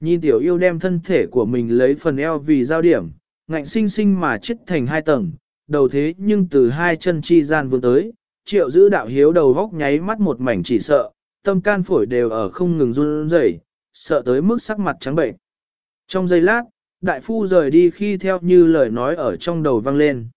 Nhìn tiểu yêu đem thân thể của mình lấy phần eo vì giao điểm, ngạnh sinh sinh mà chết thành hai tầng, đầu thế nhưng từ hai chân chi gian vươn tới, triệu giữ đạo hiếu đầu góc nháy mắt một mảnh chỉ sợ, tâm can phổi đều ở không ngừng run rẩy, sợ tới mức sắc mặt trắng bệnh. Trong giây lát, đại phu rời đi khi theo như lời nói ở trong đầu vang lên.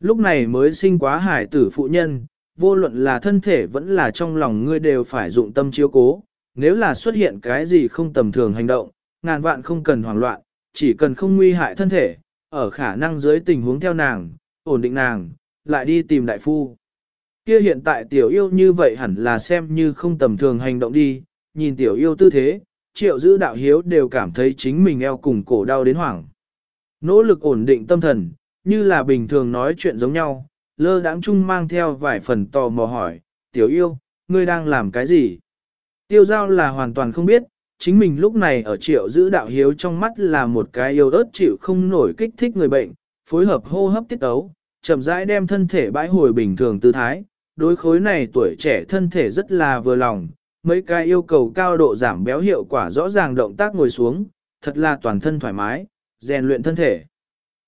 Lúc này mới sinh quá hải tử phụ nhân, vô luận là thân thể vẫn là trong lòng ngươi đều phải dụng tâm chiếu cố, nếu là xuất hiện cái gì không tầm thường hành động, ngàn vạn không cần hoảng loạn, chỉ cần không nguy hại thân thể, ở khả năng dưới tình huống theo nàng, ổn định nàng, lại đi tìm đại phu. Kia hiện tại tiểu yêu như vậy hẳn là xem như không tầm thường hành động đi, nhìn tiểu yêu tư thế, triệu giữ đạo hiếu đều cảm thấy chính mình eo cùng cổ đau đến hoảng. Nỗ lực ổn định tâm thần, như là bình thường nói chuyện giống nhau, lơ đãng chung mang theo vài phần tò mò hỏi, tiểu yêu, ngươi đang làm cái gì? Tiêu giao là hoàn toàn không biết, chính mình lúc này ở triệu giữ đạo hiếu trong mắt là một cái yêu ớt chịu không nổi kích thích người bệnh, phối hợp hô hấp tiết ấu, chậm rãi đem thân thể bãi hồi bình thường tư thái, đối khối này tuổi trẻ thân thể rất là vừa lòng, mấy cái yêu cầu cao độ giảm béo hiệu quả rõ ràng động tác ngồi xuống, thật là toàn thân thoải mái, rèn luyện thân thể.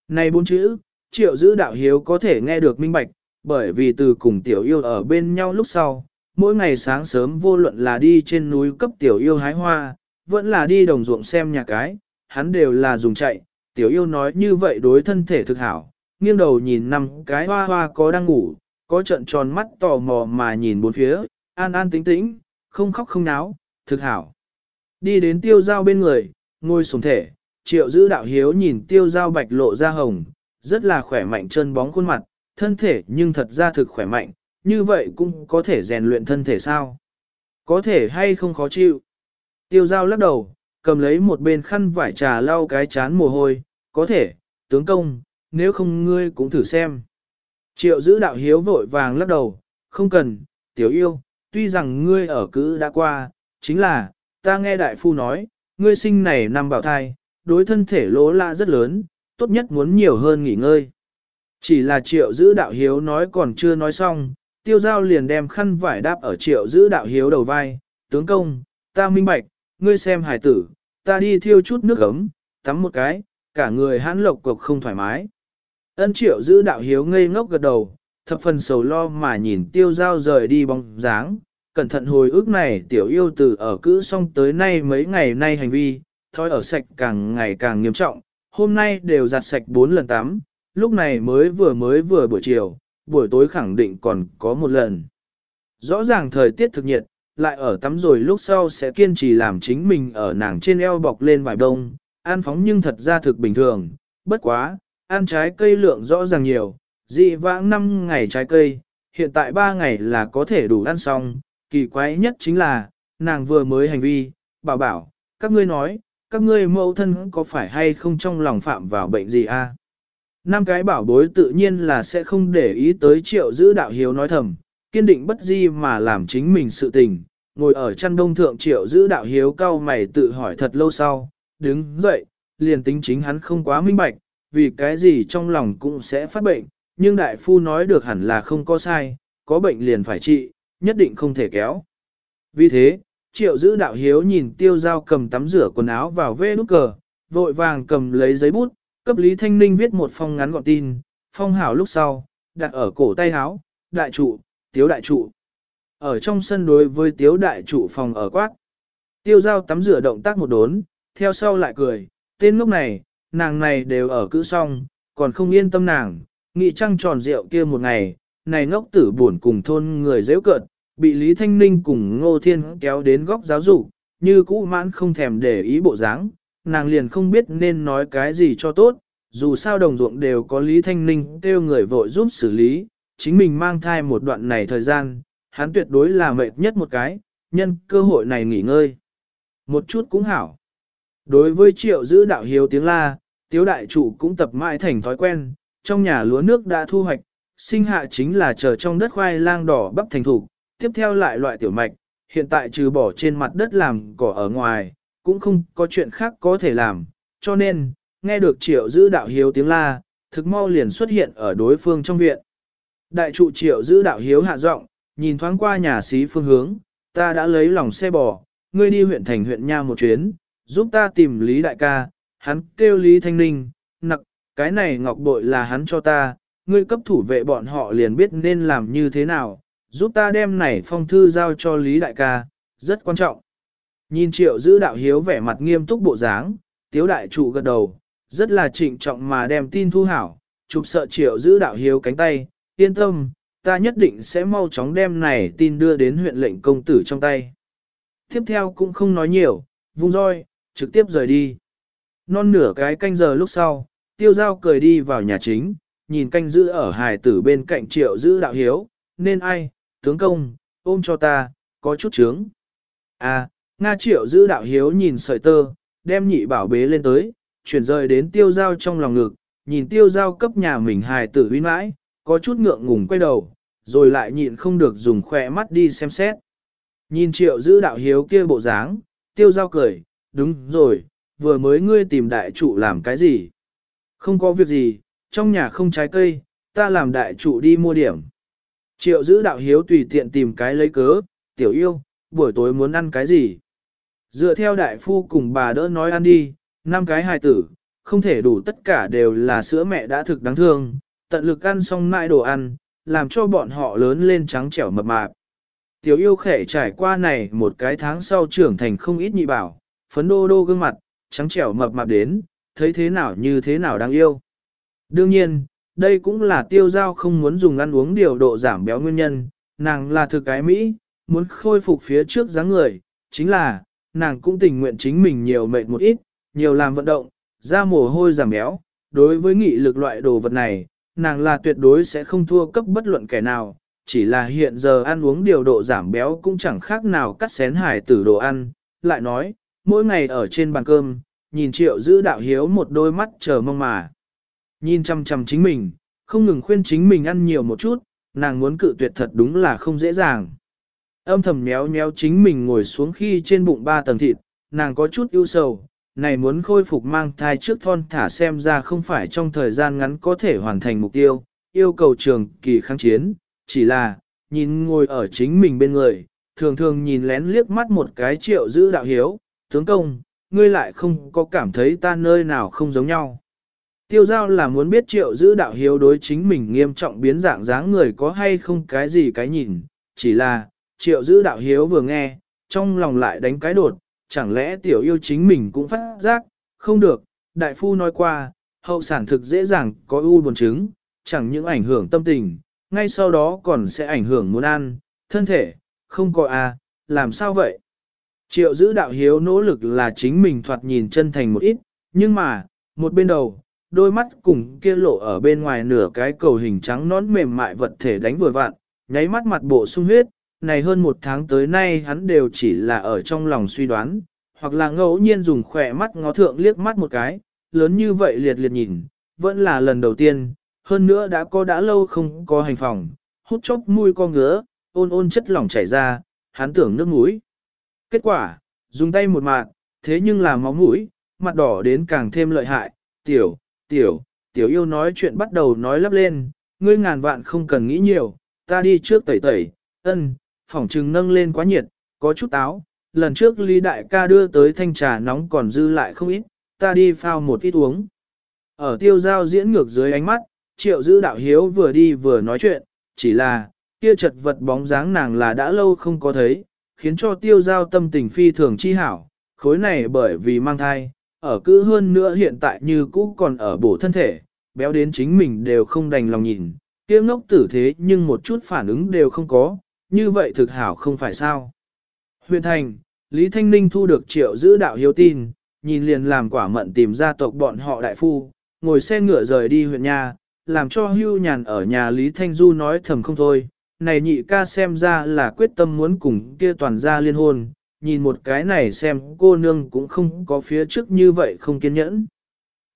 Này bốn chữ, triệu giữ đạo hiếu có thể nghe được minh bạch, bởi vì từ cùng tiểu yêu ở bên nhau lúc sau, mỗi ngày sáng sớm vô luận là đi trên núi cấp tiểu yêu hái hoa, vẫn là đi đồng ruộng xem nhà cái, hắn đều là dùng chạy, tiểu yêu nói như vậy đối thân thể thực hảo, nghiêng đầu nhìn năm cái hoa hoa có đang ngủ, có trận tròn mắt tò mò mà nhìn bốn phía, an an tĩnh tĩnh, không khóc không náo, thực hảo. Đi đến tiêu giao bên người, ngồi xuống thể, triệu giữ đạo hiếu nhìn tiêu giao bạch lộ ra hồng, rất là khỏe mạnh chân bóng khuôn mặt, thân thể nhưng thật ra thực khỏe mạnh, như vậy cũng có thể rèn luyện thân thể sao? Có thể hay không khó chịu? Tiêu giao lắc đầu, cầm lấy một bên khăn vải trà lau cái chán mồ hôi, có thể, tướng công, nếu không ngươi cũng thử xem. Triệu giữ đạo hiếu vội vàng lắc đầu, không cần, tiểu yêu, tuy rằng ngươi ở cữ đã qua, chính là, ta nghe đại phu nói, ngươi sinh này năm bảo thai, đối thân thể lỗ lạ rất lớn, tốt nhất muốn nhiều hơn nghỉ ngơi. Chỉ là triệu giữ đạo hiếu nói còn chưa nói xong, tiêu giao liền đem khăn vải đáp ở triệu giữ đạo hiếu đầu vai, tướng công, ta minh bạch, ngươi xem hải tử, ta đi thiêu chút nước ấm, tắm một cái, cả người hãn lộc cục không thoải mái. Ân triệu giữ đạo hiếu ngây ngốc gật đầu, thập phần sầu lo mà nhìn tiêu giao rời đi bóng dáng, cẩn thận hồi ức này tiểu yêu từ ở cữ xong tới nay mấy ngày nay hành vi, thói ở sạch càng ngày càng nghiêm trọng, hôm nay đều giặt sạch 4 lần tắm, lúc này mới vừa mới vừa buổi chiều, buổi tối khẳng định còn có một lần. Rõ ràng thời tiết thực nhiệt, lại ở tắm rồi lúc sau sẽ kiên trì làm chính mình ở nàng trên eo bọc lên vài đông, ăn phóng nhưng thật ra thực bình thường, bất quá, ăn trái cây lượng rõ ràng nhiều, dị vãng 5 ngày trái cây, hiện tại 3 ngày là có thể đủ ăn xong, kỳ quái nhất chính là, nàng vừa mới hành vi, bảo bảo, các ngươi nói, các ngươi mẫu thân có phải hay không trong lòng phạm vào bệnh gì a? À? Năm cái bảo bối tự nhiên là sẽ không để ý tới triệu giữ đạo hiếu nói thầm, kiên định bất di mà làm chính mình sự tình, ngồi ở chăn đông thượng triệu giữ đạo hiếu cao mày tự hỏi thật lâu sau, đứng dậy, liền tính chính hắn không quá minh bạch, vì cái gì trong lòng cũng sẽ phát bệnh, nhưng đại phu nói được hẳn là không có sai, có bệnh liền phải trị, nhất định không thể kéo. Vì thế, triệu giữ đạo hiếu nhìn tiêu dao cầm tắm rửa quần áo vào vê nút cờ, vội vàng cầm lấy giấy bút, cấp Lý Thanh Ninh viết một phong ngắn gọn tin, phong hảo lúc sau, đặt ở cổ tay háo đại trụ, tiếu đại trụ. Ở trong sân đối với tiếu đại trụ phòng ở quát. Tiêu giao tắm rửa động tác một đốn, theo sau lại cười, tên lúc này, nàng này đều ở cữ xong, còn không yên tâm nàng, nghị trăng tròn rượu kia một ngày, này ngốc tử buồn cùng thôn người dễ cợt, bị Lý Thanh Ninh cùng Ngô Thiên kéo đến góc giáo dục, như cũ mãn không thèm để ý bộ dáng, nàng liền không biết nên nói cái gì cho tốt, dù sao đồng ruộng đều có Lý Thanh Ninh kêu người vội giúp xử lý, chính mình mang thai một đoạn này thời gian, hắn tuyệt đối là mệt nhất một cái, nhân cơ hội này nghỉ ngơi. Một chút cũng hảo. Đối với triệu giữ đạo hiếu tiếng la, tiếu đại chủ cũng tập mãi thành thói quen, trong nhà lúa nước đã thu hoạch, sinh hạ chính là chờ trong đất khoai lang đỏ bắp thành thủ, tiếp theo lại loại tiểu mạch, hiện tại trừ bỏ trên mặt đất làm cỏ ở ngoài, cũng không có chuyện khác có thể làm, cho nên, nghe được triệu giữ đạo hiếu tiếng la, thực mau liền xuất hiện ở đối phương trong viện. Đại trụ triệu giữ đạo hiếu hạ giọng, nhìn thoáng qua nhà xí phương hướng, ta đã lấy lòng xe bò, ngươi đi huyện thành huyện nha một chuyến, giúp ta tìm Lý đại ca, hắn kêu Lý Thanh Ninh, nặc, cái này ngọc bội là hắn cho ta, ngươi cấp thủ vệ bọn họ liền biết nên làm như thế nào, giúp ta đem này phong thư giao cho Lý đại ca, rất quan trọng. Nhìn triệu giữ đạo hiếu vẻ mặt nghiêm túc bộ dáng, tiếu đại trụ gật đầu, rất là trịnh trọng mà đem tin thu hảo, chụp sợ triệu giữ đạo hiếu cánh tay, yên tâm, ta nhất định sẽ mau chóng đem này tin đưa đến huyện lệnh công tử trong tay. Tiếp theo cũng không nói nhiều, vung roi, trực tiếp rời đi. Non nửa cái canh giờ lúc sau, tiêu giao cười đi vào nhà chính, nhìn canh giữ ở hài tử bên cạnh triệu giữ đạo hiếu, nên ai, tướng công, ôm cho ta, có chút trướng. À, Nga triệu giữ đạo hiếu nhìn sợi tơ, đem nhị bảo bế lên tới, chuyển rời đến tiêu giao trong lòng ngực, nhìn tiêu giao cấp nhà mình hài tử huy mãi, có chút ngượng ngùng quay đầu, rồi lại nhịn không được dùng khỏe mắt đi xem xét. Nhìn triệu giữ đạo hiếu kia bộ dáng, tiêu giao cười, đúng rồi, vừa mới ngươi tìm đại trụ làm cái gì? Không có việc gì, trong nhà không trái cây, ta làm đại trụ đi mua điểm. Triệu giữ đạo hiếu tùy tiện tìm cái lấy cớ, tiểu yêu, buổi tối muốn ăn cái gì? Dựa theo đại phu cùng bà đỡ nói ăn đi, năm cái hài tử, không thể đủ tất cả đều là sữa mẹ đã thực đáng thương, tận lực ăn xong mãi đồ ăn, làm cho bọn họ lớn lên trắng trẻo mập mạp. Tiểu yêu khẻ trải qua này một cái tháng sau trưởng thành không ít nhị bảo, phấn đô đô gương mặt, trắng trẻo mập mạp đến, thấy thế nào như thế nào đáng yêu. Đương nhiên, đây cũng là tiêu giao không muốn dùng ăn uống điều độ giảm béo nguyên nhân, nàng là thực cái Mỹ, muốn khôi phục phía trước dáng người, chính là, nàng cũng tình nguyện chính mình nhiều mệt một ít, nhiều làm vận động, ra mồ hôi giảm béo. Đối với nghị lực loại đồ vật này, nàng là tuyệt đối sẽ không thua cấp bất luận kẻ nào, chỉ là hiện giờ ăn uống điều độ giảm béo cũng chẳng khác nào cắt xén hải tử đồ ăn. Lại nói, mỗi ngày ở trên bàn cơm, nhìn triệu giữ đạo hiếu một đôi mắt chờ mong mà. Nhìn chăm chăm chính mình, không ngừng khuyên chính mình ăn nhiều một chút, nàng muốn cự tuyệt thật đúng là không dễ dàng. Âm thầm méo méo chính mình ngồi xuống khi trên bụng ba tầng thịt, nàng có chút ưu sầu, này muốn khôi phục mang thai trước thon thả xem ra không phải trong thời gian ngắn có thể hoàn thành mục tiêu, yêu cầu trường kỳ kháng chiến, chỉ là, nhìn ngồi ở chính mình bên người, thường thường nhìn lén liếc mắt một cái triệu giữ đạo hiếu, tướng công, ngươi lại không có cảm thấy ta nơi nào không giống nhau. Tiêu giao là muốn biết triệu giữ đạo hiếu đối chính mình nghiêm trọng biến dạng dáng người có hay không cái gì cái nhìn, chỉ là, triệu giữ đạo hiếu vừa nghe, trong lòng lại đánh cái đột, chẳng lẽ tiểu yêu chính mình cũng phát giác, không được, đại phu nói qua, hậu sản thực dễ dàng có u buồn trứng, chẳng những ảnh hưởng tâm tình, ngay sau đó còn sẽ ảnh hưởng muốn ăn, thân thể, không có à, làm sao vậy? Triệu giữ đạo hiếu nỗ lực là chính mình thoạt nhìn chân thành một ít, nhưng mà, một bên đầu, đôi mắt cùng kia lộ ở bên ngoài nửa cái cầu hình trắng nón mềm mại vật thể đánh vừa vạn, nháy mắt mặt bộ sung huyết, này hơn một tháng tới nay hắn đều chỉ là ở trong lòng suy đoán, hoặc là ngẫu nhiên dùng khỏe mắt ngó thượng liếc mắt một cái, lớn như vậy liệt liệt nhìn, vẫn là lần đầu tiên, hơn nữa đã có đã lâu không có hành phòng, hút chốc mũi con ngứa, ôn ôn chất lỏng chảy ra, hắn tưởng nước mũi. Kết quả, dùng tay một mạng, thế nhưng là máu mũi, mặt đỏ đến càng thêm lợi hại, tiểu, tiểu, tiểu yêu nói chuyện bắt đầu nói lắp lên, ngươi ngàn vạn không cần nghĩ nhiều, ta đi trước tẩy tẩy, ân, phỏng trừng nâng lên quá nhiệt, có chút táo, lần trước Lý Đại ca đưa tới thanh trà nóng còn dư lại không ít, ta đi phao một ít uống. Ở tiêu giao diễn ngược dưới ánh mắt, triệu giữ đạo hiếu vừa đi vừa nói chuyện, chỉ là, kia chật vật bóng dáng nàng là đã lâu không có thấy, khiến cho tiêu giao tâm tình phi thường chi hảo, khối này bởi vì mang thai, ở cứ hơn nữa hiện tại như cũ còn ở bổ thân thể, béo đến chính mình đều không đành lòng nhìn, kia ngốc tử thế nhưng một chút phản ứng đều không có, như vậy thực hảo không phải sao. Huyện thành, Lý Thanh Ninh thu được triệu giữ đạo hiếu tin, nhìn liền làm quả mận tìm gia tộc bọn họ đại phu, ngồi xe ngựa rời đi huyện nhà, làm cho hưu nhàn ở nhà Lý Thanh Du nói thầm không thôi. Này nhị ca xem ra là quyết tâm muốn cùng kia toàn gia liên hôn, nhìn một cái này xem cô nương cũng không có phía trước như vậy không kiên nhẫn.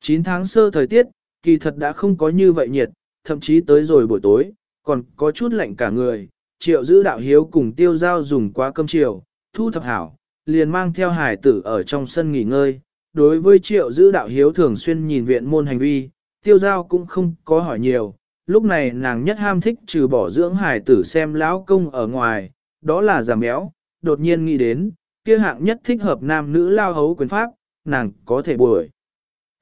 9 tháng sơ thời tiết, kỳ thật đã không có như vậy nhiệt, thậm chí tới rồi buổi tối, còn có chút lạnh cả người, triệu giữ đạo hiếu cùng tiêu giao dùng qua cơm chiều, thu thập hảo, liền mang theo hải tử ở trong sân nghỉ ngơi. Đối với triệu giữ đạo hiếu thường xuyên nhìn viện môn hành vi, tiêu giao cũng không có hỏi nhiều. Lúc này nàng nhất ham thích trừ bỏ dưỡng hải tử xem lão công ở ngoài, đó là giảm béo, đột nhiên nghĩ đến, kia hạng nhất thích hợp nam nữ lao hấu quyền pháp, nàng có thể buổi.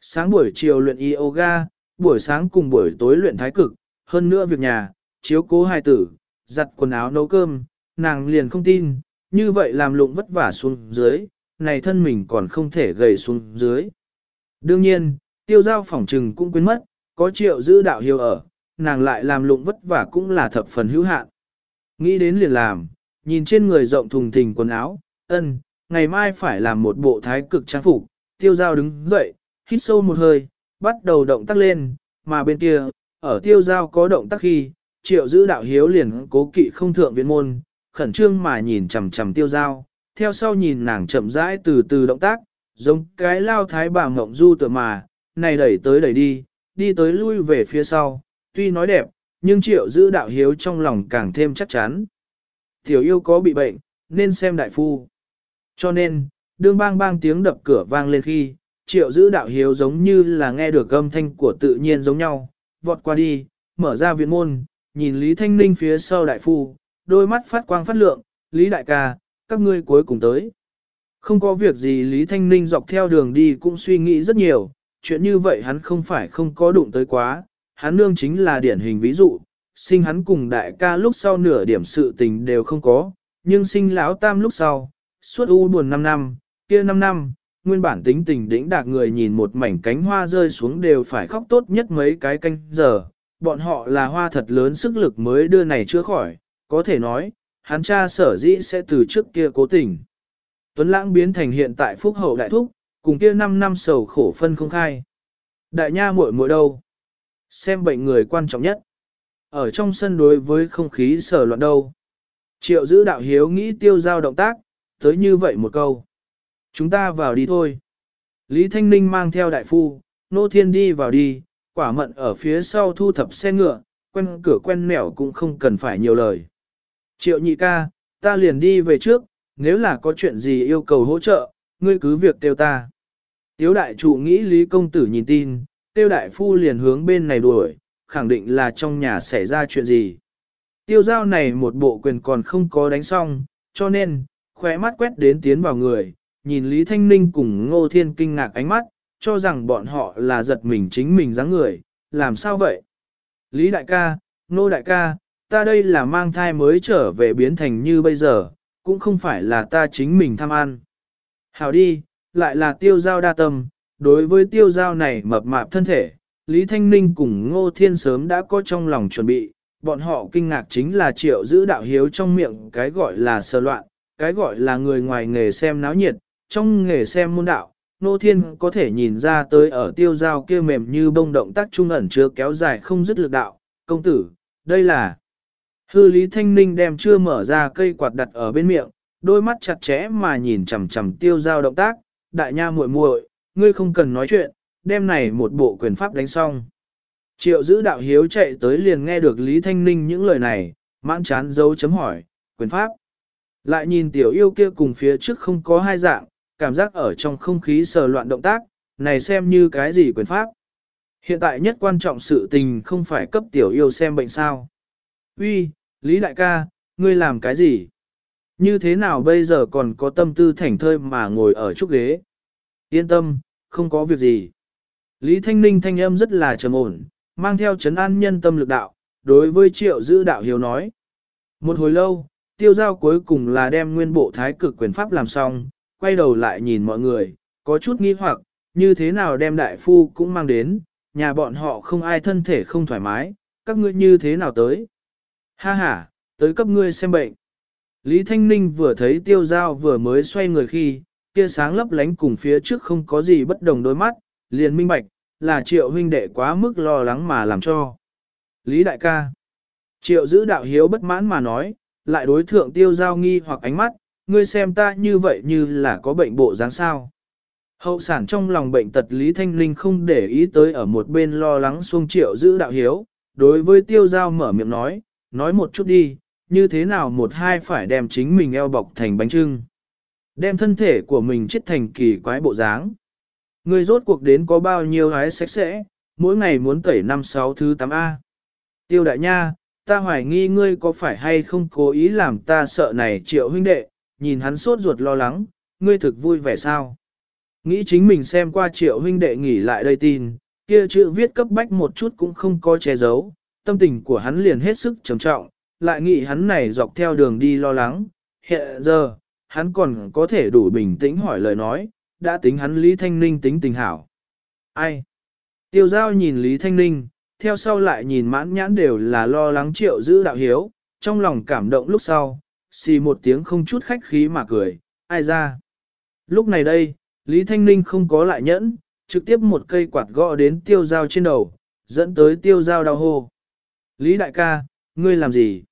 Sáng buổi chiều luyện yoga, buổi sáng cùng buổi tối luyện thái cực, hơn nữa việc nhà, chiếu cố Hải tử, giặt quần áo nấu cơm, nàng liền không tin, như vậy làm lụng vất vả xuống dưới, này thân mình còn không thể gầy xuống dưới. Đương nhiên, tiêu giao phỏng trừng cũng quên mất, có triệu giữ đạo hiếu ở, nàng lại làm lụng vất vả cũng là thập phần hữu hạn. Nghĩ đến liền làm, nhìn trên người rộng thùng thình quần áo, ân, ngày mai phải làm một bộ thái cực trang phục, tiêu giao đứng dậy, hít sâu một hơi, bắt đầu động tác lên, mà bên kia, ở tiêu giao có động tác khi, triệu giữ đạo hiếu liền cố kỵ không thượng viện môn, khẩn trương mà nhìn chằm chằm tiêu dao, theo sau nhìn nàng chậm rãi từ từ động tác, giống cái lao thái bà mộng du tựa mà, này đẩy tới đẩy đi, đi tới lui về phía sau, tuy nói đẹp, nhưng triệu giữ đạo hiếu trong lòng càng thêm chắc chắn. Tiểu yêu có bị bệnh, nên xem đại phu. Cho nên, đương bang bang tiếng đập cửa vang lên khi, triệu giữ đạo hiếu giống như là nghe được âm thanh của tự nhiên giống nhau, vọt qua đi, mở ra viện môn, nhìn Lý Thanh Ninh phía sau đại phu, đôi mắt phát quang phát lượng, Lý đại ca, các ngươi cuối cùng tới. Không có việc gì Lý Thanh Ninh dọc theo đường đi cũng suy nghĩ rất nhiều, chuyện như vậy hắn không phải không có đụng tới quá, hắn nương chính là điển hình ví dụ, sinh hắn cùng đại ca lúc sau nửa điểm sự tình đều không có, nhưng sinh lão tam lúc sau, suốt u buồn 5 năm, kia 5 năm, nguyên bản tính tình đĩnh đạc người nhìn một mảnh cánh hoa rơi xuống đều phải khóc tốt nhất mấy cái canh giờ, bọn họ là hoa thật lớn sức lực mới đưa này chữa khỏi, có thể nói, hắn cha sở dĩ sẽ từ trước kia cố tình. Tuấn Lãng biến thành hiện tại phúc hậu đại thúc, cùng kia 5 năm sầu khổ phân không khai. Đại nha muội muội đâu? Xem bệnh người quan trọng nhất. Ở trong sân đối với không khí sở loạn đâu. Triệu giữ đạo hiếu nghĩ tiêu giao động tác, tới như vậy một câu. Chúng ta vào đi thôi. Lý Thanh Ninh mang theo đại phu, nô thiên đi vào đi, quả mận ở phía sau thu thập xe ngựa, quen cửa quen mẻo cũng không cần phải nhiều lời. Triệu nhị ca, ta liền đi về trước, nếu là có chuyện gì yêu cầu hỗ trợ, ngươi cứ việc kêu ta. Tiếu đại trụ nghĩ Lý Công Tử nhìn tin, tiêu đại phu liền hướng bên này đuổi, khẳng định là trong nhà xảy ra chuyện gì. Tiêu giao này một bộ quyền còn không có đánh xong, cho nên, khóe mắt quét đến tiến vào người, nhìn Lý Thanh Ninh cùng Ngô Thiên kinh ngạc ánh mắt, cho rằng bọn họ là giật mình chính mình dáng người, làm sao vậy? Lý đại ca, Ngô đại ca, ta đây là mang thai mới trở về biến thành như bây giờ, cũng không phải là ta chính mình tham ăn. Hảo đi, lại là tiêu giao đa tâm, đối với tiêu giao này mập mạp thân thể, Lý Thanh Ninh cùng Ngô Thiên sớm đã có trong lòng chuẩn bị, bọn họ kinh ngạc chính là triệu giữ đạo hiếu trong miệng cái gọi là sơ loạn, cái gọi là người ngoài nghề xem náo nhiệt, trong nghề xem môn đạo, Nô Thiên có thể nhìn ra tới ở tiêu giao kia mềm như bông động tác trung ẩn chứa kéo dài không dứt lực đạo, công tử, đây là Hư Lý Thanh Ninh đem chưa mở ra cây quạt đặt ở bên miệng, đôi mắt chặt chẽ mà nhìn chằm chằm tiêu giao động tác, đại nha muội muội, ngươi không cần nói chuyện, đem này một bộ quyền pháp đánh xong. Triệu giữ đạo hiếu chạy tới liền nghe được Lý Thanh Ninh những lời này, mãn chán dấu chấm hỏi, quyền pháp. Lại nhìn tiểu yêu kia cùng phía trước không có hai dạng, cảm giác ở trong không khí sờ loạn động tác, này xem như cái gì quyền pháp. Hiện tại nhất quan trọng sự tình không phải cấp tiểu yêu xem bệnh sao. Uy, Lý đại ca, ngươi làm cái gì? Như thế nào bây giờ còn có tâm tư thảnh thơi mà ngồi ở chút ghế? Yên tâm, không có việc gì. Lý Thanh Ninh thanh âm rất là trầm ổn, mang theo chấn an nhân tâm lực đạo, đối với triệu giữ đạo hiếu nói. Một hồi lâu, tiêu giao cuối cùng là đem nguyên bộ thái cực quyền pháp làm xong, quay đầu lại nhìn mọi người, có chút nghi hoặc, như thế nào đem đại phu cũng mang đến, nhà bọn họ không ai thân thể không thoải mái, các ngươi như thế nào tới. Ha ha, tới cấp ngươi xem bệnh. Lý Thanh Ninh vừa thấy tiêu giao vừa mới xoay người khi, kia sáng lấp lánh cùng phía trước không có gì bất đồng đôi mắt, liền minh bạch, là triệu huynh đệ quá mức lo lắng mà làm cho. Lý đại ca. Triệu giữ đạo hiếu bất mãn mà nói, lại đối thượng tiêu giao nghi hoặc ánh mắt, ngươi xem ta như vậy như là có bệnh bộ dáng sao. Hậu sản trong lòng bệnh tật Lý Thanh Linh không để ý tới ở một bên lo lắng xuông triệu giữ đạo hiếu, đối với tiêu giao mở miệng nói, nói một chút đi, như thế nào một hai phải đem chính mình eo bọc thành bánh trưng. Đem thân thể của mình chết thành kỳ quái bộ dáng. Người rốt cuộc đến có bao nhiêu hái sạch sẽ, mỗi ngày muốn tẩy năm sáu thứ 8A. Tiêu đại nha, ta hoài nghi ngươi có phải hay không cố ý làm ta sợ này triệu huynh đệ, nhìn hắn sốt ruột lo lắng, ngươi thực vui vẻ sao? Nghĩ chính mình xem qua triệu huynh đệ nghỉ lại đây tin, kia chữ viết cấp bách một chút cũng không có che giấu, tâm tình của hắn liền hết sức trầm trọng, lại nghĩ hắn này dọc theo đường đi lo lắng, hiện giờ, hắn còn có thể đủ bình tĩnh hỏi lời nói, đã tính hắn Lý Thanh Ninh tính tình hảo. Ai? Tiêu giao nhìn Lý Thanh Ninh, theo sau lại nhìn mãn nhãn đều là lo lắng triệu giữ đạo hiếu, trong lòng cảm động lúc sau, xì một tiếng không chút khách khí mà cười, ai ra. Lúc này đây, Lý Thanh Ninh không có lại nhẫn, trực tiếp một cây quạt gõ đến tiêu dao trên đầu, dẫn tới tiêu dao đau hô. Lý đại ca, ngươi làm gì?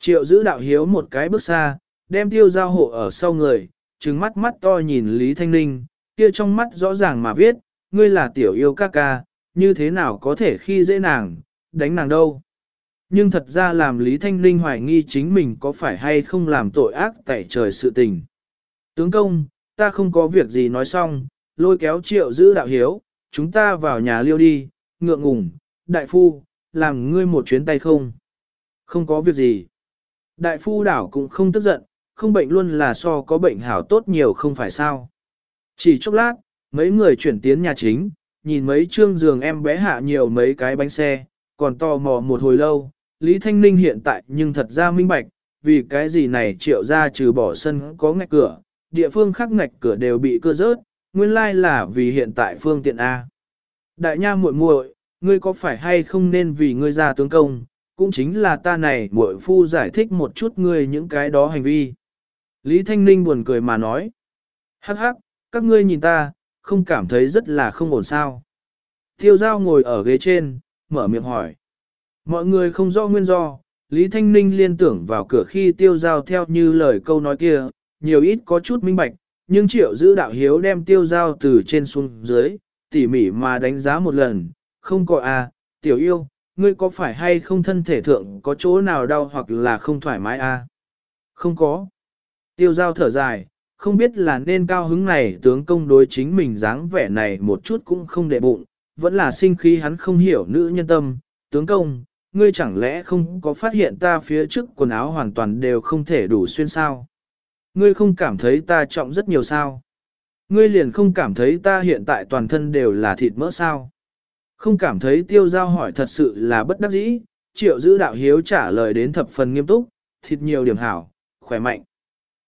Triệu giữ đạo hiếu một cái bước xa, đem tiêu dao hộ ở sau người, trừng mắt mắt to nhìn Lý Thanh Ninh, kia trong mắt rõ ràng mà viết, ngươi là tiểu yêu ca ca, như thế nào có thể khi dễ nàng, đánh nàng đâu. Nhưng thật ra làm Lý Thanh Linh hoài nghi chính mình có phải hay không làm tội ác tại trời sự tình. Tướng công, ta không có việc gì nói xong, lôi kéo triệu giữ đạo hiếu, chúng ta vào nhà liêu đi, ngượng ngùng, đại phu, làm ngươi một chuyến tay không. Không có việc gì. Đại phu đảo cũng không tức giận, không bệnh luôn là so có bệnh hảo tốt nhiều không phải sao. Chỉ chốc lát, mấy người chuyển tiến nhà chính, nhìn mấy trương giường em bé hạ nhiều mấy cái bánh xe, còn tò mò một hồi lâu, Lý Thanh Ninh hiện tại nhưng thật ra minh bạch, vì cái gì này triệu ra trừ bỏ sân có ngạch cửa, địa phương khác ngạch cửa đều bị cưa rớt, nguyên lai là vì hiện tại phương tiện A. Đại nha muội muội, ngươi có phải hay không nên vì ngươi ra tướng công, cũng chính là ta này muội phu giải thích một chút ngươi những cái đó hành vi. Lý Thanh Ninh buồn cười mà nói, hắc hắc, các ngươi nhìn ta, không cảm thấy rất là không ổn sao. Tiêu giao ngồi ở ghế trên, mở miệng hỏi. Mọi người không rõ nguyên do, Lý Thanh Ninh liên tưởng vào cửa khi tiêu giao theo như lời câu nói kia, nhiều ít có chút minh bạch, nhưng triệu giữ đạo hiếu đem tiêu giao từ trên xuống dưới, tỉ mỉ mà đánh giá một lần, không có à, tiểu yêu, ngươi có phải hay không thân thể thượng có chỗ nào đau hoặc là không thoải mái à? Không có. Tiêu giao thở dài, không biết là nên cao hứng này tướng công đối chính mình dáng vẻ này một chút cũng không đệ bụng, vẫn là sinh khí hắn không hiểu nữ nhân tâm, tướng công, ngươi chẳng lẽ không có phát hiện ta phía trước quần áo hoàn toàn đều không thể đủ xuyên sao? Ngươi không cảm thấy ta trọng rất nhiều sao? Ngươi liền không cảm thấy ta hiện tại toàn thân đều là thịt mỡ sao? Không cảm thấy tiêu giao hỏi thật sự là bất đắc dĩ, triệu giữ đạo hiếu trả lời đến thập phần nghiêm túc, thịt nhiều điểm hảo, khỏe mạnh.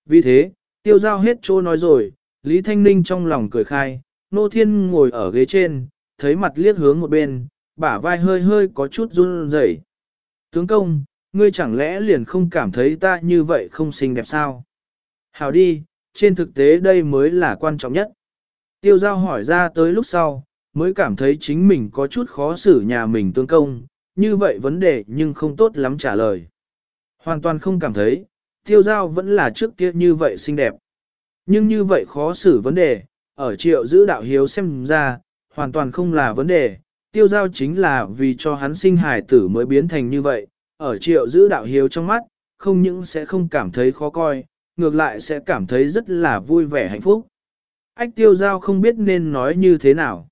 Vì thế, tiêu giao hết trô nói rồi, Lý Thanh Ninh trong lòng cười khai, Nô Thiên ngồi ở ghế trên, thấy mặt liếc hướng một bên, bả vai hơi hơi có chút run rẩy. Tướng công, ngươi chẳng lẽ liền không cảm thấy ta như vậy không xinh đẹp sao? Hào đi, trên thực tế đây mới là quan trọng nhất. Tiêu giao hỏi ra tới lúc sau, mới cảm thấy chính mình có chút khó xử nhà mình tương công, như vậy vấn đề nhưng không tốt lắm trả lời. Hoàn toàn không cảm thấy, tiêu giao vẫn là trước kia như vậy xinh đẹp. Nhưng như vậy khó xử vấn đề, ở triệu giữ đạo hiếu xem ra, hoàn toàn không là vấn đề, tiêu giao chính là vì cho hắn sinh hài tử mới biến thành như vậy, ở triệu giữ đạo hiếu trong mắt, không những sẽ không cảm thấy khó coi, ngược lại sẽ cảm thấy rất là vui vẻ hạnh phúc. Ách tiêu giao không biết nên nói như thế nào.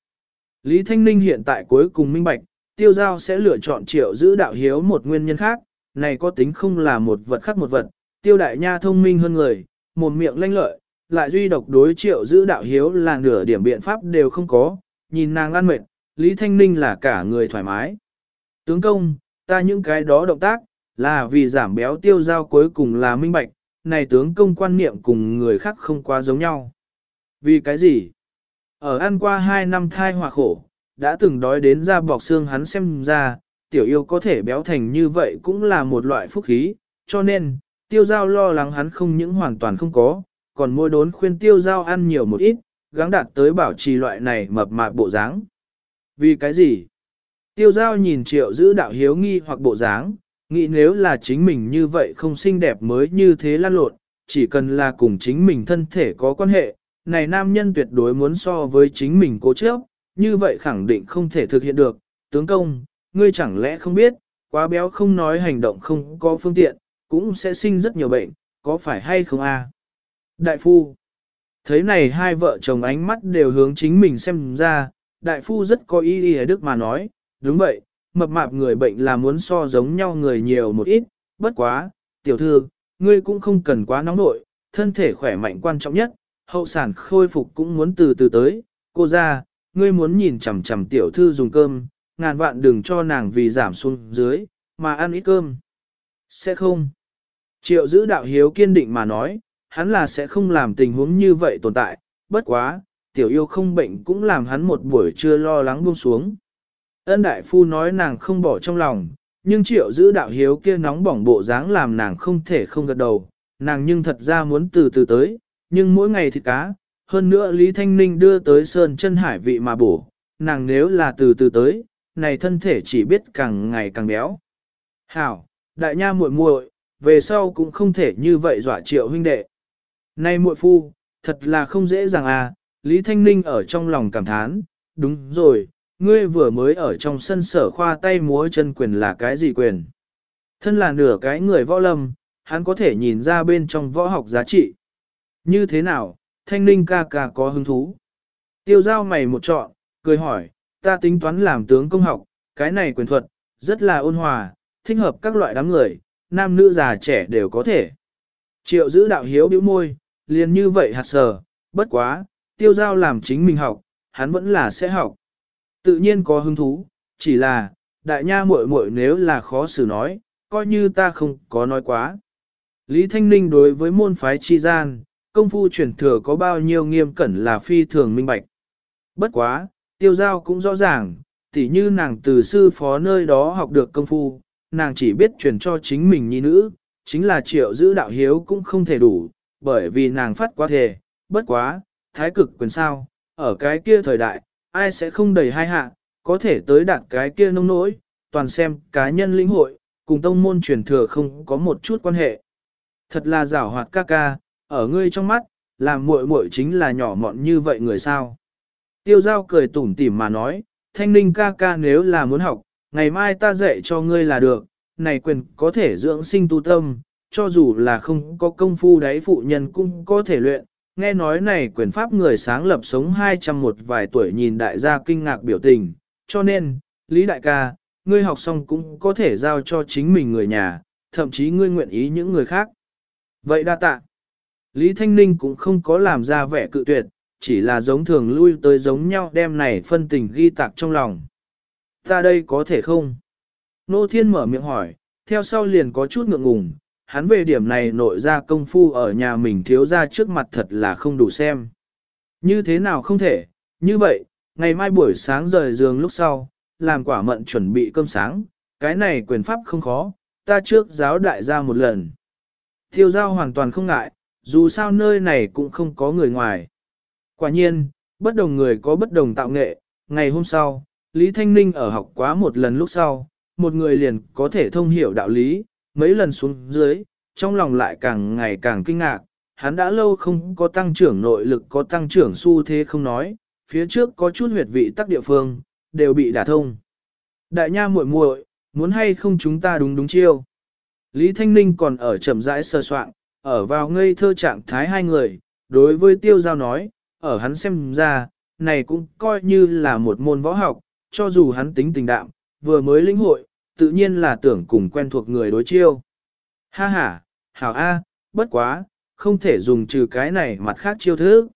Lý Thanh Ninh hiện tại cuối cùng minh bạch, tiêu giao sẽ lựa chọn triệu giữ đạo hiếu một nguyên nhân khác, này có tính không là một vật khác một vật, tiêu đại nha thông minh hơn người, một miệng lanh lợi, lại duy độc đối triệu giữ đạo hiếu là nửa điểm biện pháp đều không có, nhìn nàng ăn mệt, Lý Thanh Ninh là cả người thoải mái. Tướng công, ta những cái đó động tác, là vì giảm béo tiêu giao cuối cùng là minh bạch, này tướng công quan niệm cùng người khác không quá giống nhau. Vì cái gì? Ở ăn qua 2 năm thai hòa khổ, đã từng đói đến ra bọc xương hắn xem ra, tiểu yêu có thể béo thành như vậy cũng là một loại phúc khí, cho nên, tiêu giao lo lắng hắn không những hoàn toàn không có, còn môi đốn khuyên tiêu giao ăn nhiều một ít, gắng đạt tới bảo trì loại này mập mạp bộ dáng. Vì cái gì? Tiêu giao nhìn triệu giữ đạo hiếu nghi hoặc bộ dáng, nghĩ nếu là chính mình như vậy không xinh đẹp mới như thế lan lộn, chỉ cần là cùng chính mình thân thể có quan hệ, này nam nhân tuyệt đối muốn so với chính mình cố chấp, như vậy khẳng định không thể thực hiện được. Tướng công, ngươi chẳng lẽ không biết, quá béo không nói hành động không có phương tiện, cũng sẽ sinh rất nhiều bệnh, có phải hay không a? Đại phu, thấy này hai vợ chồng ánh mắt đều hướng chính mình xem ra, đại phu rất có ý ý đức mà nói, đúng vậy, mập mạp người bệnh là muốn so giống nhau người nhiều một ít, bất quá, tiểu thư, ngươi cũng không cần quá nóng nội, thân thể khỏe mạnh quan trọng nhất, hậu sản khôi phục cũng muốn từ từ tới, cô ra, ngươi muốn nhìn chằm chằm tiểu thư dùng cơm, ngàn vạn đừng cho nàng vì giảm xuống dưới, mà ăn ít cơm. Sẽ không. Triệu giữ đạo hiếu kiên định mà nói, hắn là sẽ không làm tình huống như vậy tồn tại, bất quá, tiểu yêu không bệnh cũng làm hắn một buổi trưa lo lắng buông xuống. Ân đại phu nói nàng không bỏ trong lòng, nhưng triệu giữ đạo hiếu kia nóng bỏng bộ dáng làm nàng không thể không gật đầu, nàng nhưng thật ra muốn từ từ tới, nhưng mỗi ngày thịt cá, hơn nữa Lý Thanh Ninh đưa tới sơn chân hải vị mà bổ, nàng nếu là từ từ tới, này thân thể chỉ biết càng ngày càng béo. Hảo, đại nha muội muội, về sau cũng không thể như vậy dọa triệu huynh đệ. Này muội phu, thật là không dễ dàng à, Lý Thanh Ninh ở trong lòng cảm thán, đúng rồi, ngươi vừa mới ở trong sân sở khoa tay múa chân quyền là cái gì quyền? Thân là nửa cái người võ lâm, hắn có thể nhìn ra bên trong võ học giá trị. Như thế nào, Thanh Ninh ca ca có hứng thú? Tiêu giao mày một trọn, cười hỏi, ta tính toán làm tướng công học, cái này quyền thuật, rất là ôn hòa, thích hợp các loại đám người, nam nữ già trẻ đều có thể. Triệu giữ đạo hiếu bĩu môi, liền như vậy hạt sờ, bất quá, tiêu giao làm chính mình học, hắn vẫn là sẽ học. Tự nhiên có hứng thú, chỉ là, đại nha muội muội nếu là khó xử nói, coi như ta không có nói quá. Lý Thanh Ninh đối với môn phái chi gian, công phu truyền thừa có bao nhiêu nghiêm cẩn là phi thường minh bạch. Bất quá, tiêu giao cũng rõ ràng, tỉ như nàng từ sư phó nơi đó học được công phu, nàng chỉ biết truyền cho chính mình nhi nữ, chính là triệu giữ đạo hiếu cũng không thể đủ, bởi vì nàng phát quá thể, bất quá, thái cực quyền sao, ở cái kia thời đại, ai sẽ không đầy hai hạ, có thể tới đạt cái kia nông nỗi, toàn xem cá nhân lĩnh hội, cùng tông môn truyền thừa không có một chút quan hệ. Thật là giảo hoạt ca ca, ở ngươi trong mắt, làm muội muội chính là nhỏ mọn như vậy người sao. Tiêu giao cười tủm tỉm mà nói, thanh ninh ca ca nếu là muốn học, ngày mai ta dạy cho ngươi là được, này quyền có thể dưỡng sinh tu tâm, cho dù là không có công phu đấy phụ nhân cũng có thể luyện. Nghe nói này quyền pháp người sáng lập sống 200 một vài tuổi nhìn đại gia kinh ngạc biểu tình, cho nên, Lý Đại ca, ngươi học xong cũng có thể giao cho chính mình người nhà, thậm chí ngươi nguyện ý những người khác. Vậy đa tạ. Lý Thanh Ninh cũng không có làm ra vẻ cự tuyệt, chỉ là giống thường lui tới giống nhau đem này phân tình ghi tạc trong lòng. Ta đây có thể không? Nô Thiên mở miệng hỏi, theo sau liền có chút ngượng ngùng, hắn về điểm này nội ra công phu ở nhà mình thiếu ra trước mặt thật là không đủ xem. Như thế nào không thể, như vậy, ngày mai buổi sáng rời giường lúc sau, làm quả mận chuẩn bị cơm sáng, cái này quyền pháp không khó, ta trước giáo đại gia một lần. Thiêu giao hoàn toàn không ngại, dù sao nơi này cũng không có người ngoài. Quả nhiên, bất đồng người có bất đồng tạo nghệ, ngày hôm sau, Lý Thanh Ninh ở học quá một lần lúc sau, một người liền có thể thông hiểu đạo lý, mấy lần xuống dưới, trong lòng lại càng ngày càng kinh ngạc, hắn đã lâu không có tăng trưởng nội lực có tăng trưởng xu thế không nói, phía trước có chút huyệt vị tắc địa phương, đều bị đả thông. Đại nha muội muội, muốn hay không chúng ta đúng đúng chiêu. Lý Thanh Ninh còn ở chậm rãi sơ soạn, ở vào ngây thơ trạng thái hai người, đối với tiêu giao nói, ở hắn xem ra, này cũng coi như là một môn võ học, cho dù hắn tính tình đạm, vừa mới lĩnh hội, tự nhiên là tưởng cùng quen thuộc người đối chiêu. Ha ha, hảo A, bất quá, không thể dùng trừ cái này mặt khác chiêu thức.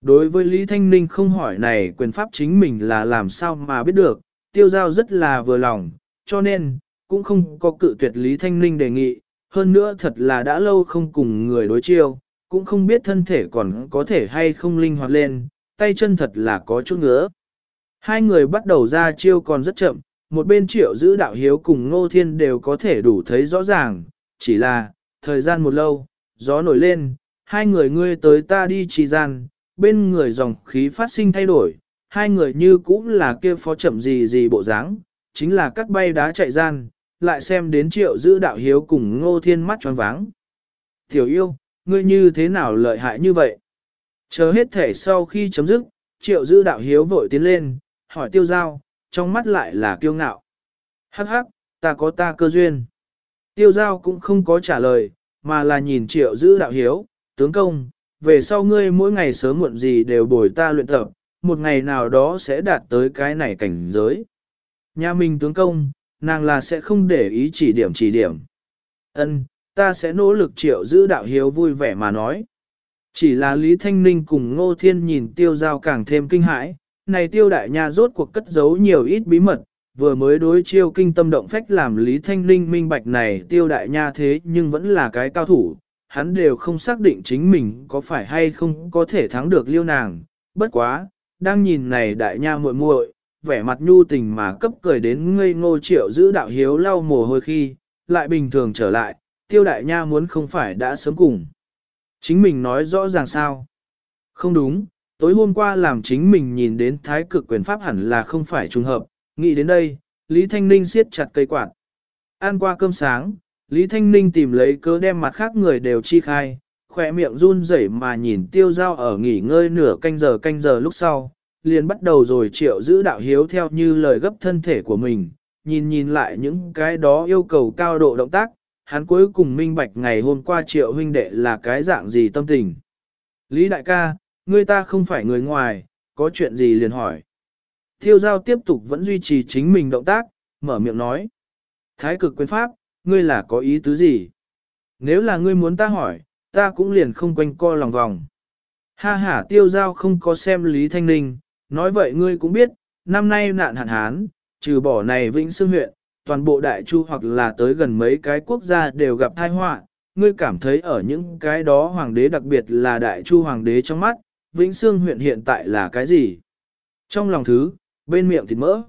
Đối với Lý Thanh Ninh không hỏi này quyền pháp chính mình là làm sao mà biết được, tiêu giao rất là vừa lòng, cho nên, cũng không có cự tuyệt Lý Thanh Ninh đề nghị, hơn nữa thật là đã lâu không cùng người đối chiêu, cũng không biết thân thể còn có thể hay không linh hoạt lên, tay chân thật là có chút ngứa. Hai người bắt đầu ra chiêu còn rất chậm, một bên triệu giữ đạo hiếu cùng ngô thiên đều có thể đủ thấy rõ ràng, chỉ là, thời gian một lâu, gió nổi lên, hai người ngươi tới ta đi trì gian, bên người dòng khí phát sinh thay đổi, hai người như cũng là kia phó chậm gì gì bộ dáng, chính là cắt bay đá chạy gian, lại xem đến triệu giữ đạo hiếu cùng ngô thiên mắt tròn váng. Tiểu yêu, ngươi như thế nào lợi hại như vậy? Chờ hết thể sau khi chấm dứt, triệu giữ đạo hiếu vội tiến lên, hỏi tiêu giao, trong mắt lại là kiêu ngạo. Hắc hắc, ta có ta cơ duyên. Tiêu giao cũng không có trả lời, mà là nhìn triệu giữ đạo hiếu, tướng công, về sau ngươi mỗi ngày sớm muộn gì đều bồi ta luyện tập, một ngày nào đó sẽ đạt tới cái này cảnh giới. Nhà mình tướng công, nàng là sẽ không để ý chỉ điểm chỉ điểm. Ân, ta sẽ nỗ lực triệu giữ đạo hiếu vui vẻ mà nói. Chỉ là Lý Thanh Ninh cùng Ngô Thiên nhìn tiêu giao càng thêm kinh hãi, này tiêu đại nha rốt cuộc cất giấu nhiều ít bí mật, vừa mới đối chiêu kinh tâm động phách làm Lý Thanh Ninh minh bạch này tiêu đại nha thế nhưng vẫn là cái cao thủ, hắn đều không xác định chính mình có phải hay không có thể thắng được liêu nàng, bất quá, đang nhìn này đại nha muội muội, vẻ mặt nhu tình mà cấp cười đến ngây ngô triệu giữ đạo hiếu lau mồ hôi khi, lại bình thường trở lại, tiêu đại nha muốn không phải đã sớm cùng. Chính mình nói rõ ràng sao? Không đúng, tối hôm qua làm chính mình nhìn đến thái cực quyền pháp hẳn là không phải trùng hợp, nghĩ đến đây, Lý Thanh Ninh siết chặt cây quạt. Ăn qua cơm sáng, Lý Thanh Ninh tìm lấy cớ đem mặt khác người đều chi khai, khỏe miệng run rẩy mà nhìn tiêu giao ở nghỉ ngơi nửa canh giờ canh giờ lúc sau, liền bắt đầu rồi triệu giữ đạo hiếu theo như lời gấp thân thể của mình, nhìn nhìn lại những cái đó yêu cầu cao độ động tác, hắn cuối cùng minh bạch ngày hôm qua triệu huynh đệ là cái dạng gì tâm tình. Lý đại ca, ngươi ta không phải người ngoài, có chuyện gì liền hỏi. Tiêu giao tiếp tục vẫn duy trì chính mình động tác, mở miệng nói. Thái cực quyền pháp, ngươi là có ý tứ gì? Nếu là ngươi muốn ta hỏi, ta cũng liền không quanh co lòng vòng. Ha ha tiêu giao không có xem Lý Thanh Ninh, nói vậy ngươi cũng biết, năm nay nạn hạn hán, trừ bỏ này Vĩnh Sương huyện, toàn bộ đại chu hoặc là tới gần mấy cái quốc gia đều gặp tai họa, ngươi cảm thấy ở những cái đó hoàng đế đặc biệt là đại chu hoàng đế trong mắt, Vĩnh Sương huyện hiện tại là cái gì? Trong lòng thứ, bên miệng thịt mỡ.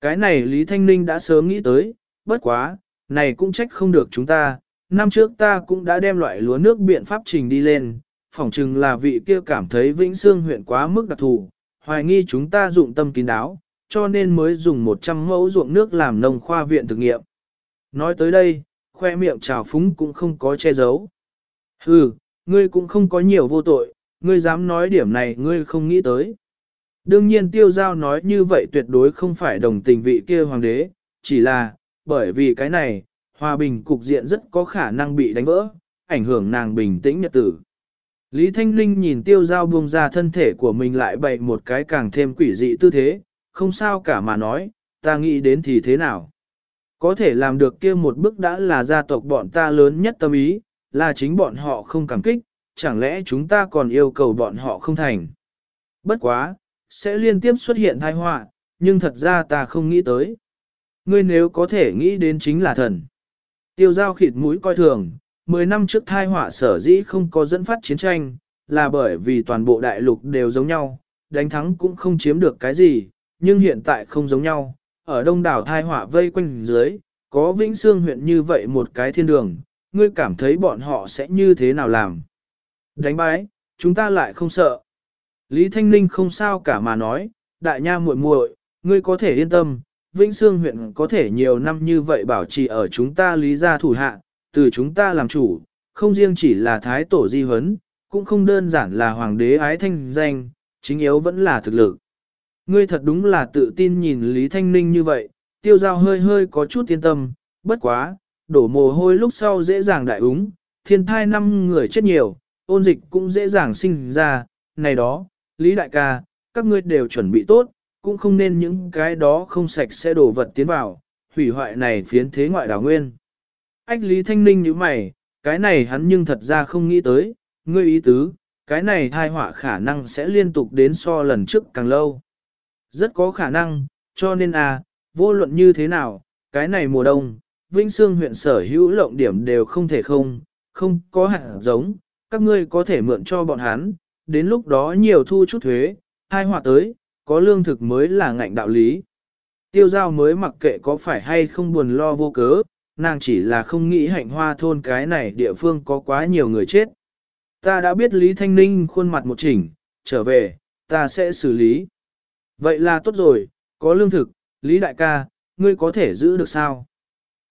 Cái này Lý Thanh Ninh đã sớm nghĩ tới, bất quá, này cũng trách không được chúng ta, năm trước ta cũng đã đem loại lúa nước biện pháp trình đi lên, phỏng chừng là vị kia cảm thấy Vĩnh Sương huyện quá mức đặc thù, hoài nghi chúng ta dụng tâm kín đáo, cho nên mới dùng 100 mẫu ruộng nước làm nông khoa viện thực nghiệm. Nói tới đây, khoe miệng trào phúng cũng không có che giấu. Hừ, ngươi cũng không có nhiều vô tội, ngươi dám nói điểm này ngươi không nghĩ tới. Đương nhiên tiêu giao nói như vậy tuyệt đối không phải đồng tình vị kia hoàng đế, chỉ là, bởi vì cái này, hòa bình cục diện rất có khả năng bị đánh vỡ, ảnh hưởng nàng bình tĩnh nhật tử. Lý Thanh Linh nhìn tiêu giao buông ra thân thể của mình lại bày một cái càng thêm quỷ dị tư thế, không sao cả mà nói, ta nghĩ đến thì thế nào. Có thể làm được kia một bước đã là gia tộc bọn ta lớn nhất tâm ý, là chính bọn họ không cảm kích, chẳng lẽ chúng ta còn yêu cầu bọn họ không thành. Bất quá, sẽ liên tiếp xuất hiện tai họa, nhưng thật ra ta không nghĩ tới. Ngươi nếu có thể nghĩ đến chính là thần. Tiêu giao khịt mũi coi thường, 10 năm trước thai họa sở dĩ không có dẫn phát chiến tranh, là bởi vì toàn bộ đại lục đều giống nhau, đánh thắng cũng không chiếm được cái gì, nhưng hiện tại không giống nhau, ở đông đảo thai họa vây quanh dưới, có Vĩnh Sương huyện như vậy một cái thiên đường, ngươi cảm thấy bọn họ sẽ như thế nào làm? Đánh bái, chúng ta lại không sợ. Lý Thanh Ninh không sao cả mà nói, đại nha muội muội, ngươi có thể yên tâm, Vĩnh Sương huyện có thể nhiều năm như vậy bảo trì ở chúng ta lý gia thủ hạ, từ chúng ta làm chủ, không riêng chỉ là thái tổ di huấn, cũng không đơn giản là hoàng đế ái thanh danh, chính yếu vẫn là thực lực. Ngươi thật đúng là tự tin nhìn Lý Thanh Ninh như vậy, tiêu giao hơi hơi có chút yên tâm, bất quá, đổ mồ hôi lúc sau dễ dàng đại úng, thiên thai năm người chết nhiều, ôn dịch cũng dễ dàng sinh ra, này đó, Lý Đại ca, các ngươi đều chuẩn bị tốt, cũng không nên những cái đó không sạch sẽ đổ vật tiến vào, hủy hoại này phiến thế ngoại đảo nguyên. Ách Lý Thanh Ninh như mày, cái này hắn nhưng thật ra không nghĩ tới, ngươi ý tứ, cái này thai họa khả năng sẽ liên tục đến so lần trước càng lâu. Rất có khả năng, cho nên à, vô luận như thế nào, cái này mùa đông, Vĩnh Sương huyện sở hữu lộng điểm đều không thể không, không có hạt giống, các ngươi có thể mượn cho bọn hắn, đến lúc đó nhiều thu chút thuế, hai họa tới, có lương thực mới là ngạnh đạo lý. Tiêu giao mới mặc kệ có phải hay không buồn lo vô cớ, nàng chỉ là không nghĩ hạnh hoa thôn cái này địa phương có quá nhiều người chết. Ta đã biết Lý Thanh Ninh khuôn mặt một chỉnh, trở về, ta sẽ xử lý. Vậy là tốt rồi, có lương thực, Lý Đại ca, ngươi có thể giữ được sao?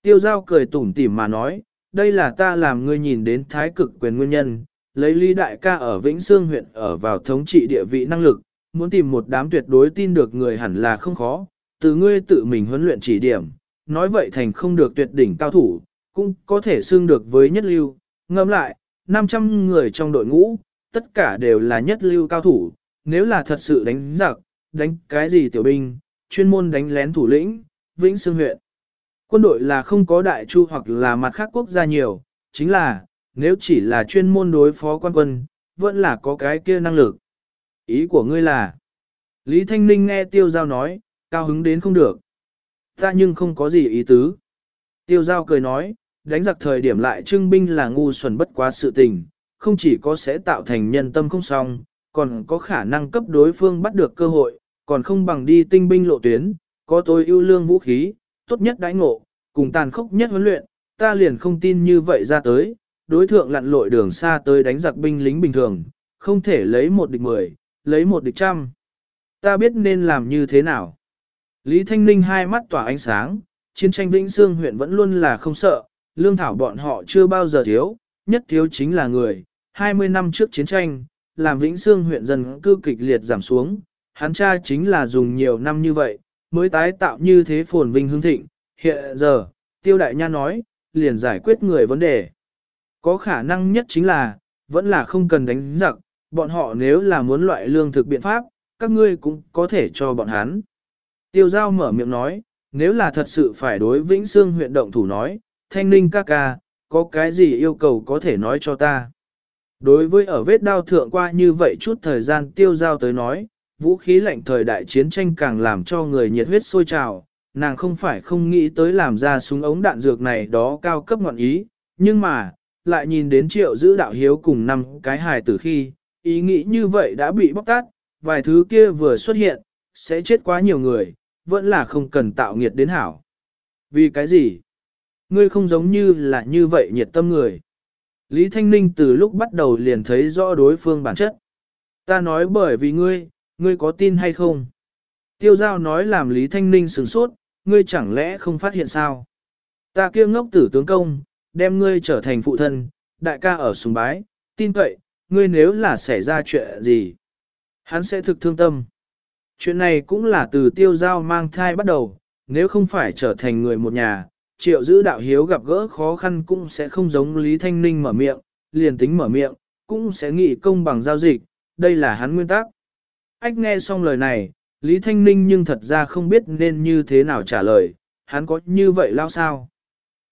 Tiêu giao cười tủm tỉm mà nói, đây là ta làm ngươi nhìn đến thái cực quyền nguyên nhân, lấy Lý Đại ca ở Vĩnh Sương huyện ở vào thống trị địa vị năng lực, muốn tìm một đám tuyệt đối tin được người hẳn là không khó, từ ngươi tự mình huấn luyện chỉ điểm, nói vậy thành không được tuyệt đỉnh cao thủ, cũng có thể xương được với nhất lưu, ngâm lại, 500 người trong đội ngũ, tất cả đều là nhất lưu cao thủ, nếu là thật sự đánh giặc, đánh cái gì tiểu binh, chuyên môn đánh lén thủ lĩnh, Vĩnh Sương huyện. Quân đội là không có đại chu hoặc là mặt khác quốc gia nhiều, chính là, nếu chỉ là chuyên môn đối phó quan quân, vẫn là có cái kia năng lực. Ý của ngươi là, Lý Thanh Ninh nghe tiêu giao nói, cao hứng đến không được. Ta nhưng không có gì ý tứ. Tiêu giao cười nói, đánh giặc thời điểm lại trưng binh là ngu xuẩn bất quá sự tình, không chỉ có sẽ tạo thành nhân tâm không xong, còn có khả năng cấp đối phương bắt được cơ hội, còn không bằng đi tinh binh lộ tuyến, có tôi ưu lương vũ khí, tốt nhất đãi ngộ, cùng tàn khốc nhất huấn luyện, ta liền không tin như vậy ra tới, đối thượng lặn lội đường xa tới đánh giặc binh lính bình thường, không thể lấy một địch mười, lấy một địch trăm. Ta biết nên làm như thế nào. Lý Thanh Ninh hai mắt tỏa ánh sáng, chiến tranh Vĩnh Sương huyện vẫn luôn là không sợ, lương thảo bọn họ chưa bao giờ thiếu, nhất thiếu chính là người. 20 năm trước chiến tranh, làm Vĩnh Sương huyện dân cư kịch liệt giảm xuống, hắn cha chính là dùng nhiều năm như vậy, mới tái tạo như thế phồn vinh hương thịnh. Hiện giờ, Tiêu Đại Nha nói, liền giải quyết người vấn đề. Có khả năng nhất chính là, vẫn là không cần đánh giặc, bọn họ nếu là muốn loại lương thực biện pháp, các ngươi cũng có thể cho bọn hắn. Tiêu giao mở miệng nói, nếu là thật sự phải đối Vĩnh Sương huyện động thủ nói, thanh ninh ca ca, có cái gì yêu cầu có thể nói cho ta. Đối với ở vết đao thượng qua như vậy chút thời gian tiêu giao tới nói, vũ khí lạnh thời đại chiến tranh càng làm cho người nhiệt huyết sôi trào, nàng không phải không nghĩ tới làm ra súng ống đạn dược này đó cao cấp ngọn ý, nhưng mà, lại nhìn đến triệu giữ đạo hiếu cùng năm cái hài tử khi, ý nghĩ như vậy đã bị bóc tát, vài thứ kia vừa xuất hiện, sẽ chết quá nhiều người, vẫn là không cần tạo nghiệt đến hảo. Vì cái gì? Ngươi không giống như là như vậy nhiệt tâm người. Lý Thanh Ninh từ lúc bắt đầu liền thấy rõ đối phương bản chất. Ta nói bởi vì ngươi, ngươi có tin hay không? Tiêu giao nói làm Lý Thanh Ninh sửng sốt, ngươi chẳng lẽ không phát hiện sao? Ta kia ngốc tử tướng công, đem ngươi trở thành phụ thân, đại ca ở sùng bái, tin vậy, ngươi nếu là xảy ra chuyện gì? Hắn sẽ thực thương tâm. Chuyện này cũng là từ tiêu giao mang thai bắt đầu, nếu không phải trở thành người một nhà, triệu giữ đạo hiếu gặp gỡ khó khăn cũng sẽ không giống Lý Thanh Ninh mở miệng, liền tính mở miệng, cũng sẽ nghị công bằng giao dịch, đây là hắn nguyên tắc. Ách nghe xong lời này, Lý Thanh Ninh nhưng thật ra không biết nên như thế nào trả lời, hắn có như vậy lao sao?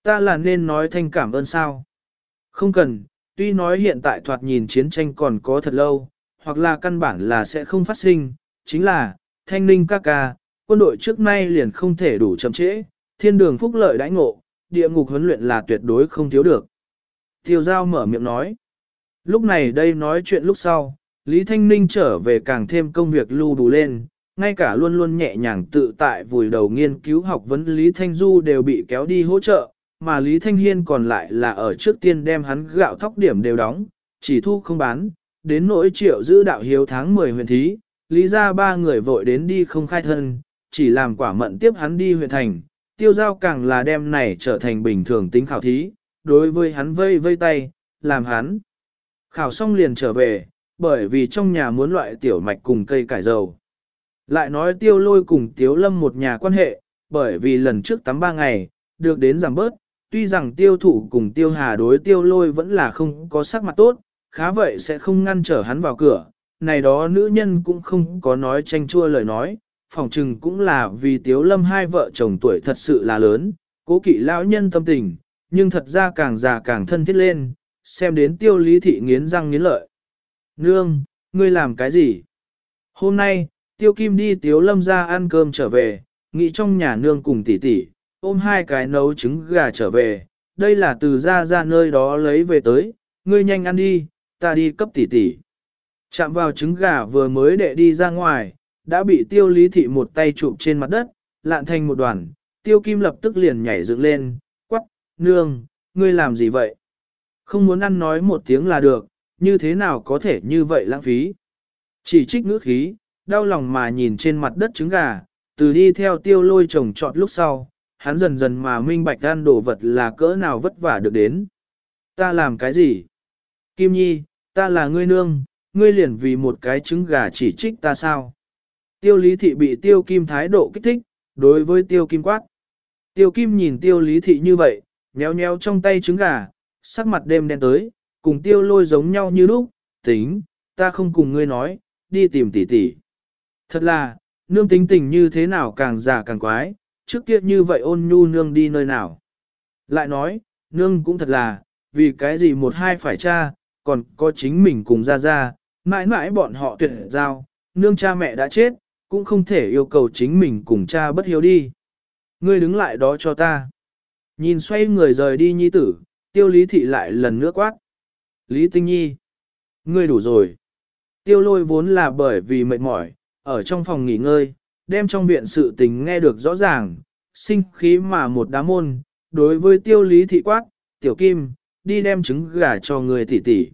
Ta là nên nói thanh cảm ơn sao? Không cần, tuy nói hiện tại thoạt nhìn chiến tranh còn có thật lâu, hoặc là căn bản là sẽ không phát sinh, chính là, thanh ninh ca ca, quân đội trước nay liền không thể đủ chậm trễ, thiên đường phúc lợi đãi ngộ, địa ngục huấn luyện là tuyệt đối không thiếu được. Tiêu giao mở miệng nói. Lúc này đây nói chuyện lúc sau, Lý Thanh Ninh trở về càng thêm công việc lưu đủ lên, ngay cả luôn luôn nhẹ nhàng tự tại vùi đầu nghiên cứu học vấn Lý Thanh Du đều bị kéo đi hỗ trợ, mà Lý Thanh Hiên còn lại là ở trước tiên đem hắn gạo thóc điểm đều đóng, chỉ thu không bán, đến nỗi triệu giữ đạo hiếu tháng 10 huyện thí, lý ra ba người vội đến đi không khai thân, chỉ làm quả mận tiếp hắn đi huyện thành, tiêu giao càng là đem này trở thành bình thường tính khảo thí, đối với hắn vây vây tay, làm hắn. Khảo xong liền trở về, bởi vì trong nhà muốn loại tiểu mạch cùng cây cải dầu. Lại nói tiêu lôi cùng tiếu lâm một nhà quan hệ, bởi vì lần trước tắm ba ngày, được đến giảm bớt, tuy rằng tiêu thủ cùng tiêu hà đối tiêu lôi vẫn là không có sắc mặt tốt, khá vậy sẽ không ngăn trở hắn vào cửa, này đó nữ nhân cũng không có nói tranh chua lời nói, phòng trừng cũng là vì tiếu lâm hai vợ chồng tuổi thật sự là lớn, cố kỵ lão nhân tâm tình, nhưng thật ra càng già càng thân thiết lên, xem đến tiêu lý thị nghiến răng nghiến lợi. Nương, ngươi làm cái gì? Hôm nay, tiêu kim đi tiếu lâm ra ăn cơm trở về, nghĩ trong nhà nương cùng tỷ tỷ, ôm hai cái nấu trứng gà trở về, đây là từ ra ra nơi đó lấy về tới, ngươi nhanh ăn đi, ta đi cấp tỷ tỷ. Chạm vào trứng gà vừa mới đệ đi ra ngoài, đã bị tiêu lý thị một tay chụp trên mặt đất, lạn thành một đoàn, tiêu kim lập tức liền nhảy dựng lên, quắc, nương, ngươi làm gì vậy? Không muốn ăn nói một tiếng là được, như thế nào có thể như vậy lãng phí? Chỉ trích ngữ khí, đau lòng mà nhìn trên mặt đất trứng gà, từ đi theo tiêu lôi trồng trọt lúc sau, hắn dần dần mà minh bạch ăn đồ vật là cỡ nào vất vả được đến. Ta làm cái gì? Kim Nhi, ta là ngươi nương, ngươi liền vì một cái trứng gà chỉ trích ta sao? Tiêu lý thị bị tiêu kim thái độ kích thích, đối với tiêu kim quát. Tiêu kim nhìn tiêu lý thị như vậy, nhéo nhéo trong tay trứng gà, sắc mặt đêm đen tới, cùng tiêu lôi giống nhau như lúc, tính, ta không cùng ngươi nói, đi tìm tỷ tỷ. Thật là, nương tính tình như thế nào càng già càng quái, trước kia như vậy ôn nhu nương đi nơi nào. Lại nói, nương cũng thật là, vì cái gì một hai phải cha, còn có chính mình cùng ra ra, mãi mãi bọn họ tuyệt giao, nương cha mẹ đã chết, cũng không thể yêu cầu chính mình cùng cha bất hiếu đi. Ngươi đứng lại đó cho ta. Nhìn xoay người rời đi nhi tử, tiêu lý thị lại lần nữa quát. Lý tinh nhi. Ngươi đủ rồi. Tiêu lôi vốn là bởi vì mệt mỏi, ở trong phòng nghỉ ngơi, đem trong viện sự tình nghe được rõ ràng, sinh khí mà một đá môn, đối với tiêu lý thị quát, tiểu kim, đi đem trứng gà cho người tỷ tỷ.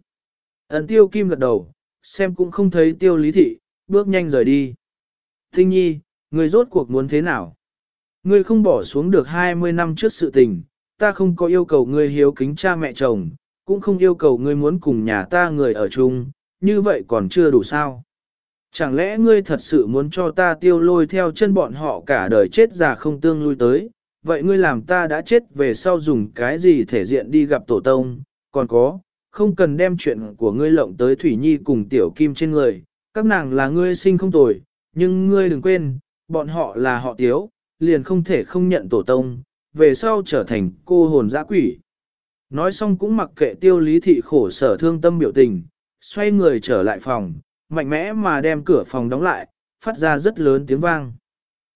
Ấn tiêu kim gật đầu, xem cũng không thấy tiêu lý thị, bước nhanh rời đi. Tinh nhi, người rốt cuộc muốn thế nào? Ngươi không bỏ xuống được 20 năm trước sự tình, ta không có yêu cầu ngươi hiếu kính cha mẹ chồng, cũng không yêu cầu ngươi muốn cùng nhà ta người ở chung, như vậy còn chưa đủ sao? Chẳng lẽ ngươi thật sự muốn cho ta tiêu lôi theo chân bọn họ cả đời chết già không tương lui tới, vậy ngươi làm ta đã chết về sau dùng cái gì thể diện đi gặp tổ tông, còn có, không cần đem chuyện của ngươi lộng tới Thủy Nhi cùng Tiểu Kim trên người, các nàng là ngươi sinh không tồi, nhưng ngươi đừng quên, bọn họ là họ tiếu, liền không thể không nhận tổ tông, về sau trở thành cô hồn dã quỷ. Nói xong cũng mặc kệ tiêu lý thị khổ sở thương tâm biểu tình, xoay người trở lại phòng, mạnh mẽ mà đem cửa phòng đóng lại, phát ra rất lớn tiếng vang.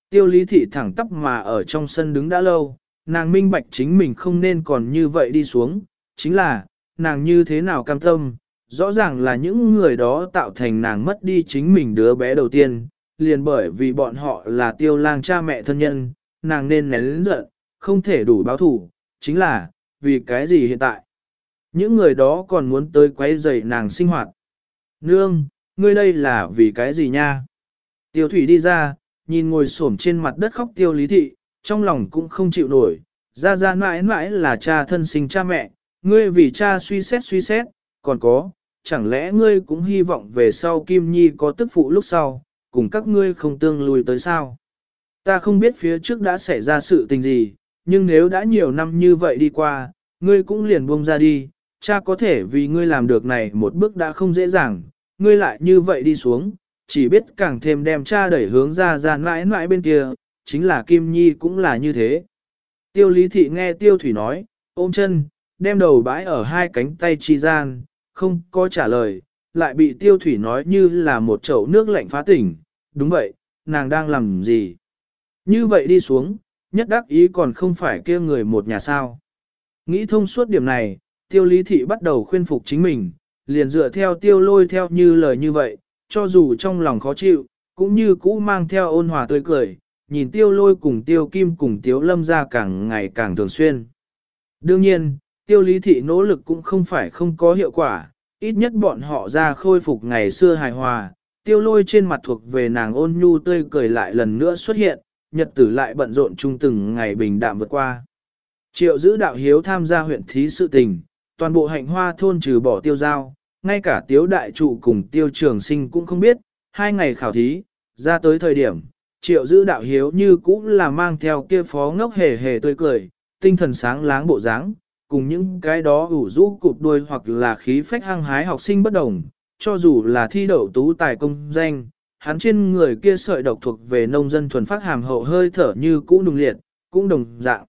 Tiêu lý thị thẳng tắp mà ở trong sân đứng đã lâu, nàng minh bạch chính mình không nên còn như vậy đi xuống, chính là, nàng như thế nào cam tâm, rõ ràng là những người đó tạo thành nàng mất đi chính mình đứa bé đầu tiên, liền bởi vì bọn họ là tiêu lang cha mẹ thân nhân, nàng nên nén lĩnh giận, không thể đủ báo thủ, chính là, vì cái gì hiện tại? Những người đó còn muốn tới quấy rầy nàng sinh hoạt. Nương, ngươi đây là vì cái gì nha? Tiêu thủy đi ra, nhìn ngồi xổm trên mặt đất khóc tiêu lý thị, trong lòng cũng không chịu nổi, ra ra mãi mãi là cha thân sinh cha mẹ, ngươi vì cha suy xét suy xét, còn có, chẳng lẽ ngươi cũng hy vọng về sau Kim Nhi có tức phụ lúc sau, cùng các ngươi không tương lùi tới sao? Ta không biết phía trước đã xảy ra sự tình gì, nhưng nếu đã nhiều năm như vậy đi qua, ngươi cũng liền buông ra đi, cha có thể vì ngươi làm được này một bước đã không dễ dàng, ngươi lại như vậy đi xuống, chỉ biết càng thêm đem cha đẩy hướng ra ra mãi mãi bên kia, chính là Kim Nhi cũng là như thế. Tiêu Lý Thị nghe Tiêu Thủy nói, ôm chân, đem đầu bãi ở hai cánh tay chi gian, không có trả lời, lại bị Tiêu Thủy nói như là một chậu nước lạnh phá tỉnh, đúng vậy, nàng đang làm gì? Như vậy đi xuống, nhất đắc ý còn không phải kia người một nhà sao. Nghĩ thông suốt điểm này, Tiêu Lý Thị bắt đầu khuyên phục chính mình, liền dựa theo Tiêu Lôi theo như lời như vậy, cho dù trong lòng khó chịu, cũng như cũ mang theo ôn hòa tươi cười, nhìn tiêu lôi cùng tiêu kim cùng tiêu lâm ra càng ngày càng thường xuyên. Đương nhiên, tiêu lý thị nỗ lực cũng không phải không có hiệu quả, ít nhất bọn họ ra khôi phục ngày xưa hài hòa, tiêu lôi trên mặt thuộc về nàng ôn nhu tươi cười lại lần nữa xuất hiện, nhật tử lại bận rộn chung từng ngày bình đạm vượt qua. Triệu giữ đạo hiếu tham gia huyện thí sự tình, toàn bộ hạnh hoa thôn trừ bỏ tiêu giao, ngay cả tiếu đại trụ cùng tiêu trường sinh cũng không biết, hai ngày khảo thí, ra tới thời điểm, triệu giữ đạo hiếu như cũng là mang theo kia phó ngốc hề hề tươi cười, tinh thần sáng láng bộ dáng, cùng những cái đó ủ rũ cụp đuôi hoặc là khí phách hăng hái học sinh bất đồng, cho dù là thi đậu tú tài công danh, hắn trên người kia sợi độc thuộc về nông dân thuần phát hàm hậu hơi thở như cũ nùng liệt, cũng đồng dạng.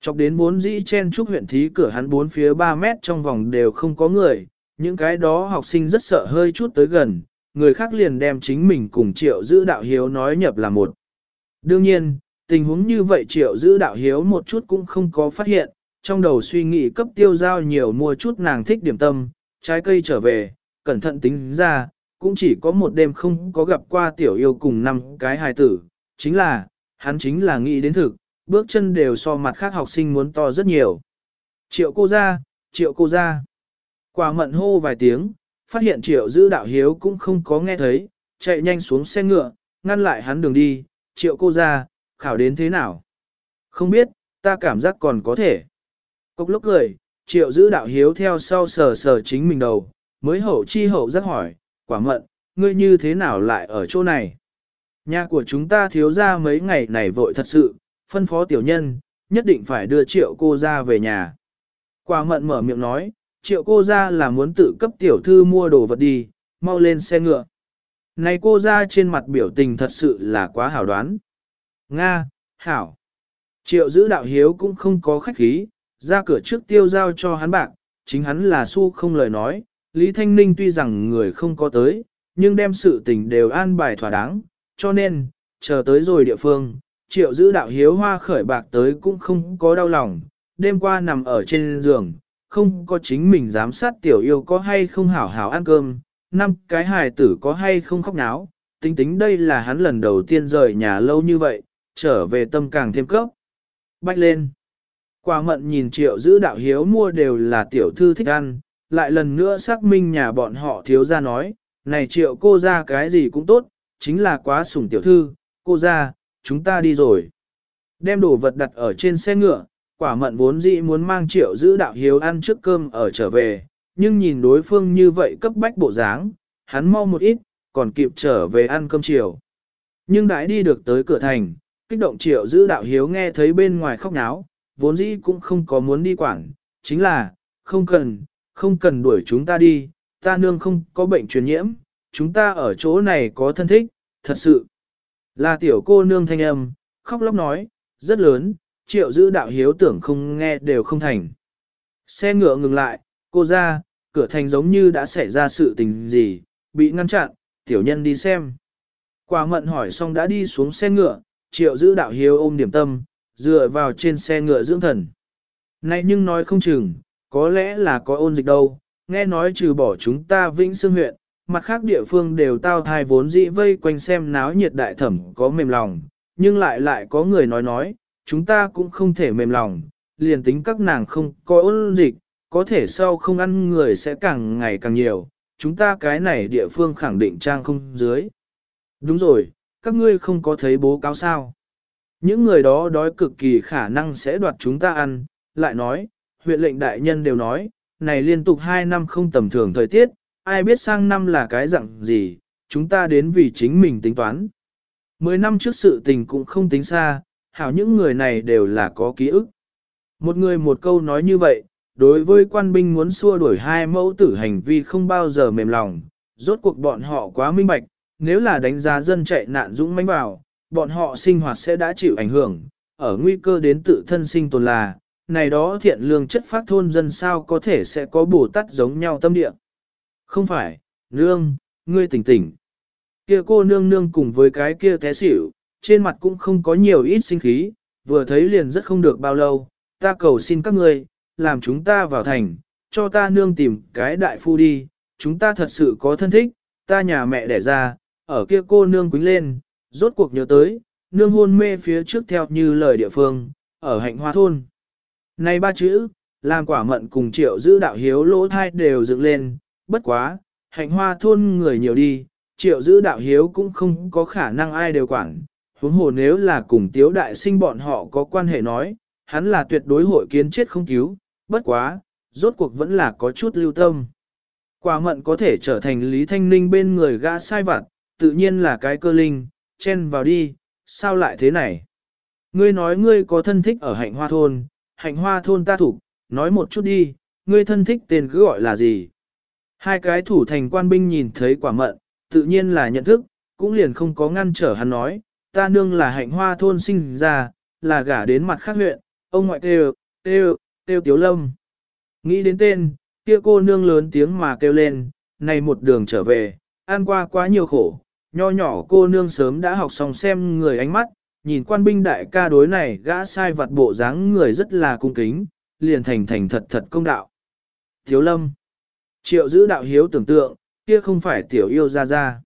Chọc đến bốn dĩ chen trúc huyện thí cửa hắn bốn phía 3 mét trong vòng đều không có người, những cái đó học sinh rất sợ hơi chút tới gần, người khác liền đem chính mình cùng triệu giữ đạo hiếu nói nhập là một. Đương nhiên, tình huống như vậy triệu giữ đạo hiếu một chút cũng không có phát hiện, trong đầu suy nghĩ cấp tiêu giao nhiều mua chút nàng thích điểm tâm, trái cây trở về, cẩn thận tính ra, cũng chỉ có một đêm không có gặp qua tiểu yêu cùng năm cái hài tử, chính là, hắn chính là nghĩ đến thực, bước chân đều so mặt khác học sinh muốn to rất nhiều. Triệu cô ra, triệu cô ra. Quả mận hô vài tiếng, phát hiện triệu giữ đạo hiếu cũng không có nghe thấy, chạy nhanh xuống xe ngựa, ngăn lại hắn đường đi, triệu cô ra, khảo đến thế nào? Không biết, ta cảm giác còn có thể. Cốc lúc cười, triệu giữ đạo hiếu theo sau sờ sờ chính mình đầu, mới hậu chi hậu rất hỏi, quả mận, ngươi như thế nào lại ở chỗ này? Nhà của chúng ta thiếu ra mấy ngày này vội thật sự, phân phó tiểu nhân, nhất định phải đưa triệu cô ra về nhà. Quả mận mở miệng nói, triệu cô ra là muốn tự cấp tiểu thư mua đồ vật đi, mau lên xe ngựa. Này cô ra trên mặt biểu tình thật sự là quá hảo đoán. Nga, hảo. Triệu giữ đạo hiếu cũng không có khách khí, ra cửa trước tiêu giao cho hắn bạc, chính hắn là su không lời nói, Lý Thanh Ninh tuy rằng người không có tới, nhưng đem sự tình đều an bài thỏa đáng, cho nên, chờ tới rồi địa phương, triệu giữ đạo hiếu hoa khởi bạc tới cũng không có đau lòng, đêm qua nằm ở trên giường, không có chính mình giám sát tiểu yêu có hay không hảo hảo ăn cơm, năm cái hài tử có hay không khóc náo, tính tính đây là hắn lần đầu tiên rời nhà lâu như vậy, trở về tâm càng thêm cấp. Bách lên. Quả mận nhìn triệu giữ đạo hiếu mua đều là tiểu thư thích ăn, lại lần nữa xác minh nhà bọn họ thiếu ra nói, này triệu cô ra cái gì cũng tốt, chính là quá sủng tiểu thư, cô ra, chúng ta đi rồi. Đem đồ vật đặt ở trên xe ngựa, quả mận vốn dĩ muốn mang triệu giữ đạo hiếu ăn trước cơm ở trở về, nhưng nhìn đối phương như vậy cấp bách bộ dáng, hắn mau một ít, còn kịp trở về ăn cơm chiều. Nhưng đãi đi được tới cửa thành, kích động triệu giữ đạo hiếu nghe thấy bên ngoài khóc náo, vốn dĩ cũng không có muốn đi quản, chính là, không cần, không cần đuổi chúng ta đi, ta nương không có bệnh truyền nhiễm, chúng ta ở chỗ này có thân thích, thật sự. Là tiểu cô nương thanh âm, khóc lóc nói, rất lớn, triệu giữ đạo hiếu tưởng không nghe đều không thành. Xe ngựa ngừng lại, cô ra, cửa thành giống như đã xảy ra sự tình gì, bị ngăn chặn, tiểu nhân đi xem. Quả mận hỏi xong đã đi xuống xe ngựa, triệu giữ đạo hiếu ôm điểm tâm, dựa vào trên xe ngựa dưỡng thần. Này nhưng nói không chừng, có lẽ là có ôn dịch đâu, nghe nói trừ bỏ chúng ta Vĩnh xương huyện, mặt khác địa phương đều tao thai vốn dĩ vây quanh xem náo nhiệt đại thẩm có mềm lòng, nhưng lại lại có người nói nói, chúng ta cũng không thể mềm lòng, liền tính các nàng không có ôn dịch, có thể sau không ăn người sẽ càng ngày càng nhiều, chúng ta cái này địa phương khẳng định trang không dưới. Đúng rồi, các ngươi không có thấy bố cáo sao. Những người đó đói cực kỳ khả năng sẽ đoạt chúng ta ăn, lại nói, huyện lệnh đại nhân đều nói, này liên tục 2 năm không tầm thường thời tiết, ai biết sang năm là cái dạng gì, chúng ta đến vì chính mình tính toán. Mười năm trước sự tình cũng không tính xa, hảo những người này đều là có ký ức. Một người một câu nói như vậy, đối với quan binh muốn xua đuổi hai mẫu tử hành vi không bao giờ mềm lòng, rốt cuộc bọn họ quá minh bạch, nếu là đánh giá dân chạy nạn dũng mãnh vào, bọn họ sinh hoạt sẽ đã chịu ảnh hưởng, ở nguy cơ đến tự thân sinh tồn là, này đó thiện lương chất phát thôn dân sao có thể sẽ có bổ tát giống nhau tâm địa. Không phải, nương, ngươi tỉnh tỉnh. Kia cô nương nương cùng với cái kia té xỉu, trên mặt cũng không có nhiều ít sinh khí, vừa thấy liền rất không được bao lâu, ta cầu xin các ngươi, làm chúng ta vào thành, cho ta nương tìm cái đại phu đi, chúng ta thật sự có thân thích, ta nhà mẹ đẻ ra, ở kia cô nương quính lên, rốt cuộc nhớ tới, nương hôn mê phía trước theo như lời địa phương, ở hạnh hoa thôn. Này ba chữ, làm quả mận cùng triệu giữ đạo hiếu lỗ thai đều dựng lên, bất quá, hạnh hoa thôn người nhiều đi, triệu giữ đạo hiếu cũng không có khả năng ai đều quản. Huống hồ nếu là cùng tiếu đại sinh bọn họ có quan hệ nói, hắn là tuyệt đối hội kiến chết không cứu, bất quá, rốt cuộc vẫn là có chút lưu tâm. Quả mận có thể trở thành Lý Thanh Ninh bên người gã sai vặt, tự nhiên là cái cơ linh, chen vào đi, sao lại thế này? Ngươi nói ngươi có thân thích ở hạnh hoa thôn, hạnh hoa thôn ta thủ, nói một chút đi, ngươi thân thích tên cứ gọi là gì? Hai cái thủ thành quan binh nhìn thấy quả mận, tự nhiên là nhận thức, cũng liền không có ngăn trở hắn nói, ta nương là hạnh hoa thôn sinh ra, là gả đến mặt khác huyện, ông ngoại kêu, kêu, kêu tiếu lâm. Nghĩ đến tên, kia cô nương lớn tiếng mà kêu lên, này một đường trở về, ăn qua quá nhiều khổ, nho nhỏ cô nương sớm đã học xong xem người ánh mắt, nhìn quan binh đại ca đối này gã sai vặt bộ dáng người rất là cung kính, liền thành thành thật thật công đạo. Tiếu lâm, triệu giữ đạo hiếu tưởng tượng, kia không phải tiểu yêu ra ra.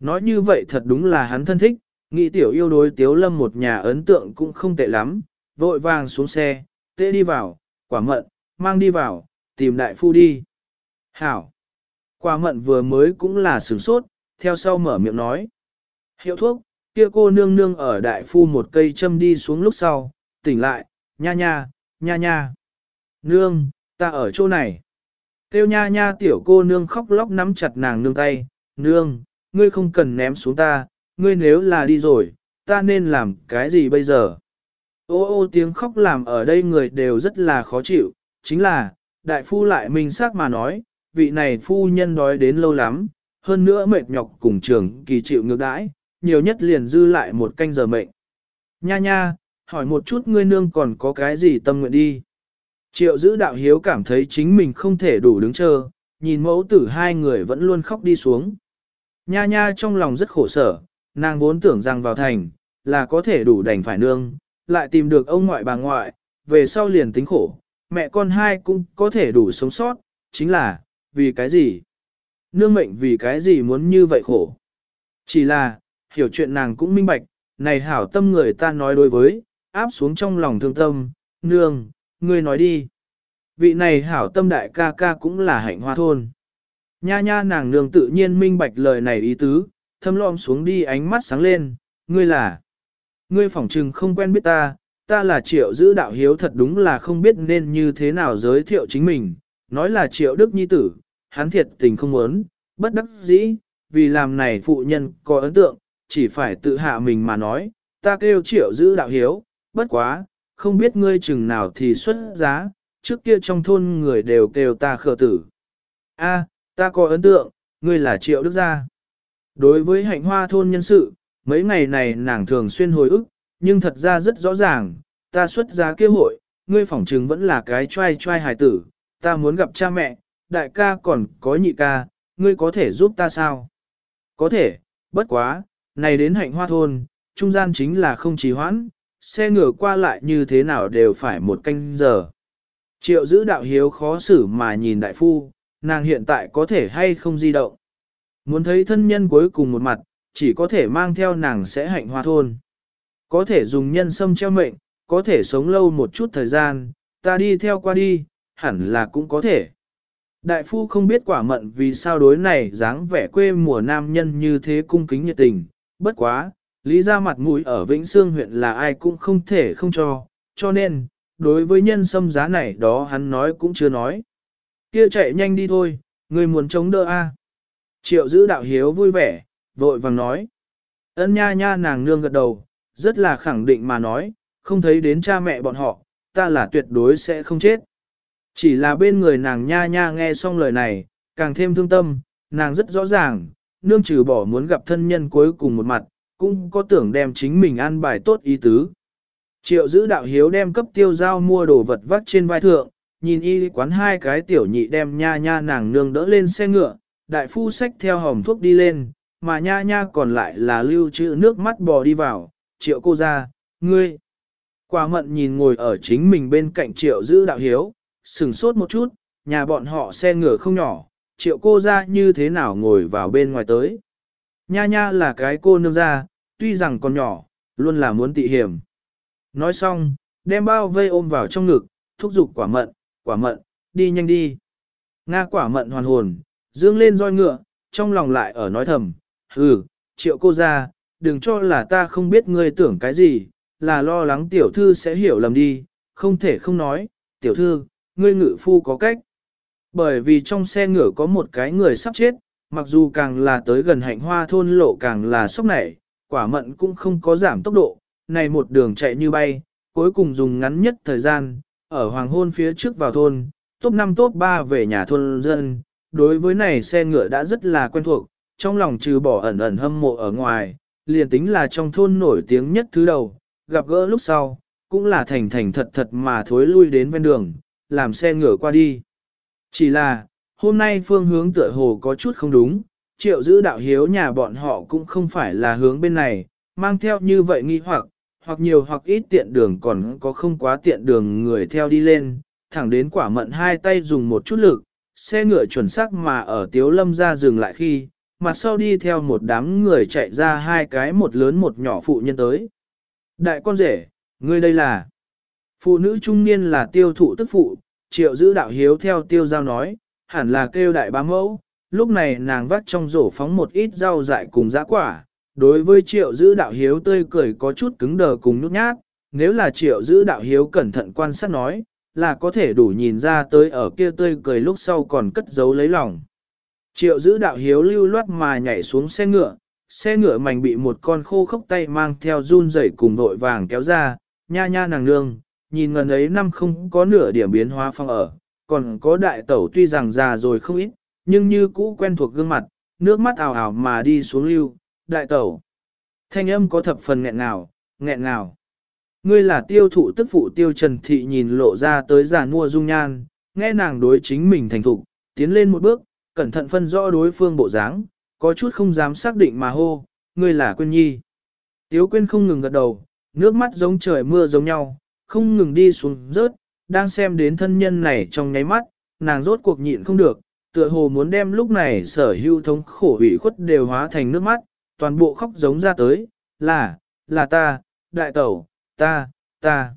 Nói như vậy thật đúng là hắn thân thích, nghĩ tiểu yêu đối tiếu lâm một nhà ấn tượng cũng không tệ lắm, vội vàng xuống xe, tê đi vào, quả mận, mang đi vào, tìm đại phu đi. Hảo! Quả mận vừa mới cũng là sửng sốt, theo sau mở miệng nói. Hiệu thuốc, kia cô nương nương ở đại phu một cây châm đi xuống lúc sau, tỉnh lại, nha nha, nha nha. Nương, ta ở chỗ này. Tiêu nha nha tiểu cô nương khóc lóc nắm chặt nàng nương tay, nương, ngươi không cần ném xuống ta, ngươi nếu là đi rồi, ta nên làm cái gì bây giờ? Ô ô tiếng khóc làm ở đây người đều rất là khó chịu, chính là, đại phu lại minh xác mà nói, vị này phu nhân đói đến lâu lắm, hơn nữa mệt nhọc cùng trường kỳ chịu ngược đãi, nhiều nhất liền dư lại một canh giờ mệnh. Nha nha, hỏi một chút ngươi nương còn có cái gì tâm nguyện đi. Triệu giữ đạo hiếu cảm thấy chính mình không thể đủ đứng chờ, nhìn mẫu tử hai người vẫn luôn khóc đi xuống. Nha nha trong lòng rất khổ sở, nàng vốn tưởng rằng vào thành, là có thể đủ đành phải nương, lại tìm được ông ngoại bà ngoại, về sau liền tính khổ, mẹ con hai cũng có thể đủ sống sót, chính là, vì cái gì? Nương mệnh vì cái gì muốn như vậy khổ? Chỉ là, hiểu chuyện nàng cũng minh bạch, này hảo tâm người ta nói đối với, áp xuống trong lòng thương tâm, nương, ngươi nói đi. Vị này hảo tâm đại ca ca cũng là hạnh hoa thôn. Nha nha nàng nương tự nhiên minh bạch lời này ý tứ, thâm lom xuống đi ánh mắt sáng lên, ngươi là. Ngươi phỏng trừng không quen biết ta, ta là triệu giữ đạo hiếu thật đúng là không biết nên như thế nào giới thiệu chính mình, nói là triệu đức nhi tử, hắn thiệt tình không muốn, bất đắc dĩ, vì làm này phụ nhân có ấn tượng, chỉ phải tự hạ mình mà nói, ta kêu triệu giữ đạo hiếu, bất quá, không biết ngươi chừng nào thì xuất giá, trước kia trong thôn người đều kêu ta khờ tử. A, ta có ấn tượng, ngươi là triệu đức gia. Đối với hạnh hoa thôn nhân sự, mấy ngày này nàng thường xuyên hồi ức, nhưng thật ra rất rõ ràng, ta xuất giá kêu hội, ngươi phỏng trừng vẫn là cái trai trai hài tử, ta muốn gặp cha mẹ, đại ca còn có nhị ca, ngươi có thể giúp ta sao? Có thể, bất quá, này đến hạnh hoa thôn, trung gian chính là không trì hoãn, xe ngựa qua lại như thế nào đều phải một canh giờ. Triệu giữ đạo hiếu khó xử mà nhìn đại phu, nàng hiện tại có thể hay không di động. Muốn thấy thân nhân cuối cùng một mặt, chỉ có thể mang theo nàng sẽ hạnh hoa thôn. Có thể dùng nhân sâm treo mệnh, có thể sống lâu một chút thời gian, ta đi theo qua đi, hẳn là cũng có thể. Đại phu không biết quả mận vì sao đối này dáng vẻ quê mùa nam nhân như thế cung kính nhiệt tình, bất quá, lý ra mặt mũi ở Vĩnh Sương huyện là ai cũng không thể không cho, cho nên, đối với nhân sâm giá này đó hắn nói cũng chưa nói. Kia chạy nhanh đi thôi, người muốn chống đỡ a. Triệu giữ đạo hiếu vui vẻ, vội vàng nói. Ân nha nha nàng nương gật đầu, rất là khẳng định mà nói, không thấy đến cha mẹ bọn họ, ta là tuyệt đối sẽ không chết. Chỉ là bên người nàng nha nha nghe xong lời này, càng thêm thương tâm, nàng rất rõ ràng, nương trừ bỏ muốn gặp thân nhân cuối cùng một mặt, cũng có tưởng đem chính mình an bài tốt ý tứ. Triệu giữ đạo hiếu đem cấp tiêu giao mua đồ vật vắt trên vai thượng, nhìn y quán hai cái tiểu nhị đem nha nha nàng nương đỡ lên xe ngựa, đại phu sách theo hồng thuốc đi lên, mà nha nha còn lại là lưu trữ nước mắt bò đi vào, triệu cô ra, ngươi. Quả mận nhìn ngồi ở chính mình bên cạnh triệu giữ đạo hiếu, sừng sốt một chút, nhà bọn họ xe ngựa không nhỏ, triệu cô ra như thế nào ngồi vào bên ngoài tới. Nha nha là cái cô nương ra, tuy rằng còn nhỏ, luôn là muốn tị hiểm. Nói xong, đem bao vây ôm vào trong ngực, thúc giục quả mận, quả mận, đi nhanh đi. Nga quả mận hoàn hồn, dương lên roi ngựa, trong lòng lại ở nói thầm, hừ, triệu cô ra, đừng cho là ta không biết ngươi tưởng cái gì, là lo lắng tiểu thư sẽ hiểu lầm đi, không thể không nói, tiểu thư, ngươi ngự phu có cách. Bởi vì trong xe ngựa có một cái người sắp chết, mặc dù càng là tới gần hạnh hoa thôn lộ càng là sốc nảy, quả mận cũng không có giảm tốc độ, này một đường chạy như bay, cuối cùng dùng ngắn nhất thời gian, ở hoàng hôn phía trước vào thôn, top 5 top 3 về nhà thôn dân, đối với này xe ngựa đã rất là quen thuộc, trong lòng trừ bỏ ẩn ẩn hâm mộ ở ngoài, liền tính là trong thôn nổi tiếng nhất thứ đầu, gặp gỡ lúc sau, cũng là thành thành thật thật mà thối lui đến ven đường, làm xe ngựa qua đi. Chỉ là, hôm nay phương hướng tựa hồ có chút không đúng, triệu giữ đạo hiếu nhà bọn họ cũng không phải là hướng bên này, mang theo như vậy nghi hoặc, hoặc nhiều hoặc ít tiện đường còn có không quá tiện đường người theo đi lên, thẳng đến quả mận hai tay dùng một chút lực, xe ngựa chuẩn xác mà ở tiếu lâm ra dừng lại khi, mặt sau đi theo một đám người chạy ra hai cái một lớn một nhỏ phụ nhân tới. Đại con rể, ngươi đây là... Phụ nữ trung niên là tiêu thụ tức phụ, triệu giữ đạo hiếu theo tiêu giao nói, hẳn là kêu đại bá mẫu, lúc này nàng vắt trong rổ phóng một ít rau dại cùng giã quả, đối với triệu giữ đạo hiếu tươi cười có chút cứng đờ cùng nhút nhát, nếu là triệu giữ đạo hiếu cẩn thận quan sát nói, là có thể đủ nhìn ra tới ở kia tươi cười lúc sau còn cất giấu lấy lòng. Triệu giữ đạo hiếu lưu loát mà nhảy xuống xe ngựa, xe ngựa mảnh bị một con khô khốc tay mang theo run rẩy cùng vội vàng kéo ra, nha nha nàng nương, nhìn ngần ấy năm không có nửa điểm biến hóa phong ở, còn có đại tẩu tuy rằng già rồi không ít, nhưng như cũ quen thuộc gương mặt, nước mắt ảo ảo mà đi xuống lưu, đại tẩu. Thanh âm có thập phần nghẹn ngào, nghẹn ngào. Ngươi là tiêu thụ tức phụ tiêu trần thị nhìn lộ ra tới già mua dung nhan, nghe nàng đối chính mình thành thục, tiến lên một bước, cẩn thận phân rõ đối phương bộ dáng, có chút không dám xác định mà hô, ngươi là Quyên Nhi. Tiếu Quyên không ngừng gật đầu, nước mắt giống trời mưa giống nhau, không ngừng đi xuống rớt, đang xem đến thân nhân này trong nháy mắt, nàng rốt cuộc nhịn không được, tựa hồ muốn đem lúc này sở hữu thống khổ ủy khuất đều hóa thành nước mắt, toàn bộ khóc giống ra tới, là, là ta, đại tẩu, ta, ta.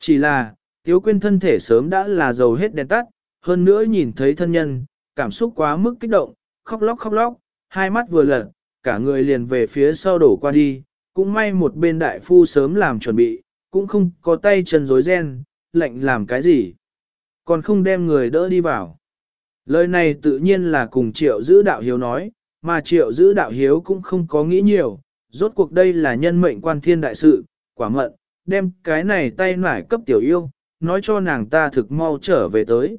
Chỉ là, tiếu quyên thân thể sớm đã là dầu hết đèn tắt, hơn nữa nhìn thấy thân nhân, cảm xúc quá mức kích động, khóc lóc khóc lóc, hai mắt vừa lật, cả người liền về phía sau đổ qua đi, cũng may một bên đại phu sớm làm chuẩn bị, cũng không có tay chân rối ren, lệnh làm cái gì. Còn không đem người đỡ đi vào. Lời này tự nhiên là cùng triệu giữ đạo hiếu nói, mà triệu giữ đạo hiếu cũng không có nghĩ nhiều, rốt cuộc đây là nhân mệnh quan thiên đại sự, quả mận, đem cái này tay nải cấp tiểu yêu, nói cho nàng ta thực mau trở về tới.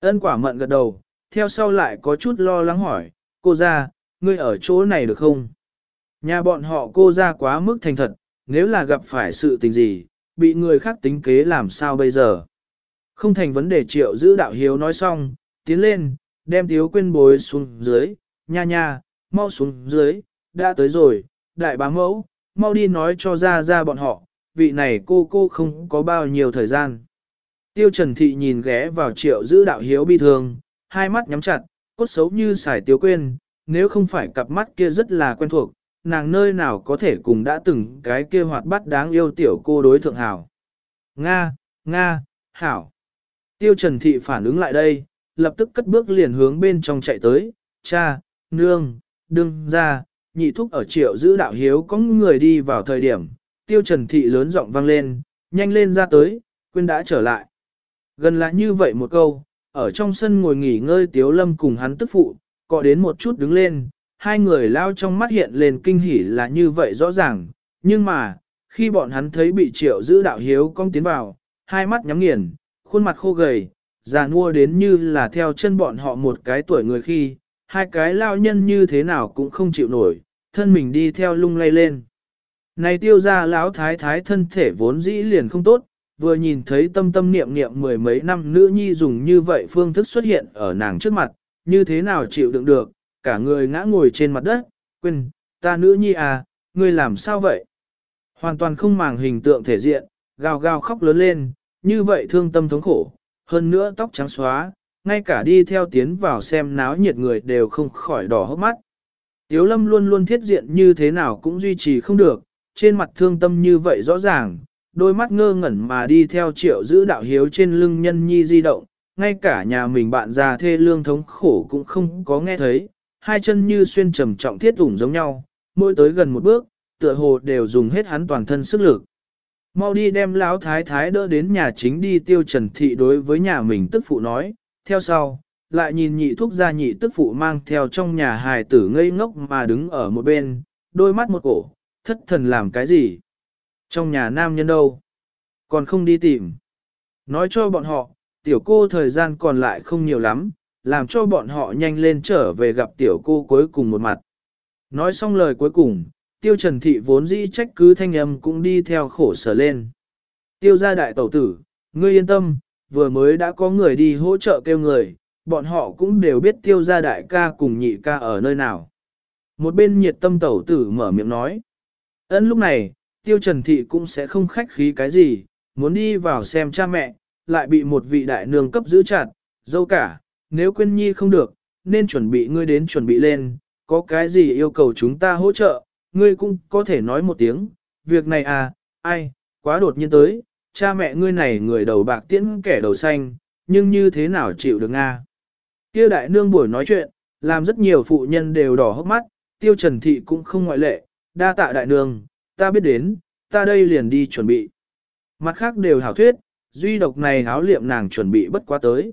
Ân quả mận gật đầu, theo sau lại có chút lo lắng hỏi, cô ra, ngươi ở chỗ này được không? Nhà bọn họ cô ra quá mức thành thật, nếu là gặp phải sự tình gì, bị người khác tính kế làm sao bây giờ? Không thành vấn đề triệu giữ đạo hiếu nói xong, tiến lên, đem tiếu quên bối xuống dưới, nha nha, mau xuống dưới, đã tới rồi, đại bá mẫu, mau đi nói cho ra ra bọn họ, vị này cô cô không có bao nhiêu thời gian. Tiêu Trần Thị nhìn ghé vào triệu giữ đạo hiếu bi thương, hai mắt nhắm chặt, cốt xấu như xài tiếu quên, nếu không phải cặp mắt kia rất là quen thuộc, nàng nơi nào có thể cùng đã từng cái kia hoạt bát đáng yêu tiểu cô đối thượng hảo. Nga, Nga, Hảo. Tiêu Trần Thị phản ứng lại đây, lập tức cất bước liền hướng bên trong chạy tới, cha, nương, đương ra, nhị thúc ở triệu giữ đạo hiếu có người đi vào thời điểm, tiêu trần thị lớn giọng vang lên, nhanh lên ra tới, quên đã trở lại. Gần là như vậy một câu, ở trong sân ngồi nghỉ ngơi tiếu lâm cùng hắn tức phụ, cọ đến một chút đứng lên, hai người lao trong mắt hiện lên kinh hỉ là như vậy rõ ràng, nhưng mà, khi bọn hắn thấy bị triệu giữ đạo hiếu cong tiến vào, hai mắt nhắm nghiền, khuôn mặt khô gầy, già nua đến như là theo chân bọn họ một cái tuổi người khi, hai cái lao nhân như thế nào cũng không chịu nổi, thân mình đi theo lung lay lên. Này tiêu ra lão thái thái thân thể vốn dĩ liền không tốt, vừa nhìn thấy tâm tâm niệm niệm mười mấy năm nữ nhi dùng như vậy phương thức xuất hiện ở nàng trước mặt, như thế nào chịu đựng được, cả người ngã ngồi trên mặt đất, quên, ta nữ nhi à, ngươi làm sao vậy? Hoàn toàn không màng hình tượng thể diện, gào gào khóc lớn lên, như vậy thương tâm thống khổ, hơn nữa tóc trắng xóa, ngay cả đi theo tiến vào xem náo nhiệt người đều không khỏi đỏ hốc mắt. Tiếu lâm luôn luôn thiết diện như thế nào cũng duy trì không được, trên mặt thương tâm như vậy rõ ràng, đôi mắt ngơ ngẩn mà đi theo triệu giữ đạo hiếu trên lưng nhân nhi di động, ngay cả nhà mình bạn già thê lương thống khổ cũng không có nghe thấy, hai chân như xuyên trầm trọng thiết ủng giống nhau, mỗi tới gần một bước, tựa hồ đều dùng hết hắn toàn thân sức lực. Mau đi đem lão thái thái đỡ đến nhà chính đi tiêu trần thị đối với nhà mình tức phụ nói, theo sau, lại nhìn nhị thúc gia nhị tức phụ mang theo trong nhà hài tử ngây ngốc mà đứng ở một bên, đôi mắt một cổ, thất thần làm cái gì? Trong nhà nam nhân đâu? Còn không đi tìm. Nói cho bọn họ, tiểu cô thời gian còn lại không nhiều lắm, làm cho bọn họ nhanh lên trở về gặp tiểu cô cuối cùng một mặt. Nói xong lời cuối cùng, tiêu trần thị vốn dĩ trách cứ thanh âm cũng đi theo khổ sở lên. Tiêu gia đại tẩu tử, ngươi yên tâm, vừa mới đã có người đi hỗ trợ kêu người, bọn họ cũng đều biết tiêu gia đại ca cùng nhị ca ở nơi nào. Một bên nhiệt tâm tẩu tử mở miệng nói. Ấn lúc này, tiêu trần thị cũng sẽ không khách khí cái gì, muốn đi vào xem cha mẹ, lại bị một vị đại nương cấp giữ chặt, dâu cả, nếu quên nhi không được, nên chuẩn bị ngươi đến chuẩn bị lên, có cái gì yêu cầu chúng ta hỗ trợ, ngươi cũng có thể nói một tiếng, việc này à, ai, quá đột nhiên tới, cha mẹ ngươi này người đầu bạc tiễn kẻ đầu xanh, nhưng như thế nào chịu được à? Kia đại nương buổi nói chuyện, làm rất nhiều phụ nhân đều đỏ hốc mắt, tiêu trần thị cũng không ngoại lệ, đa tạ đại nương, ta biết đến, ta đây liền đi chuẩn bị. Mặt khác đều hảo thuyết, duy độc này háo liệm nàng chuẩn bị bất quá tới.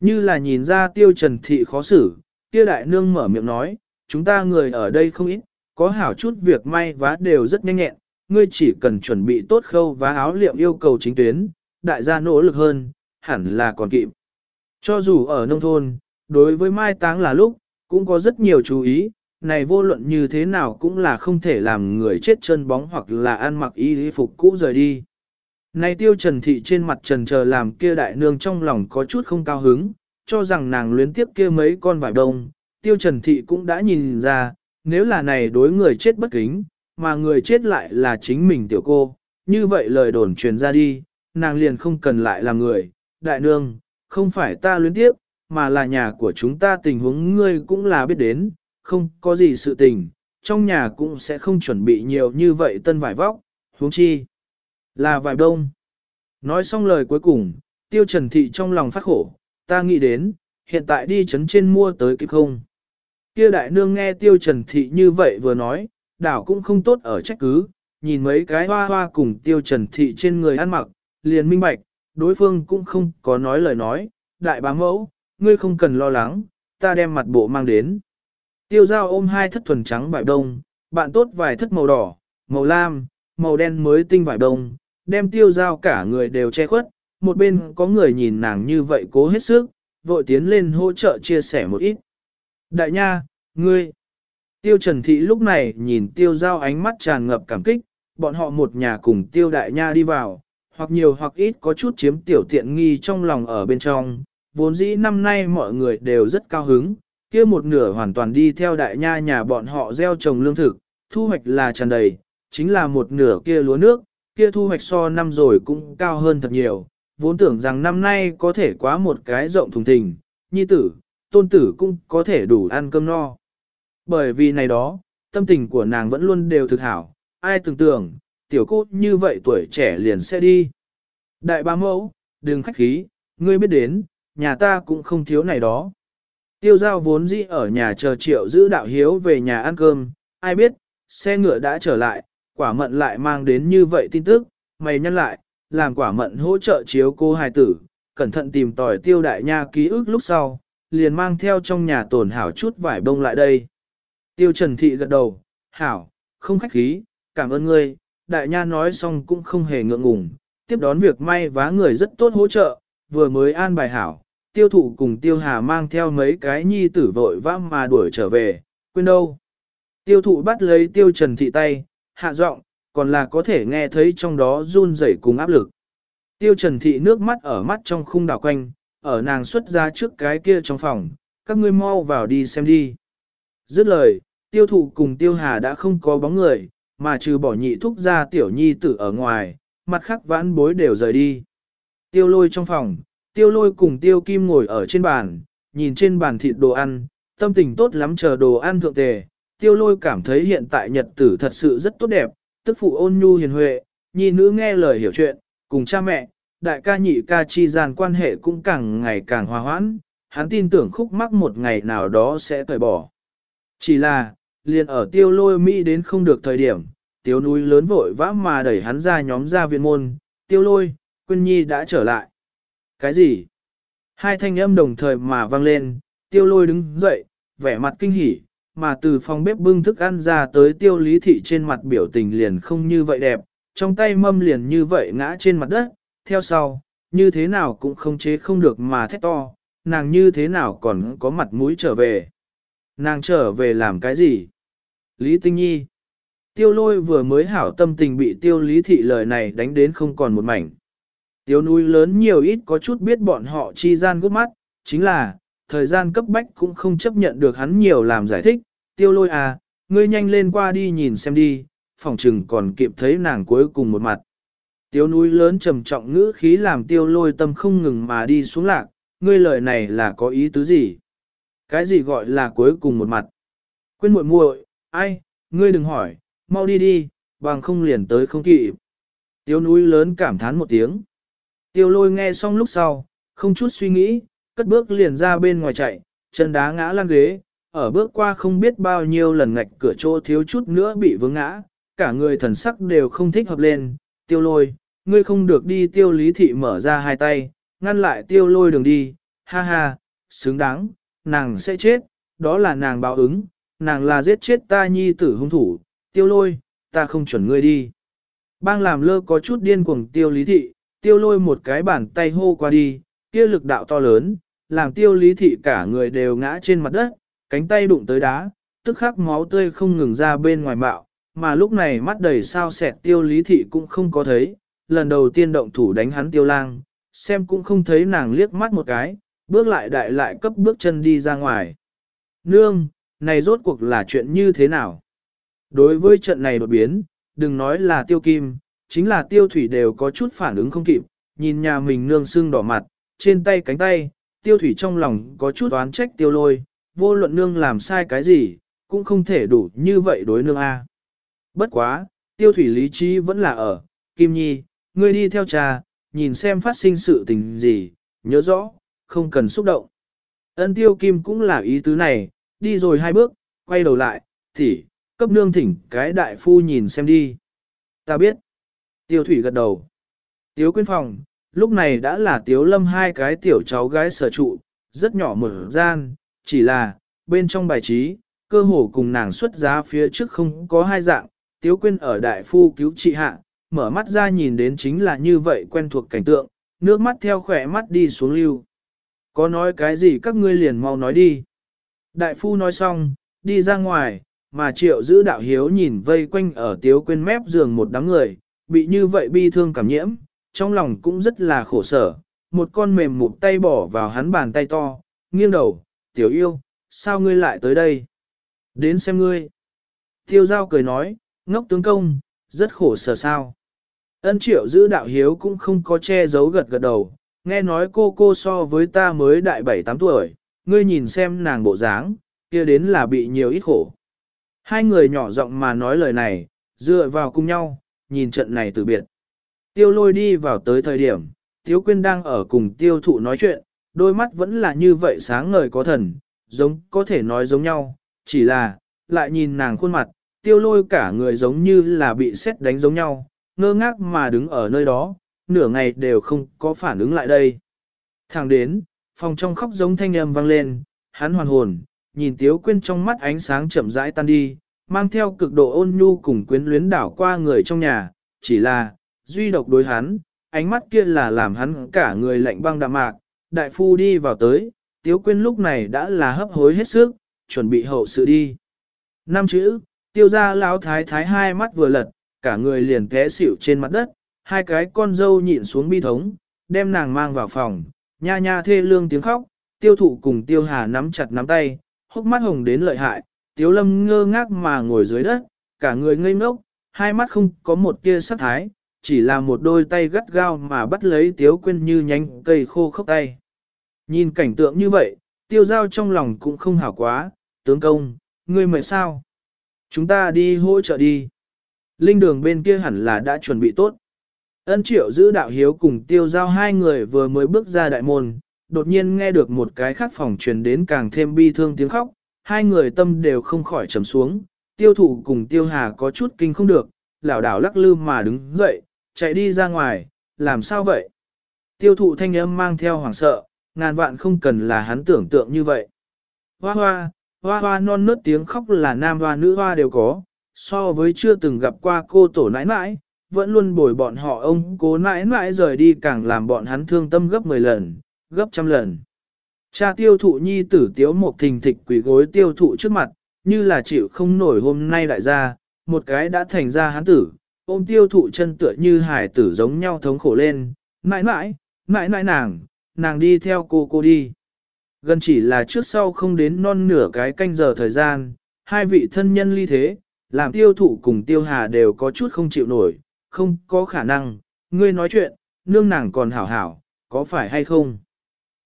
Như là nhìn ra tiêu trần thị khó xử, kia đại nương mở miệng nói, chúng ta người ở đây không ít, có hảo chút việc may vá đều rất nhanh nhẹn, ngươi chỉ cần chuẩn bị tốt khâu vá áo liệm yêu cầu chính tuyến, đại gia nỗ lực hơn, hẳn là còn kịp. Cho dù ở nông thôn, đối với mai táng là lúc, cũng có rất nhiều chú ý, này vô luận như thế nào cũng là không thể làm người chết chân bóng hoặc là ăn mặc y phục cũ rời đi. Này tiêu trần thị trên mặt trần chờ làm kia đại nương trong lòng có chút không cao hứng, cho rằng nàng luyến tiếp kia mấy con vải đông, tiêu trần thị cũng đã nhìn ra, nếu là này đối người chết bất kính, mà người chết lại là chính mình tiểu cô, như vậy lời đồn truyền ra đi, nàng liền không cần lại làm người, đại nương, không phải ta luyến tiếp, mà là nhà của chúng ta tình huống ngươi cũng là biết đến, không có gì sự tình, trong nhà cũng sẽ không chuẩn bị nhiều như vậy tân vải vóc, huống chi là vài đông. Nói xong lời cuối cùng, tiêu trần thị trong lòng phát khổ, ta nghĩ đến, hiện tại đi chấn trên mua tới kịp không. Kia đại nương nghe tiêu trần thị như vậy vừa nói, đảo cũng không tốt ở trách cứ, nhìn mấy cái hoa hoa cùng tiêu trần thị trên người ăn mặc, liền minh bạch, đối phương cũng không có nói lời nói, đại bá mẫu, ngươi không cần lo lắng, ta đem mặt bộ mang đến. Tiêu giao ôm hai thất thuần trắng vải đông, bạn tốt vài thất màu đỏ, màu lam, màu đen mới tinh vải đông, đem tiêu giao cả người đều che khuất, một bên có người nhìn nàng như vậy cố hết sức, vội tiến lên hỗ trợ chia sẻ một ít. Đại nha, ngươi, tiêu trần thị lúc này nhìn tiêu giao ánh mắt tràn ngập cảm kích, bọn họ một nhà cùng tiêu đại nha đi vào, hoặc nhiều hoặc ít có chút chiếm tiểu tiện nghi trong lòng ở bên trong, vốn dĩ năm nay mọi người đều rất cao hứng, kia một nửa hoàn toàn đi theo đại nha nhà bọn họ gieo trồng lương thực, thu hoạch là tràn đầy, chính là một nửa kia lúa nước, kia thu hoạch so năm rồi cũng cao hơn thật nhiều, vốn tưởng rằng năm nay có thể quá một cái rộng thùng thình, nhi tử, tôn tử cũng có thể đủ ăn cơm no. Bởi vì này đó, tâm tình của nàng vẫn luôn đều thực hảo, ai tưởng tưởng, tiểu cô như vậy tuổi trẻ liền sẽ đi. Đại ba mẫu, đừng khách khí, ngươi biết đến, nhà ta cũng không thiếu này đó. Tiêu giao vốn dĩ ở nhà chờ triệu giữ đạo hiếu về nhà ăn cơm, ai biết, xe ngựa đã trở lại, quả mận lại mang đến như vậy tin tức, mày nhân lại, làm quả mận hỗ trợ chiếu cô hài tử, cẩn thận tìm tòi tiêu đại nha ký ức lúc sau, liền mang theo trong nhà tổn hảo chút vải bông lại đây. Tiêu trần thị gật đầu, hảo, không khách khí, cảm ơn ngươi, đại nha nói xong cũng không hề ngượng ngùng, tiếp đón việc may vá người rất tốt hỗ trợ, vừa mới an bài hảo, tiêu thụ cùng tiêu hà mang theo mấy cái nhi tử vội vã mà đuổi trở về, quên đâu. Tiêu thụ bắt lấy tiêu trần thị tay, hạ giọng, còn là có thể nghe thấy trong đó run rẩy cùng áp lực. Tiêu trần thị nước mắt ở mắt trong khung đảo quanh, ở nàng xuất ra trước cái kia trong phòng, các ngươi mau vào đi xem đi. Dứt lời, tiêu thụ cùng tiêu hà đã không có bóng người, mà trừ bỏ nhị thúc ra tiểu nhi tử ở ngoài, mặt khác vãn bối đều rời đi. Tiêu lôi trong phòng, tiêu lôi cùng tiêu kim ngồi ở trên bàn, nhìn trên bàn thịt đồ ăn, tâm tình tốt lắm chờ đồ ăn thượng tề. Tiêu lôi cảm thấy hiện tại nhật tử thật sự rất tốt đẹp, tức phụ ôn nhu hiền huệ, nhi nữ nghe lời hiểu chuyện, cùng cha mẹ, đại ca nhị ca chi gian quan hệ cũng càng ngày càng hòa hoãn, hắn tin tưởng khúc mắc một ngày nào đó sẽ cởi bỏ. Chỉ là, liền ở tiêu lôi Mỹ đến không được thời điểm, tiêu núi lớn vội vã mà đẩy hắn ra nhóm ra viện môn, tiêu lôi, Quyên Nhi đã trở lại. Cái gì? Hai thanh âm đồng thời mà vang lên, tiêu lôi đứng dậy, vẻ mặt kinh hỉ, mà từ phòng bếp bưng thức ăn ra tới tiêu lý thị trên mặt biểu tình liền không như vậy đẹp, trong tay mâm liền như vậy ngã trên mặt đất, theo sau, như thế nào cũng không chế không được mà thét to, nàng như thế nào còn có mặt mũi trở về. Nàng trở về làm cái gì? Lý Tinh Nhi. Tiêu lôi vừa mới hảo tâm tình bị tiêu lý thị lời này đánh đến không còn một mảnh. Tiêu núi lớn nhiều ít có chút biết bọn họ chi gian gút mắt, chính là, thời gian cấp bách cũng không chấp nhận được hắn nhiều làm giải thích. Tiêu lôi à, ngươi nhanh lên qua đi nhìn xem đi, phòng trừng còn kịp thấy nàng cuối cùng một mặt. Tiêu núi lớn trầm trọng ngữ khí làm tiêu lôi tâm không ngừng mà đi xuống lạc, ngươi lời này là có ý tứ gì? Cái gì gọi là cuối cùng một mặt? Quên muội muội, ai, ngươi đừng hỏi, mau đi đi, bằng không liền tới không kịp. Tiêu núi lớn cảm thán một tiếng. Tiêu lôi nghe xong lúc sau, không chút suy nghĩ, cất bước liền ra bên ngoài chạy, chân đá ngã lan ghế, ở bước qua không biết bao nhiêu lần ngạch cửa chỗ thiếu chút nữa bị vướng ngã, cả người thần sắc đều không thích hợp lên, tiêu lôi, ngươi không được đi tiêu lý thị mở ra hai tay, ngăn lại tiêu lôi đường đi, ha ha, xứng đáng, nàng sẽ chết, đó là nàng báo ứng, nàng là giết chết ta nhi tử hung thủ, tiêu lôi, ta không chuẩn ngươi đi. Bang làm lơ có chút điên cuồng tiêu lý thị, tiêu lôi một cái bàn tay hô qua đi, kia lực đạo to lớn, làm tiêu lý thị cả người đều ngã trên mặt đất, cánh tay đụng tới đá, tức khắc máu tươi không ngừng ra bên ngoài bạo, mà lúc này mắt đầy sao sẹt tiêu lý thị cũng không có thấy, lần đầu tiên động thủ đánh hắn tiêu lang, xem cũng không thấy nàng liếc mắt một cái, bước lại đại lại cấp bước chân đi ra ngoài. Nương, này rốt cuộc là chuyện như thế nào? Đối với trận này đột biến, đừng nói là tiêu kim, chính là tiêu thủy đều có chút phản ứng không kịp, nhìn nhà mình nương sưng đỏ mặt, trên tay cánh tay, tiêu thủy trong lòng có chút oán trách tiêu lôi, vô luận nương làm sai cái gì, cũng không thể đủ như vậy đối nương A. Bất quá, tiêu thủy lý trí vẫn là ở, Kim Nhi, ngươi đi theo cha, nhìn xem phát sinh sự tình gì, nhớ rõ, không cần xúc động. Ân tiêu kim cũng là ý tứ này, đi rồi hai bước, quay đầu lại, thì, cấp nương thỉnh cái đại phu nhìn xem đi. Ta biết. Tiêu thủy gật đầu. Tiếu quyên phòng, lúc này đã là tiếu lâm hai cái tiểu cháu gái sở trụ, rất nhỏ mở gian, chỉ là, bên trong bài trí, cơ hồ cùng nàng xuất giá phía trước không có hai dạng, tiếu quyên ở đại phu cứu trị hạ, mở mắt ra nhìn đến chính là như vậy quen thuộc cảnh tượng, nước mắt theo khỏe mắt đi xuống lưu. Có nói cái gì các ngươi liền mau nói đi. Đại phu nói xong, đi ra ngoài, mà triệu giữ đạo hiếu nhìn vây quanh ở tiếu Quyên mép giường một đám người, bị như vậy bi thương cảm nhiễm, trong lòng cũng rất là khổ sở, một con mềm mụn tay bỏ vào hắn bàn tay to, nghiêng đầu, tiểu yêu, sao ngươi lại tới đây? Đến xem ngươi. Tiêu giao cười nói, ngốc tướng công, rất khổ sở sao. Ân triệu giữ đạo hiếu cũng không có che giấu gật gật đầu, nghe nói cô cô so với ta mới đại 7-8 tuổi, ngươi nhìn xem nàng bộ dáng, kia đến là bị nhiều ít khổ. Hai người nhỏ giọng mà nói lời này, dựa vào cùng nhau, nhìn trận này từ biệt. Tiêu lôi đi vào tới thời điểm, Tiếu Quyên đang ở cùng tiêu thụ nói chuyện, đôi mắt vẫn là như vậy sáng ngời có thần, giống có thể nói giống nhau, chỉ là, lại nhìn nàng khuôn mặt, tiêu lôi cả người giống như là bị xét đánh giống nhau, ngơ ngác mà đứng ở nơi đó, nửa ngày đều không có phản ứng lại đây. Thẳng đến, phòng trong khóc giống thanh âm vang lên, hắn hoàn hồn, nhìn Tiếu Quyên trong mắt ánh sáng chậm rãi tan đi, mang theo cực độ ôn nhu cùng quyến luyến đảo qua người trong nhà, chỉ là, duy độc đối hắn, ánh mắt kia là làm hắn cả người lạnh băng đạm mạc, đại phu đi vào tới, Tiếu Quyên lúc này đã là hấp hối hết sức, chuẩn bị hậu sự đi. Năm chữ, tiêu ra lão thái thái hai mắt vừa lật, cả người liền té xỉu trên mặt đất, hai cái con dâu nhịn xuống bi thống, đem nàng mang vào phòng, nha nha thê lương tiếng khóc, tiêu thụ cùng tiêu hà nắm chặt nắm tay, hốc mắt hồng đến lợi hại, tiếu lâm ngơ ngác mà ngồi dưới đất, cả người ngây ngốc, hai mắt không có một tia sắc thái, chỉ là một đôi tay gắt gao mà bắt lấy tiếu quên như nhánh cây khô khốc tay. Nhìn cảnh tượng như vậy, tiêu giao trong lòng cũng không hảo quá, tướng công, ngươi mệt sao? Chúng ta đi hỗ trợ đi. Linh đường bên kia hẳn là đã chuẩn bị tốt. Ân triệu giữ đạo hiếu cùng tiêu giao hai người vừa mới bước ra đại môn, đột nhiên nghe được một cái khác phòng truyền đến càng thêm bi thương tiếng khóc, hai người tâm đều không khỏi trầm xuống, tiêu thụ cùng tiêu hà có chút kinh không được, lảo đảo lắc lư mà đứng dậy, chạy đi ra ngoài, làm sao vậy? Tiêu thụ thanh âm mang theo hoảng sợ, ngàn vạn không cần là hắn tưởng tượng như vậy. Hoa hoa, hoa hoa non nớt tiếng khóc là nam hoa nữ hoa đều có, so với chưa từng gặp qua cô tổ nãi nãi, vẫn luôn bồi bọn họ ông cố nãi nãi rời đi càng làm bọn hắn thương tâm gấp 10 lần, gấp trăm lần. Cha tiêu thụ nhi tử tiếu một thình thịch quỷ gối tiêu thụ trước mặt, như là chịu không nổi hôm nay đại gia, một cái đã thành ra hắn tử, ôm tiêu thụ chân tựa như hải tử giống nhau thống khổ lên, mãi mãi, mãi mãi nàng, nàng đi theo cô cô đi. Gần chỉ là trước sau không đến non nửa cái canh giờ thời gian, hai vị thân nhân ly thế, làm tiêu thụ cùng tiêu hà đều có chút không chịu nổi, không có khả năng, ngươi nói chuyện, nương nàng còn hảo hảo, có phải hay không?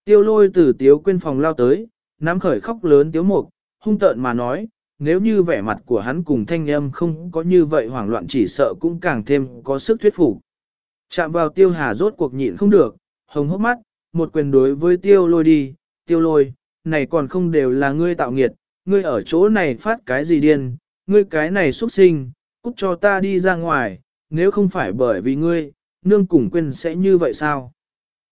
Tiêu lôi từ tiếu quên phòng lao tới, nắm khởi khóc lớn tiếu mục, hung tợn mà nói, nếu như vẻ mặt của hắn cùng thanh âm không có như vậy hoảng loạn chỉ sợ cũng càng thêm có sức thuyết phục. Chạm vào tiêu hà rốt cuộc nhịn không được, hồng hốc mắt, một quyền đối với tiêu lôi đi, tiêu lôi, này còn không đều là ngươi tạo nghiệt, ngươi ở chỗ này phát cái gì điên, ngươi cái này xuất sinh, cút cho ta đi ra ngoài, nếu không phải bởi vì ngươi, nương cùng quên sẽ như vậy sao?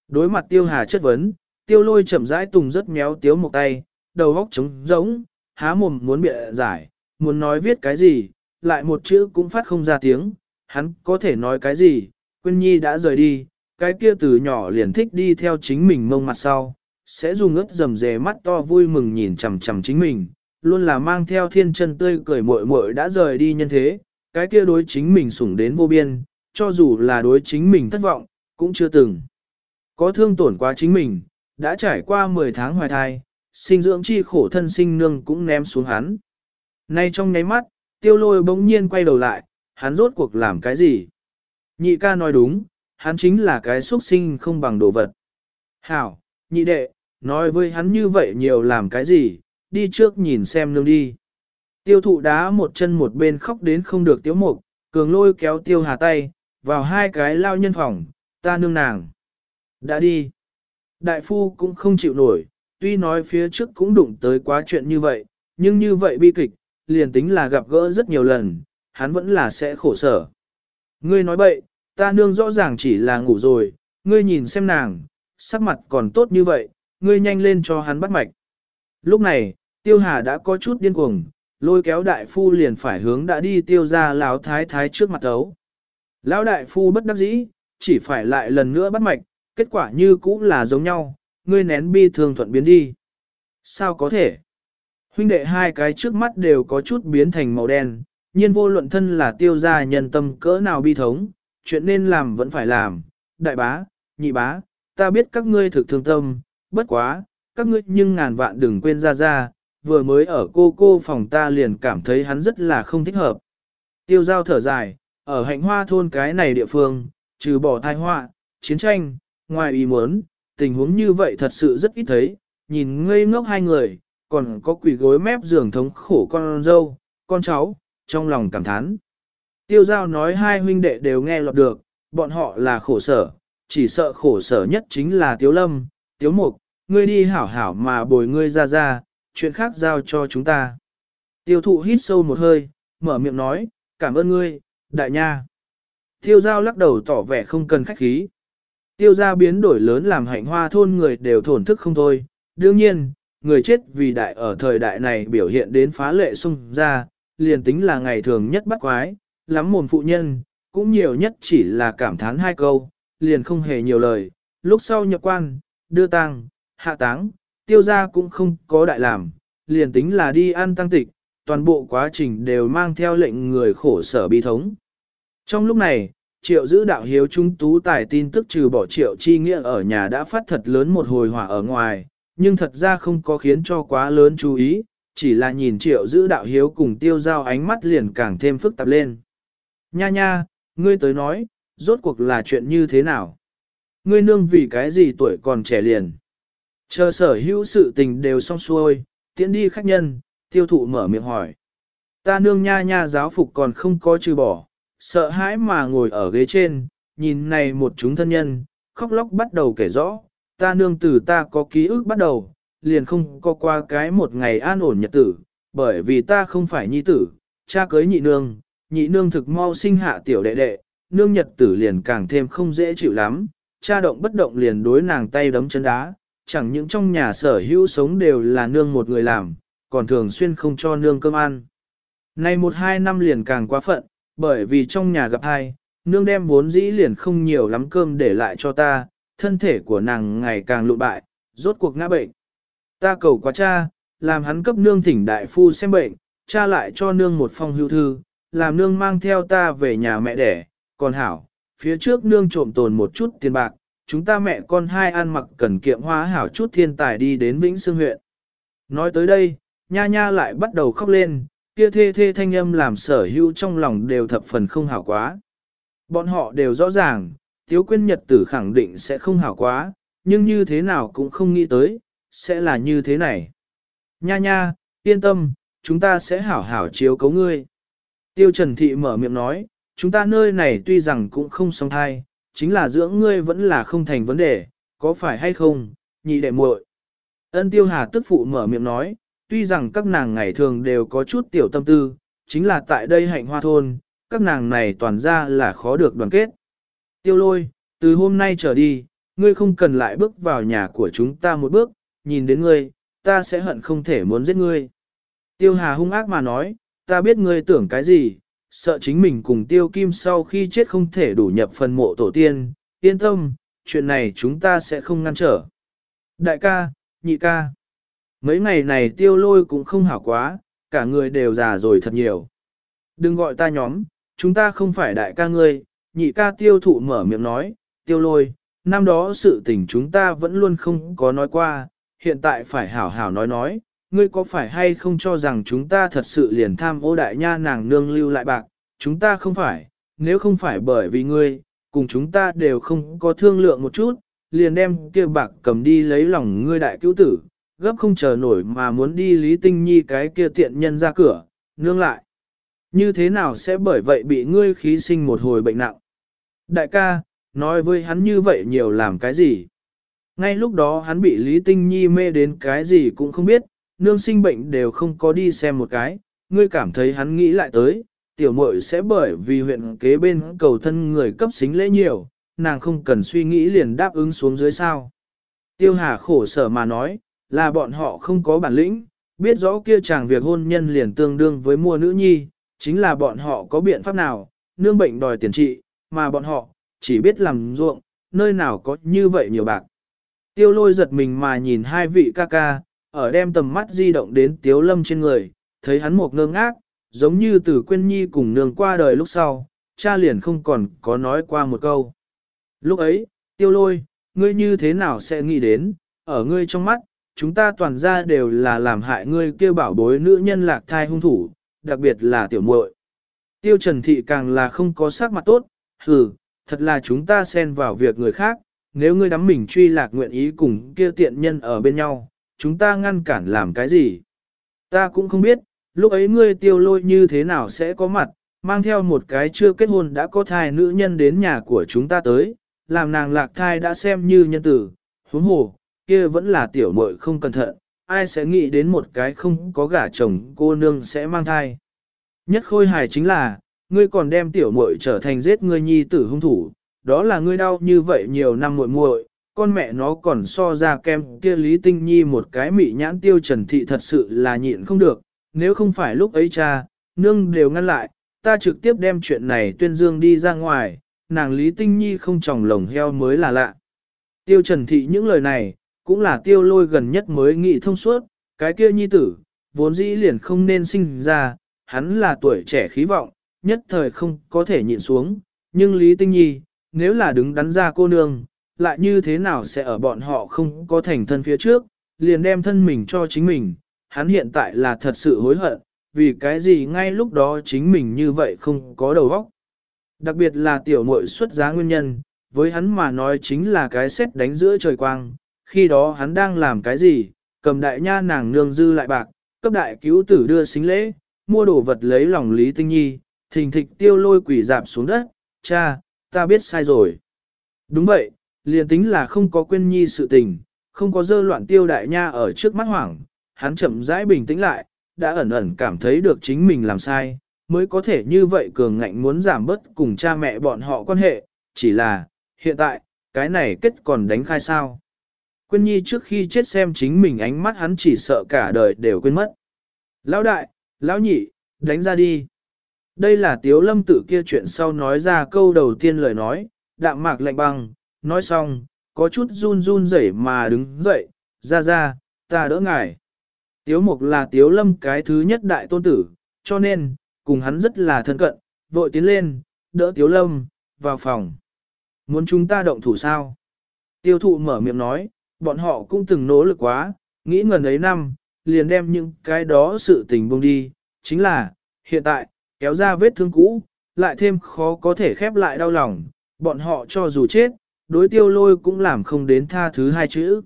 Đối mặt tiêu hà chất vấn, tiêu lôi chậm rãi tùng rất méo tiếu một tay, đầu góc trống rỗng, há mồm muốn bịa giải, muốn nói viết cái gì, lại một chữ cũng phát không ra tiếng, hắn có thể nói cái gì, Quyên nhi đã rời đi, cái kia từ nhỏ liền thích đi theo chính mình mông mặt sau, sẽ dùng ướt dầm dề mắt to vui mừng nhìn chằm chằm chính mình, luôn là mang theo thiên chân tươi cười muội muội đã rời đi nhân thế, cái kia đối chính mình sủng đến vô biên, cho dù là đối chính mình thất vọng, cũng chưa từng. Có thương tổn quá chính mình, Đã trải qua 10 tháng hoài thai, sinh dưỡng chi khổ thân sinh nương cũng ném xuống hắn. Nay trong nháy mắt, tiêu lôi bỗng nhiên quay đầu lại, hắn rốt cuộc làm cái gì? Nhị ca nói đúng, hắn chính là cái xuất sinh không bằng đồ vật. Hảo, nhị đệ, nói với hắn như vậy nhiều làm cái gì, đi trước nhìn xem nương đi. Tiêu thụ đá một chân một bên khóc đến không được tiếu mục, cường lôi kéo tiêu hà tay, vào hai cái lao nhân phòng, ta nương nàng. Đã đi. Đại phu cũng không chịu nổi, tuy nói phía trước cũng đụng tới quá chuyện như vậy, nhưng như vậy bi kịch, liền tính là gặp gỡ rất nhiều lần, hắn vẫn là sẽ khổ sở. Ngươi nói bậy, ta nương rõ ràng chỉ là ngủ rồi, ngươi nhìn xem nàng, sắc mặt còn tốt như vậy, ngươi nhanh lên cho hắn bắt mạch. Lúc này, tiêu hà đã có chút điên cuồng, lôi kéo đại phu liền phải hướng đã đi tiêu ra lão thái thái trước mặt ấu. Lão đại phu bất đắc dĩ, chỉ phải lại lần nữa bắt mạch, kết quả như cũ là giống nhau, ngươi nén bi thương thuận biến đi. Sao có thể? Huynh đệ hai cái trước mắt đều có chút biến thành màu đen, nhiên vô luận thân là tiêu gia nhân tâm cỡ nào bi thống, chuyện nên làm vẫn phải làm. Đại bá, nhị bá, ta biết các ngươi thực thương tâm, bất quá, các ngươi nhưng ngàn vạn đừng quên ra ra, vừa mới ở cô cô phòng ta liền cảm thấy hắn rất là không thích hợp. Tiêu giao thở dài, ở hạnh hoa thôn cái này địa phương, trừ bỏ thai họa, chiến tranh, ngoài ý muốn, tình huống như vậy thật sự rất ít thấy, nhìn ngây ngốc hai người, còn có quỷ gối mép giường thống khổ con dâu, con cháu, trong lòng cảm thán. Tiêu giao nói hai huynh đệ đều nghe lọt được, bọn họ là khổ sở, chỉ sợ khổ sở nhất chính là Tiếu Lâm, Tiếu Mục, ngươi đi hảo hảo mà bồi ngươi ra ra, chuyện khác giao cho chúng ta. Tiêu thụ hít sâu một hơi, mở miệng nói, cảm ơn ngươi, đại nha. Tiêu giao lắc đầu tỏ vẻ không cần khách khí. Tiêu gia biến đổi lớn làm hạnh hoa thôn người đều thổn thức không thôi. Đương nhiên, người chết vì đại ở thời đại này biểu hiện đến phá lệ sung ra, liền tính là ngày thường nhất bắt quái, lắm mồm phụ nhân, cũng nhiều nhất chỉ là cảm thán hai câu, liền không hề nhiều lời. Lúc sau nhập quan, đưa tang, hạ táng, tiêu gia cũng không có đại làm, liền tính là đi ăn tăng tịch, toàn bộ quá trình đều mang theo lệnh người khổ sở bi thống. Trong lúc này, triệu giữ đạo hiếu trung tú tài tin tức trừ bỏ triệu chi nghĩa ở nhà đã phát thật lớn một hồi hỏa ở ngoài, nhưng thật ra không có khiến cho quá lớn chú ý, chỉ là nhìn triệu giữ đạo hiếu cùng tiêu giao ánh mắt liền càng thêm phức tạp lên. Nha nha, ngươi tới nói, rốt cuộc là chuyện như thế nào? Ngươi nương vì cái gì tuổi còn trẻ liền? Chờ sở hữu sự tình đều xong xuôi, tiễn đi khách nhân, tiêu thụ mở miệng hỏi. Ta nương nha nha giáo phục còn không có trừ bỏ, sợ hãi mà ngồi ở ghế trên, nhìn này một chúng thân nhân, khóc lóc bắt đầu kể rõ, ta nương tử ta có ký ức bắt đầu, liền không có qua cái một ngày an ổn nhật tử, bởi vì ta không phải nhi tử, cha cưới nhị nương, nhị nương thực mau sinh hạ tiểu đệ đệ, nương nhật tử liền càng thêm không dễ chịu lắm, cha động bất động liền đối nàng tay đấm chân đá, chẳng những trong nhà sở hữu sống đều là nương một người làm, còn thường xuyên không cho nương cơm ăn. Nay một hai năm liền càng quá phận, bởi vì trong nhà gặp hai, nương đem vốn dĩ liền không nhiều lắm cơm để lại cho ta, thân thể của nàng ngày càng lụ bại, rốt cuộc ngã bệnh. Ta cầu quá cha, làm hắn cấp nương thỉnh đại phu xem bệnh, cha lại cho nương một phong hưu thư, làm nương mang theo ta về nhà mẹ đẻ, còn hảo, phía trước nương trộm tồn một chút tiền bạc, chúng ta mẹ con hai ăn mặc cần kiệm hóa hảo chút thiên tài đi đến Vĩnh Sương huyện. Nói tới đây, nha nha lại bắt đầu khóc lên, kia thê thê thanh âm làm sở hữu trong lòng đều thập phần không hảo quá. Bọn họ đều rõ ràng, Tiếu Quyên Nhật tử khẳng định sẽ không hảo quá, nhưng như thế nào cũng không nghĩ tới, sẽ là như thế này. Nha nha, yên tâm, chúng ta sẽ hảo hảo chiếu cấu ngươi. Tiêu Trần Thị mở miệng nói, chúng ta nơi này tuy rằng cũng không song thai, chính là dưỡng ngươi vẫn là không thành vấn đề, có phải hay không, nhị đệ muội. Ân Tiêu Hà tức phụ mở miệng nói, tuy rằng các nàng ngày thường đều có chút tiểu tâm tư, chính là tại đây hạnh hoa thôn, các nàng này toàn ra là khó được đoàn kết. Tiêu lôi, từ hôm nay trở đi, ngươi không cần lại bước vào nhà của chúng ta một bước, nhìn đến ngươi, ta sẽ hận không thể muốn giết ngươi. Tiêu Hà hung ác mà nói, ta biết ngươi tưởng cái gì, sợ chính mình cùng Tiêu Kim sau khi chết không thể đủ nhập phần mộ tổ tiên, yên tâm, chuyện này chúng ta sẽ không ngăn trở. Đại ca, nhị ca. Mấy ngày này tiêu lôi cũng không hảo quá, cả người đều già rồi thật nhiều. Đừng gọi ta nhóm, chúng ta không phải đại ca ngươi, nhị ca tiêu thụ mở miệng nói, tiêu lôi, năm đó sự tình chúng ta vẫn luôn không có nói qua, hiện tại phải hảo hảo nói nói, ngươi có phải hay không cho rằng chúng ta thật sự liền tham ô đại nha nàng nương lưu lại bạc, chúng ta không phải, nếu không phải bởi vì ngươi, cùng chúng ta đều không có thương lượng một chút, liền đem kia bạc cầm đi lấy lòng ngươi đại cứu tử, gấp không chờ nổi mà muốn đi Lý Tinh Nhi cái kia tiện nhân ra cửa, nương lại. Như thế nào sẽ bởi vậy bị ngươi khí sinh một hồi bệnh nặng? Đại ca, nói với hắn như vậy nhiều làm cái gì? Ngay lúc đó hắn bị Lý Tinh Nhi mê đến cái gì cũng không biết, nương sinh bệnh đều không có đi xem một cái, ngươi cảm thấy hắn nghĩ lại tới, tiểu muội sẽ bởi vì huyện kế bên cầu thân người cấp xính lễ nhiều, nàng không cần suy nghĩ liền đáp ứng xuống dưới sao. Tiêu Hà khổ sở mà nói, là bọn họ không có bản lĩnh, biết rõ kia chàng việc hôn nhân liền tương đương với mua nữ nhi, chính là bọn họ có biện pháp nào, nương bệnh đòi tiền trị, mà bọn họ, chỉ biết làm ruộng, nơi nào có như vậy nhiều bạc. Tiêu lôi giật mình mà nhìn hai vị ca ca, ở đem tầm mắt di động đến tiếu lâm trên người, thấy hắn một ngơ ngác, giống như từ quên nhi cùng nương qua đời lúc sau, cha liền không còn có nói qua một câu. Lúc ấy, tiêu lôi, ngươi như thế nào sẽ nghĩ đến, ở ngươi trong mắt, chúng ta toàn ra đều là làm hại ngươi kia bảo bối nữ nhân lạc thai hung thủ, đặc biệt là tiểu muội. Tiêu Trần Thị càng là không có sắc mặt tốt, hừ, thật là chúng ta xen vào việc người khác, nếu ngươi đắm mình truy lạc nguyện ý cùng kia tiện nhân ở bên nhau, chúng ta ngăn cản làm cái gì? Ta cũng không biết, lúc ấy ngươi tiêu lôi như thế nào sẽ có mặt, mang theo một cái chưa kết hôn đã có thai nữ nhân đến nhà của chúng ta tới, làm nàng lạc thai đã xem như nhân tử, huống hồ, kia vẫn là tiểu muội không cẩn thận, ai sẽ nghĩ đến một cái không có gả chồng cô nương sẽ mang thai. Nhất khôi hài chính là, ngươi còn đem tiểu muội trở thành giết ngươi nhi tử hung thủ, đó là ngươi đau như vậy nhiều năm muội muội, con mẹ nó còn so ra kem kia Lý Tinh Nhi một cái mị nhãn tiêu trần thị thật sự là nhịn không được, nếu không phải lúc ấy cha, nương đều ngăn lại, ta trực tiếp đem chuyện này tuyên dương đi ra ngoài, nàng Lý Tinh Nhi không tròng lồng heo mới là lạ. Tiêu trần thị những lời này, cũng là tiêu lôi gần nhất mới nghĩ thông suốt, cái kia nhi tử, vốn dĩ liền không nên sinh ra, hắn là tuổi trẻ khí vọng, nhất thời không có thể nhịn xuống, nhưng Lý Tinh Nhi, nếu là đứng đắn ra cô nương, lại như thế nào sẽ ở bọn họ không có thành thân phía trước, liền đem thân mình cho chính mình, hắn hiện tại là thật sự hối hận, vì cái gì ngay lúc đó chính mình như vậy không có đầu óc. Đặc biệt là tiểu muội xuất giá nguyên nhân, với hắn mà nói chính là cái xét đánh giữa trời quang, khi đó hắn đang làm cái gì, cầm đại nha nàng nương dư lại bạc, cấp đại cứu tử đưa xính lễ, mua đồ vật lấy lòng Lý Tinh Nhi, thình thịch tiêu lôi quỷ dạp xuống đất, cha, ta biết sai rồi. Đúng vậy, liền tính là không có quên nhi sự tình, không có dơ loạn tiêu đại nha ở trước mắt hoảng, hắn chậm rãi bình tĩnh lại, đã ẩn ẩn cảm thấy được chính mình làm sai, mới có thể như vậy cường ngạnh muốn giảm bớt cùng cha mẹ bọn họ quan hệ, chỉ là, hiện tại, cái này kết còn đánh khai sao. Quyên nhi trước khi chết xem chính mình ánh mắt hắn chỉ sợ cả đời đều quên mất. Lão đại, lão nhị, đánh ra đi. Đây là tiếu lâm tử kia chuyện sau nói ra câu đầu tiên lời nói, đạm mạc lạnh băng, nói xong, có chút run run rẩy mà đứng dậy, ra ra, ta đỡ ngài. Tiếu mục là tiếu lâm cái thứ nhất đại tôn tử, cho nên, cùng hắn rất là thân cận, vội tiến lên, đỡ tiếu lâm, vào phòng. Muốn chúng ta động thủ sao? Tiêu thụ mở miệng nói, bọn họ cũng từng nỗ lực quá, nghĩ ngần ấy năm, liền đem những cái đó sự tình buông đi, chính là, hiện tại, kéo ra vết thương cũ, lại thêm khó có thể khép lại đau lòng, bọn họ cho dù chết, đối tiêu lôi cũng làm không đến tha thứ hai chữ.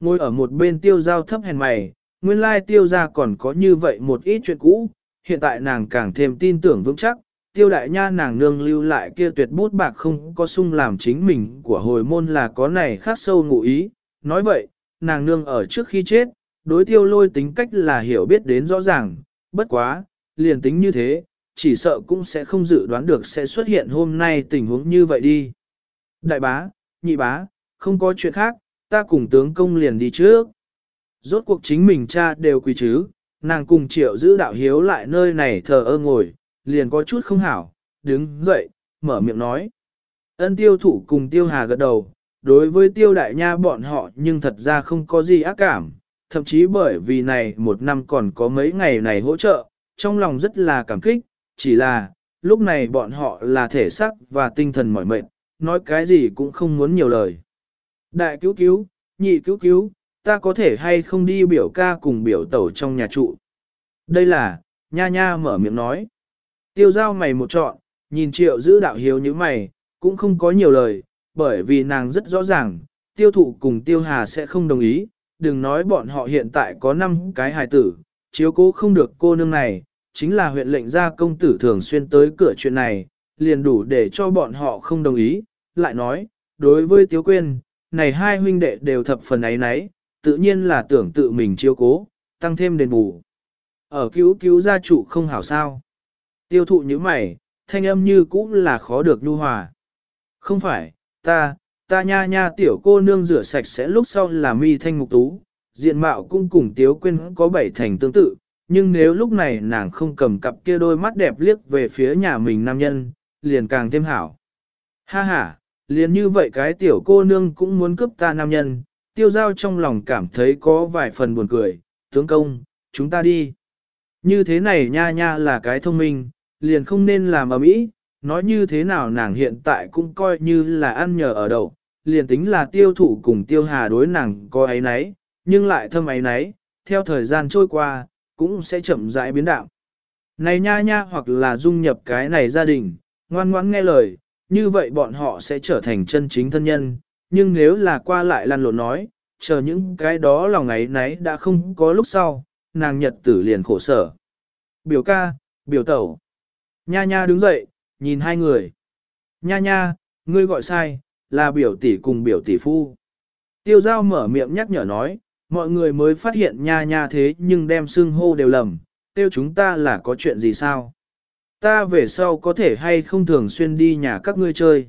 Ngồi ở một bên tiêu giao thấp hèn mày, nguyên lai tiêu ra còn có như vậy một ít chuyện cũ, hiện tại nàng càng thêm tin tưởng vững chắc, tiêu đại nha nàng nương lưu lại kia tuyệt bút bạc không có sung làm chính mình của hồi môn là có này khác sâu ngụ ý, nói vậy, nàng nương ở trước khi chết, đối tiêu lôi tính cách là hiểu biết đến rõ ràng, bất quá, liền tính như thế, chỉ sợ cũng sẽ không dự đoán được sẽ xuất hiện hôm nay tình huống như vậy đi. Đại bá, nhị bá, không có chuyện khác, ta cùng tướng công liền đi trước. Rốt cuộc chính mình cha đều quỳ chứ, nàng cùng triệu giữ đạo hiếu lại nơi này thờ ơ ngồi, liền có chút không hảo, đứng dậy, mở miệng nói. Ân tiêu thủ cùng tiêu hà gật đầu, đối với tiêu đại nha bọn họ nhưng thật ra không có gì ác cảm, thậm chí bởi vì này một năm còn có mấy ngày này hỗ trợ, trong lòng rất là cảm kích, chỉ là, lúc này bọn họ là thể xác và tinh thần mỏi mệt, nói cái gì cũng không muốn nhiều lời. Đại cứu cứu, nhị cứu cứu, ta có thể hay không đi biểu ca cùng biểu tẩu trong nhà trụ. Đây là, nha nha mở miệng nói. Tiêu giao mày một trọn, nhìn triệu giữ đạo hiếu như mày, cũng không có nhiều lời, bởi vì nàng rất rõ ràng, tiêu thụ cùng tiêu hà sẽ không đồng ý, đừng nói bọn họ hiện tại có 5 cái hài tử, chiếu cố không được cô nương này, chính là huyện lệnh gia công tử thường xuyên tới cửa chuyện này, liền đủ để cho bọn họ không đồng ý, lại nói, đối với Tiếu Quyên, này hai huynh đệ đều thập phần ấy nấy, tự nhiên là tưởng tự mình chiếu cố, tăng thêm đền bù. Ở cứu cứu gia trụ không hảo sao. Tiêu thụ như mày, thanh âm như cũng là khó được nhu hòa. Không phải, ta, ta nha nha tiểu cô nương rửa sạch sẽ lúc sau là mi thanh mục tú, diện mạo cũng cùng tiếu quên có bảy thành tương tự, nhưng nếu lúc này nàng không cầm cặp kia đôi mắt đẹp liếc về phía nhà mình nam nhân, liền càng thêm hảo. Ha ha, liền như vậy cái tiểu cô nương cũng muốn cướp ta nam nhân, tiêu giao trong lòng cảm thấy có vài phần buồn cười, tướng công, chúng ta đi. Như thế này nha nha là cái thông minh, liền không nên làm ở mỹ, nói như thế nào nàng hiện tại cũng coi như là ăn nhờ ở đậu, liền tính là tiêu thụ cùng tiêu hà đối nàng có ấy nấy, nhưng lại thâm ấy nấy, theo thời gian trôi qua, cũng sẽ chậm rãi biến đạo. Này nha nha hoặc là dung nhập cái này gia đình, ngoan ngoãn nghe lời, như vậy bọn họ sẽ trở thành chân chính thân nhân, nhưng nếu là qua lại lăn lộn nói, chờ những cái đó lòng ấy nấy đã không có lúc sau, nàng nhật tử liền khổ sở. Biểu ca, biểu tẩu. Nha nha đứng dậy, nhìn hai người. Nha nha, ngươi gọi sai, là biểu tỷ cùng biểu tỷ phu. Tiêu giao mở miệng nhắc nhở nói, mọi người mới phát hiện nha nha thế nhưng đem xưng hô đều lầm, tiêu chúng ta là có chuyện gì sao? Ta về sau có thể hay không thường xuyên đi nhà các ngươi chơi.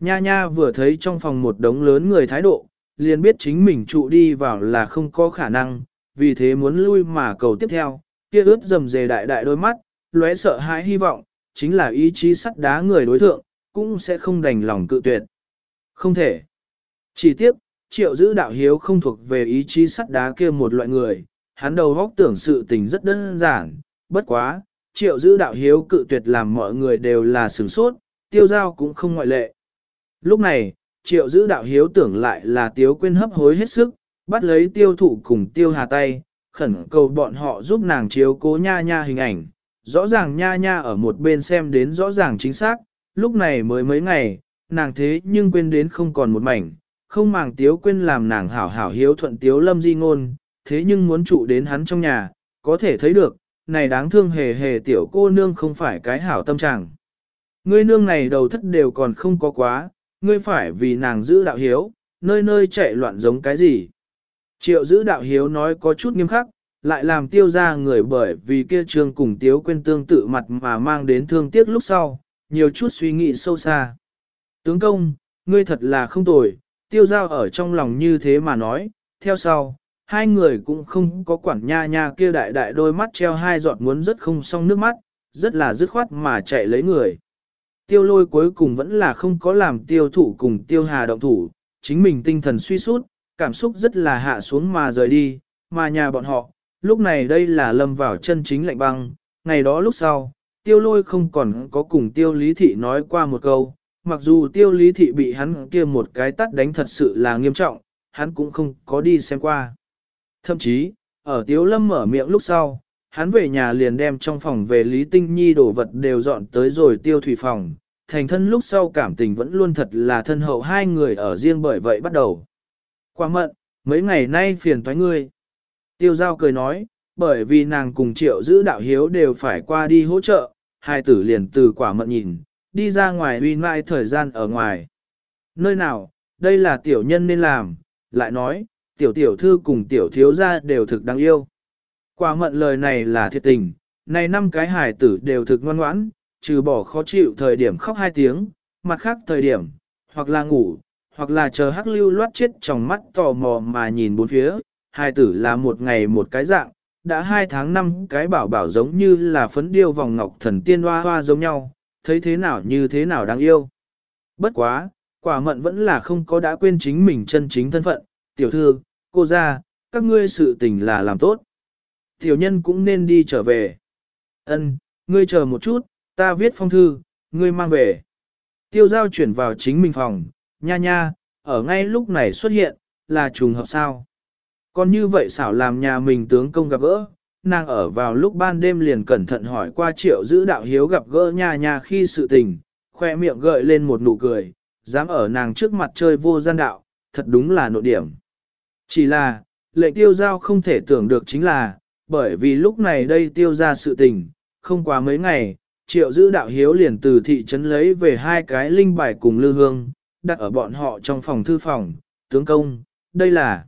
Nha nha vừa thấy trong phòng một đống lớn người thái độ, liền biết chính mình trụ đi vào là không có khả năng, vì thế muốn lui mà cầu tiếp theo, kia ướt dầm dề đại đại đôi mắt, lóe sợ hãi hy vọng, chính là ý chí sắt đá người đối thượng, cũng sẽ không đành lòng cự tuyệt. Không thể. Chỉ tiếc, triệu giữ đạo hiếu không thuộc về ý chí sắt đá kia một loại người, hắn đầu góc tưởng sự tình rất đơn giản, bất quá, triệu giữ đạo hiếu cự tuyệt làm mọi người đều là sửng sốt, tiêu giao cũng không ngoại lệ. Lúc này, triệu giữ đạo hiếu tưởng lại là tiếu quên hấp hối hết sức, bắt lấy tiêu thụ cùng tiêu hà tay, khẩn cầu bọn họ giúp nàng chiếu cố nha nha hình ảnh. Rõ ràng nha nha ở một bên xem đến rõ ràng chính xác, lúc này mới mấy ngày, nàng thế nhưng quên đến không còn một mảnh, không màng tiếu quên làm nàng hảo hảo hiếu thuận tiếu lâm di ngôn, thế nhưng muốn trụ đến hắn trong nhà, có thể thấy được, này đáng thương hề hề tiểu cô nương không phải cái hảo tâm trạng. Ngươi nương này đầu thất đều còn không có quá, ngươi phải vì nàng giữ đạo hiếu, nơi nơi chạy loạn giống cái gì. Triệu giữ đạo hiếu nói có chút nghiêm khắc, lại làm tiêu ra người bởi vì kia trường cùng tiếu quên tương tự mặt mà mang đến thương tiếc lúc sau, nhiều chút suy nghĩ sâu xa. Tướng công, ngươi thật là không tồi, tiêu giao ở trong lòng như thế mà nói, theo sau, hai người cũng không có quản nha nha kia đại đại đôi mắt treo hai giọt muốn rất không xong nước mắt, rất là dứt khoát mà chạy lấy người. Tiêu lôi cuối cùng vẫn là không có làm tiêu thủ cùng tiêu hà động thủ, chính mình tinh thần suy sút, cảm xúc rất là hạ xuống mà rời đi, mà nhà bọn họ, lúc này đây là lâm vào chân chính lạnh băng, ngày đó lúc sau, tiêu lôi không còn có cùng tiêu lý thị nói qua một câu, mặc dù tiêu lý thị bị hắn kia một cái tắt đánh thật sự là nghiêm trọng, hắn cũng không có đi xem qua. Thậm chí, ở tiêu Lâm mở miệng lúc sau, hắn về nhà liền đem trong phòng về Lý Tinh Nhi đồ vật đều dọn tới rồi tiêu thủy phòng. Thành thân lúc sau cảm tình vẫn luôn thật là thân hậu hai người ở riêng bởi vậy bắt đầu. Quả mận, mấy ngày nay phiền toái ngươi. Tiêu giao cười nói, bởi vì nàng cùng triệu giữ đạo hiếu đều phải qua đi hỗ trợ, hai tử liền từ quả mận nhìn, đi ra ngoài uy mãi thời gian ở ngoài. Nơi nào, đây là tiểu nhân nên làm, lại nói, tiểu tiểu thư cùng tiểu thiếu gia đều thực đáng yêu. Quả mận lời này là thiệt tình, này năm cái hài tử đều thực ngoan ngoãn, trừ bỏ khó chịu thời điểm khóc hai tiếng, mặt khác thời điểm, hoặc là ngủ, hoặc là chờ hắc lưu loát chết trong mắt tò mò mà nhìn bốn phía, hài tử là một ngày một cái dạng, đã hai tháng năm cái bảo bảo giống như là phấn điêu vòng ngọc thần tiên hoa hoa giống nhau, thấy thế nào như thế nào đáng yêu. Bất quá, quả mận vẫn là không có đã quên chính mình chân chính thân phận, tiểu thư, cô ra, các ngươi sự tình là làm tốt. Tiểu nhân cũng nên đi trở về. Ân, ngươi chờ một chút, ta viết phong thư, ngươi mang về. Tiêu giao chuyển vào chính mình phòng, nha nha, ở ngay lúc này xuất hiện, là trùng hợp sao. Còn như vậy xảo làm nhà mình tướng công gặp gỡ, nàng ở vào lúc ban đêm liền cẩn thận hỏi qua triệu giữ đạo hiếu gặp gỡ nha nha khi sự tình, khoe miệng gợi lên một nụ cười, dám ở nàng trước mặt chơi vô gian đạo, thật đúng là nội điểm. Chỉ là, lệnh tiêu giao không thể tưởng được chính là, bởi vì lúc này đây tiêu ra sự tình, không quá mấy ngày, triệu giữ đạo hiếu liền từ thị trấn lấy về hai cái linh bài cùng lư hương, đặt ở bọn họ trong phòng thư phòng, tướng công, đây là.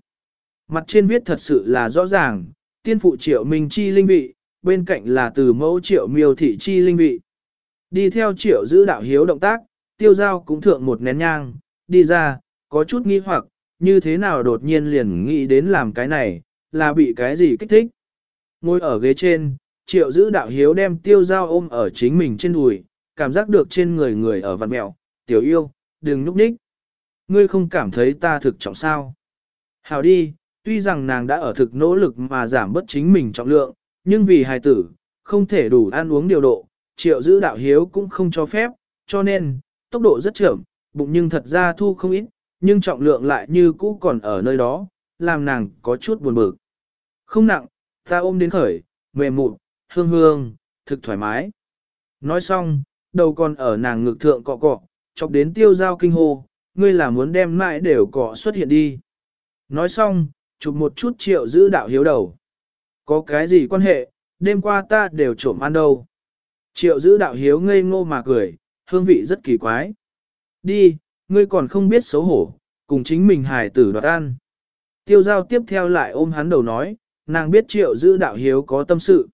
Mặt trên viết thật sự là rõ ràng, tiên phụ triệu minh chi linh vị, bên cạnh là từ mẫu triệu miêu thị chi linh vị. Đi theo triệu giữ đạo hiếu động tác, tiêu giao cũng thượng một nén nhang, đi ra, có chút nghi hoặc, như thế nào đột nhiên liền nghĩ đến làm cái này, là bị cái gì kích thích. Ngồi ở ghế trên, triệu giữ đạo hiếu đem tiêu giao ôm ở chính mình trên đùi, cảm giác được trên người người ở vặt mẹo, tiểu yêu, đừng núp ních. Ngươi không cảm thấy ta thực trọng sao. Hào đi, tuy rằng nàng đã ở thực nỗ lực mà giảm bớt chính mình trọng lượng, nhưng vì hài tử, không thể đủ ăn uống điều độ, triệu giữ đạo hiếu cũng không cho phép, cho nên, tốc độ rất chậm, bụng nhưng thật ra thu không ít, nhưng trọng lượng lại như cũ còn ở nơi đó, làm nàng có chút buồn bực. Không nặng, ta ôm đến khởi, mềm mụn, hương hương, thực thoải mái. Nói xong, đầu còn ở nàng ngực thượng cọ cọ, chọc đến tiêu giao kinh hô, ngươi là muốn đem mãi đều cọ xuất hiện đi. Nói xong, chụp một chút triệu giữ đạo hiếu đầu. Có cái gì quan hệ, đêm qua ta đều trộm ăn đâu. Triệu giữ đạo hiếu ngây ngô mà cười, hương vị rất kỳ quái. Đi, ngươi còn không biết xấu hổ, cùng chính mình hài tử đoạt ăn. Tiêu giao tiếp theo lại ôm hắn đầu nói, nàng biết triệu giữ đạo hiếu có tâm sự.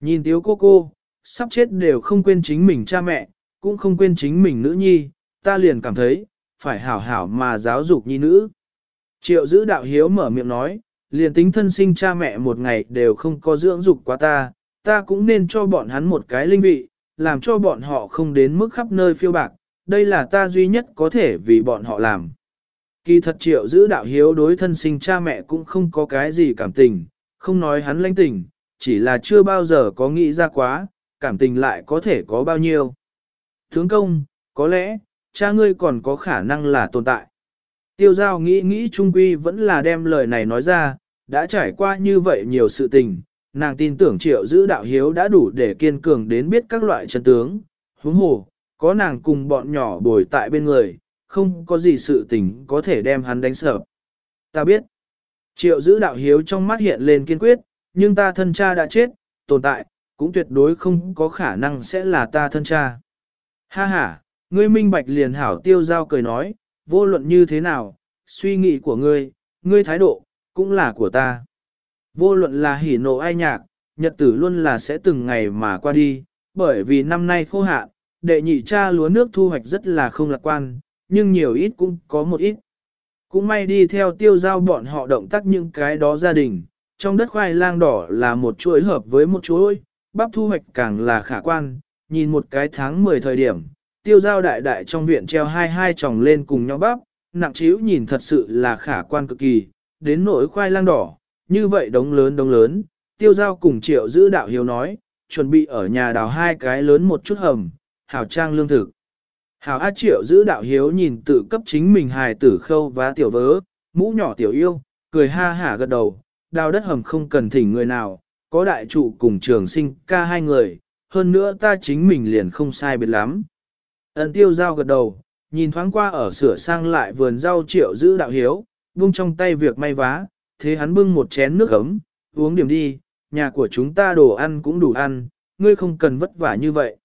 Nhìn tiếu cô cô, sắp chết đều không quên chính mình cha mẹ, cũng không quên chính mình nữ nhi, ta liền cảm thấy, phải hảo hảo mà giáo dục nhi nữ. Triệu giữ đạo hiếu mở miệng nói, liền tính thân sinh cha mẹ một ngày đều không có dưỡng dục quá ta, ta cũng nên cho bọn hắn một cái linh vị, làm cho bọn họ không đến mức khắp nơi phiêu bạc, đây là ta duy nhất có thể vì bọn họ làm. Kỳ thật triệu giữ đạo hiếu đối thân sinh cha mẹ cũng không có cái gì cảm tình, không nói hắn lãnh tình, chỉ là chưa bao giờ có nghĩ ra quá, cảm tình lại có thể có bao nhiêu. Thướng công, có lẽ, cha ngươi còn có khả năng là tồn tại. Tiêu giao nghĩ nghĩ trung quy vẫn là đem lời này nói ra, đã trải qua như vậy nhiều sự tình, nàng tin tưởng triệu giữ đạo hiếu đã đủ để kiên cường đến biết các loại chân tướng, huống hồ, có nàng cùng bọn nhỏ bồi tại bên người, không có gì sự tình có thể đem hắn đánh sợ. Ta biết, triệu giữ đạo hiếu trong mắt hiện lên kiên quyết, nhưng ta thân cha đã chết, tồn tại, cũng tuyệt đối không có khả năng sẽ là ta thân cha. Ha ha, ngươi minh bạch liền hảo tiêu giao cười nói, vô luận như thế nào, suy nghĩ của ngươi, ngươi thái độ, cũng là của ta. Vô luận là hỉ nộ ai nhạc, nhật tử luôn là sẽ từng ngày mà qua đi, bởi vì năm nay khô hạn, đệ nhị cha lúa nước thu hoạch rất là không lạc quan, nhưng nhiều ít cũng có một ít. Cũng may đi theo tiêu giao bọn họ động tác những cái đó gia đình, trong đất khoai lang đỏ là một chuỗi hợp với một chuỗi, bắp thu hoạch càng là khả quan, nhìn một cái tháng 10 thời điểm, tiêu giao đại đại trong viện treo hai hai chồng lên cùng nhau bắp, nặng chiếu nhìn thật sự là khả quan cực kỳ, đến nỗi khoai lang đỏ, như vậy đống lớn đống lớn, tiêu giao cùng triệu giữ đạo hiếu nói, chuẩn bị ở nhà đào hai cái lớn một chút hầm, hảo trang lương thực. Hảo á triệu giữ đạo hiếu nhìn tự cấp chính mình hài tử khâu và tiểu vớ, mũ nhỏ tiểu yêu, cười ha hả gật đầu, đào đất hầm không cần thỉnh người nào, có đại trụ cùng trường sinh ca hai người, hơn nữa ta chính mình liền không sai biệt lắm. Ấn tiêu giao gật đầu, nhìn thoáng qua ở sửa sang lại vườn rau triệu giữ đạo hiếu, buông trong tay việc may vá, thế hắn bưng một chén nước ấm, uống điểm đi, nhà của chúng ta đồ ăn cũng đủ ăn, ngươi không cần vất vả như vậy.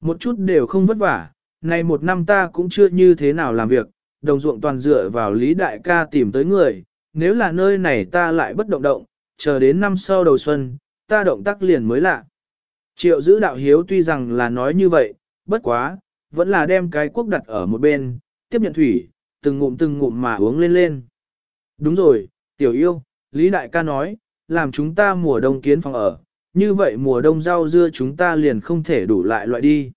Một chút đều không vất vả, này một năm ta cũng chưa như thế nào làm việc, đồng ruộng toàn dựa vào Lý Đại ca tìm tới người, nếu là nơi này ta lại bất động động, chờ đến năm sau đầu xuân, ta động tác liền mới lạ. Triệu giữ đạo hiếu tuy rằng là nói như vậy, bất quá, vẫn là đem cái quốc đặt ở một bên, tiếp nhận thủy, từng ngụm từng ngụm mà uống lên lên. Đúng rồi, tiểu yêu, Lý Đại ca nói, làm chúng ta mùa đông kiến phòng ở, như vậy mùa đông rau dưa chúng ta liền không thể đủ lại loại đi.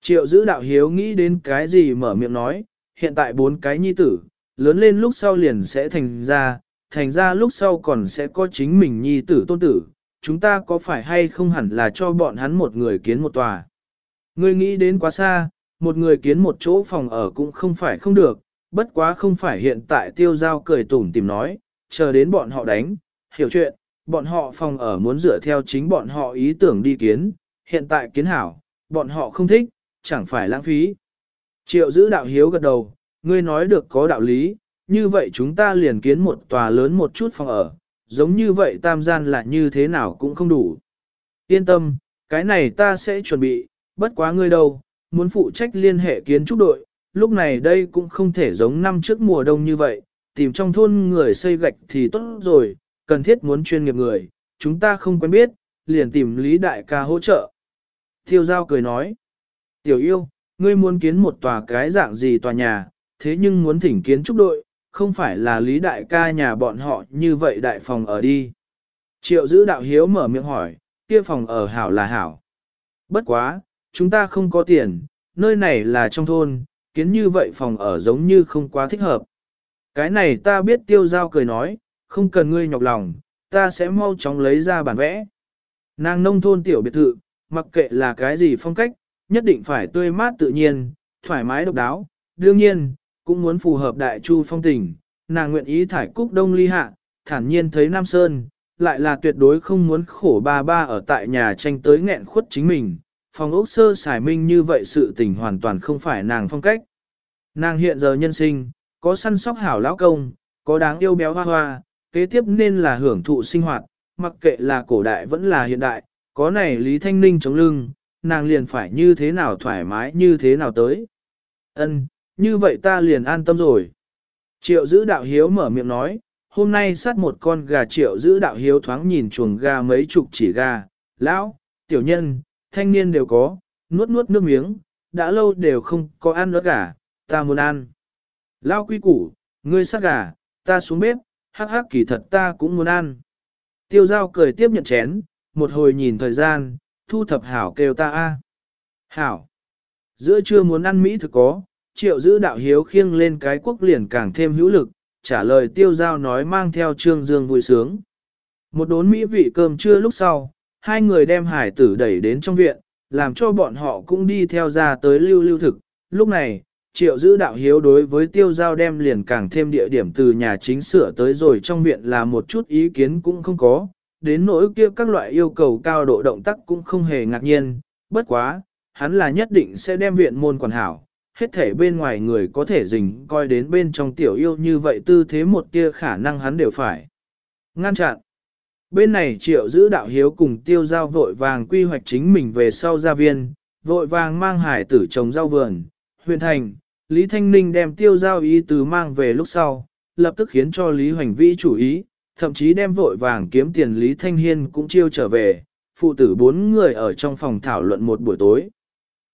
Triệu giữ đạo hiếu nghĩ đến cái gì mở miệng nói, hiện tại bốn cái nhi tử, lớn lên lúc sau liền sẽ thành ra, thành ra lúc sau còn sẽ có chính mình nhi tử tôn tử, chúng ta có phải hay không hẳn là cho bọn hắn một người kiến một tòa. Ngươi nghĩ đến quá xa, một người kiến một chỗ phòng ở cũng không phải không được, bất quá không phải hiện tại tiêu giao cười tủm tìm nói, chờ đến bọn họ đánh, hiểu chuyện, bọn họ phòng ở muốn dựa theo chính bọn họ ý tưởng đi kiến, hiện tại kiến hảo, bọn họ không thích, chẳng phải lãng phí. Triệu giữ đạo hiếu gật đầu, ngươi nói được có đạo lý, như vậy chúng ta liền kiến một tòa lớn một chút phòng ở, giống như vậy tam gian là như thế nào cũng không đủ. Yên tâm, cái này ta sẽ chuẩn bị, bất quá ngươi đâu, muốn phụ trách liên hệ kiến trúc đội, lúc này đây cũng không thể giống năm trước mùa đông như vậy, tìm trong thôn người xây gạch thì tốt rồi, cần thiết muốn chuyên nghiệp người, chúng ta không quen biết, liền tìm Lý Đại ca hỗ trợ. Thiêu giao cười nói, tiểu yêu, ngươi muốn kiến một tòa cái dạng gì tòa nhà, thế nhưng muốn thỉnh kiến trúc đội, không phải là Lý Đại ca nhà bọn họ như vậy đại phòng ở đi. Triệu giữ đạo hiếu mở miệng hỏi, kia phòng ở hảo là hảo. Bất quá, chúng ta không có tiền, nơi này là trong thôn, kiến như vậy phòng ở giống như không quá thích hợp. Cái này ta biết tiêu giao cười nói, không cần ngươi nhọc lòng, ta sẽ mau chóng lấy ra bản vẽ. Nàng nông thôn tiểu biệt thự, mặc kệ là cái gì phong cách, nhất định phải tươi mát tự nhiên, thoải mái độc đáo. Đương nhiên, cũng muốn phù hợp đại chu phong tình, nàng nguyện ý thải cúc đông ly hạ, thản nhiên thấy Nam Sơn, lại là tuyệt đối không muốn khổ ba ba ở tại nhà tranh tới nghẹn khuất chính mình. Phòng ốc sơ xài minh như vậy sự tình hoàn toàn không phải nàng phong cách. Nàng hiện giờ nhân sinh, có săn sóc hảo lão công, có đáng yêu béo hoa hoa, kế tiếp nên là hưởng thụ sinh hoạt, mặc kệ là cổ đại vẫn là hiện đại, có này Lý Thanh Ninh chống lưng, nàng liền phải như thế nào thoải mái như thế nào tới. Ân, như vậy ta liền an tâm rồi. Triệu giữ đạo hiếu mở miệng nói, hôm nay sát một con gà triệu giữ đạo hiếu thoáng nhìn chuồng gà mấy chục chỉ gà, lão, tiểu nhân, thanh niên đều có, nuốt nuốt nước miếng, đã lâu đều không có ăn nữa gà, ta muốn ăn. Lão quy củ, ngươi sát gà, ta xuống bếp, hắc hắc kỳ thật ta cũng muốn ăn. Tiêu giao cười tiếp nhận chén, một hồi nhìn thời gian, thu thập hảo kêu ta a. Hảo. Giữa trưa muốn ăn Mỹ thực có, triệu giữ đạo hiếu khiêng lên cái quốc liền càng thêm hữu lực, trả lời tiêu giao nói mang theo trương dương vui sướng. Một đốn Mỹ vị cơm trưa lúc sau, hai người đem hải tử đẩy đến trong viện, làm cho bọn họ cũng đi theo ra tới lưu lưu thực. Lúc này, triệu giữ đạo hiếu đối với tiêu giao đem liền càng thêm địa điểm từ nhà chính sửa tới rồi trong viện là một chút ý kiến cũng không có, đến nỗi kia các loại yêu cầu cao độ động tác cũng không hề ngạc nhiên, bất quá, hắn là nhất định sẽ đem viện môn quản hảo, hết thể bên ngoài người có thể dình coi đến bên trong tiểu yêu như vậy tư thế một tia khả năng hắn đều phải. Ngăn chặn. Bên này triệu giữ đạo hiếu cùng tiêu giao vội vàng quy hoạch chính mình về sau gia viên, vội vàng mang hải tử trồng rau vườn, huyền thành, Lý Thanh Ninh đem tiêu giao ý tứ mang về lúc sau, lập tức khiến cho Lý Hoành Vĩ chủ ý, thậm chí đem vội vàng kiếm tiền Lý Thanh Hiên cũng chiêu trở về, phụ tử bốn người ở trong phòng thảo luận một buổi tối.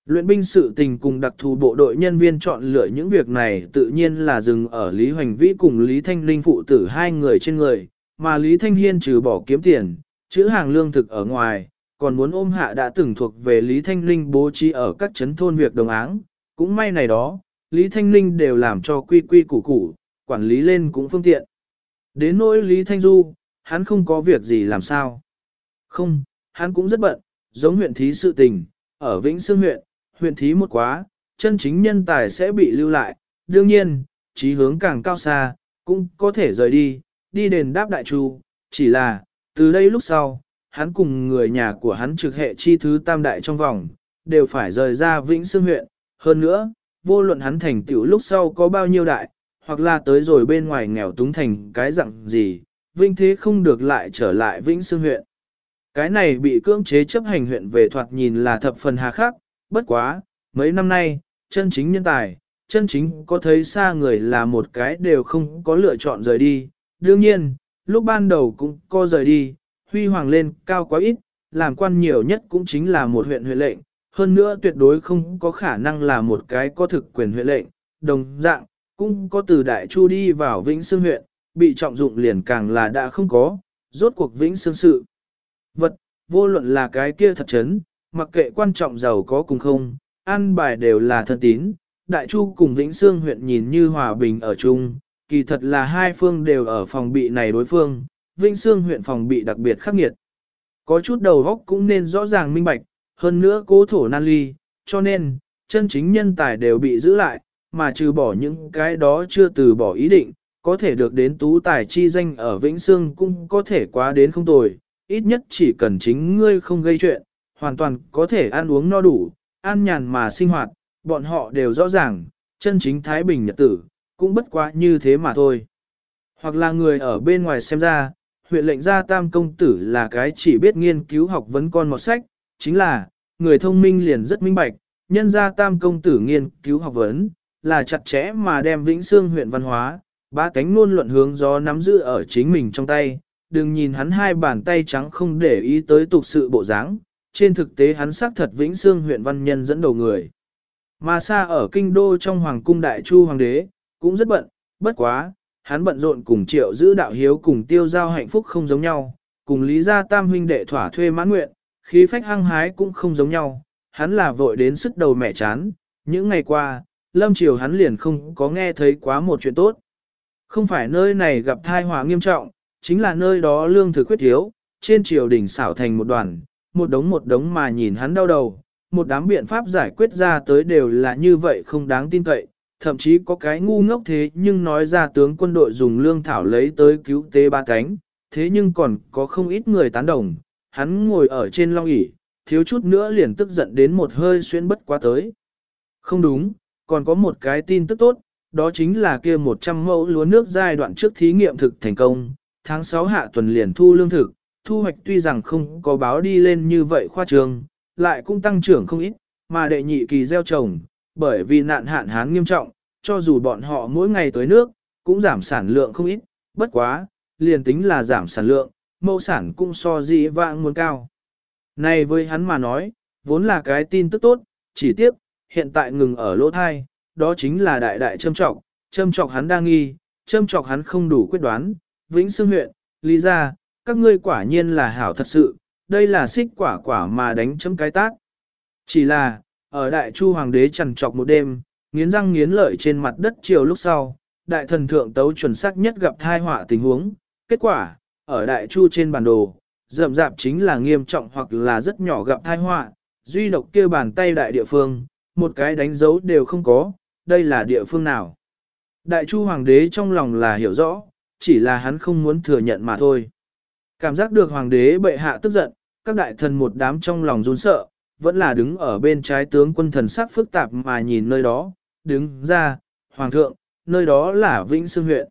Luyện binh sự tình cùng đặc thù bộ đội nhân viên chọn lựa những việc này tự nhiên là dừng ở Lý Hoành Vĩ cùng Lý Thanh Linh phụ tử hai người trên người, mà Lý Thanh Hiên trừ bỏ kiếm tiền, chữ hàng lương thực ở ngoài, còn muốn ôm hạ đã từng thuộc về Lý Thanh Linh bố trí ở các chấn thôn việc đồng áng, cũng may này đó, Lý Thanh Linh đều làm cho quy quy củ củ, quản lý lên cũng phương tiện. Đến nỗi Lý Thanh Du, hắn không có việc gì làm sao. Không, hắn cũng rất bận, giống huyện thí sự tình, ở Vĩnh Sương huyện, huyện thí một quá, chân chính nhân tài sẽ bị lưu lại, đương nhiên, trí hướng càng cao xa, cũng có thể rời đi, đi đền đáp đại chu, chỉ là, từ đây lúc sau, hắn cùng người nhà của hắn trực hệ chi thứ tam đại trong vòng, đều phải rời ra Vĩnh Sương huyện, hơn nữa, vô luận hắn thành tựu lúc sau có bao nhiêu đại, hoặc là tới rồi bên ngoài nghèo túng thành cái dạng gì, Vinh Thế không được lại trở lại Vĩnh Sương huyện. Cái này bị cưỡng chế chấp hành huyện về thoạt nhìn là thập phần hà khắc, bất quá, mấy năm nay, chân chính nhân tài, chân chính có thấy xa người là một cái đều không có lựa chọn rời đi. Đương nhiên, lúc ban đầu cũng co rời đi, huy hoàng lên cao quá ít, làm quan nhiều nhất cũng chính là một huyện huyện lệnh, hơn nữa tuyệt đối không có khả năng là một cái có thực quyền huyện lệnh, đồng dạng, cũng có từ Đại Chu đi vào Vĩnh Sương huyện, bị trọng dụng liền càng là đã không có, rốt cuộc Vĩnh Sương sự. Vật, vô luận là cái kia thật chấn, mặc kệ quan trọng giàu có cùng không, an bài đều là thân tín, Đại Chu cùng Vĩnh Sương huyện nhìn như hòa bình ở chung, kỳ thật là hai phương đều ở phòng bị này đối phương, vinh Sương huyện phòng bị đặc biệt khắc nghiệt. Có chút đầu góc cũng nên rõ ràng minh bạch, hơn nữa cố thổ nan ly, cho nên, chân chính nhân tài đều bị giữ lại, mà trừ bỏ những cái đó chưa từ bỏ ý định, có thể được đến tú tài chi danh ở Vĩnh Sương cũng có thể quá đến không tồi, ít nhất chỉ cần chính ngươi không gây chuyện, hoàn toàn có thể ăn uống no đủ, an nhàn mà sinh hoạt, bọn họ đều rõ ràng, chân chính Thái Bình Nhật tử, cũng bất quá như thế mà thôi. Hoặc là người ở bên ngoài xem ra, huyện lệnh gia tam công tử là cái chỉ biết nghiên cứu học vấn con một sách, chính là, người thông minh liền rất minh bạch, nhân gia tam công tử nghiên cứu học vấn, là chặt chẽ mà đem Vĩnh Xương huyện văn hóa, ba cánh luôn luận hướng gió nắm giữ ở chính mình trong tay, đừng nhìn hắn hai bàn tay trắng không để ý tới tục sự bộ dáng, trên thực tế hắn xác thật Vĩnh Xương huyện văn nhân dẫn đầu người. Mà xa ở kinh đô trong hoàng cung đại chu hoàng đế, cũng rất bận, bất quá, hắn bận rộn cùng triệu giữ đạo hiếu cùng tiêu giao hạnh phúc không giống nhau, cùng lý gia tam huynh đệ thỏa thuê mãn nguyện, khí phách hăng hái cũng không giống nhau, hắn là vội đến sức đầu mẹ chán, những ngày qua, lâm triều hắn liền không có nghe thấy quá một chuyện tốt. Không phải nơi này gặp thai họa nghiêm trọng, chính là nơi đó lương thực khuyết thiếu, trên triều đỉnh xảo thành một đoàn, một đống một đống mà nhìn hắn đau đầu, một đám biện pháp giải quyết ra tới đều là như vậy không đáng tin cậy, thậm chí có cái ngu ngốc thế nhưng nói ra tướng quân đội dùng lương thảo lấy tới cứu tế ba cánh, thế nhưng còn có không ít người tán đồng, hắn ngồi ở trên long ỷ thiếu chút nữa liền tức giận đến một hơi xuyên bất quá tới. Không đúng, còn có một cái tin tức tốt, đó chính là kia 100 mẫu lúa nước giai đoạn trước thí nghiệm thực thành công, tháng 6 hạ tuần liền thu lương thực, thu hoạch tuy rằng không có báo đi lên như vậy khoa trường, lại cũng tăng trưởng không ít, mà đệ nhị kỳ gieo trồng, bởi vì nạn hạn hán nghiêm trọng, cho dù bọn họ mỗi ngày tới nước, cũng giảm sản lượng không ít, bất quá, liền tính là giảm sản lượng, mẫu sản cũng so dĩ vãng muốn cao. Này với hắn mà nói, vốn là cái tin tức tốt, chỉ tiếc, hiện tại ngừng ở lỗ thai, đó chính là đại đại châm trọng, châm trọng hắn đang nghi, châm trọng hắn không đủ quyết đoán, Vĩnh xương huyện, lý ra, các ngươi quả nhiên là hảo thật sự, đây là xích quả quả mà đánh chấm cái tác. Chỉ là, ở đại chu hoàng đế trằn trọc một đêm, nghiến răng nghiến lợi trên mặt đất chiều lúc sau, đại thần thượng tấu chuẩn xác nhất gặp thai họa tình huống, kết quả, ở đại chu trên bản đồ, rậm rạp chính là nghiêm trọng hoặc là rất nhỏ gặp thai họa, duy độc kia bàn tay đại địa phương, một cái đánh dấu đều không có, đây là địa phương nào. Đại chu hoàng đế trong lòng là hiểu rõ, chỉ là hắn không muốn thừa nhận mà thôi. Cảm giác được hoàng đế bệ hạ tức giận, các đại thần một đám trong lòng run sợ, vẫn là đứng ở bên trái tướng quân thần sắc phức tạp mà nhìn nơi đó, đứng ra, hoàng thượng, nơi đó là Vĩnh Sương huyện.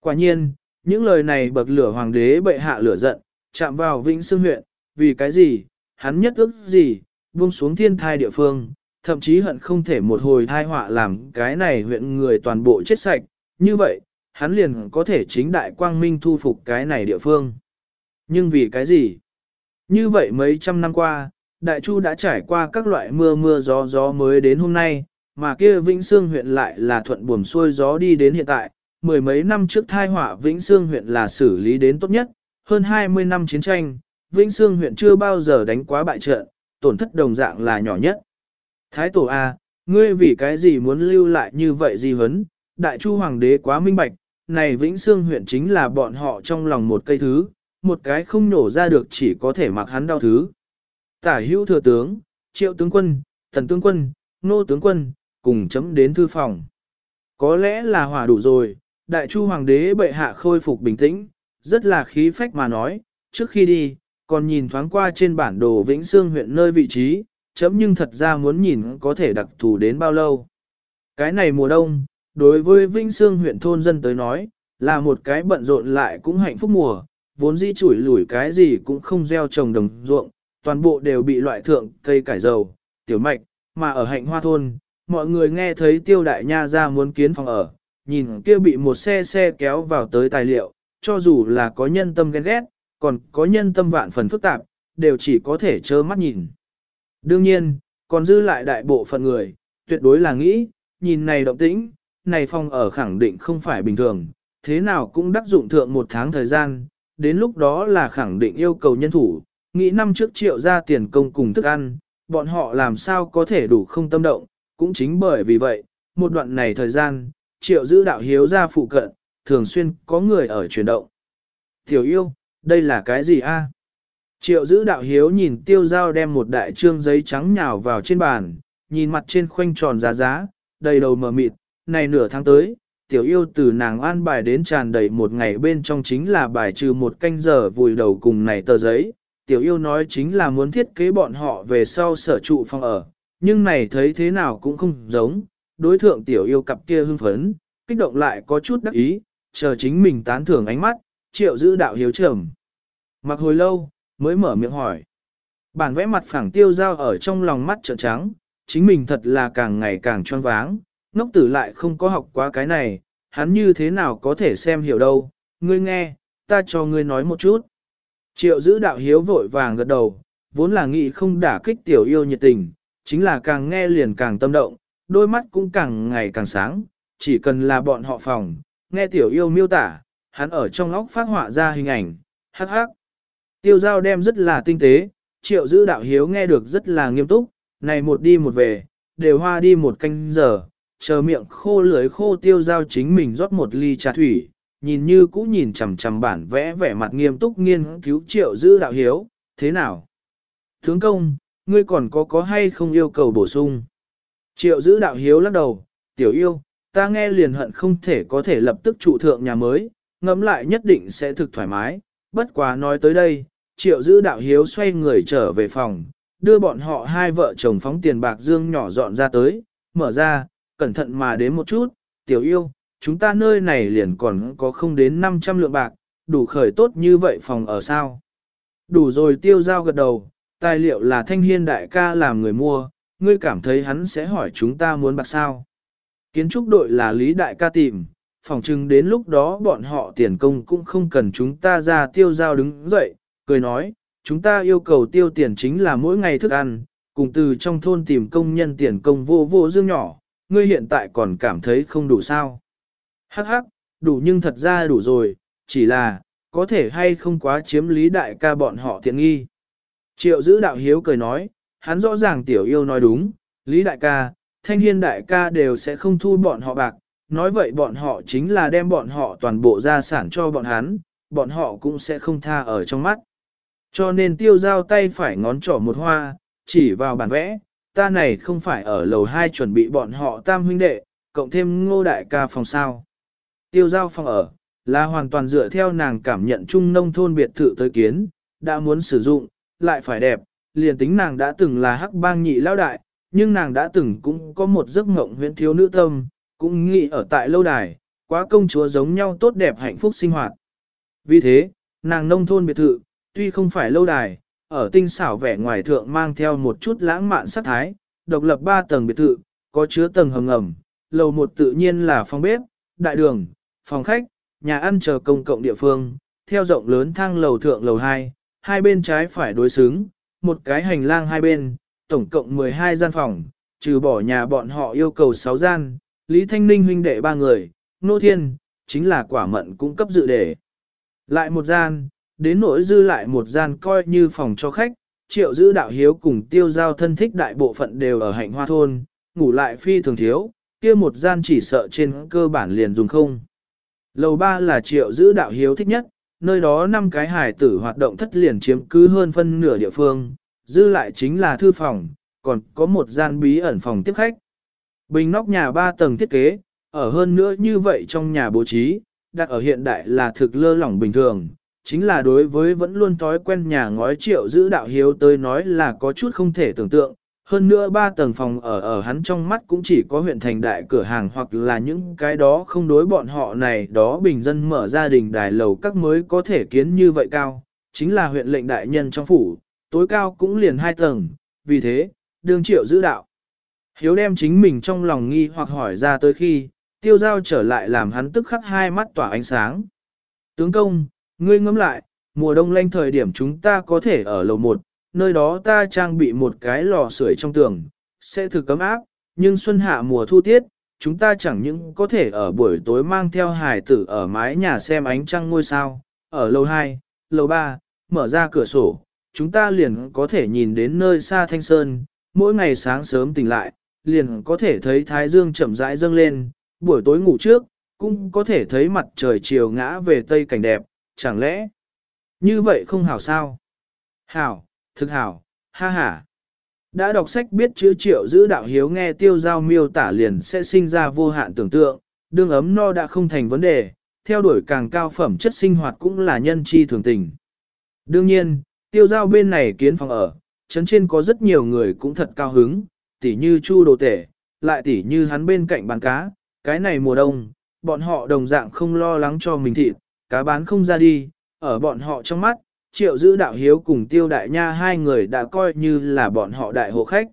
Quả nhiên, những lời này bậc lửa hoàng đế bệ hạ lửa giận, chạm vào Vĩnh Sương huyện, vì cái gì, hắn nhất ước gì, buông xuống thiên thai địa phương, thậm chí hận không thể một hồi thai họa làm cái này huyện người toàn bộ chết sạch, như vậy, hắn liền có thể chính đại quang minh thu phục cái này địa phương. Nhưng vì cái gì? Như vậy mấy trăm năm qua, Đại Chu đã trải qua các loại mưa mưa gió gió mới đến hôm nay, mà kia Vĩnh Sương huyện lại là thuận buồm xuôi gió đi đến hiện tại. Mười mấy năm trước thai họa Vĩnh Sương huyện là xử lý đến tốt nhất, hơn 20 năm chiến tranh, Vĩnh Sương huyện chưa bao giờ đánh quá bại trận, tổn thất đồng dạng là nhỏ nhất. Thái tổ A, ngươi vì cái gì muốn lưu lại như vậy gì vấn, Đại Chu Hoàng đế quá minh bạch, này Vĩnh Sương huyện chính là bọn họ trong lòng một cây thứ, một cái không nổ ra được chỉ có thể mặc hắn đau thứ. Tả hữu thừa tướng, triệu tướng quân, thần tướng quân, nô tướng quân, cùng chấm đến thư phòng. Có lẽ là hỏa đủ rồi, đại chu hoàng đế bệ hạ khôi phục bình tĩnh, rất là khí phách mà nói, trước khi đi, còn nhìn thoáng qua trên bản đồ Vĩnh Sương huyện nơi vị trí, chấm nhưng thật ra muốn nhìn có thể đặc thù đến bao lâu. Cái này mùa đông, đối với Vĩnh Sương huyện thôn dân tới nói, là một cái bận rộn lại cũng hạnh phúc mùa, vốn di chủi lủi cái gì cũng không gieo trồng đồng ruộng, toàn bộ đều bị loại thượng cây cải dầu, tiểu mạch, mà ở hạnh hoa thôn, mọi người nghe thấy tiêu đại nha ra muốn kiến phòng ở, nhìn kia bị một xe xe kéo vào tới tài liệu, cho dù là có nhân tâm ghen ghét, còn có nhân tâm vạn phần phức tạp, đều chỉ có thể trơ mắt nhìn. Đương nhiên, còn dư lại đại bộ phận người, tuyệt đối là nghĩ, nhìn này động tĩnh, này phòng ở khẳng định không phải bình thường, thế nào cũng đắc dụng thượng một tháng thời gian, đến lúc đó là khẳng định yêu cầu nhân thủ, nghĩ năm trước triệu ra tiền công cùng thức ăn, bọn họ làm sao có thể đủ không tâm động, cũng chính bởi vì vậy, một đoạn này thời gian, triệu giữ đạo hiếu ra phụ cận, thường xuyên có người ở chuyển động. Tiểu yêu, đây là cái gì a? Triệu giữ đạo hiếu nhìn tiêu giao đem một đại trương giấy trắng nhào vào trên bàn, nhìn mặt trên khoanh tròn giá giá, đầy đầu mờ mịt, này nửa tháng tới, tiểu yêu từ nàng an bài đến tràn đầy một ngày bên trong chính là bài trừ một canh giờ vùi đầu cùng này tờ giấy. Tiểu yêu nói chính là muốn thiết kế bọn họ về sau sở trụ phòng ở, nhưng này thấy thế nào cũng không giống, đối thượng tiểu yêu cặp kia hưng phấn, kích động lại có chút đắc ý, chờ chính mình tán thưởng ánh mắt, triệu giữ đạo hiếu trầm. Mặc hồi lâu, mới mở miệng hỏi. Bản vẽ mặt phẳng tiêu dao ở trong lòng mắt trợn trắng, chính mình thật là càng ngày càng choáng váng, ngốc tử lại không có học quá cái này, hắn như thế nào có thể xem hiểu đâu, ngươi nghe, ta cho ngươi nói một chút. Triệu giữ đạo hiếu vội vàng gật đầu, vốn là nghĩ không đả kích tiểu yêu nhiệt tình, chính là càng nghe liền càng tâm động, đôi mắt cũng càng ngày càng sáng, chỉ cần là bọn họ phòng, nghe tiểu yêu miêu tả, hắn ở trong óc phát họa ra hình ảnh, hắc hắc. Tiêu giao đem rất là tinh tế, triệu giữ đạo hiếu nghe được rất là nghiêm túc, này một đi một về, đều hoa đi một canh giờ, chờ miệng khô lưới khô tiêu giao chính mình rót một ly trà thủy, nhìn như cũ nhìn chằm chằm bản vẽ vẻ mặt nghiêm túc nghiên cứu triệu giữ đạo hiếu, thế nào? Tướng công, ngươi còn có có hay không yêu cầu bổ sung? Triệu giữ đạo hiếu lắc đầu, tiểu yêu, ta nghe liền hận không thể có thể lập tức trụ thượng nhà mới, ngẫm lại nhất định sẽ thực thoải mái, bất quá nói tới đây, triệu giữ đạo hiếu xoay người trở về phòng, đưa bọn họ hai vợ chồng phóng tiền bạc dương nhỏ dọn ra tới, mở ra, cẩn thận mà đến một chút, tiểu yêu, chúng ta nơi này liền còn có không đến 500 lượng bạc, đủ khởi tốt như vậy phòng ở sao. Đủ rồi tiêu giao gật đầu, tài liệu là thanh hiên đại ca làm người mua, ngươi cảm thấy hắn sẽ hỏi chúng ta muốn bạc sao. Kiến trúc đội là lý đại ca tìm, phòng chừng đến lúc đó bọn họ tiền công cũng không cần chúng ta ra tiêu giao đứng dậy, cười nói, chúng ta yêu cầu tiêu tiền chính là mỗi ngày thức ăn, cùng từ trong thôn tìm công nhân tiền công vô vô dương nhỏ, ngươi hiện tại còn cảm thấy không đủ sao. Hắc hắc, đủ nhưng thật ra đủ rồi, chỉ là, có thể hay không quá chiếm lý đại ca bọn họ tiện nghi. Triệu giữ đạo hiếu cười nói, hắn rõ ràng tiểu yêu nói đúng, lý đại ca, thanh hiên đại ca đều sẽ không thu bọn họ bạc, nói vậy bọn họ chính là đem bọn họ toàn bộ gia sản cho bọn hắn, bọn họ cũng sẽ không tha ở trong mắt. Cho nên tiêu giao tay phải ngón trỏ một hoa, chỉ vào bản vẽ, ta này không phải ở lầu 2 chuẩn bị bọn họ tam huynh đệ, cộng thêm ngô đại ca phòng sao. Tiêu giao phòng ở, là hoàn toàn dựa theo nàng cảm nhận chung nông thôn biệt thự tới kiến, đã muốn sử dụng, lại phải đẹp, liền tính nàng đã từng là hắc bang nhị lao đại, nhưng nàng đã từng cũng có một giấc mộng huyễn thiếu nữ tâm, cũng nghĩ ở tại lâu đài, quá công chúa giống nhau tốt đẹp hạnh phúc sinh hoạt. Vì thế, nàng nông thôn biệt thự, tuy không phải lâu đài, ở tinh xảo vẻ ngoài thượng mang theo một chút lãng mạn sắc thái, độc lập 3 tầng biệt thự, có chứa tầng hầm ngầm, lầu một tự nhiên là phòng bếp, đại đường, phòng khách, nhà ăn chờ công cộng địa phương, theo rộng lớn thang lầu thượng lầu 2, hai bên trái phải đối xứng, một cái hành lang hai bên, tổng cộng 12 gian phòng, trừ bỏ nhà bọn họ yêu cầu 6 gian, Lý Thanh Ninh huynh đệ ba người, Nô Thiên, chính là quả mận cung cấp dự để. Lại một gian, đến nỗi dư lại một gian coi như phòng cho khách, triệu giữ đạo hiếu cùng tiêu giao thân thích đại bộ phận đều ở hạnh hoa thôn, ngủ lại phi thường thiếu, kia một gian chỉ sợ trên cơ bản liền dùng không. Lầu ba là triệu giữ đạo hiếu thích nhất, nơi đó năm cái hải tử hoạt động thất liền chiếm cứ hơn phân nửa địa phương, dư lại chính là thư phòng, còn có một gian bí ẩn phòng tiếp khách. Bình nóc nhà ba tầng thiết kế, ở hơn nữa như vậy trong nhà bố trí, đặt ở hiện đại là thực lơ lỏng bình thường, chính là đối với vẫn luôn thói quen nhà ngói triệu giữ đạo hiếu tới nói là có chút không thể tưởng tượng. Hơn nữa ba tầng phòng ở ở hắn trong mắt cũng chỉ có huyện thành đại cửa hàng hoặc là những cái đó không đối bọn họ này đó bình dân mở gia đình đài lầu các mới có thể kiến như vậy cao, chính là huyện lệnh đại nhân trong phủ, tối cao cũng liền hai tầng, vì thế, đương triệu giữ đạo. Hiếu đem chính mình trong lòng nghi hoặc hỏi ra tới khi, tiêu giao trở lại làm hắn tức khắc hai mắt tỏa ánh sáng. Tướng công, ngươi ngẫm lại, mùa đông lanh thời điểm chúng ta có thể ở lầu một, nơi đó ta trang bị một cái lò sưởi trong tường, sẽ thực cấm áp, nhưng xuân hạ mùa thu tiết, chúng ta chẳng những có thể ở buổi tối mang theo hải tử ở mái nhà xem ánh trăng ngôi sao, ở lầu 2, lầu 3, mở ra cửa sổ, chúng ta liền có thể nhìn đến nơi xa thanh sơn, mỗi ngày sáng sớm tỉnh lại, liền có thể thấy thái dương chậm rãi dâng lên, buổi tối ngủ trước, cũng có thể thấy mặt trời chiều ngã về tây cảnh đẹp, chẳng lẽ như vậy không hảo sao? Hảo, thực hảo, ha ha. Đã đọc sách biết chữ triệu giữ đạo hiếu nghe tiêu giao miêu tả liền sẽ sinh ra vô hạn tưởng tượng, đương ấm no đã không thành vấn đề, theo đuổi càng cao phẩm chất sinh hoạt cũng là nhân chi thường tình. Đương nhiên, tiêu giao bên này kiến phòng ở, chấn trên có rất nhiều người cũng thật cao hứng, tỉ như chu đồ tể, lại tỉ như hắn bên cạnh bán cá, cái này mùa đông, bọn họ đồng dạng không lo lắng cho mình thịt, cá bán không ra đi, ở bọn họ trong mắt, triệu giữ đạo hiếu cùng tiêu đại nha hai người đã coi như là bọn họ đại hộ khách.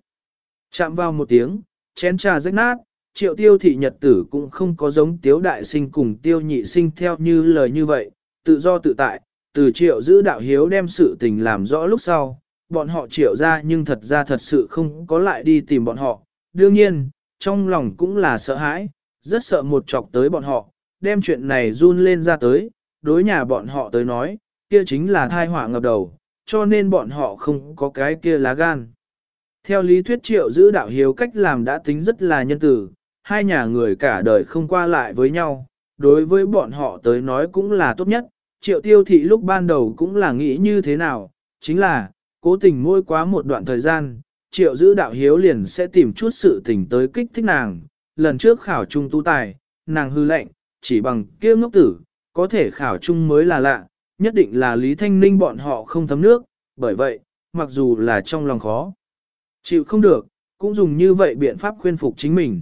Chạm vào một tiếng, chén trà rách nát, triệu tiêu thị nhật tử cũng không có giống tiếu đại sinh cùng tiêu nhị sinh theo như lời như vậy, tự do tự tại, từ triệu giữ đạo hiếu đem sự tình làm rõ lúc sau, bọn họ triệu ra nhưng thật ra thật sự không có lại đi tìm bọn họ, đương nhiên, trong lòng cũng là sợ hãi, rất sợ một chọc tới bọn họ, đem chuyện này run lên ra tới, đối nhà bọn họ tới nói, kia chính là thai họa ngập đầu, cho nên bọn họ không có cái kia lá gan. Theo lý thuyết triệu giữ đạo hiếu cách làm đã tính rất là nhân tử, hai nhà người cả đời không qua lại với nhau, đối với bọn họ tới nói cũng là tốt nhất, triệu tiêu thị lúc ban đầu cũng là nghĩ như thế nào, chính là, cố tình môi quá một đoạn thời gian, triệu giữ đạo hiếu liền sẽ tìm chút sự tình tới kích thích nàng, lần trước khảo trung tu tài, nàng hư lệnh, chỉ bằng kia ngốc tử, có thể khảo trung mới là lạ, nhất định là Lý Thanh Ninh bọn họ không thấm nước, bởi vậy, mặc dù là trong lòng khó, chịu không được, cũng dùng như vậy biện pháp khuyên phục chính mình.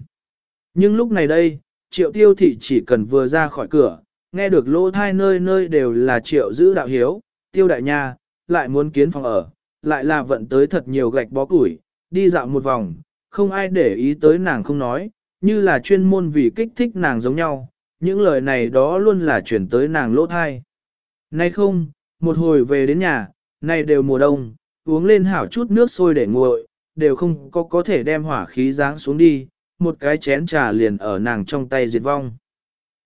Nhưng lúc này đây, triệu tiêu thị chỉ cần vừa ra khỏi cửa, nghe được lỗ thai nơi nơi đều là triệu giữ đạo hiếu, tiêu đại nha, lại muốn kiến phòng ở, lại là vận tới thật nhiều gạch bó củi, đi dạo một vòng, không ai để ý tới nàng không nói, như là chuyên môn vì kích thích nàng giống nhau, những lời này đó luôn là chuyển tới nàng lỗ thai. Nay không, một hồi về đến nhà, nay đều mùa đông, uống lên hảo chút nước sôi để nguội, đều không có có thể đem hỏa khí giáng xuống đi, một cái chén trà liền ở nàng trong tay diệt vong.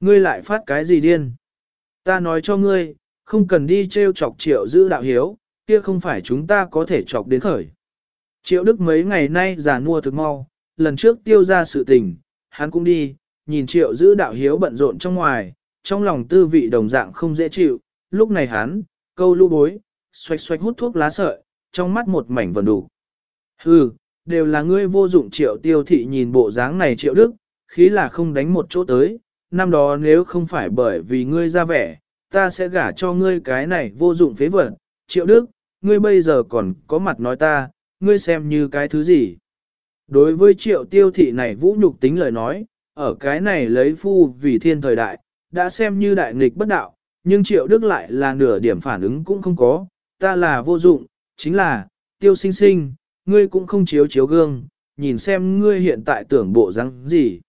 Ngươi lại phát cái gì điên? Ta nói cho ngươi, không cần đi treo chọc triệu giữ đạo hiếu, kia không phải chúng ta có thể chọc đến khởi. Triệu Đức mấy ngày nay giả mua thực mau, lần trước tiêu ra sự tình, hắn cũng đi, nhìn triệu giữ đạo hiếu bận rộn trong ngoài, trong lòng tư vị đồng dạng không dễ chịu, lúc này hắn, câu lũ bối, xoạch xoạch hút thuốc lá sợi, trong mắt một mảnh vần đủ. Hừ, đều là ngươi vô dụng triệu tiêu thị nhìn bộ dáng này triệu đức, khí là không đánh một chỗ tới, năm đó nếu không phải bởi vì ngươi ra vẻ, ta sẽ gả cho ngươi cái này vô dụng phế vật, triệu đức, ngươi bây giờ còn có mặt nói ta, ngươi xem như cái thứ gì. Đối với triệu tiêu thị này vũ nhục tính lời nói, ở cái này lấy phu vì thiên thời đại, đã xem như đại nghịch bất đạo, nhưng triệu đức lại là nửa điểm phản ứng cũng không có, ta là vô dụng, chính là, tiêu sinh sinh, ngươi cũng không chiếu chiếu gương, nhìn xem ngươi hiện tại tưởng bộ răng gì.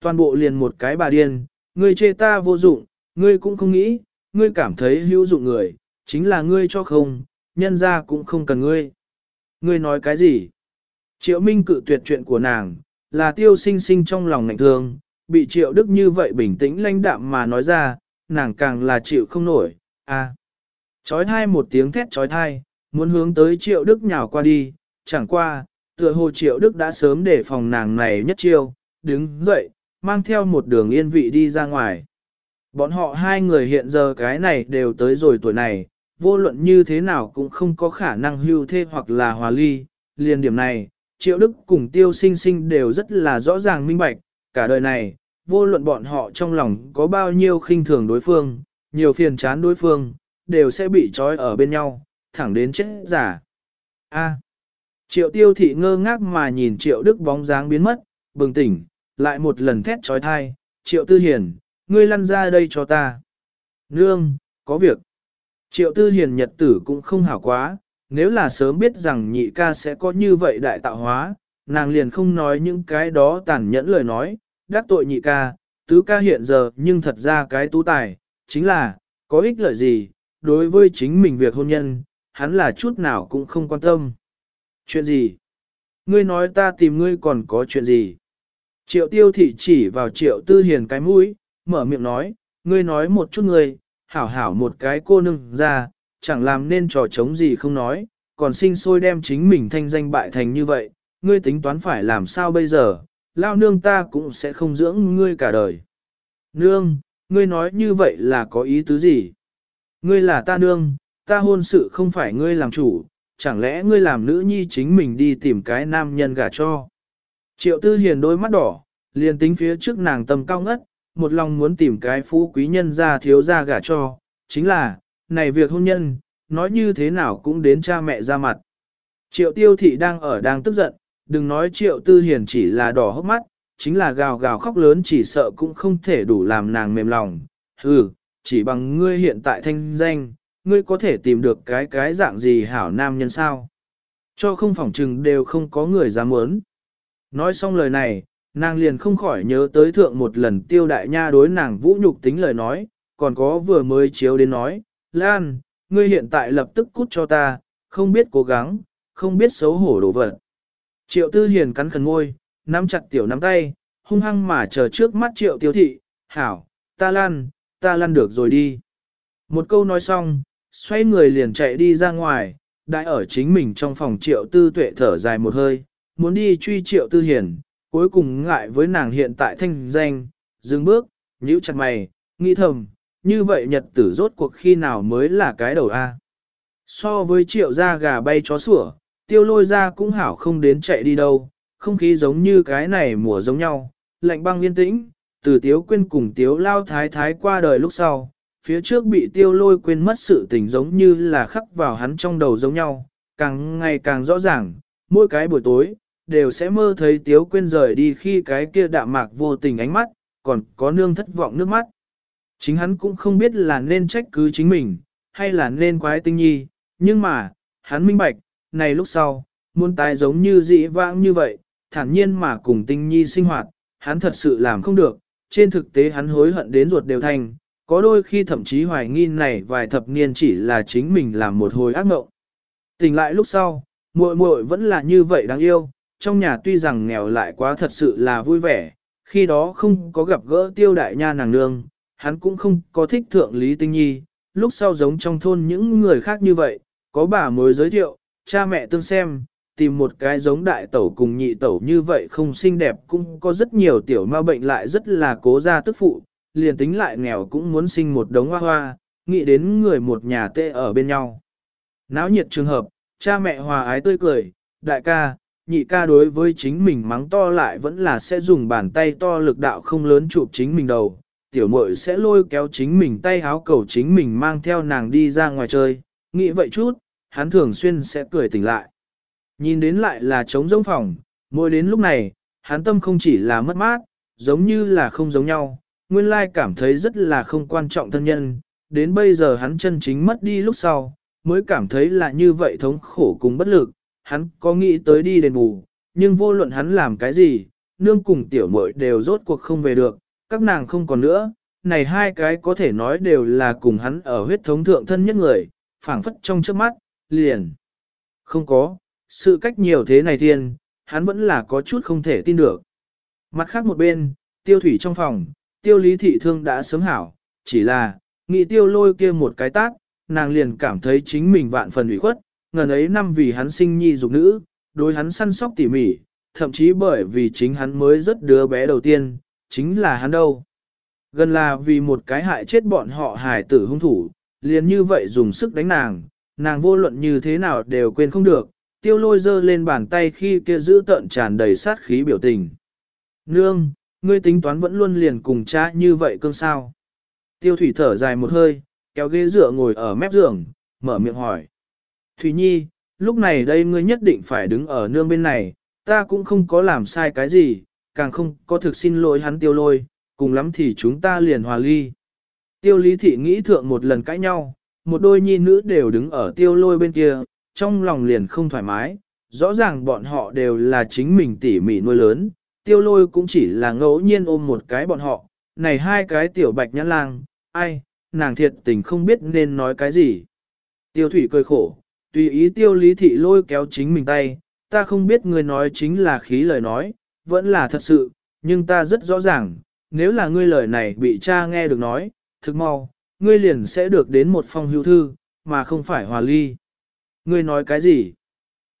Toàn bộ liền một cái bà điên, ngươi chê ta vô dụng, ngươi cũng không nghĩ, ngươi cảm thấy hữu dụng người, chính là ngươi cho không, nhân ra cũng không cần ngươi. Ngươi nói cái gì? Triệu Minh cự tuyệt chuyện của nàng, là tiêu sinh sinh trong lòng ngạnh thương, bị triệu đức như vậy bình tĩnh lãnh đạm mà nói ra, nàng càng là chịu không nổi, à. Chói thai một tiếng thét chói thai, muốn hướng tới triệu đức nhào qua đi, chẳng qua, tựa hồ triệu đức đã sớm để phòng nàng này nhất chiêu, đứng dậy, mang theo một đường yên vị đi ra ngoài. Bọn họ hai người hiện giờ cái này đều tới rồi tuổi này, vô luận như thế nào cũng không có khả năng hưu thê hoặc là hòa ly, liền điểm này, triệu đức cùng tiêu sinh sinh đều rất là rõ ràng minh bạch, cả đời này, vô luận bọn họ trong lòng có bao nhiêu khinh thường đối phương, nhiều phiền chán đối phương, đều sẽ bị trói ở bên nhau, thẳng đến chết giả. A. Triệu tiêu thị ngơ ngác mà nhìn triệu đức bóng dáng biến mất, bừng tỉnh, lại một lần thét trói thai, triệu tư hiền, ngươi lăn ra đây cho ta. Nương, có việc. Triệu tư hiền nhật tử cũng không hảo quá, nếu là sớm biết rằng nhị ca sẽ có như vậy đại tạo hóa, nàng liền không nói những cái đó tàn nhẫn lời nói, đắc tội nhị ca, tứ ca hiện giờ nhưng thật ra cái tú tài, chính là, có ích lợi gì, đối với chính mình việc hôn nhân, hắn là chút nào cũng không quan tâm. Chuyện gì? Ngươi nói ta tìm ngươi còn có chuyện gì? Triệu tiêu thị chỉ vào triệu tư hiền cái mũi, mở miệng nói, ngươi nói một chút ngươi, hảo hảo một cái cô nương ra, chẳng làm nên trò chống gì không nói, còn sinh sôi đem chính mình thanh danh bại thành như vậy, ngươi tính toán phải làm sao bây giờ, lao nương ta cũng sẽ không dưỡng ngươi cả đời. Nương, ngươi nói như vậy là có ý tứ gì? Ngươi là ta nương, ta hôn sự không phải ngươi làm chủ, chẳng lẽ ngươi làm nữ nhi chính mình đi tìm cái nam nhân gả cho. Triệu tư hiền đôi mắt đỏ, liền tính phía trước nàng tầm cao ngất, một lòng muốn tìm cái phú quý nhân ra thiếu ra gả cho, chính là, này việc hôn nhân, nói như thế nào cũng đến cha mẹ ra mặt. Triệu tiêu thị đang ở đang tức giận, đừng nói triệu tư hiền chỉ là đỏ hốc mắt, chính là gào gào khóc lớn chỉ sợ cũng không thể đủ làm nàng mềm lòng. Ừ, chỉ bằng ngươi hiện tại thanh danh, ngươi có thể tìm được cái cái dạng gì hảo nam nhân sao. Cho không phỏng trừng đều không có người dám muốn. Nói xong lời này, nàng liền không khỏi nhớ tới thượng một lần tiêu đại nha đối nàng vũ nhục tính lời nói, còn có vừa mới chiếu đến nói, Lan, ngươi hiện tại lập tức cút cho ta, không biết cố gắng, không biết xấu hổ đổ vật. Triệu tư hiền cắn khẩn ngôi, nắm chặt tiểu nắm tay, hung hăng mà chờ trước mắt triệu tiêu thị, hảo, ta lăn, ta lăn được rồi đi. Một câu nói xong, xoay người liền chạy đi ra ngoài, đại ở chính mình trong phòng triệu tư tuệ thở dài một hơi, muốn đi truy triệu tư hiền, cuối cùng ngại với nàng hiện tại thanh danh, dừng bước, nhíu chặt mày, nghĩ thầm, như vậy nhật tử rốt cuộc khi nào mới là cái đầu A. So với triệu Gia gà bay chó sủa, tiêu lôi ra cũng hảo không đến chạy đi đâu, không khí giống như cái này mùa giống nhau, lạnh băng yên tĩnh, từ tiếu quên cùng tiếu lao thái thái qua đời lúc sau, phía trước bị tiêu lôi quên mất sự tình giống như là khắc vào hắn trong đầu giống nhau, càng ngày càng rõ ràng, mỗi cái buổi tối, đều sẽ mơ thấy tiếu quên rời đi khi cái kia đạm mạc vô tình ánh mắt, còn có nương thất vọng nước mắt. Chính hắn cũng không biết là nên trách cứ chính mình, hay là nên quái tinh nhi, nhưng mà, hắn minh bạch, này lúc sau, muốn tái giống như dị vãng như vậy, thản nhiên mà cùng tinh nhi sinh hoạt, hắn thật sự làm không được, trên thực tế hắn hối hận đến ruột đều thành, có đôi khi thậm chí hoài nghi này vài thập niên chỉ là chính mình làm một hồi ác mộng. Tỉnh lại lúc sau, muội muội vẫn là như vậy đáng yêu, trong nhà tuy rằng nghèo lại quá thật sự là vui vẻ, khi đó không có gặp gỡ tiêu đại nha nàng nương, hắn cũng không có thích thượng Lý Tinh Nhi, lúc sau giống trong thôn những người khác như vậy, có bà mới giới thiệu, cha mẹ tương xem, tìm một cái giống đại tẩu cùng nhị tẩu như vậy không xinh đẹp cũng có rất nhiều tiểu ma bệnh lại rất là cố gia tức phụ, liền tính lại nghèo cũng muốn sinh một đống hoa hoa, nghĩ đến người một nhà tê ở bên nhau. Náo nhiệt trường hợp, cha mẹ hòa ái tươi cười, đại ca, nhị ca đối với chính mình mắng to lại vẫn là sẽ dùng bàn tay to lực đạo không lớn chụp chính mình đầu, tiểu muội sẽ lôi kéo chính mình tay háo cầu chính mình mang theo nàng đi ra ngoài chơi, nghĩ vậy chút, hắn thường xuyên sẽ cười tỉnh lại. Nhìn đến lại là trống rỗng phòng, mỗi đến lúc này, hắn tâm không chỉ là mất mát, giống như là không giống nhau, nguyên lai cảm thấy rất là không quan trọng thân nhân, đến bây giờ hắn chân chính mất đi lúc sau, mới cảm thấy là như vậy thống khổ cùng bất lực, hắn có nghĩ tới đi đền bù, nhưng vô luận hắn làm cái gì, nương cùng tiểu muội đều rốt cuộc không về được, các nàng không còn nữa, này hai cái có thể nói đều là cùng hắn ở huyết thống thượng thân nhất người, phảng phất trong trước mắt, liền. Không có, sự cách nhiều thế này thiên, hắn vẫn là có chút không thể tin được. Mặt khác một bên, tiêu thủy trong phòng, tiêu lý thị thương đã sớm hảo, chỉ là, nghị tiêu lôi kia một cái tác, nàng liền cảm thấy chính mình vạn phần ủy khuất, ngần ấy năm vì hắn sinh nhi dục nữ, đối hắn săn sóc tỉ mỉ, thậm chí bởi vì chính hắn mới rất đứa bé đầu tiên, chính là hắn đâu. Gần là vì một cái hại chết bọn họ hài tử hung thủ, liền như vậy dùng sức đánh nàng, nàng vô luận như thế nào đều quên không được, tiêu lôi dơ lên bàn tay khi kia giữ tận tràn đầy sát khí biểu tình. Nương, ngươi tính toán vẫn luôn liền cùng cha như vậy cương sao. Tiêu thủy thở dài một hơi, kéo ghế dựa ngồi ở mép giường, mở miệng hỏi. Thủy nhi, lúc này đây ngươi nhất định phải đứng ở nương bên này, ta cũng không có làm sai cái gì, càng không có thực xin lỗi hắn tiêu lôi, cùng lắm thì chúng ta liền hòa ly. Tiêu lý thị nghĩ thượng một lần cãi nhau, một đôi nhi nữ đều đứng ở tiêu lôi bên kia, trong lòng liền không thoải mái, rõ ràng bọn họ đều là chính mình tỉ mỉ nuôi lớn, tiêu lôi cũng chỉ là ngẫu nhiên ôm một cái bọn họ, này hai cái tiểu bạch nhãn lang, ai, nàng thiệt tình không biết nên nói cái gì. Tiêu thủy cười khổ, tùy ý tiêu lý thị lôi kéo chính mình tay, ta không biết người nói chính là khí lời nói, vẫn là thật sự, nhưng ta rất rõ ràng, nếu là ngươi lời này bị cha nghe được nói, thực mau, ngươi liền sẽ được đến một phong hưu thư, mà không phải hòa ly. Ngươi nói cái gì?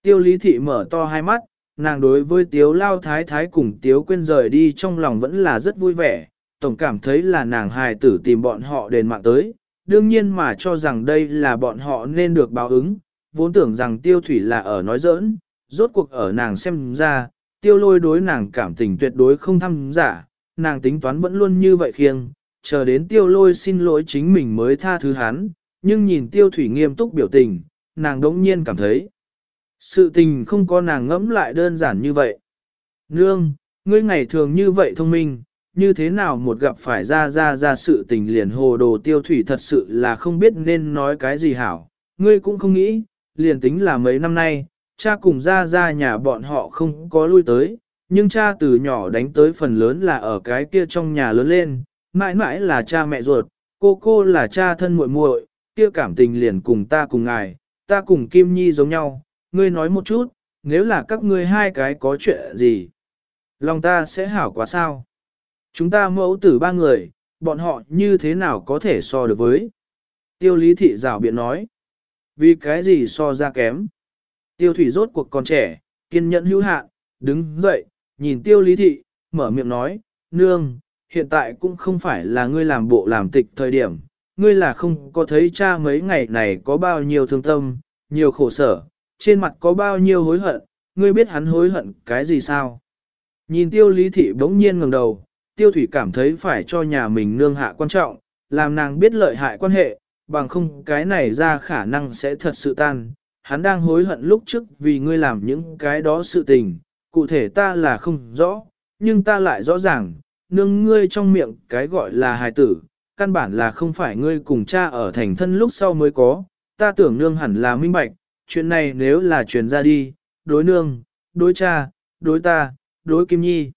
Tiêu lý thị mở to hai mắt, nàng đối với tiếu lao thái thái cùng tiếu quên rời đi trong lòng vẫn là rất vui vẻ, tổng cảm thấy là nàng hài tử tìm bọn họ đền mạng tới, đương nhiên mà cho rằng đây là bọn họ nên được báo ứng, vốn tưởng rằng tiêu thủy là ở nói giỡn, rốt cuộc ở nàng xem ra, tiêu lôi đối nàng cảm tình tuyệt đối không thăm giả, nàng tính toán vẫn luôn như vậy khiêng, chờ đến tiêu lôi xin lỗi chính mình mới tha thứ hắn, nhưng nhìn tiêu thủy nghiêm túc biểu tình, nàng đống nhiên cảm thấy. Sự tình không có nàng ngẫm lại đơn giản như vậy. Nương, ngươi ngày thường như vậy thông minh, như thế nào một gặp phải ra ra ra sự tình liền hồ đồ tiêu thủy thật sự là không biết nên nói cái gì hảo. Ngươi cũng không nghĩ, liền tính là mấy năm nay, cha cùng ra ra nhà bọn họ không có lui tới, nhưng cha từ nhỏ đánh tới phần lớn là ở cái kia trong nhà lớn lên, mãi mãi là cha mẹ ruột, cô cô là cha thân muội muội, kia cảm tình liền cùng ta cùng ngài, ta cùng Kim Nhi giống nhau, ngươi nói một chút, nếu là các ngươi hai cái có chuyện gì, lòng ta sẽ hảo quá sao? Chúng ta mẫu tử ba người, bọn họ như thế nào có thể so được với? Tiêu lý thị rào biện nói. Vì cái gì so ra kém? Tiêu thủy rốt cuộc còn trẻ, kiên nhẫn hữu hạn, đứng dậy, nhìn tiêu lý thị, mở miệng nói, nương, hiện tại cũng không phải là ngươi làm bộ làm tịch thời điểm, ngươi là không có thấy cha mấy ngày này có bao nhiêu thương tâm, nhiều khổ sở, trên mặt có bao nhiêu hối hận, ngươi biết hắn hối hận cái gì sao? Nhìn tiêu lý thị bỗng nhiên ngẩng đầu, tiêu thủy cảm thấy phải cho nhà mình nương hạ quan trọng, làm nàng biết lợi hại quan hệ, bằng không cái này ra khả năng sẽ thật sự tan. Hắn đang hối hận lúc trước vì ngươi làm những cái đó sự tình, cụ thể ta là không rõ, nhưng ta lại rõ ràng, nương ngươi trong miệng cái gọi là hài tử, căn bản là không phải ngươi cùng cha ở thành thân lúc sau mới có, ta tưởng nương hẳn là minh bạch, chuyện này nếu là truyền ra đi, đối nương, đối cha, đối ta, đối Kim Nhi.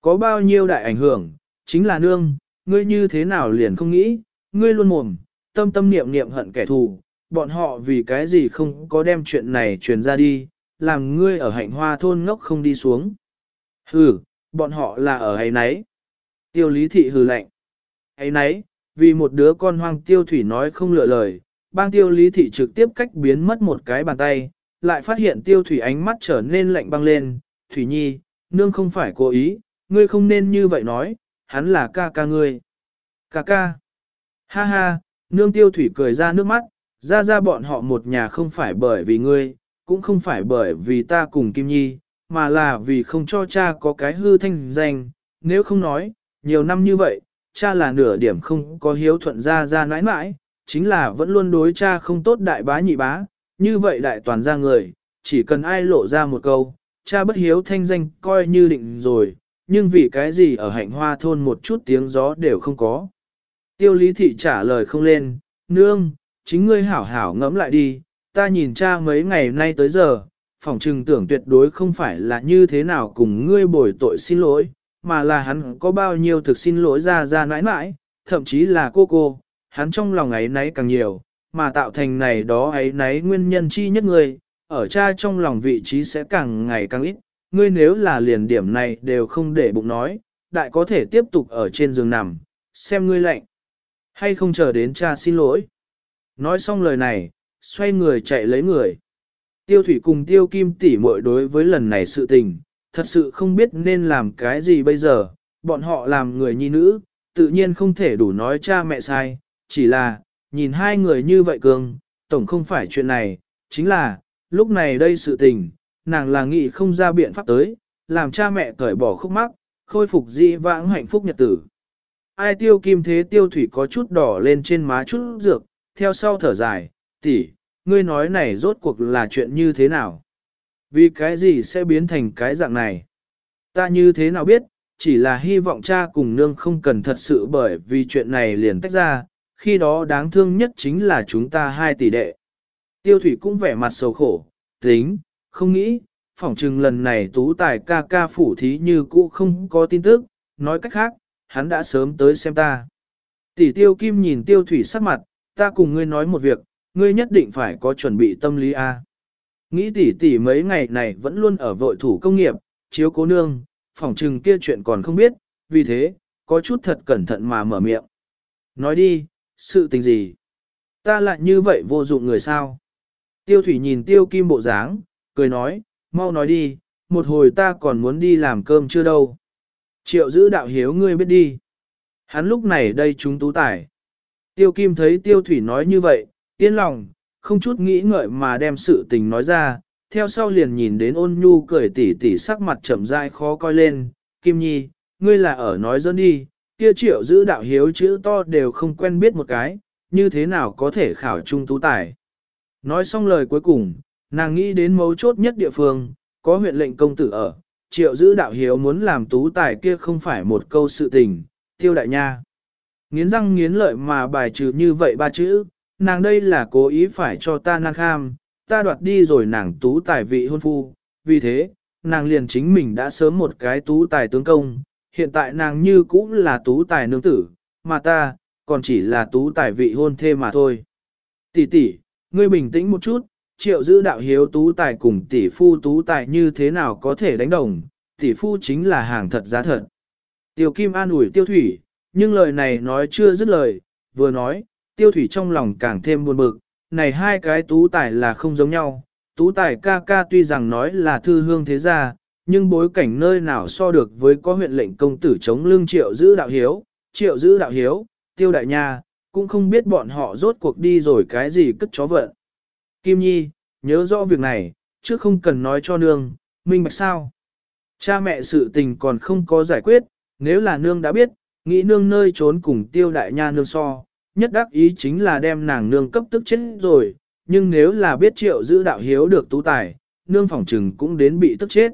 Có bao nhiêu đại ảnh hưởng, chính là nương, ngươi như thế nào liền không nghĩ, ngươi luôn mồm, tâm tâm niệm niệm hận kẻ thù, bọn họ vì cái gì không có đem chuyện này truyền ra đi, làm ngươi ở hạnh hoa thôn ngốc không đi xuống. Hừ, bọn họ là ở hay nấy. Tiêu lý thị hừ lạnh. Ấy nấy, vì một đứa con hoang tiêu thủy nói không lựa lời, bang tiêu lý thị trực tiếp cách biến mất một cái bàn tay, lại phát hiện tiêu thủy ánh mắt trở nên lạnh băng lên, thủy nhi, nương không phải cố ý, ngươi không nên như vậy nói, hắn là ca ca ngươi. Ca ca. Ha ha, nương tiêu thủy cười ra nước mắt, ra ra bọn họ một nhà không phải bởi vì ngươi, cũng không phải bởi vì ta cùng Kim Nhi, mà là vì không cho cha có cái hư thanh danh, nếu không nói, nhiều năm như vậy, cha là nửa điểm không có hiếu thuận ra ra nãi nãi, chính là vẫn luôn đối cha không tốt đại bá nhị bá, như vậy đại toàn ra người, chỉ cần ai lộ ra một câu, cha bất hiếu thanh danh coi như định rồi, nhưng vì cái gì ở hạnh hoa thôn một chút tiếng gió đều không có. Tiêu lý thị trả lời không lên, nương, chính ngươi hảo hảo ngẫm lại đi, ta nhìn cha mấy ngày nay tới giờ, phỏng trừng tưởng tuyệt đối không phải là như thế nào cùng ngươi bồi tội xin lỗi, mà là hắn có bao nhiêu thực xin lỗi ra ra nãi nãi, thậm chí là cô cô, hắn trong lòng ấy nấy càng nhiều, mà tạo thành này đó ấy nấy nguyên nhân chi nhất người ở cha trong lòng vị trí sẽ càng ngày càng ít, ngươi nếu là liền điểm này đều không để bụng nói, đại có thể tiếp tục ở trên giường nằm, xem ngươi lạnh, hay không chờ đến cha xin lỗi. Nói xong lời này, xoay người chạy lấy người. Tiêu thủy cùng tiêu kim tỷ muội đối với lần này sự tình, thật sự không biết nên làm cái gì bây giờ, bọn họ làm người nhi nữ, tự nhiên không thể đủ nói cha mẹ sai, chỉ là, nhìn hai người như vậy cường, tổng không phải chuyện này, chính là, lúc này đây sự tình, nàng là nghĩ không ra biện pháp tới, làm cha mẹ cởi bỏ khúc mắc, khôi phục di vãng hạnh phúc nhật tử. Ai tiêu kim thế tiêu thủy có chút đỏ lên trên má chút dược, theo sau thở dài, tỷ, ngươi nói này rốt cuộc là chuyện như thế nào? Vì cái gì sẽ biến thành cái dạng này? Ta như thế nào biết, chỉ là hy vọng cha cùng nương không cần thật sự bởi vì chuyện này liền tách ra, khi đó đáng thương nhất chính là chúng ta hai tỷ đệ. Tiêu thủy cũng vẻ mặt sầu khổ, tính, không nghĩ, phỏng chừng lần này tú tài ca ca phủ thí như cũ không có tin tức, nói cách khác, hắn đã sớm tới xem ta. Tỷ tiêu kim nhìn tiêu thủy sắc mặt, ta cùng ngươi nói một việc, ngươi nhất định phải có chuẩn bị tâm lý A. Nghĩ tỷ tỷ mấy ngày này vẫn luôn ở vội thủ công nghiệp, chiếu cố nương, phòng trừng kia chuyện còn không biết, vì thế, có chút thật cẩn thận mà mở miệng. Nói đi, sự tình gì? Ta lại như vậy vô dụng người sao? Tiêu thủy nhìn tiêu kim bộ dáng, cười nói, mau nói đi, một hồi ta còn muốn đi làm cơm chưa đâu. Triệu giữ đạo hiếu ngươi biết đi. Hắn lúc này đây chúng tú tải. Tiêu kim thấy tiêu thủy nói như vậy, yên lòng, không chút nghĩ ngợi mà đem sự tình nói ra, theo sau liền nhìn đến ôn nhu cười tỉ tỉ sắc mặt chậm rãi khó coi lên, Kim Nhi, ngươi là ở nói dẫn đi, kia triệu giữ đạo hiếu chữ to đều không quen biết một cái, như thế nào có thể khảo trung tú tài. Nói xong lời cuối cùng, nàng nghĩ đến mấu chốt nhất địa phương, có huyện lệnh công tử ở, triệu giữ đạo hiếu muốn làm tú tài kia không phải một câu sự tình, tiêu đại nha. Nghiến răng nghiến lợi mà bài trừ như vậy ba chữ, nàng đây là cố ý phải cho ta nan kham, ta đoạt đi rồi nàng tú tài vị hôn phu, vì thế, nàng liền chính mình đã sớm một cái tú tài tướng công, hiện tại nàng như cũng là tú tài nương tử, mà ta, còn chỉ là tú tài vị hôn thê mà thôi. Tỷ tỷ, ngươi bình tĩnh một chút, triệu giữ đạo hiếu tú tài cùng tỷ phu tú tài như thế nào có thể đánh đồng, tỷ phu chính là hàng thật giá thật. Tiêu Kim an ủi tiêu thủy, nhưng lời này nói chưa dứt lời, vừa nói, tiêu thủy trong lòng càng thêm buồn bực, này hai cái tú tài là không giống nhau, tú tài ca ca tuy rằng nói là thư hương thế gia, nhưng bối cảnh nơi nào so được với có huyện lệnh công tử chống lương triệu giữ đạo hiếu, triệu giữ đạo hiếu, tiêu đại nha, cũng không biết bọn họ rốt cuộc đi rồi cái gì cất chó vận. Kim Nhi, nhớ rõ việc này, chứ không cần nói cho nương, minh bạch sao. Cha mẹ sự tình còn không có giải quyết, nếu là nương đã biết, nghĩ nương nơi trốn cùng tiêu đại nha nương so, nhất đắc ý chính là đem nàng nương cấp tức chết rồi, nhưng nếu là biết triệu giữ đạo hiếu được tú tài, nương phỏng trừng cũng đến bị tức chết.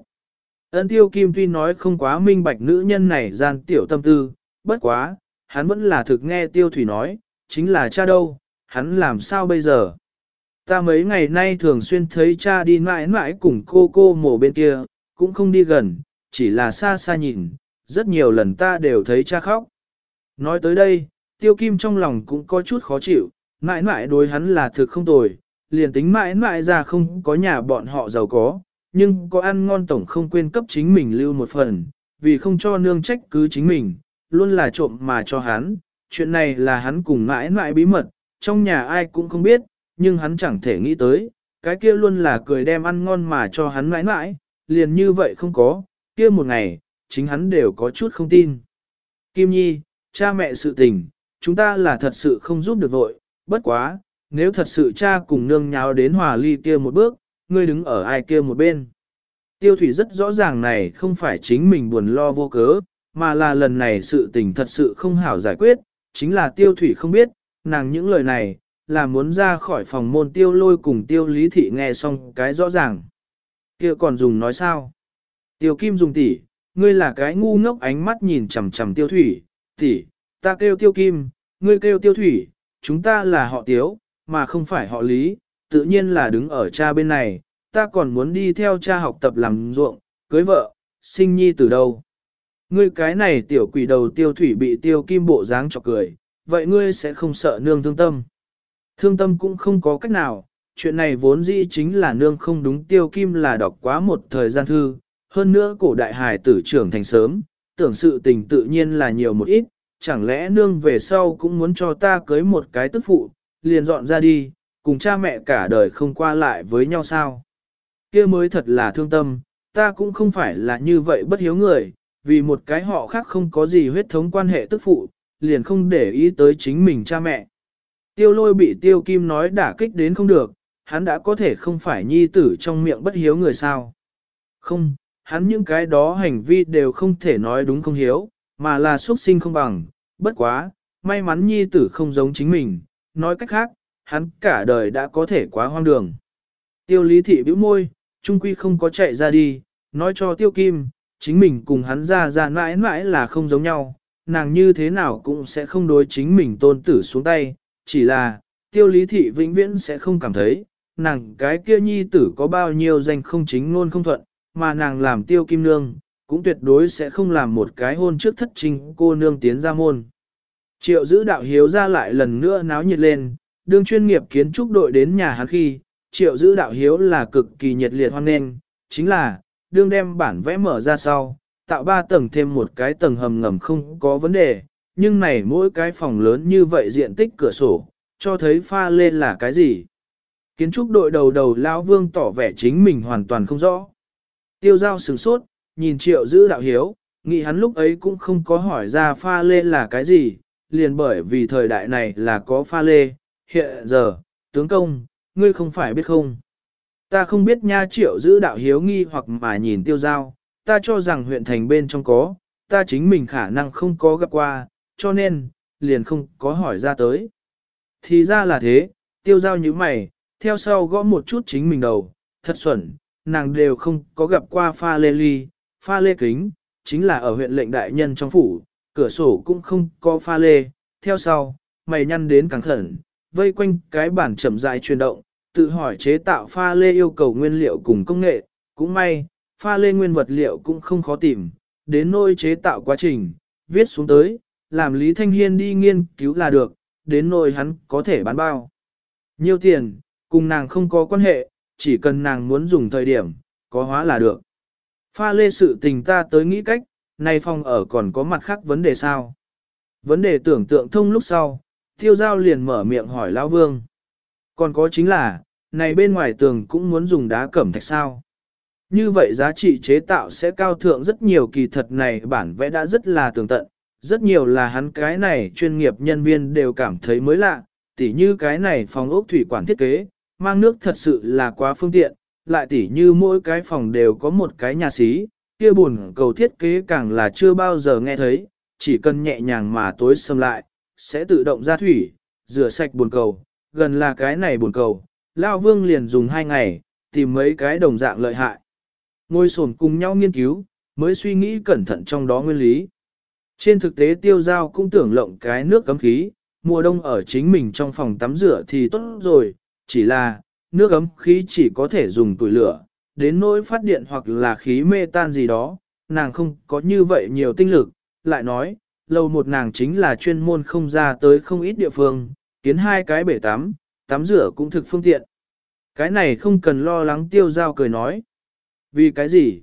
Ân tiêu kim tuy nói không quá minh bạch nữ nhân này gian tiểu tâm tư, bất quá, hắn vẫn là thực nghe tiêu thủy nói, chính là cha đâu, hắn làm sao bây giờ. Ta mấy ngày nay thường xuyên thấy cha đi mãi mãi cùng cô cô mổ bên kia, cũng không đi gần, chỉ là xa xa nhìn, rất nhiều lần ta đều thấy cha khóc. Nói tới đây, tiêu kim trong lòng cũng có chút khó chịu, mãi mãi đối hắn là thực không tồi, liền tính mãi mãi ra không có nhà bọn họ giàu có, nhưng có ăn ngon tổng không quên cấp chính mình lưu một phần, vì không cho nương trách cứ chính mình, luôn là trộm mà cho hắn, chuyện này là hắn cùng mãi mãi bí mật, trong nhà ai cũng không biết, nhưng hắn chẳng thể nghĩ tới, cái kia luôn là cười đem ăn ngon mà cho hắn mãi mãi, liền như vậy không có, kia một ngày, chính hắn đều có chút không tin. Kim Nhi, cha mẹ sự tình, chúng ta là thật sự không giúp được vội, bất quá, nếu thật sự cha cùng nương nháo đến hòa ly kia một bước, ngươi đứng ở ai kia một bên. Tiêu thủy rất rõ ràng này không phải chính mình buồn lo vô cớ, mà là lần này sự tình thật sự không hảo giải quyết, chính là tiêu thủy không biết, nàng những lời này, là muốn ra khỏi phòng môn tiêu lôi cùng tiêu lý thị nghe xong cái rõ ràng. kia còn dùng nói sao? Tiêu kim dùng tỷ, ngươi là cái ngu ngốc ánh mắt nhìn chằm chằm tiêu thủy, tỷ, ta kêu tiêu kim, ngươi kêu tiêu thủy, chúng ta là họ tiếu, mà không phải họ lý, tự nhiên là đứng ở cha bên này, ta còn muốn đi theo cha học tập làm ruộng, cưới vợ, sinh nhi từ đâu. Ngươi cái này tiểu quỷ đầu tiêu thủy bị tiêu kim bộ dáng chọc cười, vậy ngươi sẽ không sợ nương thương tâm. Thương tâm cũng không có cách nào, chuyện này vốn dĩ chính là nương không đúng tiêu kim là đọc quá một thời gian thư, hơn nữa cổ đại hài tử trưởng thành sớm, tưởng sự tình tự nhiên là nhiều một ít, chẳng lẽ nương về sau cũng muốn cho ta cưới một cái tức phụ, liền dọn ra đi, cùng cha mẹ cả đời không qua lại với nhau sao? kia mới thật là thương tâm, ta cũng không phải là như vậy bất hiếu người, vì một cái họ khác không có gì huyết thống quan hệ tức phụ, liền không để ý tới chính mình cha mẹ. Tiêu lôi bị tiêu kim nói đả kích đến không được, hắn đã có thể không phải nhi tử trong miệng bất hiếu người sao. Không, hắn những cái đó hành vi đều không thể nói đúng không hiếu, mà là xuất sinh không bằng, bất quá, may mắn nhi tử không giống chính mình, nói cách khác, hắn cả đời đã có thể quá hoang đường. Tiêu lý thị bĩu môi, trung quy không có chạy ra đi, nói cho tiêu kim, chính mình cùng hắn ra ra mãi mãi là không giống nhau, nàng như thế nào cũng sẽ không đối chính mình tôn tử xuống tay, chỉ là, tiêu lý thị vĩnh viễn sẽ không cảm thấy, nàng cái kia nhi tử có bao nhiêu danh không chính luôn không thuận, mà nàng làm tiêu kim nương, cũng tuyệt đối sẽ không làm một cái hôn trước thất trình cô nương tiến ra môn. Triệu giữ đạo hiếu ra lại lần nữa náo nhiệt lên, đương chuyên nghiệp kiến trúc đội đến nhà hắn khi, triệu giữ đạo hiếu là cực kỳ nhiệt liệt hoan nghênh, chính là, đương đem bản vẽ mở ra sau, tạo ba tầng thêm một cái tầng hầm ngầm không có vấn đề, nhưng này mỗi cái phòng lớn như vậy diện tích cửa sổ, cho thấy pha lên là cái gì. Kiến trúc đội đầu đầu lão vương tỏ vẻ chính mình hoàn toàn không rõ. Tiêu giao sửng sốt, nhìn triệu giữ đạo hiếu, nghĩ hắn lúc ấy cũng không có hỏi ra pha lê là cái gì, liền bởi vì thời đại này là có pha lê, hiện giờ, tướng công, ngươi không phải biết không. Ta không biết nha triệu giữ đạo hiếu nghi hoặc mà nhìn tiêu giao, ta cho rằng huyện thành bên trong có, ta chính mình khả năng không có gặp qua, cho nên, liền không có hỏi ra tới. Thì ra là thế, tiêu giao như mày, theo sau gõ một chút chính mình đầu, thật xuẩn, nàng đều không có gặp qua pha lê ly, pha lê kính, chính là ở huyện lệnh đại nhân trong phủ, cửa sổ cũng không có pha lê, theo sau, mày nhăn đến càng khẩn, vây quanh cái bản chậm rãi chuyển động, tự hỏi chế tạo pha lê yêu cầu nguyên liệu cùng công nghệ, cũng may, pha lê nguyên vật liệu cũng không khó tìm, đến nôi chế tạo quá trình, viết xuống tới, làm Lý Thanh Hiên đi nghiên cứu là được, đến nôi hắn có thể bán bao. Nhiều tiền, cùng nàng không có quan hệ, chỉ cần nàng muốn dùng thời điểm, có hóa là được. Pha lê sự tình ta tới nghĩ cách, nay phòng ở còn có mặt khác vấn đề sao? Vấn đề tưởng tượng thông lúc sau, tiêu giao liền mở miệng hỏi Lão Vương. Còn có chính là, này bên ngoài tường cũng muốn dùng đá cẩm thạch sao? Như vậy giá trị chế tạo sẽ cao thượng rất nhiều kỳ thật này bản vẽ đã rất là tường tận, rất nhiều là hắn cái này chuyên nghiệp nhân viên đều cảm thấy mới lạ, tỉ như cái này phòng ốc thủy quản thiết kế, mang nước thật sự là quá phương tiện, lại tỉ như mỗi cái phòng đều có một cái nhà xí, kia buồn cầu thiết kế càng là chưa bao giờ nghe thấy, chỉ cần nhẹ nhàng mà tối xâm lại, sẽ tự động ra thủy, rửa sạch buồn cầu, gần là cái này buồn cầu, Lao Vương liền dùng hai ngày, tìm mấy cái đồng dạng lợi hại. Ngôi sồn cùng nhau nghiên cứu, mới suy nghĩ cẩn thận trong đó nguyên lý. Trên thực tế tiêu giao cũng tưởng lộng cái nước cấm khí, mùa đông ở chính mình trong phòng tắm rửa thì tốt rồi, chỉ là, nước ấm khí chỉ có thể dùng tuổi lửa, đến nỗi phát điện hoặc là khí mê tan gì đó, nàng không có như vậy nhiều tinh lực, lại nói, lâu một nàng chính là chuyên môn không ra tới không ít địa phương, kiến hai cái bể tắm, tắm rửa cũng thực phương tiện. Cái này không cần lo lắng tiêu giao cười nói. Vì cái gì?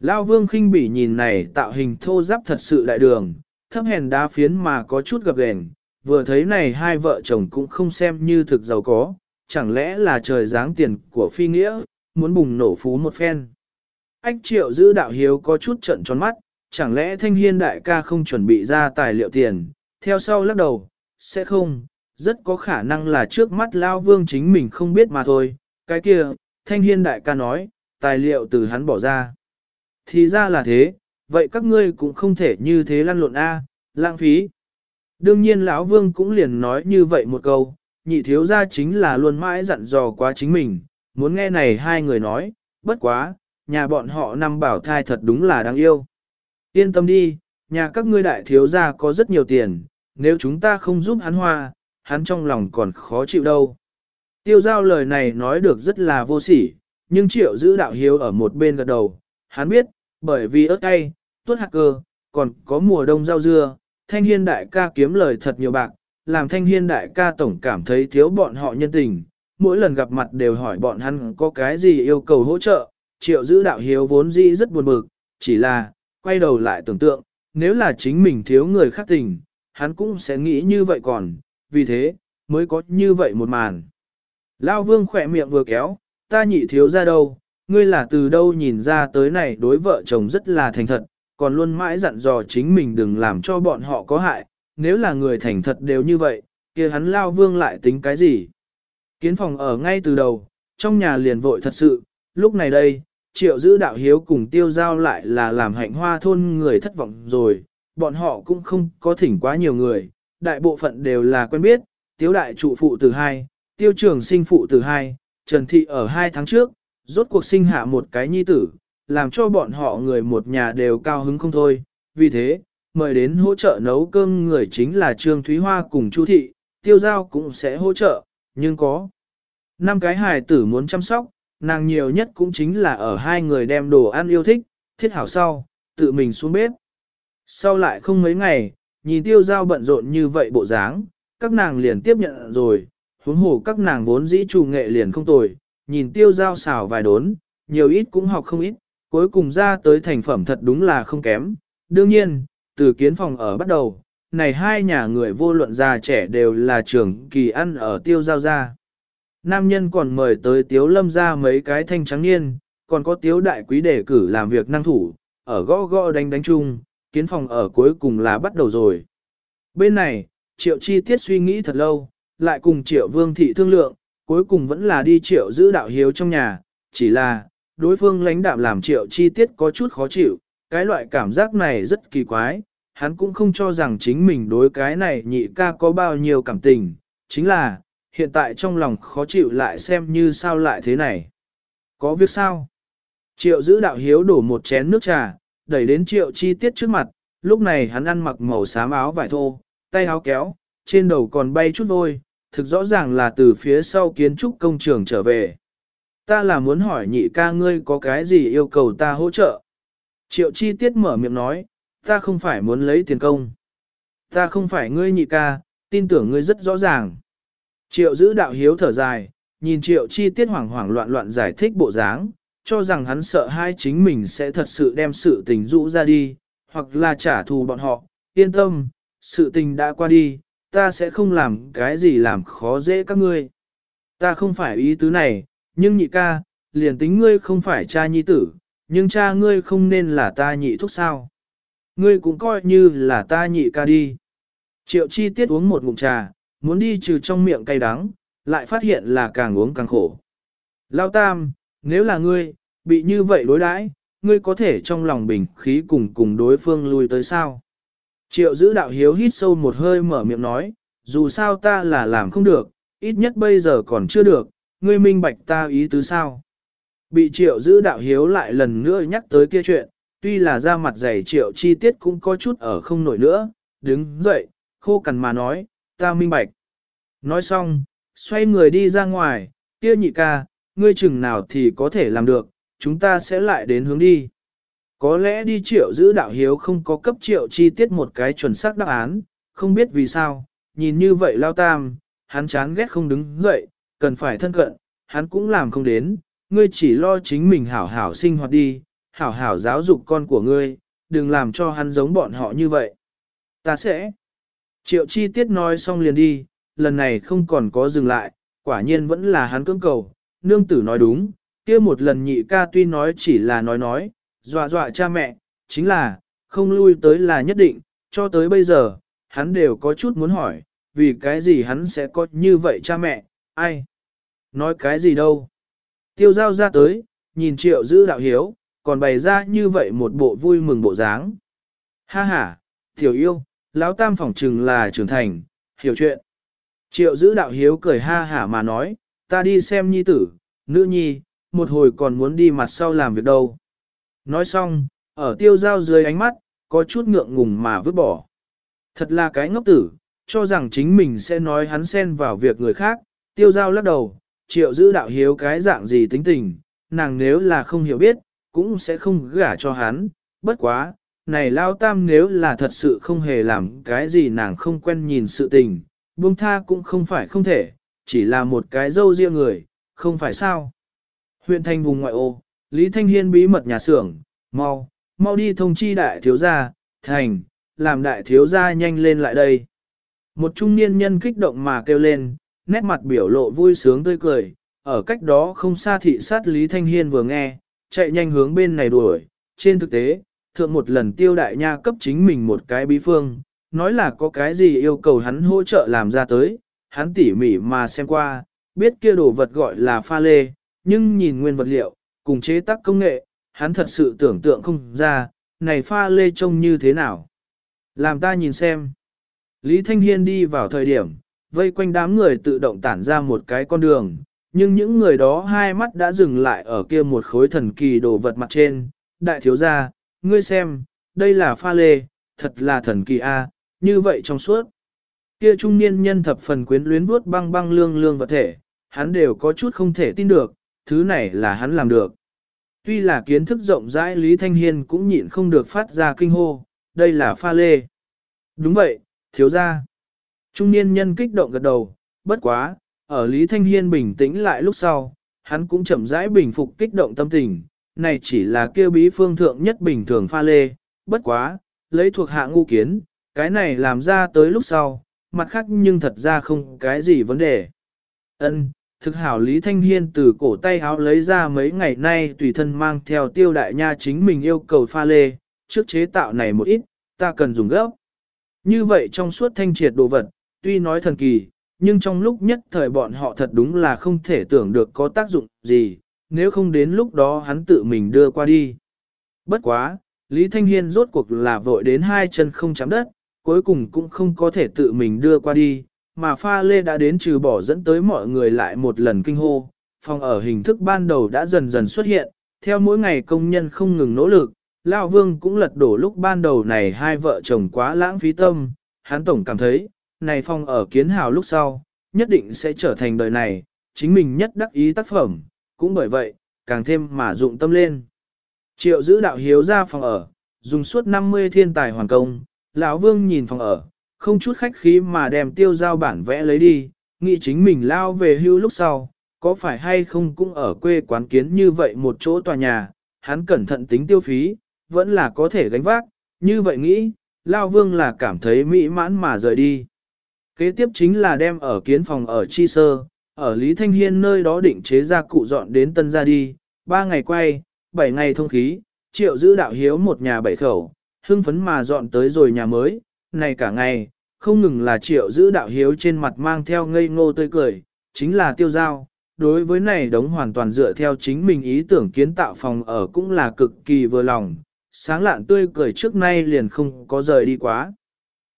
Lao vương khinh bỉ nhìn này tạo hình thô giáp thật sự đại đường, thấp hèn đá phiến mà có chút gập ghềnh, vừa thấy này hai vợ chồng cũng không xem như thực giàu có, chẳng lẽ là trời giáng tiền của phi nghĩa, muốn bùng nổ phú một phen. Ách triệu giữ đạo hiếu có chút trận tròn mắt, chẳng lẽ thanh hiên đại ca không chuẩn bị ra tài liệu tiền, theo sau lắc đầu, sẽ không, rất có khả năng là trước mắt lao vương chính mình không biết mà thôi, cái kia, thanh hiên đại ca nói, tài liệu từ hắn bỏ ra. Thì ra là thế, vậy các ngươi cũng không thể như thế lăn lộn A, lãng phí. Đương nhiên lão vương cũng liền nói như vậy một câu, nhị thiếu gia chính là luôn mãi dặn dò quá chính mình, muốn nghe này hai người nói, bất quá, nhà bọn họ năm bảo thai thật đúng là đáng yêu. Yên tâm đi, nhà các ngươi đại thiếu gia có rất nhiều tiền, nếu chúng ta không giúp hắn hoa, hắn trong lòng còn khó chịu đâu. Tiêu giao lời này nói được rất là vô sỉ, nhưng triệu giữ đạo hiếu ở một bên gật đầu, hắn biết, bởi vì ớt cay, tuốt hạt cơ, còn có mùa đông rau dưa, thanh hiên đại ca kiếm lời thật nhiều bạc, làm thanh hiên đại ca tổng cảm thấy thiếu bọn họ nhân tình, mỗi lần gặp mặt đều hỏi bọn hắn có cái gì yêu cầu hỗ trợ, triệu giữ đạo hiếu vốn dĩ rất buồn bực, chỉ là, quay đầu lại tưởng tượng, nếu là chính mình thiếu người khác tình, hắn cũng sẽ nghĩ như vậy còn, vì thế, mới có như vậy một màn. Lao vương khỏe miệng vừa kéo, ta nhị thiếu ra đâu, ngươi là từ đâu nhìn ra tới này đối vợ chồng rất là thành thật, còn luôn mãi dặn dò chính mình đừng làm cho bọn họ có hại, nếu là người thành thật đều như vậy, kia hắn lao vương lại tính cái gì? Kiến phòng ở ngay từ đầu, trong nhà liền vội thật sự, lúc này đây, triệu giữ đạo hiếu cùng tiêu giao lại là làm hạnh hoa thôn người thất vọng rồi, bọn họ cũng không có thỉnh quá nhiều người, đại bộ phận đều là quen biết, tiếu đại trụ phụ từ hai, tiêu trường sinh phụ từ hai, trần thị ở hai tháng trước, rốt cuộc sinh hạ một cái nhi tử, làm cho bọn họ người một nhà đều cao hứng không thôi, vì thế, mời đến hỗ trợ nấu cơm người chính là Trương Thúy Hoa cùng Chu Thị, tiêu giao cũng sẽ hỗ trợ, nhưng có năm cái hài tử muốn chăm sóc, nàng nhiều nhất cũng chính là ở hai người đem đồ ăn yêu thích, thiết hảo sau, tự mình xuống bếp. Sau lại không mấy ngày, nhìn tiêu giao bận rộn như vậy bộ dáng, các nàng liền tiếp nhận rồi, huống hồ các nàng vốn dĩ chủ nghệ liền không tồi, nhìn tiêu giao xào vài đốn, nhiều ít cũng học không ít, cuối cùng ra tới thành phẩm thật đúng là không kém. Đương nhiên, từ kiến phòng ở bắt đầu, này hai nhà người vô luận già trẻ đều là trưởng kỳ ăn ở tiêu giao gia Nam nhân còn mời tới tiếu lâm ra mấy cái thanh trắng niên, còn có tiếu đại quý đề cử làm việc năng thủ, ở gõ gõ đánh đánh chung, kiến phòng ở cuối cùng là bắt đầu rồi. Bên này, triệu chi tiết suy nghĩ thật lâu, lại cùng triệu vương thị thương lượng, cuối cùng vẫn là đi triệu giữ đạo hiếu trong nhà, chỉ là, đối phương lãnh đạm làm triệu chi tiết có chút khó chịu, cái loại cảm giác này rất kỳ quái, hắn cũng không cho rằng chính mình đối cái này nhị ca có bao nhiêu cảm tình, chính là, hiện tại trong lòng khó chịu lại xem như sao lại thế này. Có việc sao? Triệu giữ đạo hiếu đổ một chén nước trà, đẩy đến triệu chi tiết trước mặt, lúc này hắn ăn mặc màu xám áo vải thô, tay áo kéo, trên đầu còn bay chút vôi, thực rõ ràng là từ phía sau kiến trúc công trường trở về. Ta là muốn hỏi nhị ca ngươi có cái gì yêu cầu ta hỗ trợ. Triệu chi tiết mở miệng nói, ta không phải muốn lấy tiền công. Ta không phải ngươi nhị ca, tin tưởng ngươi rất rõ ràng. Triệu giữ đạo hiếu thở dài, nhìn triệu chi tiết hoảng hoảng loạn loạn giải thích bộ dáng, cho rằng hắn sợ hai chính mình sẽ thật sự đem sự tình rũ ra đi, hoặc là trả thù bọn họ, yên tâm, sự tình đã qua đi, ta sẽ không làm cái gì làm khó dễ các ngươi. Ta không phải ý tứ này, nhưng nhị ca, liền tính ngươi không phải cha nhi tử, nhưng cha ngươi không nên là ta nhị thúc sao. Ngươi cũng coi như là ta nhị ca đi. Triệu chi tiết uống một ngụm trà, muốn đi trừ trong miệng cay đắng, lại phát hiện là càng uống càng khổ. Lao tam, nếu là ngươi, bị như vậy đối đãi, ngươi có thể trong lòng bình khí cùng cùng đối phương lui tới sao. Triệu giữ đạo hiếu hít sâu một hơi mở miệng nói, dù sao ta là làm không được, ít nhất bây giờ còn chưa được, ngươi minh bạch ta ý tứ sao. Bị triệu giữ đạo hiếu lại lần nữa nhắc tới kia chuyện, tuy là ra mặt dày triệu chi tiết cũng có chút ở không nổi nữa, đứng dậy, khô cằn mà nói, ta minh bạch. Nói xong, xoay người đi ra ngoài, kia nhị ca, ngươi chừng nào thì có thể làm được, chúng ta sẽ lại đến hướng đi. Có lẽ đi triệu giữ đạo hiếu không có cấp triệu chi tiết một cái chuẩn xác đáp án, không biết vì sao, nhìn như vậy lao tam, hắn chán ghét không đứng dậy, cần phải thân cận, hắn cũng làm không đến, ngươi chỉ lo chính mình hảo hảo sinh hoạt đi, hảo hảo giáo dục con của ngươi, đừng làm cho hắn giống bọn họ như vậy. Ta sẽ. Triệu chi tiết nói xong liền đi, lần này không còn có dừng lại, quả nhiên vẫn là hắn cưỡng cầu, nương tử nói đúng, kia một lần nhị ca tuy nói chỉ là nói nói, dọa dọa cha mẹ, chính là, không lui tới là nhất định, cho tới bây giờ, hắn đều có chút muốn hỏi, vì cái gì hắn sẽ có như vậy cha mẹ, ai? Nói cái gì đâu? Tiêu giao ra tới, nhìn triệu giữ đạo hiếu, còn bày ra như vậy một bộ vui mừng bộ dáng. Ha ha, tiểu yêu, lão tam phỏng trừng là trưởng thành, hiểu chuyện. Triệu giữ đạo hiếu cười ha hả mà nói, ta đi xem nhi tử, nữ nhi, một hồi còn muốn đi mặt sau làm việc đâu. Nói xong, ở tiêu giao dưới ánh mắt, có chút ngượng ngùng mà vứt bỏ. Thật là cái ngốc tử, cho rằng chính mình sẽ nói hắn xen vào việc người khác, tiêu giao lắc đầu, triệu giữ đạo hiếu cái dạng gì tính tình, nàng nếu là không hiểu biết, cũng sẽ không gả cho hắn, bất quá, này lao tam nếu là thật sự không hề làm cái gì nàng không quen nhìn sự tình, buông tha cũng không phải không thể, chỉ là một cái dâu riêng người, không phải sao. Huyện thành vùng ngoại ô, Lý Thanh Hiên bí mật nhà xưởng, mau, mau đi thông chi đại thiếu gia, thành, làm đại thiếu gia nhanh lên lại đây. Một trung niên nhân kích động mà kêu lên, nét mặt biểu lộ vui sướng tươi cười, ở cách đó không xa thị sát Lý Thanh Hiên vừa nghe, chạy nhanh hướng bên này đuổi, trên thực tế, thượng một lần tiêu đại nha cấp chính mình một cái bí phương, nói là có cái gì yêu cầu hắn hỗ trợ làm ra tới, hắn tỉ mỉ mà xem qua, biết kia đồ vật gọi là pha lê, nhưng nhìn nguyên vật liệu, cùng chế tác công nghệ, hắn thật sự tưởng tượng không ra, này pha lê trông như thế nào. Làm ta nhìn xem. Lý Thanh Hiên đi vào thời điểm, vây quanh đám người tự động tản ra một cái con đường, nhưng những người đó hai mắt đã dừng lại ở kia một khối thần kỳ đồ vật mặt trên. Đại thiếu gia, ngươi xem, đây là pha lê, thật là thần kỳ a, như vậy trong suốt. Kia trung niên nhân thập phần quyến luyến vuốt băng băng lương lương vật thể, hắn đều có chút không thể tin được, thứ này là hắn làm được. Tuy là kiến thức rộng rãi Lý Thanh Hiên cũng nhịn không được phát ra kinh hô, đây là pha lê. Đúng vậy, thiếu gia. Trung niên nhân kích động gật đầu, bất quá, ở Lý Thanh Hiên bình tĩnh lại lúc sau, hắn cũng chậm rãi bình phục kích động tâm tình, này chỉ là kêu bí phương thượng nhất bình thường pha lê, bất quá, lấy thuộc hạ ngu kiến, cái này làm ra tới lúc sau, mặt khác nhưng thật ra không cái gì vấn đề. Ân, thực hảo Lý Thanh Hiên từ cổ tay áo lấy ra mấy ngày nay tùy thân mang theo tiêu đại nha chính mình yêu cầu pha lê, trước chế tạo này một ít, ta cần dùng gấp. Như vậy trong suốt thanh triệt đồ vật, tuy nói thần kỳ, nhưng trong lúc nhất thời bọn họ thật đúng là không thể tưởng được có tác dụng gì, nếu không đến lúc đó hắn tự mình đưa qua đi. Bất quá, Lý Thanh Hiên rốt cuộc là vội đến hai chân không chạm đất, cuối cùng cũng không có thể tự mình đưa qua đi, mà pha lê đã đến trừ bỏ dẫn tới mọi người lại một lần kinh hô. Phòng ở hình thức ban đầu đã dần dần xuất hiện, theo mỗi ngày công nhân không ngừng nỗ lực, Lão Vương cũng lật đổ lúc ban đầu này hai vợ chồng quá lãng phí tâm, hắn tổng cảm thấy, này phòng ở kiến hào lúc sau, nhất định sẽ trở thành đời này, chính mình nhất đắc ý tác phẩm, cũng bởi vậy, càng thêm mà dụng tâm lên. Triệu giữ đạo hiếu ra phòng ở, dùng suốt 50 thiên tài hoàn công, lão vương nhìn phòng ở, không chút khách khí mà đem tiêu giao bản vẽ lấy đi, nghĩ chính mình lao về hưu lúc sau, có phải hay không cũng ở quê quán kiến như vậy một chỗ tòa nhà, hắn cẩn thận tính tiêu phí, vẫn là có thể gánh vác, như vậy nghĩ, lao vương là cảm thấy mỹ mãn mà rời đi. Kế tiếp chính là đem ở kiến phòng ở Chi Sơ, ở Lý Thanh Hiên nơi đó định chế ra cụ dọn đến Tân Gia đi, ba ngày quay, bảy ngày thông khí, triệu giữ đạo hiếu một nhà bảy khẩu, hưng phấn mà dọn tới rồi nhà mới, này cả ngày, không ngừng là triệu giữ đạo hiếu trên mặt mang theo ngây ngô tươi cười, chính là tiêu giao. Đối với này đống hoàn toàn dựa theo chính mình ý tưởng kiến tạo phòng ở cũng là cực kỳ vừa lòng, sáng lạn tươi cười trước nay liền không có rời đi quá.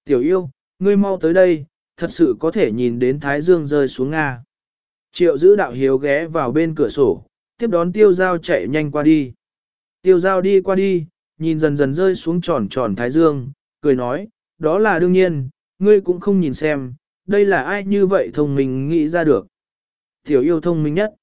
Tiểu yêu, ngươi mau tới đây, thật sự có thể nhìn đến Thái Dương rơi xuống Nga. Triệu giữ đạo hiếu ghé vào bên cửa sổ, tiếp đón tiêu giao chạy nhanh qua đi. Tiêu giao đi qua đi, nhìn dần dần rơi xuống tròn tròn Thái Dương, cười nói, đó là đương nhiên, ngươi cũng không nhìn xem, đây là ai như vậy thông minh nghĩ ra được. Tiểu yêu thông minh nhất.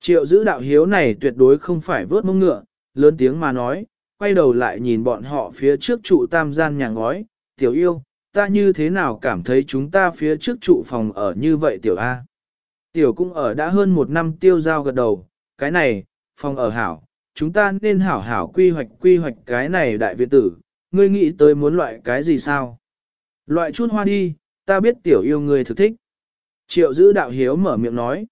Triệu giữ đạo hiếu này tuyệt đối không phải vớt mông ngựa, lớn tiếng mà nói, quay đầu lại nhìn bọn họ phía trước trụ tam gian nhà ngói, tiểu yêu, ta như thế nào cảm thấy chúng ta phía trước trụ phòng ở như vậy tiểu A. Tiểu cũng ở đã hơn một năm tiêu giao gật đầu, cái này, phòng ở hảo, chúng ta nên hảo hảo quy hoạch quy hoạch cái này đại viện tử, ngươi nghĩ tới muốn loại cái gì sao? Loại chút hoa đi, ta biết tiểu yêu người thực thích. Triệu giữ đạo hiếu mở miệng nói.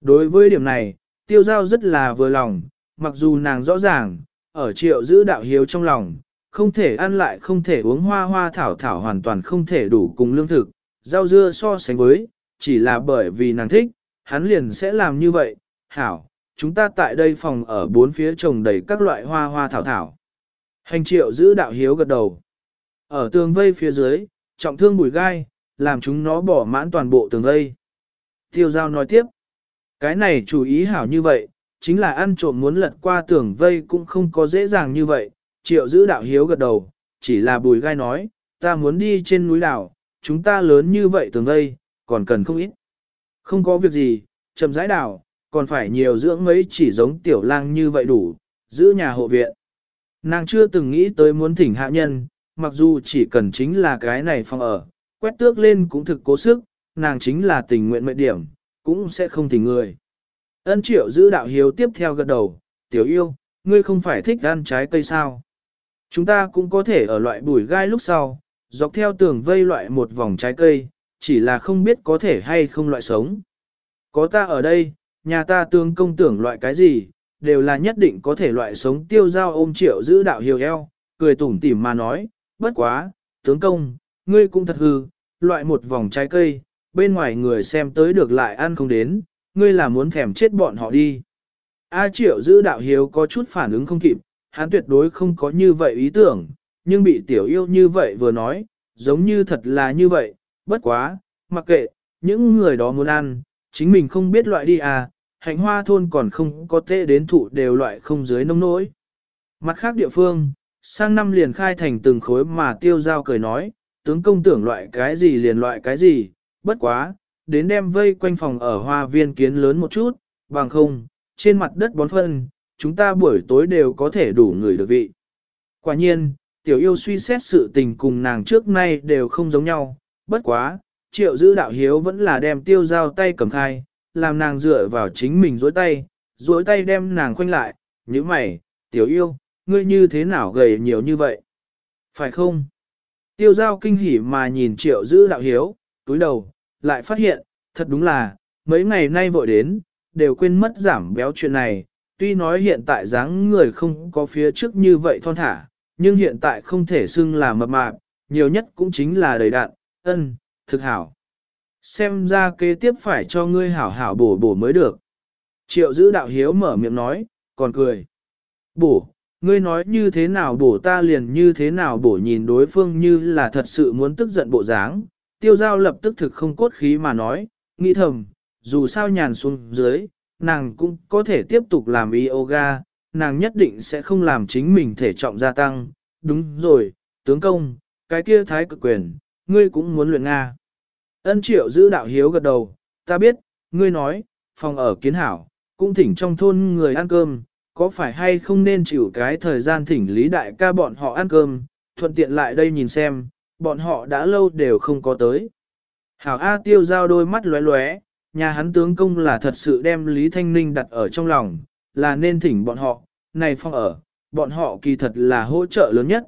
Đối với điểm này, tiêu giao rất là vừa lòng, mặc dù nàng rõ ràng, ở triệu giữ đạo hiếu trong lòng, không thể ăn lại không thể uống hoa hoa thảo thảo hoàn toàn không thể đủ cùng lương thực, rau dưa so sánh với, chỉ là bởi vì nàng thích, hắn liền sẽ làm như vậy, hảo, chúng ta tại đây phòng ở bốn phía trồng đầy các loại hoa hoa thảo thảo. Hành triệu giữ đạo hiếu gật đầu. Ở tường vây phía dưới, trọng thương bùi gai, làm chúng nó bỏ mãn toàn bộ tường vây. Tiêu giao nói tiếp, cái này chủ ý hảo như vậy, chính là ăn trộm muốn lật qua tường vây cũng không có dễ dàng như vậy, triệu giữ đạo hiếu gật đầu, chỉ là bùi gai nói, ta muốn đi trên núi đảo, chúng ta lớn như vậy tường vây, còn cần không ít. Không có việc gì, chậm rãi đảo, còn phải nhiều dưỡng mấy chỉ giống tiểu lang như vậy đủ, giữ nhà hộ viện. Nàng chưa từng nghĩ tới muốn thỉnh hạ nhân, mặc dù chỉ cần chính là cái này phòng ở, quét tước lên cũng thực cố sức, nàng chính là tình nguyện mệnh điểm, cũng sẽ không tình người. Ân triệu giữ đạo hiếu tiếp theo gật đầu, tiểu yêu, ngươi không phải thích ăn trái cây sao? Chúng ta cũng có thể ở loại bùi gai lúc sau, dọc theo tường vây loại một vòng trái cây, chỉ là không biết có thể hay không loại sống. Có ta ở đây, nhà ta tương công tưởng loại cái gì, đều là nhất định có thể loại sống tiêu giao ôm triệu giữ đạo hiều eo, cười tủm tỉm mà nói, bất quá, tướng công, ngươi cũng thật hư, loại một vòng trái cây, bên ngoài người xem tới được lại ăn không đến, ngươi là muốn thèm chết bọn họ đi. A triệu giữ đạo hiếu có chút phản ứng không kịp, hắn tuyệt đối không có như vậy ý tưởng, nhưng bị tiểu yêu như vậy vừa nói, giống như thật là như vậy, bất quá, mặc kệ, những người đó muốn ăn, chính mình không biết loại đi à, hạnh hoa thôn còn không có tệ đến thụ đều loại không dưới nông nỗi. Mặt khác địa phương, sang năm liền khai thành từng khối mà tiêu giao cười nói, tướng công tưởng loại cái gì liền loại cái gì, bất quá, đến đem vây quanh phòng ở hoa viên kiến lớn một chút, bằng không, trên mặt đất bón phân, chúng ta buổi tối đều có thể đủ người được vị. Quả nhiên, tiểu yêu suy xét sự tình cùng nàng trước nay đều không giống nhau, bất quá, triệu giữ đạo hiếu vẫn là đem tiêu giao tay cầm khai, làm nàng dựa vào chính mình dối tay, dối tay đem nàng khoanh lại, như mày, tiểu yêu, ngươi như thế nào gầy nhiều như vậy? Phải không? Tiêu giao kinh hỉ mà nhìn triệu giữ đạo hiếu, túi đầu, lại phát hiện, thật đúng là, mấy ngày nay vội đến, đều quên mất giảm béo chuyện này, tuy nói hiện tại dáng người không có phía trước như vậy thon thả, nhưng hiện tại không thể xưng là mập mạp, nhiều nhất cũng chính là đầy đạn, ân, thực hảo. Xem ra kế tiếp phải cho ngươi hảo hảo bổ bổ mới được. Triệu giữ đạo hiếu mở miệng nói, còn cười. Bổ, ngươi nói như thế nào bổ ta liền như thế nào bổ nhìn đối phương như là thật sự muốn tức giận bộ dáng. Tiêu giao lập tức thực không cốt khí mà nói, nghĩ thầm, dù sao nhàn xuống dưới, nàng cũng có thể tiếp tục làm yoga, nàng nhất định sẽ không làm chính mình thể trọng gia tăng. Đúng rồi, tướng công, cái kia thái cực quyền, ngươi cũng muốn luyện Nga. Ân triệu giữ đạo hiếu gật đầu, ta biết, ngươi nói, phòng ở kiến hảo, cũng thỉnh trong thôn người ăn cơm, có phải hay không nên chịu cái thời gian thỉnh lý đại ca bọn họ ăn cơm, thuận tiện lại đây nhìn xem, bọn họ đã lâu đều không có tới. Hảo A tiêu giao đôi mắt lóe lóe, nhà hắn tướng công là thật sự đem Lý Thanh Ninh đặt ở trong lòng, là nên thỉnh bọn họ, này phong ở, bọn họ kỳ thật là hỗ trợ lớn nhất.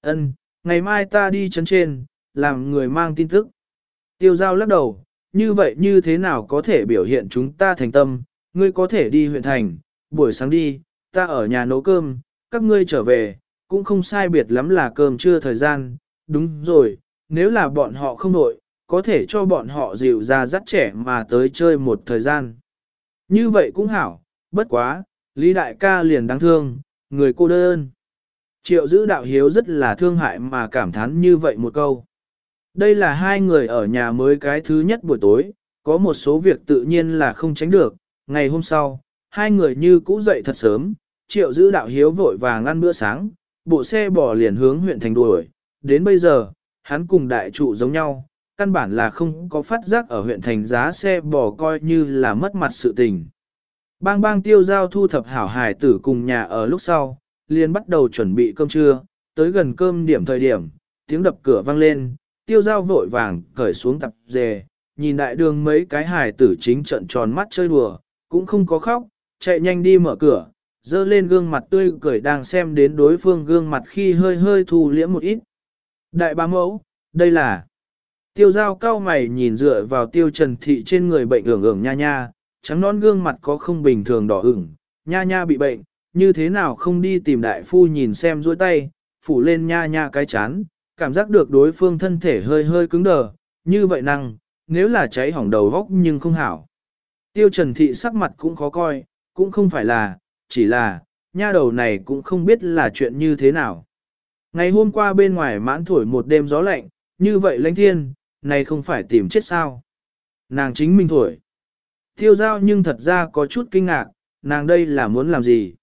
Ân, ngày mai ta đi chấn trên, làm người mang tin tức. Tiêu giao lắc đầu, như vậy như thế nào có thể biểu hiện chúng ta thành tâm, ngươi có thể đi huyện thành, buổi sáng đi, ta ở nhà nấu cơm, các ngươi trở về, cũng không sai biệt lắm là cơm trưa thời gian, đúng rồi, nếu là bọn họ không nội, có thể cho bọn họ dịu ra dắt trẻ mà tới chơi một thời gian. Như vậy cũng hảo, bất quá, Lý Đại ca liền đáng thương, người cô đơn. Triệu giữ đạo hiếu rất là thương hại mà cảm thán như vậy một câu. Đây là hai người ở nhà mới cái thứ nhất buổi tối, có một số việc tự nhiên là không tránh được. Ngày hôm sau, hai người như cũ dậy thật sớm, triệu giữ đạo hiếu vội vàng ăn bữa sáng, bộ xe bỏ liền hướng huyện thành đuổi. Đến bây giờ, hắn cùng đại trụ giống nhau, căn bản là không có phát giác ở huyện thành giá xe bò coi như là mất mặt sự tình. Bang bang tiêu giao thu thập hảo hải tử cùng nhà ở lúc sau, liền bắt đầu chuẩn bị cơm trưa, tới gần cơm điểm thời điểm, tiếng đập cửa vang lên, tiêu giao vội vàng cởi xuống tập dề, nhìn đại đường mấy cái hải tử chính trận tròn mắt chơi đùa, cũng không có khóc, chạy nhanh đi mở cửa, dơ lên gương mặt tươi cười đang xem đến đối phương gương mặt khi hơi hơi thu liễm một ít. Đại bá mẫu, đây là Tiêu giao cao mày nhìn dựa vào tiêu trần thị trên người bệnh ưởng ưởng nha nha, trắng non gương mặt có không bình thường đỏ ửng, nha nha bị bệnh, như thế nào không đi tìm đại phu nhìn xem duỗi tay, phủ lên nha nha cái chán, cảm giác được đối phương thân thể hơi hơi cứng đờ, như vậy năng, nếu là cháy hỏng đầu góc nhưng không hảo. Tiêu trần thị sắc mặt cũng khó coi, cũng không phải là, chỉ là, nha đầu này cũng không biết là chuyện như thế nào. Ngày hôm qua bên ngoài mãn thổi một đêm gió lạnh, như vậy lãnh thiên, này không phải tìm chết sao. Nàng chính mình thổi. Tiêu giao nhưng thật ra có chút kinh ngạc, nàng đây là muốn làm gì?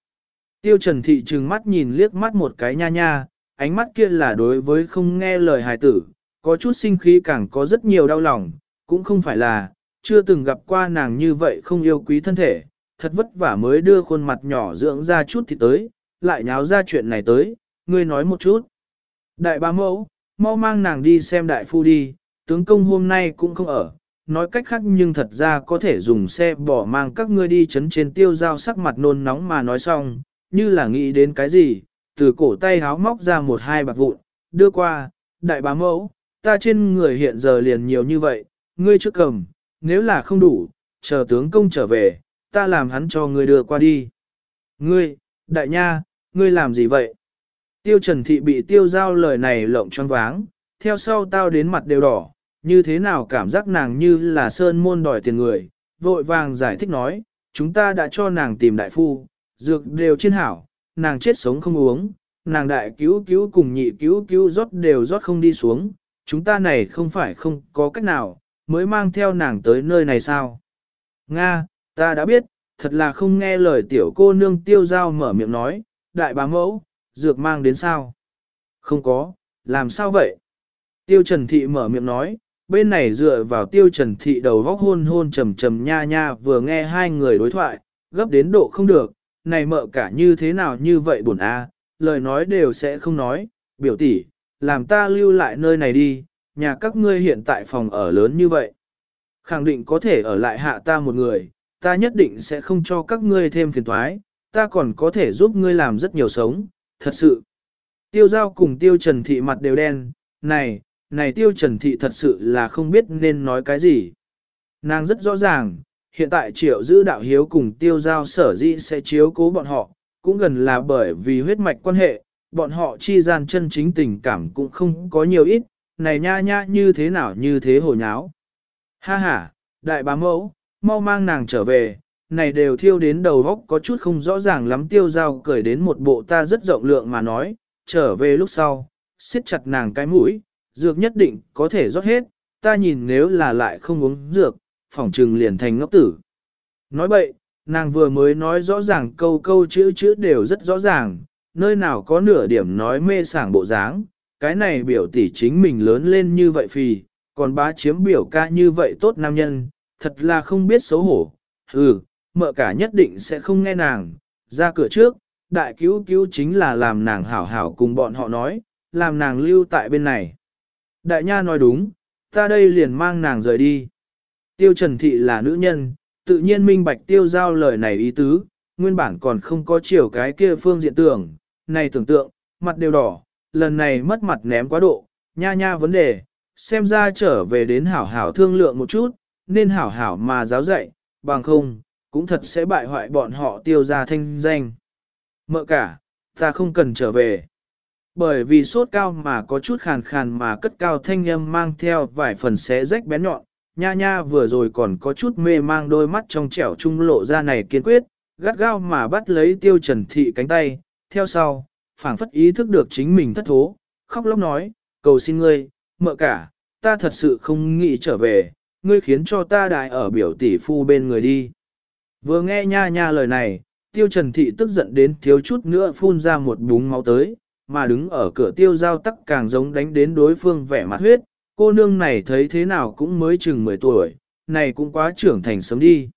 Tiêu trần thị trừng mắt nhìn liếc mắt một cái nha nha, ánh mắt kia là đối với không nghe lời hài tử, có chút sinh khí càng có rất nhiều đau lòng, cũng không phải là, chưa từng gặp qua nàng như vậy không yêu quý thân thể, thật vất vả mới đưa khuôn mặt nhỏ dưỡng ra chút thì tới, lại nháo ra chuyện này tới, ngươi nói một chút. Đại bá mẫu, mau mang nàng đi xem đại phu đi, tướng công hôm nay cũng không ở, nói cách khác nhưng thật ra có thể dùng xe bỏ mang các ngươi đi chấn trên tiêu giao sắc mặt nôn nóng mà nói xong, như là nghĩ đến cái gì, từ cổ tay háo móc ra một hai bạc vụn, đưa qua, đại bá mẫu, ta trên người hiện giờ liền nhiều như vậy, ngươi trước cầm, nếu là không đủ, chờ tướng công trở về, ta làm hắn cho ngươi đưa qua đi. Ngươi, đại nha, ngươi làm gì vậy? Tiêu Trần Thị bị tiêu giao lời này lộng choáng váng, theo sau tao đến mặt đều đỏ, như thế nào cảm giác nàng như là sơn môn đòi tiền người, vội vàng giải thích nói, chúng ta đã cho nàng tìm đại phu, dược đều trên hảo, nàng chết sống không uống, nàng đại cứu cứu cùng nhị cứu cứu rót đều rót không đi xuống, chúng ta này không phải không có cách nào, mới mang theo nàng tới nơi này sao. Nga, ta đã biết, thật là không nghe lời tiểu cô nương tiêu giao mở miệng nói, đại bá mẫu, dược mang đến sao? Không có, làm sao vậy? Tiêu Trần Thị mở miệng nói, bên này dựa vào tiêu trần thị đầu góc hôn hôn trầm trầm nha nha vừa nghe hai người đối thoại, gấp đến độ không được, này mợ cả như thế nào như vậy buồn a, lời nói đều sẽ không nói, biểu tỷ, làm ta lưu lại nơi này đi, nhà các ngươi hiện tại phòng ở lớn như vậy. Khẳng định có thể ở lại hạ ta một người, ta nhất định sẽ không cho các ngươi thêm phiền toái, ta còn có thể giúp ngươi làm rất nhiều sống, thật sự. Tiêu giao cùng tiêu trần thị mặt đều đen, này, này tiêu trần thị thật sự là không biết nên nói cái gì. Nàng rất rõ ràng, hiện tại triệu giữ đạo hiếu cùng tiêu giao sở dĩ sẽ chiếu cố bọn họ, cũng gần là bởi vì huyết mạch quan hệ, bọn họ chi gian chân chính tình cảm cũng không có nhiều ít, này nha nha như thế nào như thế hồ nháo. Ha ha, đại bá mẫu, mau mang nàng trở về, này đều thiêu đến đầu góc có chút không rõ ràng lắm tiêu giao cởi đến một bộ ta rất rộng lượng mà nói, trở về lúc sau, siết chặt nàng cái mũi, dược nhất định có thể rót hết, ta nhìn nếu là lại không uống dược, phỏng trừng liền thành ngốc tử. Nói bậy, nàng vừa mới nói rõ ràng câu câu chữ chữ đều rất rõ ràng, nơi nào có nửa điểm nói mê sảng bộ dáng, cái này biểu tỷ chính mình lớn lên như vậy phì, còn bá chiếm biểu ca như vậy tốt nam nhân, thật là không biết xấu hổ. Ừ, mợ cả nhất định sẽ không nghe nàng, ra cửa trước, đại cứu cứu chính là làm nàng hảo hảo cùng bọn họ nói, làm nàng lưu tại bên này. Đại nha nói đúng, ta đây liền mang nàng rời đi. Tiêu Trần Thị là nữ nhân, tự nhiên minh bạch tiêu giao lời này ý tứ, nguyên bản còn không có chiều cái kia phương diện tưởng, này tưởng tượng, mặt đều đỏ, lần này mất mặt ném quá độ, nha nha vấn đề, xem ra trở về đến hảo hảo thương lượng một chút, nên hảo hảo mà giáo dạy, bằng không, cũng thật sẽ bại hoại bọn họ tiêu ra thanh danh. Mợ cả, ta không cần trở về. Bởi vì sốt cao mà có chút khàn khàn mà cất cao thanh âm mang theo vài phần xé rách bén nhọn, nha nha vừa rồi còn có chút mê mang đôi mắt trong trẻo trung lộ ra này kiên quyết, gắt gao mà bắt lấy tiêu trần thị cánh tay, theo sau, phảng phất ý thức được chính mình thất thố, khóc lóc nói, cầu xin ngươi, mợ cả, ta thật sự không nghĩ trở về, ngươi khiến cho ta đại ở biểu tỷ phu bên người đi. Vừa nghe nha nha lời này, tiêu trần thị tức giận đến thiếu chút nữa phun ra một búng máu tới, mà đứng ở cửa tiêu giao tắc càng giống đánh đến đối phương vẻ mặt huyết, cô nương này thấy thế nào cũng mới chừng 10 tuổi, này cũng quá trưởng thành sớm đi.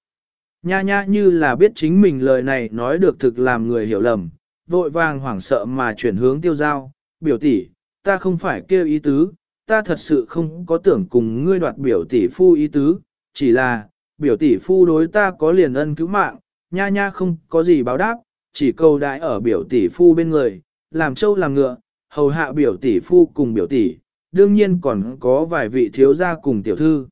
Nha nha như là biết chính mình lời này nói được thực làm người hiểu lầm, vội vàng hoảng sợ mà chuyển hướng tiêu giao, biểu tỷ, ta không phải kêu ý tứ, ta thật sự không có tưởng cùng ngươi đoạt biểu tỷ phu ý tứ, chỉ là, biểu tỷ phu đối ta có liền ân cứu mạng, nha nha không có gì báo đáp, chỉ câu đại ở biểu tỷ phu bên người, làm trâu làm ngựa, hầu hạ biểu tỷ phu cùng biểu tỷ, đương nhiên còn có vài vị thiếu gia cùng tiểu thư.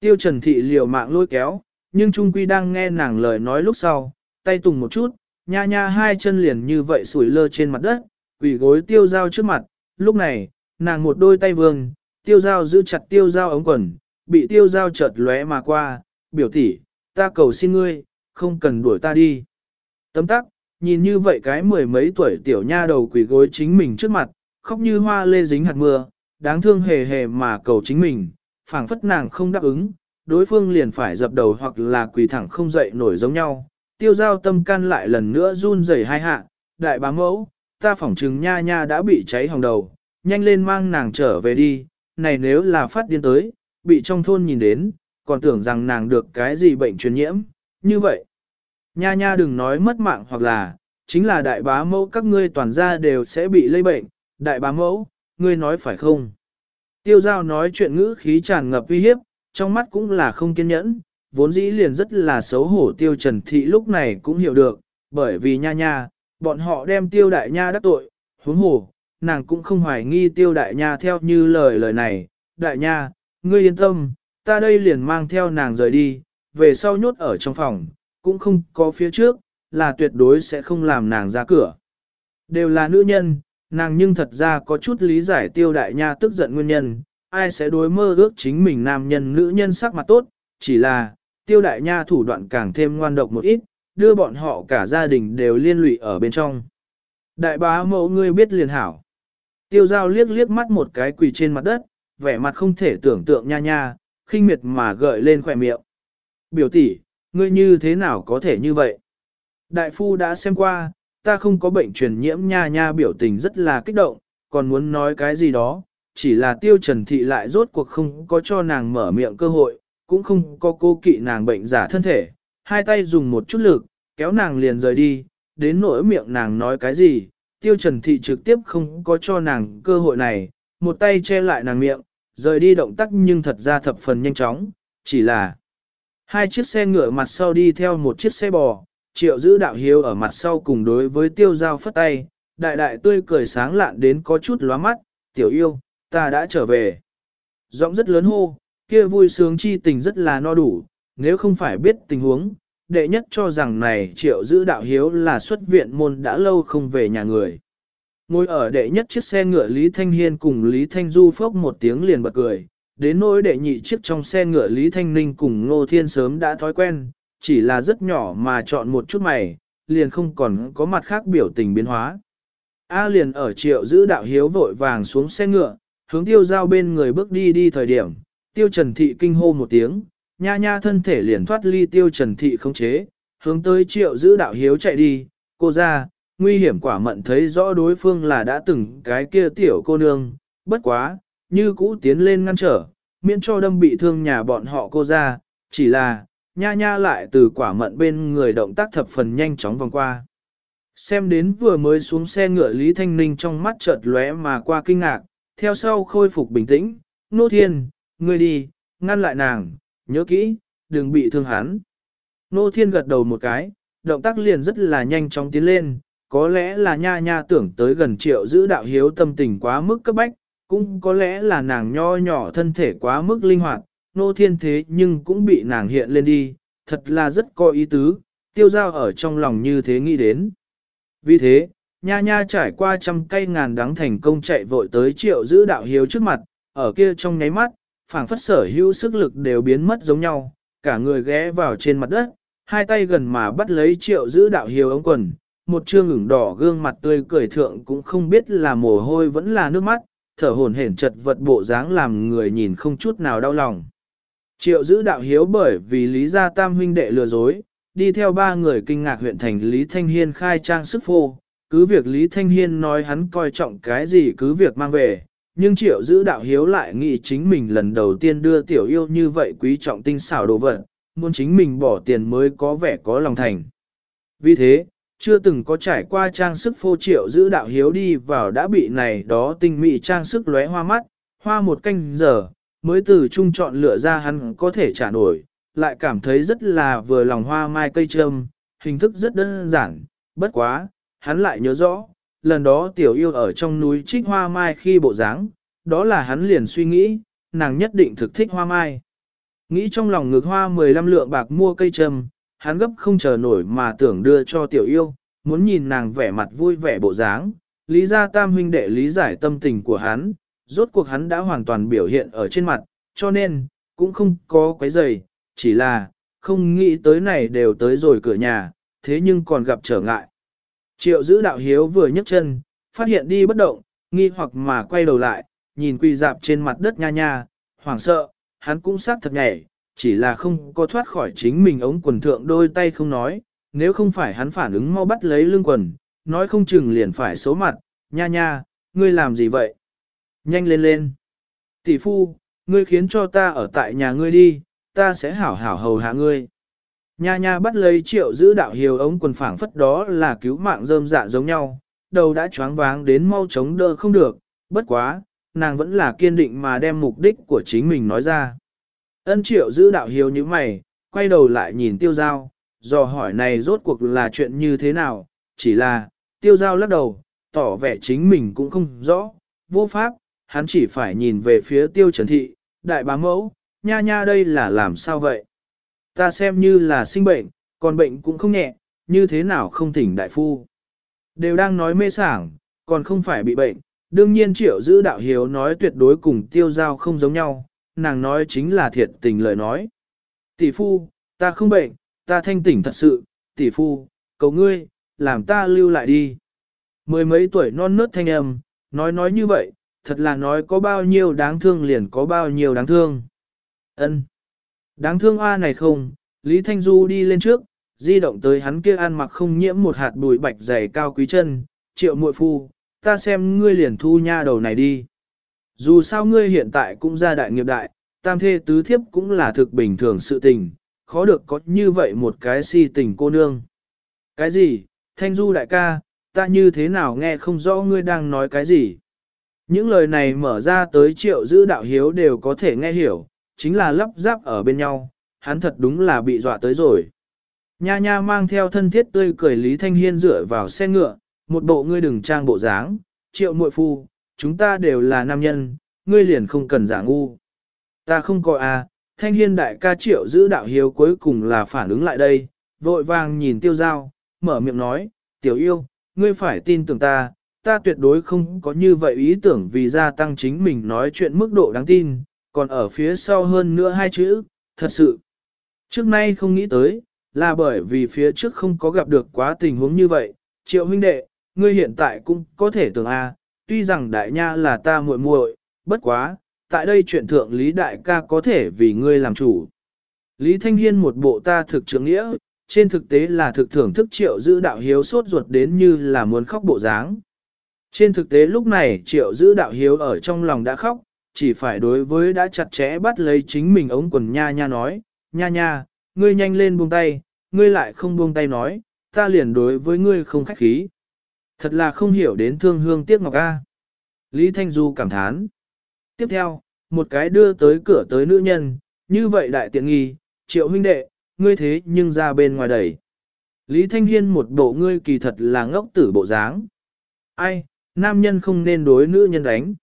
Tiêu Trần Thị liều mạng lôi kéo, nhưng Trung Quy đang nghe nàng lời nói lúc sau, tay tùng một chút, nha nha hai chân liền như vậy sủi lơ trên mặt đất, quỷ gối tiêu dao trước mặt, lúc này, nàng một đôi tay vương, tiêu dao giữ chặt tiêu dao ống quần, bị tiêu dao chợt lóe mà qua, biểu tỷ, ta cầu xin ngươi, không cần đuổi ta đi. Tấm tắc, nhìn như vậy cái mười mấy tuổi tiểu nha đầu quỷ gối chính mình trước mặt, khóc như hoa lê dính hạt mưa, đáng thương hề hề mà cầu chính mình, phảng phất nàng không đáp ứng, đối phương liền phải dập đầu hoặc là quỳ thẳng không dậy nổi giống nhau. Tiêu giao tâm can lại lần nữa run rẩy hai hạ, đại bá mẫu, ta phỏng chừng nha nha đã bị cháy hồng đầu, nhanh lên mang nàng trở về đi, này nếu là phát điên tới, bị trong thôn nhìn đến, còn tưởng rằng nàng được cái gì bệnh truyền nhiễm, như vậy. Nha nha đừng nói mất mạng hoặc là, chính là đại bá mẫu các ngươi toàn gia đều sẽ bị lây bệnh, đại bá mẫu, ngươi nói phải không? Tiêu giao nói chuyện ngữ khí tràn ngập uy hiếp, trong mắt cũng là không kiên nhẫn, vốn dĩ liền rất là xấu hổ tiêu trần thị lúc này cũng hiểu được, bởi vì nha nha, bọn họ đem tiêu đại nha đắc tội, huống hổ, nàng cũng không hoài nghi tiêu đại nha theo như lời lời này, đại nha, ngươi yên tâm, ta đây liền mang theo nàng rời đi, về sau nhốt ở trong phòng, cũng không có phía trước, là tuyệt đối sẽ không làm nàng ra cửa. Đều là nữ nhân, nàng nhưng thật ra có chút lý giải tiêu đại nha tức giận nguyên nhân, ai sẽ đối mơ ước chính mình nam nhân nữ nhân sắc mặt tốt, chỉ là, tiêu đại nha thủ đoạn càng thêm ngoan độc một ít, đưa bọn họ cả gia đình đều liên lụy ở bên trong. Đại bá mẫu ngươi biết liền hảo. Tiêu giao liếc liếc mắt một cái quỳ trên mặt đất, vẻ mặt không thể tưởng tượng nha nha, khinh miệt mà gợi lên khỏe miệng. Biểu tỷ, ngươi như thế nào có thể như vậy? Đại phu đã xem qua, ta không có bệnh truyền nhiễm nha nha biểu tình rất là kích động, còn muốn nói cái gì đó, chỉ là tiêu trần thị lại rốt cuộc không có cho nàng mở miệng cơ hội, cũng không có cô kỵ nàng bệnh giả thân thể, hai tay dùng một chút lực, kéo nàng liền rời đi, đến nỗi miệng nàng nói cái gì, tiêu trần thị trực tiếp không có cho nàng cơ hội này, một tay che lại nàng miệng, rời đi động tác nhưng thật ra thập phần nhanh chóng, chỉ là hai chiếc xe ngựa mặt sau đi theo một chiếc xe bò, triệu giữ đạo hiếu ở mặt sau cùng đối với tiêu giao phất tay, đại đại tươi cười sáng lạn đến có chút lóa mắt, tiểu yêu, ta đã trở về. Giọng rất lớn hô, kia vui sướng chi tình rất là no đủ, nếu không phải biết tình huống, đệ nhất cho rằng này triệu giữ đạo hiếu là xuất viện môn đã lâu không về nhà người. Ngồi ở đệ nhất chiếc xe ngựa Lý Thanh Hiên cùng Lý Thanh Du phốc một tiếng liền bật cười, đến nỗi đệ nhị chiếc trong xe ngựa Lý Thanh Ninh cùng Ngô Thiên sớm đã thói quen, chỉ là rất nhỏ mà chọn một chút mày, liền không còn có mặt khác biểu tình biến hóa. A liền ở triệu giữ đạo hiếu vội vàng xuống xe ngựa, hướng tiêu giao bên người bước đi đi thời điểm, tiêu trần thị kinh hô một tiếng, nha nha thân thể liền thoát ly tiêu trần thị không chế, hướng tới triệu giữ đạo hiếu chạy đi, cô ra, nguy hiểm quả mận thấy rõ đối phương là đã từng cái kia tiểu cô nương, bất quá, như cũ tiến lên ngăn trở, miễn cho đâm bị thương nhà bọn họ cô ra, chỉ là, nha nha lại từ quả mận bên người động tác thập phần nhanh chóng vòng qua. Xem đến vừa mới xuống xe ngựa Lý Thanh Ninh trong mắt chợt lóe mà qua kinh ngạc, theo sau khôi phục bình tĩnh, nô thiên, ngươi đi, ngăn lại nàng, nhớ kỹ, đừng bị thương hắn. Nô thiên gật đầu một cái, động tác liền rất là nhanh chóng tiến lên, có lẽ là nha nha tưởng tới gần triệu giữ đạo hiếu tâm tình quá mức cấp bách, cũng có lẽ là nàng nho nhỏ thân thể quá mức linh hoạt, nô thiên thế nhưng cũng bị nàng hiện lên đi, thật là rất có ý tứ, tiêu giao ở trong lòng như thế nghĩ đến. Vì thế, nha nha trải qua trăm cây ngàn đắng thành công chạy vội tới triệu giữ đạo hiếu trước mặt, ở kia trong nháy mắt, phảng phất sở hữu sức lực đều biến mất giống nhau, cả người ghé vào trên mặt đất, hai tay gần mà bắt lấy triệu giữ đạo hiếu ống quần, một trương ửng đỏ gương mặt tươi cười thượng cũng không biết là mồ hôi vẫn là nước mắt, thở hổn hển chật vật bộ dáng làm người nhìn không chút nào đau lòng. Triệu giữ đạo hiếu bởi vì lý gia tam huynh đệ lừa dối, đi theo ba người kinh ngạc huyện thành Lý Thanh Hiên khai trang sức phô, cứ việc Lý Thanh Hiên nói hắn coi trọng cái gì cứ việc mang về, nhưng triệu giữ đạo hiếu lại nghĩ chính mình lần đầu tiên đưa tiểu yêu như vậy quý trọng tinh xảo đồ vật, muốn chính mình bỏ tiền mới có vẻ có lòng thành. Vì thế, chưa từng có trải qua trang sức phô triệu giữ đạo hiếu đi vào đã bị này đó tinh mỹ trang sức lóe hoa mắt, hoa một canh giờ, mới từ trung chọn lựa ra hắn có thể trả nổi, lại cảm thấy rất là vừa lòng hoa mai cây trâm, hình thức rất đơn giản, bất quá, hắn lại nhớ rõ, lần đó tiểu yêu ở trong núi trích hoa mai khi bộ dáng, đó là hắn liền suy nghĩ, nàng nhất định thực thích hoa mai. Nghĩ trong lòng ngược hoa 15 lượng bạc mua cây trầm hắn gấp không chờ nổi mà tưởng đưa cho tiểu yêu, muốn nhìn nàng vẻ mặt vui vẻ bộ dáng. Lý gia tam huynh đệ lý giải tâm tình của hắn, rốt cuộc hắn đã hoàn toàn biểu hiện ở trên mặt, cho nên, cũng không có quấy giày, chỉ là, không nghĩ tới này đều tới rồi cửa nhà, thế nhưng còn gặp trở ngại. Triệu giữ đạo hiếu vừa nhấc chân, phát hiện đi bất động, nghi hoặc mà quay đầu lại, nhìn quỳ dạp trên mặt đất nha nha, hoảng sợ, hắn cũng sát thật nhảy, chỉ là không có thoát khỏi chính mình ống quần thượng đôi tay không nói, nếu không phải hắn phản ứng mau bắt lấy lưng quần, nói không chừng liền phải xấu mặt, nha nha, ngươi làm gì vậy? Nhanh lên lên. Tỷ phu, ngươi khiến cho ta ở tại nhà ngươi đi, ta sẽ hảo hảo hầu hạ ngươi. Nha nha bắt lấy triệu giữ đạo hiếu ống quần phảng phất đó là cứu mạng rơm dạ giống nhau, đầu đã choáng váng đến mau chống đỡ không được, bất quá, nàng vẫn là kiên định mà đem mục đích của chính mình nói ra. Ân triệu giữ đạo hiếu như mày, quay đầu lại nhìn tiêu giao, do hỏi này rốt cuộc là chuyện như thế nào, chỉ là, tiêu giao lắc đầu, tỏ vẻ chính mình cũng không rõ, vô pháp, hắn chỉ phải nhìn về phía tiêu trần thị, đại bá mẫu, nha nha đây là làm sao vậy? Ta xem như là sinh bệnh, còn bệnh cũng không nhẹ, như thế nào không thỉnh đại phu. Đều đang nói mê sảng, còn không phải bị bệnh, đương nhiên triệu giữ đạo hiếu nói tuyệt đối cùng tiêu giao không giống nhau, nàng nói chính là thiệt tình lời nói. Tỷ phu, ta không bệnh, ta thanh tỉnh thật sự, tỷ phu, cầu ngươi, làm ta lưu lại đi. Mười mấy tuổi non nớt thanh âm, nói nói như vậy, thật là nói có bao nhiêu đáng thương liền có bao nhiêu đáng thương. Ân, Đáng thương A này không, Lý Thanh Du đi lên trước, di động tới hắn kia ăn mặc không nhiễm một hạt bụi bạch dày cao quý chân, triệu muội phu, ta xem ngươi liền thu nha đầu này đi. Dù sao ngươi hiện tại cũng gia đại nghiệp đại, tam thê tứ thiếp cũng là thực bình thường sự tình, khó được có như vậy một cái si tình cô nương. Cái gì, Thanh Du đại ca, ta như thế nào nghe không rõ ngươi đang nói cái gì. Những lời này mở ra tới triệu giữ đạo hiếu đều có thể nghe hiểu, chính là lắp ráp ở bên nhau, hắn thật đúng là bị dọa tới rồi. Nha nha mang theo thân thiết tươi cười Lý Thanh Hiên dựa vào xe ngựa, một bộ ngươi đừng trang bộ dáng, triệu muội phu, chúng ta đều là nam nhân, ngươi liền không cần giả ngu. Ta không coi à, Thanh Hiên đại ca triệu giữ đạo hiếu cuối cùng là phản ứng lại đây, vội vàng nhìn tiêu giao, mở miệng nói, tiểu yêu, ngươi phải tin tưởng ta, ta tuyệt đối không có như vậy ý tưởng vì gia tăng chính mình nói chuyện mức độ đáng tin, còn ở phía sau hơn nữa hai chữ, thật sự. Trước nay không nghĩ tới, là bởi vì phía trước không có gặp được quá tình huống như vậy, triệu huynh đệ, ngươi hiện tại cũng có thể tưởng a, tuy rằng đại nha là ta muội muội, bất quá, tại đây chuyện thượng Lý Đại ca có thể vì ngươi làm chủ. Lý Thanh Hiên một bộ ta thực trưởng nghĩa, trên thực tế là thực thưởng thức triệu giữ đạo hiếu sốt ruột đến như là muốn khóc bộ dáng. Trên thực tế lúc này triệu giữ đạo hiếu ở trong lòng đã khóc, chỉ phải đối với đã chặt chẽ bắt lấy chính mình ống quần nha nha nói, nha nha, ngươi nhanh lên buông tay, ngươi lại không buông tay nói, ta liền đối với ngươi không khách khí. Thật là không hiểu đến thương hương tiếc ngọc A. Lý Thanh Du cảm thán. Tiếp theo, một cái đưa tới cửa tới nữ nhân, như vậy đại tiện nghi, triệu huynh đệ, ngươi thế nhưng ra bên ngoài đẩy. Lý Thanh Hiên một bộ ngươi kỳ thật là ngốc tử bộ dáng. Ai, nam nhân không nên đối nữ nhân đánh.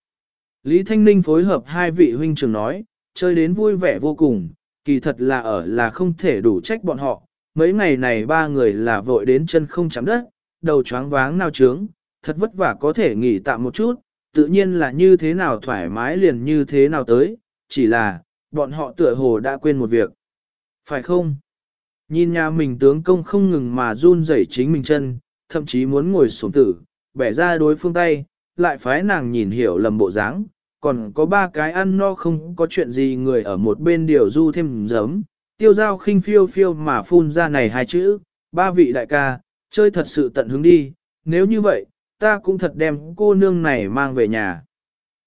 Lý Thanh Ninh phối hợp hai vị huynh trưởng nói, chơi đến vui vẻ vô cùng, kỳ thật là ở là không thể đủ trách bọn họ. Mấy ngày này ba người là vội đến chân không chạm đất, đầu choáng váng nao trướng, thật vất vả có thể nghỉ tạm một chút, tự nhiên là như thế nào thoải mái liền như thế nào tới, chỉ là, bọn họ tựa hồ đã quên một việc. Phải không? Nhìn nhà mình tướng công không ngừng mà run rẩy chính mình chân, thậm chí muốn ngồi xuống tử, bẻ ra đối phương tay, lại phái nàng nhìn hiểu lầm bộ dáng, còn có ba cái ăn no không có chuyện gì người ở một bên điều du thêm giấm, tiêu dao khinh phiêu phiêu mà phun ra này hai chữ, ba vị đại ca, chơi thật sự tận hứng đi, nếu như vậy, ta cũng thật đem cô nương này mang về nhà.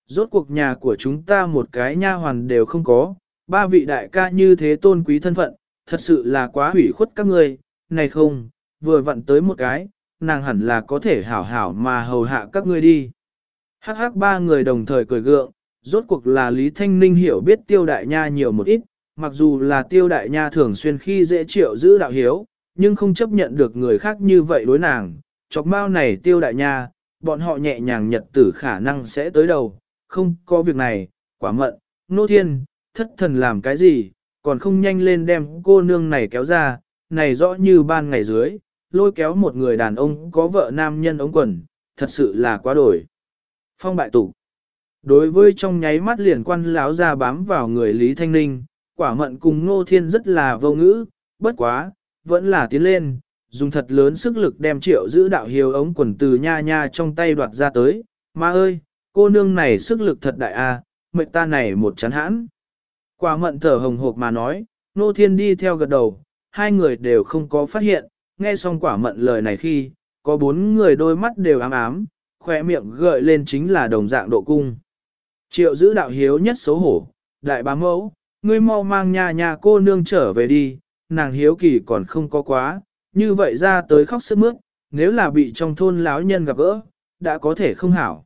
Rốt cuộc nhà của chúng ta một cái nha hoàn đều không có, ba vị đại ca như thế tôn quý thân phận, thật sự là quá hủy khuất các ngươi, này không, vừa vặn tới một cái, nàng hẳn là có thể hảo hảo mà hầu hạ các ngươi đi. Hắc hắc ba người đồng thời cười gượng, rốt cuộc là Lý Thanh Ninh hiểu biết tiêu đại nha nhiều một ít, mặc dù là tiêu đại nha thường xuyên khi dễ triệu giữ đạo hiếu, nhưng không chấp nhận được người khác như vậy đối nàng. Chọc mau này tiêu đại nha, bọn họ nhẹ nhàng nhật tử khả năng sẽ tới đầu, không có việc này, quả mận, nô thiên, thất thần làm cái gì, còn không nhanh lên đem cô nương này kéo ra, này rõ như ban ngày dưới, lôi kéo một người đàn ông có vợ nam nhân ống quần, thật sự là quá đổi. Phong bại tụ Đối với trong nháy mắt liền quan láo ra bám vào người Lý Thanh Ninh, quả mận cùng Ngô Thiên rất là vô ngữ, bất quá, vẫn là tiến lên, dùng thật lớn sức lực đem triệu giữ đạo hiếu ống quần từ nha nha trong tay đoạt ra tới. Má ơi, cô nương này sức lực thật đại a, à, mệnh ta này một chán hãn. Quả mận thở hồng hộc mà nói, Nô Thiên đi theo gật đầu, hai người đều không có phát hiện, nghe xong quả mận lời này khi, có bốn người đôi mắt đều ám ám, khỏe miệng gợi lên chính là đồng dạng độ cung. Triệu giữ đạo hiếu nhất xấu hổ, đại bá mẫu, ngươi mau mang nha nha cô nương trở về đi, nàng hiếu kỳ còn không có quá, như vậy ra tới khóc sức mướt, nếu là bị trong thôn lão nhân gặp gỡ, đã có thể không hảo.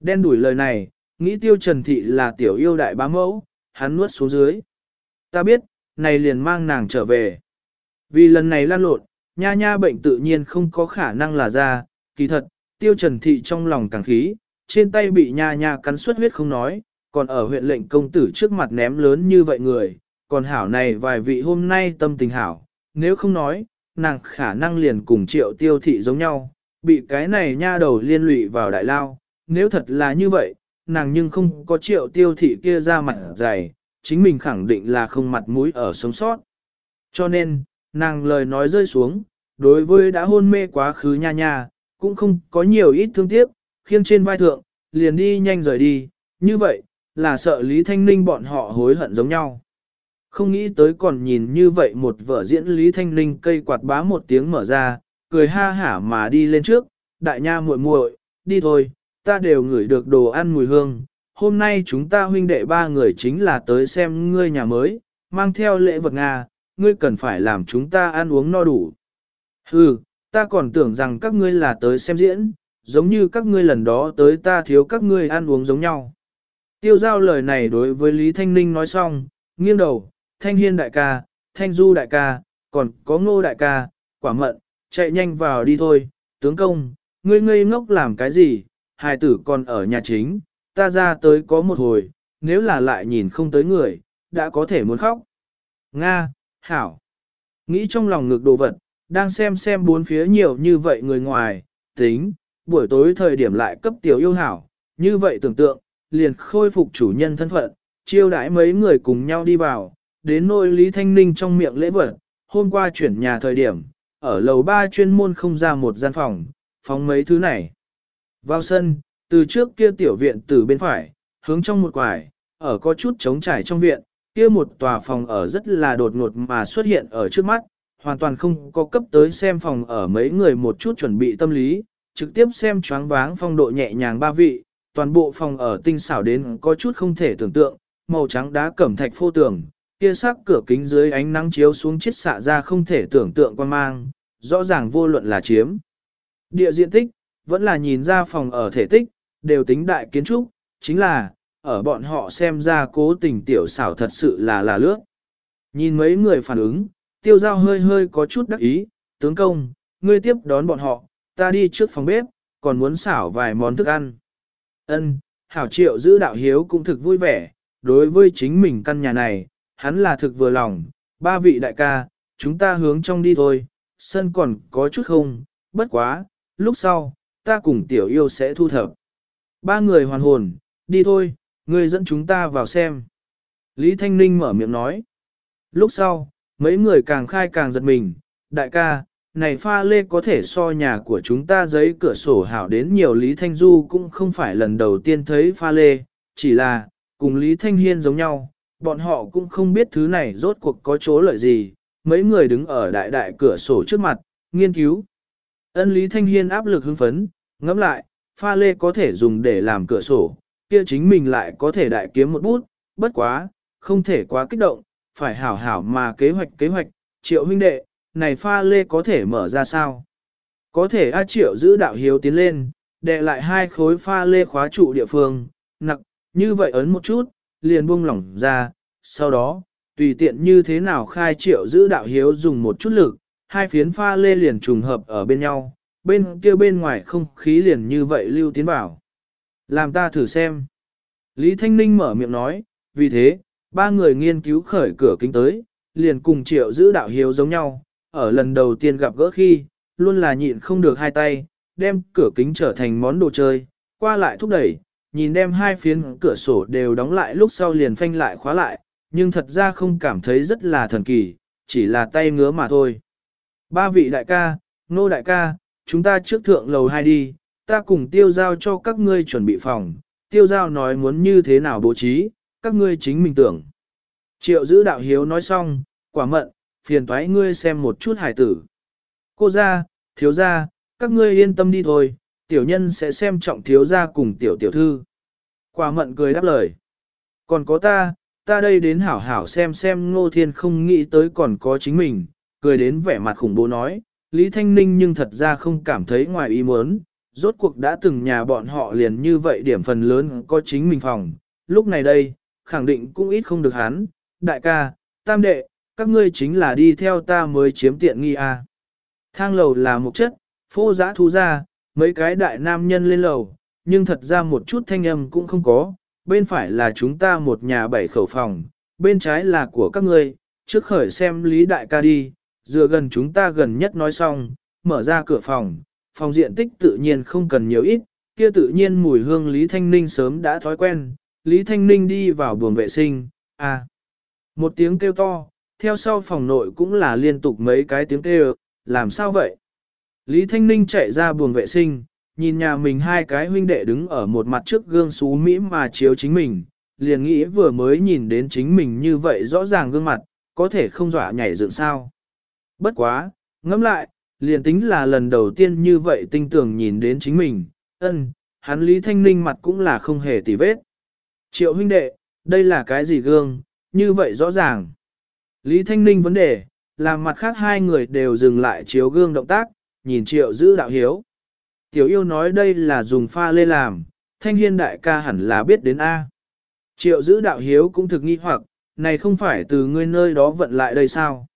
Đen đuổi lời này, nghĩ tiêu trần thị là tiểu yêu đại bá mẫu, hắn nuốt xuống dưới. Ta biết, này liền mang nàng trở về. Vì lần này lan lộn, nha nha bệnh tự nhiên không có khả năng là ra, kỳ thật, tiêu trần thị trong lòng càng khí, trên tay bị nha nha cắn suất huyết không nói, còn ở huyện lệnh công tử trước mặt ném lớn như vậy người, còn hảo này vài vị hôm nay tâm tình hảo, nếu không nói, nàng khả năng liền cùng triệu tiêu thị giống nhau, bị cái này nha đầu liên lụy vào đại lao, nếu thật là như vậy, nàng nhưng không có triệu tiêu thị kia ra mặt dày, chính mình khẳng định là không mặt mũi ở sống sót. Cho nên, nàng lời nói rơi xuống, đối với đã hôn mê quá khứ nha nha, cũng không có nhiều ít thương tiếc, khiêng trên vai thượng, liền đi nhanh rời đi, như vậy, là sợ Lý Thanh Ninh bọn họ hối hận giống nhau. Không nghĩ tới còn nhìn như vậy một vở diễn Lý Thanh Ninh cây quạt bá một tiếng mở ra, cười ha hả mà đi lên trước, đại nha muội muội, đi thôi, ta đều ngửi được đồ ăn mùi hương. Hôm nay chúng ta huynh đệ ba người chính là tới xem ngươi nhà mới, mang theo lễ vật Nga, ngươi cần phải làm chúng ta ăn uống no đủ. Hừ, ta còn tưởng rằng các ngươi là tới xem diễn, giống như các ngươi lần đó tới ta thiếu các ngươi ăn uống giống nhau. Tiêu giao lời này đối với Lý Thanh Ninh nói xong, nghiêng đầu, Thanh Hiên đại ca, Thanh Du đại ca, còn có Ngô đại ca, quả mận, chạy nhanh vào đi thôi, tướng công, ngươi ngây ngốc làm cái gì, hài tử còn ở nhà chính, ta ra tới có một hồi, nếu là lại nhìn không tới người, đã có thể muốn khóc. Nga, Hảo, nghĩ trong lòng ngực đồ vật, đang xem xem bốn phía nhiều như vậy người ngoài, tính, buổi tối thời điểm lại cấp tiểu yêu hảo, như vậy tưởng tượng, liền khôi phục chủ nhân thân phận, chiêu đãi mấy người cùng nhau đi vào, đến nôi Lý Thanh Ninh trong miệng lễ vật, hôm qua chuyển nhà thời điểm, ở lầu ba chuyên môn không ra một gian phòng, phóng mấy thứ này. Vào sân, từ trước kia tiểu viện từ bên phải, hướng trong một quải, ở có chút trống trải trong viện, kia một tòa phòng ở rất là đột ngột mà xuất hiện ở trước mắt, hoàn toàn không có cấp tới xem phòng ở mấy người một chút chuẩn bị tâm lý, trực tiếp xem choáng váng phong độ nhẹ nhàng ba vị, toàn bộ phòng ở tinh xảo đến có chút không thể tưởng tượng, màu trắng đá cẩm thạch phô tường, kia sắc cửa kính dưới ánh nắng chiếu xuống chiết xạ ra không thể tưởng tượng quan mang, rõ ràng vô luận là chiếm. Địa diện tích, vẫn là nhìn ra phòng ở thể tích, đều tính đại kiến trúc, chính là, ở bọn họ xem ra cố tình tiểu xảo thật sự là là lướt. Nhìn mấy người phản ứng, tiêu giao hơi hơi có chút đắc ý, tướng công, ngươi tiếp đón bọn họ, ta đi trước phòng bếp, còn muốn xảo vài món thức ăn. Ân, hảo triệu giữ đạo hiếu cũng thực vui vẻ, đối với chính mình căn nhà này, hắn là thực vừa lòng, ba vị đại ca, chúng ta hướng trong đi thôi, sân còn có chút không, bất quá, lúc sau, ta cùng tiểu yêu sẽ thu thập. Ba người hoàn hồn, đi thôi, ngươi dẫn chúng ta vào xem. Lý Thanh Ninh mở miệng nói. Lúc sau, mấy người càng khai càng giật mình, đại ca, này pha lê có thể so nhà của chúng ta giấy cửa sổ hảo đến nhiều Lý Thanh Du cũng không phải lần đầu tiên thấy pha lê, chỉ là, cùng Lý Thanh Hiên giống nhau, bọn họ cũng không biết thứ này rốt cuộc có chỗ lợi gì, mấy người đứng ở đại đại cửa sổ trước mặt, nghiên cứu. Ân Lý Thanh Hiên áp lực hưng phấn, ngẫm lại, pha lê có thể dùng để làm cửa sổ, kia chính mình lại có thể đại kiếm một bút, bất quá, không thể quá kích động, phải hảo hảo mà kế hoạch kế hoạch, triệu huynh đệ, này pha lê có thể mở ra sao? Có thể A Triệu giữ đạo hiếu tiến lên, đệ lại hai khối pha lê khóa trụ địa phương, nặng, như vậy ấn một chút, liền buông lỏng ra, sau đó, tùy tiện như thế nào khai Triệu giữ đạo hiếu dùng một chút lực, hai phiến pha lê liền trùng hợp ở bên nhau, bên kia bên ngoài không khí liền như vậy lưu tiến bảo Làm ta thử xem. Lý Thanh Ninh mở miệng nói, vì thế, ba người nghiên cứu khởi cửa kính tới, liền cùng Triệu giữ đạo hiếu giống nhau, ở lần đầu tiên gặp gỡ khi, luôn là nhịn không được hai tay, đem cửa kính trở thành món đồ chơi, qua lại thúc đẩy, nhìn đem hai phiến cửa sổ đều đóng lại lúc sau liền phanh lại khóa lại, nhưng thật ra không cảm thấy rất là thần kỳ, chỉ là tay ngứa mà thôi. Ba vị đại ca, nô đại ca, chúng ta trước thượng lầu hai đi, ta cùng tiêu giao cho các ngươi chuẩn bị phòng, tiêu giao nói muốn như thế nào bố trí, các ngươi chính mình tưởng. Triệu giữ đạo hiếu nói xong, quả mận, phiền toái ngươi xem một chút hải tử. Cô ra, thiếu ra, các ngươi yên tâm đi thôi, tiểu nhân sẽ xem trọng thiếu gia cùng tiểu tiểu thư. Quả mận cười đáp lời. Còn có ta, ta đây đến hảo hảo xem xem ngô thiên không nghĩ tới còn có chính mình, cười đến vẻ mặt khủng bố nói, Lý Thanh Ninh nhưng thật ra không cảm thấy ngoài ý muốn, rốt cuộc đã từng nhà bọn họ liền như vậy điểm phần lớn có chính mình phòng, lúc này đây, khẳng định cũng ít không được hắn, đại ca, tam đệ, các ngươi chính là đi theo ta mới chiếm tiện nghi à. Thang lầu là một chất, phô giã thu ra, mấy cái đại nam nhân lên lầu, nhưng thật ra một chút thanh âm cũng không có, bên phải là chúng ta một nhà bảy khẩu phòng, bên trái là của các ngươi, trước khởi xem lý đại ca đi, dựa gần chúng ta gần nhất nói xong, mở ra cửa phòng, phòng diện tích tự nhiên không cần nhiều ít, kia tự nhiên mùi hương Lý Thanh Ninh sớm đã thói quen, Lý Thanh Ninh đi vào buồng vệ sinh, à, một tiếng kêu to, theo sau phòng nội cũng là liên tục mấy cái tiếng kêu, làm sao vậy? Lý Thanh Ninh chạy ra buồng vệ sinh, nhìn nhà mình hai cái huynh đệ đứng ở một mặt trước gương xú Mỹ mà chiếu chính mình, liền nghĩ vừa mới nhìn đến chính mình như vậy rõ ràng gương mặt, có thể không dọa nhảy dựng sao. Bất quá, ngẫm lại, liền tính là lần đầu tiên như vậy tinh tưởng nhìn đến chính mình, ân, hắn Lý Thanh Ninh mặt cũng là không hề tì vết. Triệu huynh đệ, đây là cái gì gương, như vậy rõ ràng. Lý Thanh Ninh vấn đề, làm mặt khác hai người đều dừng lại chiếu gương động tác, nhìn triệu giữ đạo hiếu. Tiểu yêu nói đây là dùng pha lê làm, thanh hiên đại ca hẳn là biết đến A. Triệu giữ đạo hiếu cũng thực nghi hoặc, này không phải từ ngươi nơi đó vận lại đây sao?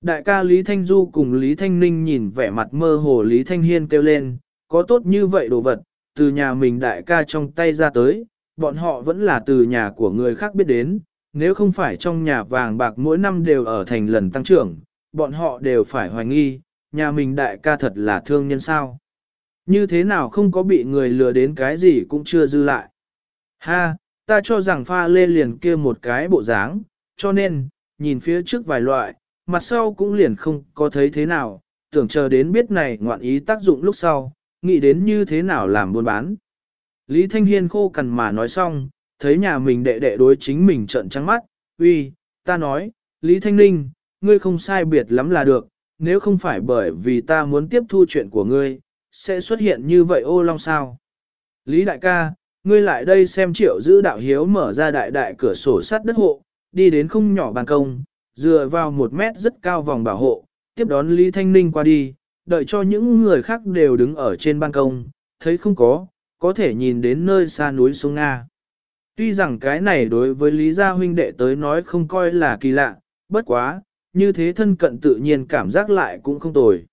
Đại ca Lý Thanh Du cùng Lý Thanh Ninh nhìn vẻ mặt mơ hồ Lý Thanh Hiên kêu lên, có tốt như vậy đồ vật, từ nhà mình đại ca trong tay ra tới, bọn họ vẫn là từ nhà của người khác biết đến, nếu không phải trong nhà vàng bạc mỗi năm đều ở thành lần tăng trưởng, bọn họ đều phải hoài nghi, nhà mình đại ca thật là thương nhân sao. Như thế nào không có bị người lừa đến cái gì cũng chưa dư lại. Ha, ta cho rằng pha lê liền kia một cái bộ dáng, cho nên, nhìn phía trước vài loại, mặt sau cũng liền không có thấy thế nào, tưởng chờ đến biết này ngoạn ý tác dụng lúc sau, nghĩ đến như thế nào làm buôn bán. Lý Thanh Hiên khô cằn mà nói xong, thấy nhà mình đệ đệ đối chính mình trợn trắng mắt, uy, ta nói, Lý Thanh Ninh, ngươi không sai biệt lắm là được, nếu không phải bởi vì ta muốn tiếp thu chuyện của ngươi, sẽ xuất hiện như vậy ô long sao. Lý đại ca, ngươi lại đây xem triệu giữ đạo hiếu mở ra đại đại cửa sổ sắt đất hộ, đi đến không nhỏ ban công, dựa vào một mét rất cao vòng bảo hộ, tiếp đón Lý Thanh Ninh qua đi, đợi cho những người khác đều đứng ở trên ban công, thấy không có, có thể nhìn đến nơi xa núi sông Nga. Tuy rằng cái này đối với Lý Gia huynh đệ tới nói không coi là kỳ lạ, bất quá, như thế thân cận tự nhiên cảm giác lại cũng không tồi.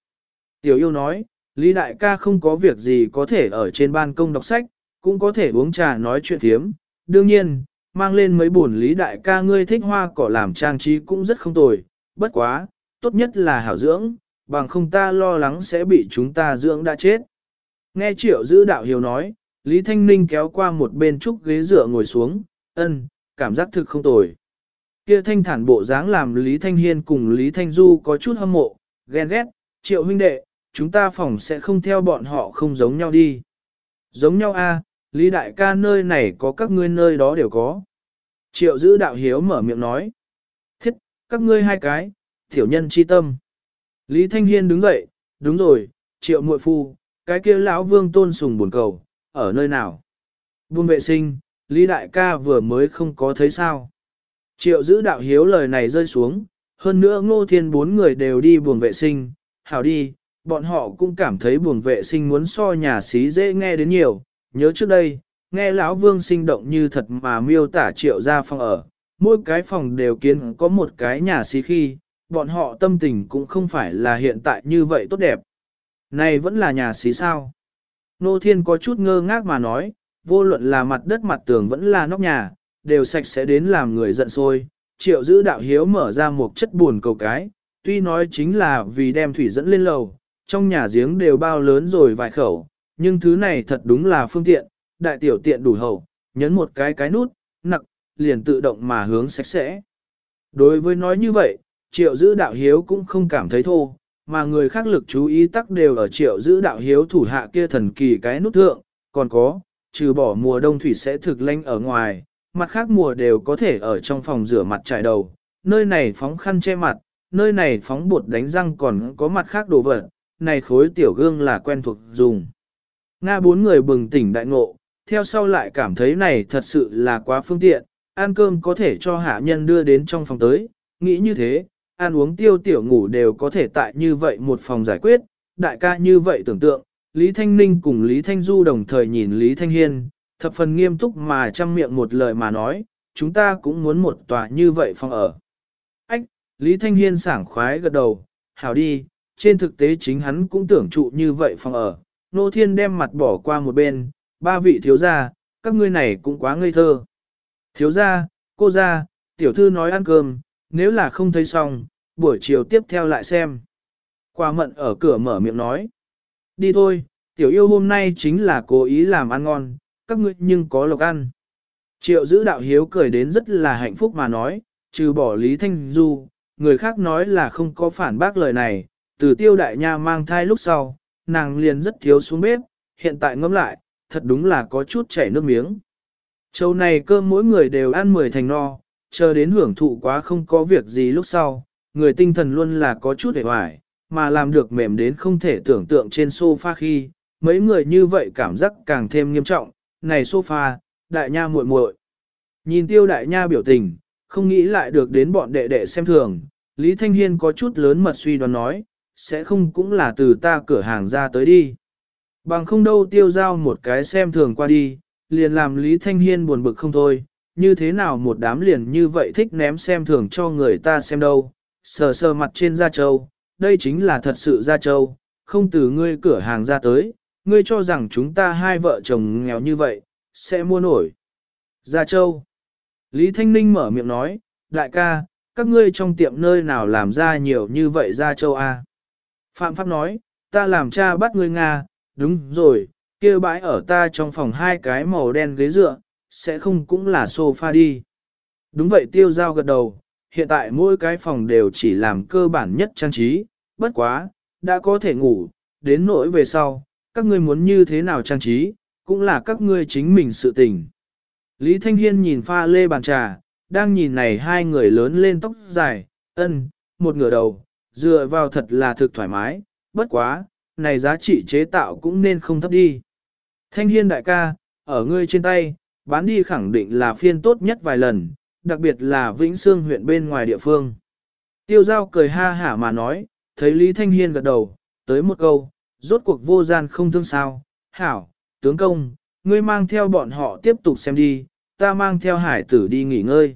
Tiểu yêu nói, Lý Đại ca không có việc gì có thể ở trên ban công đọc sách, cũng có thể uống trà nói chuyện thiếm. Đương nhiên, mang lên mấy buồn Lý Đại ca ngươi thích hoa cỏ làm trang trí cũng rất không tồi, bất quá, tốt nhất là hảo dưỡng, bằng không ta lo lắng sẽ bị chúng ta dưỡng đã chết. Nghe triệu giữ đạo hiếu nói, Lý Thanh Ninh kéo qua một bên trúc ghế dựa ngồi xuống, ân, cảm giác thực không tồi. Kia thanh thản bộ dáng làm Lý Thanh Hiên cùng Lý Thanh Du có chút hâm mộ, ghen ghét, triệu huynh đệ, chúng ta phòng sẽ không theo bọn họ không giống nhau đi. Giống nhau a, Lý Đại ca nơi này có các ngươi nơi đó đều có. Triệu giữ đạo hiếu mở miệng nói. Thiết, các ngươi hai cái, tiểu nhân chi tâm. Lý Thanh Hiên đứng dậy, đúng rồi, triệu muội phu, cái kia lão vương tôn sùng buồn cầu, ở nơi nào? Buông vệ sinh, Lý Đại ca vừa mới không có thấy sao. Triệu giữ đạo hiếu lời này rơi xuống, hơn nữa ngô thiên bốn người đều đi buồng vệ sinh, hảo đi, bọn họ cũng cảm thấy buồng vệ sinh muốn so nhà xí dễ nghe đến nhiều, nhớ trước đây, nghe lão vương sinh động như thật mà miêu tả triệu ra phòng ở, mỗi cái phòng đều kiến có một cái nhà xí khi, bọn họ tâm tình cũng không phải là hiện tại như vậy tốt đẹp. Này vẫn là nhà xí sao? Nô Thiên có chút ngơ ngác mà nói, vô luận là mặt đất mặt tường vẫn là nóc nhà, đều sạch sẽ đến làm người giận sôi. Triệu giữ đạo hiếu mở ra một chất buồn cầu cái, tuy nói chính là vì đem thủy dẫn lên lầu, trong nhà giếng đều bao lớn rồi vài khẩu, nhưng thứ này thật đúng là phương tiện, đại tiểu tiện đủ hậu, nhấn một cái cái nút, nặng, liền tự động mà hướng sạch sẽ. Đối với nói như vậy, triệu giữ đạo hiếu cũng không cảm thấy thô, mà người khác lực chú ý tắc đều ở triệu giữ đạo hiếu thủ hạ kia thần kỳ cái nút thượng, còn có, trừ bỏ mùa đông thủy sẽ thực lanh ở ngoài, mặt khác mùa đều có thể ở trong phòng rửa mặt trải đầu, nơi này phóng khăn che mặt, nơi này phóng bột đánh răng còn có mặt khác đồ vật, này khối tiểu gương là quen thuộc dùng. Nga bốn người bừng tỉnh đại ngộ, theo sau lại cảm thấy này thật sự là quá phương tiện, ăn cơm có thể cho hạ nhân đưa đến trong phòng tới, nghĩ như thế, ăn uống tiêu tiểu ngủ đều có thể tại như vậy một phòng giải quyết, đại ca như vậy tưởng tượng, Lý Thanh Ninh cùng Lý Thanh Du đồng thời nhìn Lý Thanh Hiên, thập phần nghiêm túc mà chăm miệng một lời mà nói, chúng ta cũng muốn một tòa như vậy phòng ở. Ách, Lý Thanh Hiên sảng khoái gật đầu, hảo đi, trên thực tế chính hắn cũng tưởng trụ như vậy phòng ở. Nô Thiên đem mặt bỏ qua một bên, ba vị thiếu gia, các ngươi này cũng quá ngây thơ. Thiếu gia, cô gia, tiểu thư nói ăn cơm, nếu là không thấy xong, buổi chiều tiếp theo lại xem. Qua mận ở cửa mở miệng nói. Đi thôi, tiểu yêu hôm nay chính là cố ý làm ăn ngon, các ngươi nhưng có lộc ăn. Triệu giữ đạo hiếu cười đến rất là hạnh phúc mà nói, trừ bỏ Lý Thanh Du, người khác nói là không có phản bác lời này, từ tiêu đại nha mang thai lúc sau, nàng liền rất thiếu xuống bếp, hiện tại ngẫm lại, thật đúng là có chút chảy nước miếng. Châu này cơm mỗi người đều ăn mười thành no, chờ đến hưởng thụ quá không có việc gì lúc sau, người tinh thần luôn là có chút hề hoài, mà làm được mềm đến không thể tưởng tượng trên sofa khi, mấy người như vậy cảm giác càng thêm nghiêm trọng, này sofa, đại nha muội muội. Nhìn tiêu đại nha biểu tình, không nghĩ lại được đến bọn đệ đệ xem thường, Lý Thanh Hiên có chút lớn mật suy đoán nói, sẽ không cũng là từ ta cửa hàng ra tới đi. Bằng không đâu tiêu giao một cái xem thường qua đi, liền làm Lý Thanh Hiên buồn bực không thôi, như thế nào một đám liền như vậy thích ném xem thường cho người ta xem đâu, sờ sờ mặt trên da châu, đây chính là thật sự da châu, không từ ngươi cửa hàng ra tới, ngươi cho rằng chúng ta hai vợ chồng nghèo như vậy, sẽ mua nổi. Gia Châu. Lý Thanh Ninh mở miệng nói, đại ca, các ngươi trong tiệm nơi nào làm ra nhiều như vậy Gia Châu a? À? Phạm Pháp nói, ta làm cha bắt ngươi Nga, đúng rồi, kia bãi ở ta trong phòng hai cái màu đen ghế dựa, sẽ không cũng là sofa đi. Đúng vậy tiêu giao gật đầu, hiện tại mỗi cái phòng đều chỉ làm cơ bản nhất trang trí, bất quá, đã có thể ngủ, đến nỗi về sau, các ngươi muốn như thế nào trang trí, cũng là các ngươi chính mình sự tình. Lý Thanh Hiên nhìn pha lê bàn trà, đang nhìn này hai người lớn lên tóc dài, ân, một ngửa đầu, dựa vào thật là thực thoải mái, bất quá, này giá trị chế tạo cũng nên không thấp đi. Thanh Hiên đại ca, ở ngươi trên tay, bán đi khẳng định là phiên tốt nhất vài lần, đặc biệt là Vĩnh Sương huyện bên ngoài địa phương. Tiêu giao cười ha hả mà nói, thấy Lý Thanh Hiên gật đầu, tới một câu, rốt cuộc vô gian không thương sao, hảo, tướng công, ngươi mang theo bọn họ tiếp tục xem đi, ta mang theo hải tử đi nghỉ ngơi.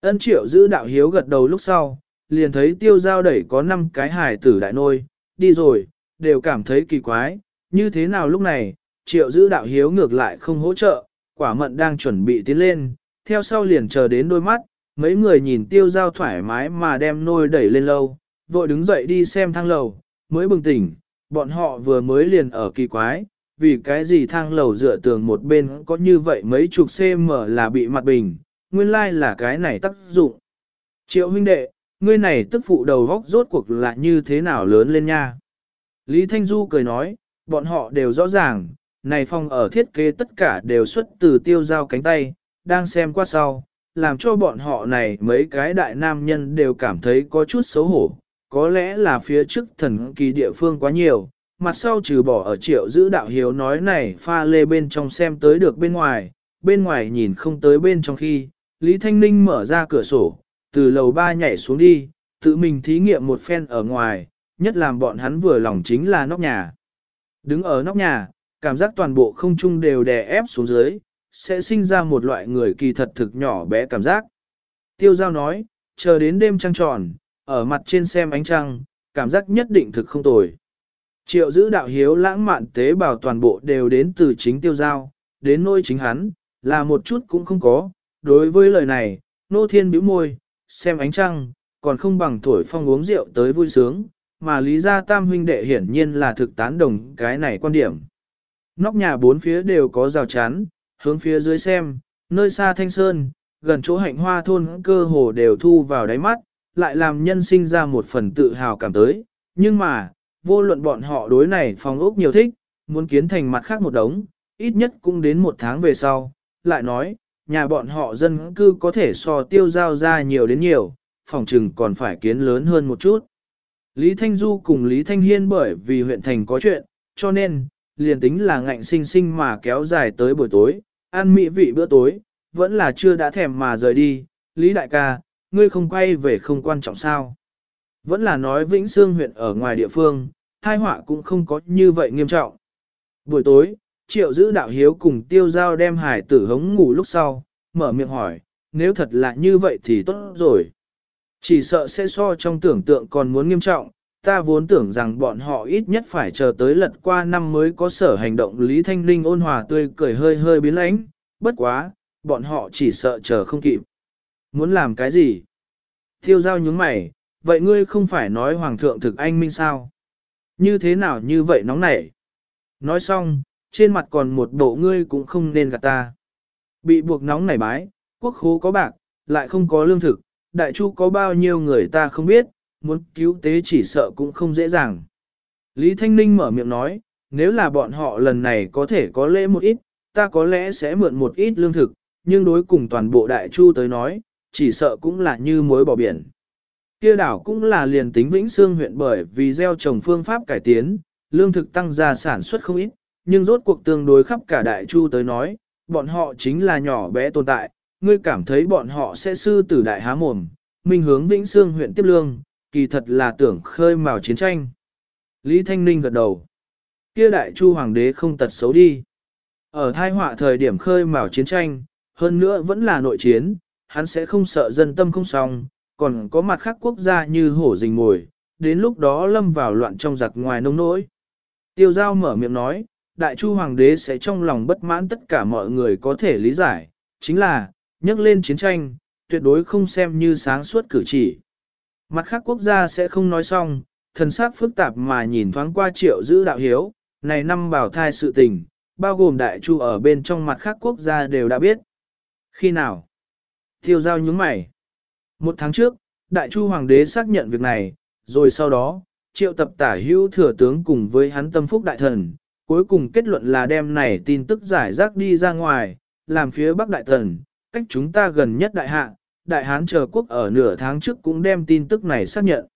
Ân triệu giữ đạo hiếu gật đầu lúc sau, liền thấy tiêu giao đẩy có 5 cái hải tử đại nôi, đi rồi, đều cảm thấy kỳ quái, như thế nào lúc này, triệu giữ đạo hiếu ngược lại không hỗ trợ, quả mận đang chuẩn bị tiến lên, theo sau liền chờ đến đôi mắt, mấy người nhìn tiêu giao thoải mái mà đem nôi đẩy lên lâu, vội đứng dậy đi xem thang lầu, mới bừng tỉnh, bọn họ vừa mới liền ở kỳ quái, vì cái gì thang lầu dựa tường một bên có như vậy mấy chục cm là bị mặt bình, nguyên lai like là cái này tác dụng. Triệu huynh đệ, ngươi này tức phụ đầu góc rốt cuộc là như thế nào lớn lên nha. Lý Thanh Du cười nói, bọn họ đều rõ ràng, này phòng ở thiết kế tất cả đều xuất từ tiêu giao cánh tay, đang xem qua sau, làm cho bọn họ này mấy cái đại nam nhân đều cảm thấy có chút xấu hổ, có lẽ là phía trước thần kỳ địa phương quá nhiều, mặt sau trừ bỏ ở triệu giữ đạo hiếu nói này pha lê bên trong xem tới được bên ngoài, bên ngoài nhìn không tới bên trong khi, Lý Thanh Ninh mở ra cửa sổ, từ lầu ba nhảy xuống đi, tự mình thí nghiệm một phen ở ngoài, nhất làm bọn hắn vừa lòng chính là nóc nhà. Đứng ở nóc nhà, cảm giác toàn bộ không trung đều đè ép xuống dưới, sẽ sinh ra một loại người kỳ thật thực nhỏ bé cảm giác. Tiêu giao nói, chờ đến đêm trăng tròn, ở mặt trên xem ánh trăng, cảm giác nhất định thực không tồi. Triệu giữ đạo hiếu lãng mạn tế bào toàn bộ đều đến từ chính tiêu giao, đến nôi chính hắn, là một chút cũng không có. Đối với lời này, nô thiên bĩu môi, xem ánh trăng, còn không bằng thổi phong uống rượu tới vui sướng, mà lý gia tam huynh đệ hiển nhiên là thực tán đồng cái này quan điểm. Nóc nhà bốn phía đều có rào chắn, hướng phía dưới xem, nơi xa thanh sơn, gần chỗ hạnh hoa thôn cơ hồ đều thu vào đáy mắt, lại làm nhân sinh ra một phần tự hào cảm tới. Nhưng mà, vô luận bọn họ đối này phòng ốc nhiều thích, muốn kiến thành mặt khác một đống, ít nhất cũng đến một tháng về sau, lại nói, nhà bọn họ dân cư có thể so tiêu giao ra nhiều đến nhiều, phòng trừng còn phải kiến lớn hơn một chút. Lý Thanh Du cùng Lý Thanh Hiên bởi vì huyện thành có chuyện, cho nên, liền tính là ngạnh sinh sinh mà kéo dài tới buổi tối, ăn mỹ vị bữa tối, vẫn là chưa đã thèm mà rời đi, Lý Đại ca, ngươi không quay về không quan trọng sao. Vẫn là nói Vĩnh Sương huyện ở ngoài địa phương, hai họa cũng không có như vậy nghiêm trọng. Buổi tối, triệu giữ đạo hiếu cùng tiêu giao đem hải tử hống ngủ lúc sau, mở miệng hỏi, nếu thật là như vậy thì tốt rồi. Chỉ sợ sẽ so trong tưởng tượng còn muốn nghiêm trọng, ta vốn tưởng rằng bọn họ ít nhất phải chờ tới lật qua năm mới có sở hành động Lý Thanh Linh ôn hòa tươi cười hơi hơi biến lãnh, bất quá, bọn họ chỉ sợ chờ không kịp. Muốn làm cái gì? Tiêu giao nhướng mày, vậy ngươi không phải nói hoàng thượng thực anh minh sao? Như thế nào như vậy nóng nảy? Nói xong, trên mặt còn một bộ ngươi cũng không nên gạt ta. Bị buộc nóng nảy bái, quốc khố có bạc, lại không có lương thực, đại chu có bao nhiêu người ta không biết, muốn cứu tế chỉ sợ cũng không dễ dàng. Lý Thanh Ninh mở miệng nói, nếu là bọn họ lần này có thể có lễ một ít, ta có lẽ sẽ mượn một ít lương thực, nhưng đối cùng toàn bộ đại chu tới nói, chỉ sợ cũng là như muối bỏ biển. Kia đảo cũng là liền tính Vĩnh Xương huyện bởi vì gieo trồng phương pháp cải tiến, lương thực tăng gia sản xuất không ít, nhưng rốt cuộc tương đối khắp cả đại chu tới nói, bọn họ chính là nhỏ bé tồn tại, ngươi cảm thấy bọn họ sẽ sư tử đại há mồm, minh hướng Vĩnh Xương huyện tiếp lương, kỳ thật là tưởng khơi mào chiến tranh. Lý Thanh Ninh gật đầu. Kia đại chu hoàng đế không tật xấu đi. Ở thai họa thời điểm khơi mào chiến tranh, hơn nữa vẫn là nội chiến, hắn sẽ không sợ dân tâm không xong, còn có mặt khác quốc gia như hổ rình mồi, đến lúc đó lâm vào loạn trong giặc ngoài nông nỗi. Tiêu giao mở miệng nói, đại chu hoàng đế sẽ trong lòng bất mãn tất cả mọi người có thể lý giải, chính là, nhắc lên chiến tranh, tuyệt đối không xem như sáng suốt cử chỉ. Mặt khác quốc gia sẽ không nói xong, thần sắc phức tạp mà nhìn thoáng qua triệu giữ đạo hiếu, này năm bảo thai sự tình, bao gồm đại chu ở bên trong mặt khác quốc gia đều đã biết. Khi nào? Tiêu giao nhướng mày. Một tháng trước, Đại Chu Hoàng đế xác nhận việc này, rồi sau đó, triệu tập tả hữu thừa tướng cùng với hắn tâm phúc đại thần, cuối cùng kết luận là đem này tin tức giải rác đi ra ngoài, làm phía Bắc Đại Thần, cách chúng ta gần nhất đại hạ, đại hán chờ quốc ở nửa tháng trước cũng đem tin tức này xác nhận.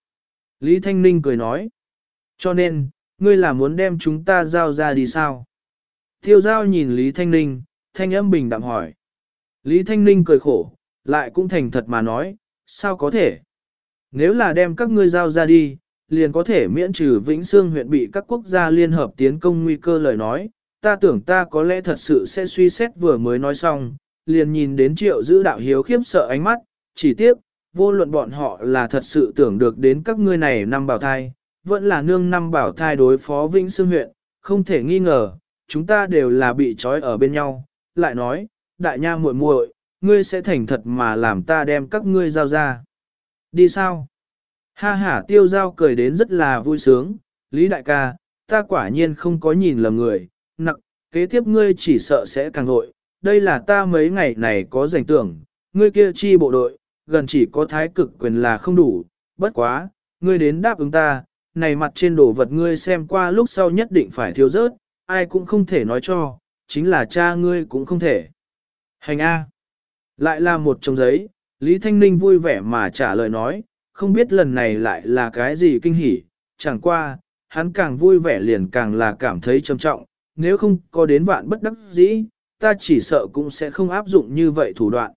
Lý Thanh Ninh cười nói, cho nên, ngươi là muốn đem chúng ta giao ra đi sao? Tiêu giao nhìn Lý Thanh Ninh, thanh âm bình đạm hỏi. Lý Thanh Ninh cười khổ, lại cũng thành thật mà nói, sao có thể? Nếu là đem các ngươi giao ra đi, liền có thể miễn trừ Vĩnh Sương huyện bị các quốc gia liên hợp tiến công nguy cơ lời nói, ta tưởng ta có lẽ thật sự sẽ suy xét vừa mới nói xong, liền nhìn đến triệu giữ đạo hiếu khiếp sợ ánh mắt, chỉ tiếc, vô luận bọn họ là thật sự tưởng được đến các ngươi này năm bảo thai, vẫn là nương năm bảo thai đối phó Vĩnh Sương huyện, không thể nghi ngờ, chúng ta đều là bị trói ở bên nhau, lại nói, đại nha muội muội, ngươi sẽ thành thật mà làm ta đem các ngươi giao ra. Đi sao? Ha ha tiêu giao cười đến rất là vui sướng, Lý đại ca, ta quả nhiên không có nhìn lầm người, nặng, kế tiếp ngươi chỉ sợ sẽ càng vội, đây là ta mấy ngày này có rảnh tưởng, ngươi kia chi bộ đội, gần chỉ có thái cực quyền là không đủ, bất quá, ngươi đến đáp ứng ta, này mặt trên đồ vật ngươi xem qua lúc sau nhất định phải thiếu rớt, ai cũng không thể nói cho, chính là cha ngươi cũng không thể. Hành A. Lại là một trong giấy, Lý Thanh Ninh vui vẻ mà trả lời nói, không biết lần này lại là cái gì kinh hỉ, chẳng qua, hắn càng vui vẻ liền càng là cảm thấy trầm trọng, nếu không có đến vạn bất đắc dĩ, ta chỉ sợ cũng sẽ không áp dụng như vậy thủ đoạn.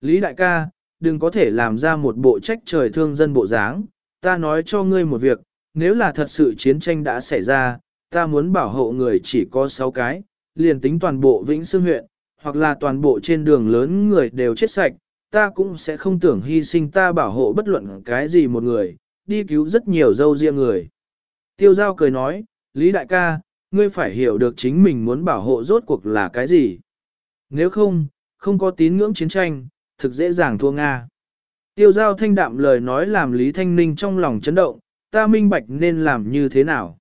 Lý đại ca, đừng có thể làm ra một bộ trách trời thương dân bộ dáng, ta nói cho ngươi một việc, nếu là thật sự chiến tranh đã xảy ra, ta muốn bảo hộ người chỉ có 6 cái, liền tính toàn bộ Vĩnh Sương huyện, hoặc là toàn bộ trên đường lớn người đều chết sạch, ta cũng sẽ không tưởng hy sinh ta bảo hộ bất luận cái gì một người, đi cứu rất nhiều dâu riêng người. Tiêu giao cười nói, Lý đại ca, ngươi phải hiểu được chính mình muốn bảo hộ rốt cuộc là cái gì. Nếu không, không có tín ngưỡng chiến tranh, thực dễ dàng thua Nga. Tiêu giao thanh đạm lời nói làm Lý Thanh Ninh trong lòng chấn động, ta minh bạch nên làm như thế nào.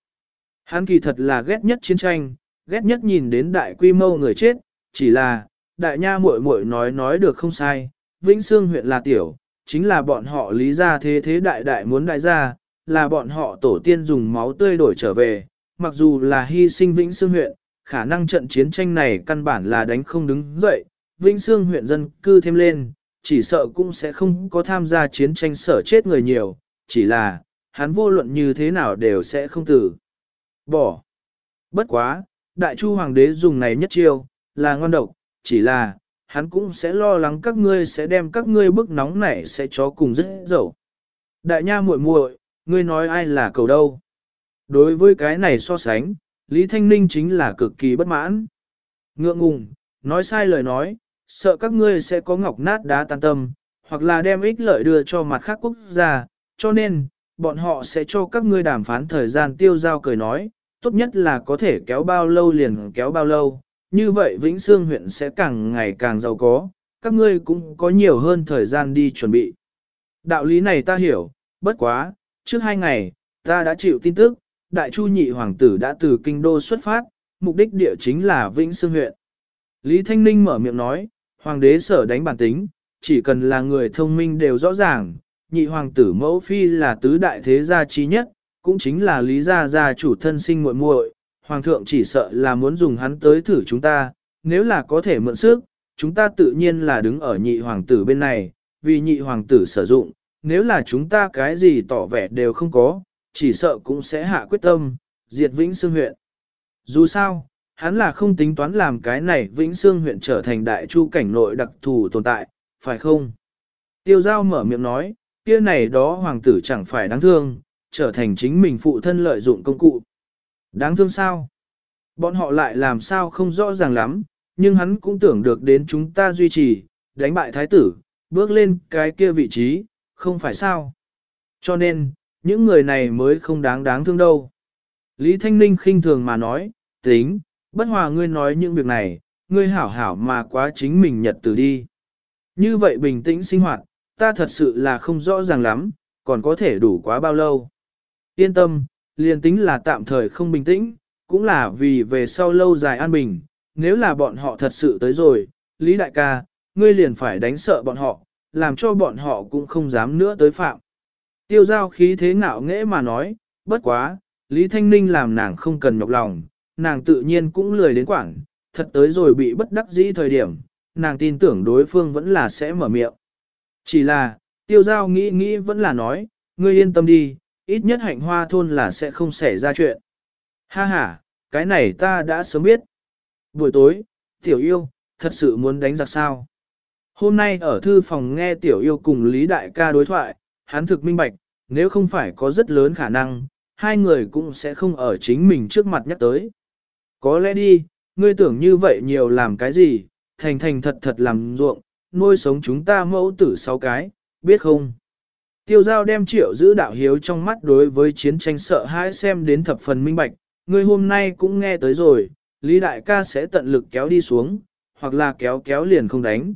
Hắn kỳ thật là ghét nhất chiến tranh, ghét nhất nhìn đến đại quy mô người chết, chỉ là, đại nha muội muội nói nói được không sai, Vĩnh Sương huyện là tiểu, chính là bọn họ lý ra thế thế đại đại muốn đại gia, là bọn họ tổ tiên dùng máu tươi đổi trở về, mặc dù là hy sinh Vĩnh Sương huyện, khả năng trận chiến tranh này căn bản là đánh không đứng dậy, Vĩnh Sương huyện dân cư thêm lên, chỉ sợ cũng sẽ không có tham gia chiến tranh sở chết người nhiều, chỉ là, hắn vô luận như thế nào đều sẽ không tử. Bỏ. Bất quá, đại chu hoàng đế dùng này nhất chiêu, là ngon độc, chỉ là, hắn cũng sẽ lo lắng các ngươi sẽ đem các ngươi bức nóng này sẽ cho cùng rất dẫu. Đại nha muội muội, ngươi nói ai là cầu đâu? Đối với cái này so sánh, Lý Thanh Ninh chính là cực kỳ bất mãn. Ngượng ngùng, nói sai lời nói, sợ các ngươi sẽ có ngọc nát đá tan tâm, hoặc là đem ích lợi đưa cho mặt khác quốc gia, cho nên, bọn họ sẽ cho các ngươi đàm phán thời gian tiêu giao cười nói, tốt nhất là có thể kéo bao lâu liền kéo bao lâu, như vậy Vĩnh Sương huyện sẽ càng ngày càng giàu có, các ngươi cũng có nhiều hơn thời gian đi chuẩn bị. Đạo lý này ta hiểu, bất quá, trước hai ngày, ta đã chịu tin tức, Đại Chu Nhị Hoàng tử đã từ Kinh Đô xuất phát, mục đích địa chính là Vĩnh Sương huyện. Lý Thanh Ninh mở miệng nói, Hoàng đế sở đánh bản tính, chỉ cần là người thông minh đều rõ ràng, nhị hoàng tử mẫu phi là tứ đại thế gia trí nhất, cũng chính là lý gia gia chủ thân sinh muội muội, hoàng thượng chỉ sợ là muốn dùng hắn tới thử chúng ta, nếu là có thể mượn sức, chúng ta tự nhiên là đứng ở nhị hoàng tử bên này, vì nhị hoàng tử sử dụng, nếu là chúng ta cái gì tỏ vẻ đều không có, chỉ sợ cũng sẽ hạ quyết tâm, diệt Vĩnh Sương huyện. Dù sao, hắn là không tính toán làm cái này Vĩnh Sương huyện trở thành đại chu cảnh nội đặc thù tồn tại, phải không? Tiêu giao mở miệng nói, kia này đó hoàng tử chẳng phải đáng thương, trở thành chính mình phụ thân lợi dụng công cụ. Đáng thương sao? Bọn họ lại làm sao không rõ ràng lắm, nhưng hắn cũng tưởng được đến chúng ta duy trì, đánh bại thái tử, bước lên cái kia vị trí, không phải sao? Cho nên, những người này mới không đáng đáng thương đâu. Lý Thanh Ninh khinh thường mà nói, tính, bất hòa ngươi nói những việc này, ngươi hảo hảo mà quá chính mình nhật từ đi. Như vậy bình tĩnh sinh hoạt, ta thật sự là không rõ ràng lắm, còn có thể đủ quá bao lâu. Yên tâm, liền tính là tạm thời không bình tĩnh, cũng là vì về sau lâu dài an bình, nếu là bọn họ thật sự tới rồi, Lý Đại ca, ngươi liền phải đánh sợ bọn họ, làm cho bọn họ cũng không dám nữa tới phạm. Tiêu giao khí thế ngạo nghễ mà nói, bất quá, Lý Thanh Ninh làm nàng không cần nhọc lòng, nàng tự nhiên cũng lười đến quảng, thật tới rồi bị bất đắc dĩ thời điểm, nàng tin tưởng đối phương vẫn là sẽ mở miệng. Chỉ là, tiêu giao nghĩ nghĩ vẫn là nói, ngươi yên tâm đi, ít nhất hạnh hoa thôn là sẽ không xảy ra chuyện. Ha ha, cái này ta đã sớm biết. Buổi tối, tiểu yêu, thật sự muốn đánh giặc sao. Hôm nay ở thư phòng nghe tiểu yêu cùng Lý Đại ca đối thoại, hắn thực minh bạch, nếu không phải có rất lớn khả năng, hai người cũng sẽ không ở chính mình trước mặt nhắc tới. Có lẽ đi, ngươi tưởng như vậy nhiều làm cái gì, thành thành thật thật làm ruộng, nuôi sống chúng ta mẫu tử sáu cái, biết không? Tiêu giao đem triệu giữ đạo hiếu trong mắt đối với chiến tranh sợ hãi xem đến thập phần minh bạch, ngươi hôm nay cũng nghe tới rồi, Lý Đại ca sẽ tận lực kéo đi xuống, hoặc là kéo kéo liền không đánh.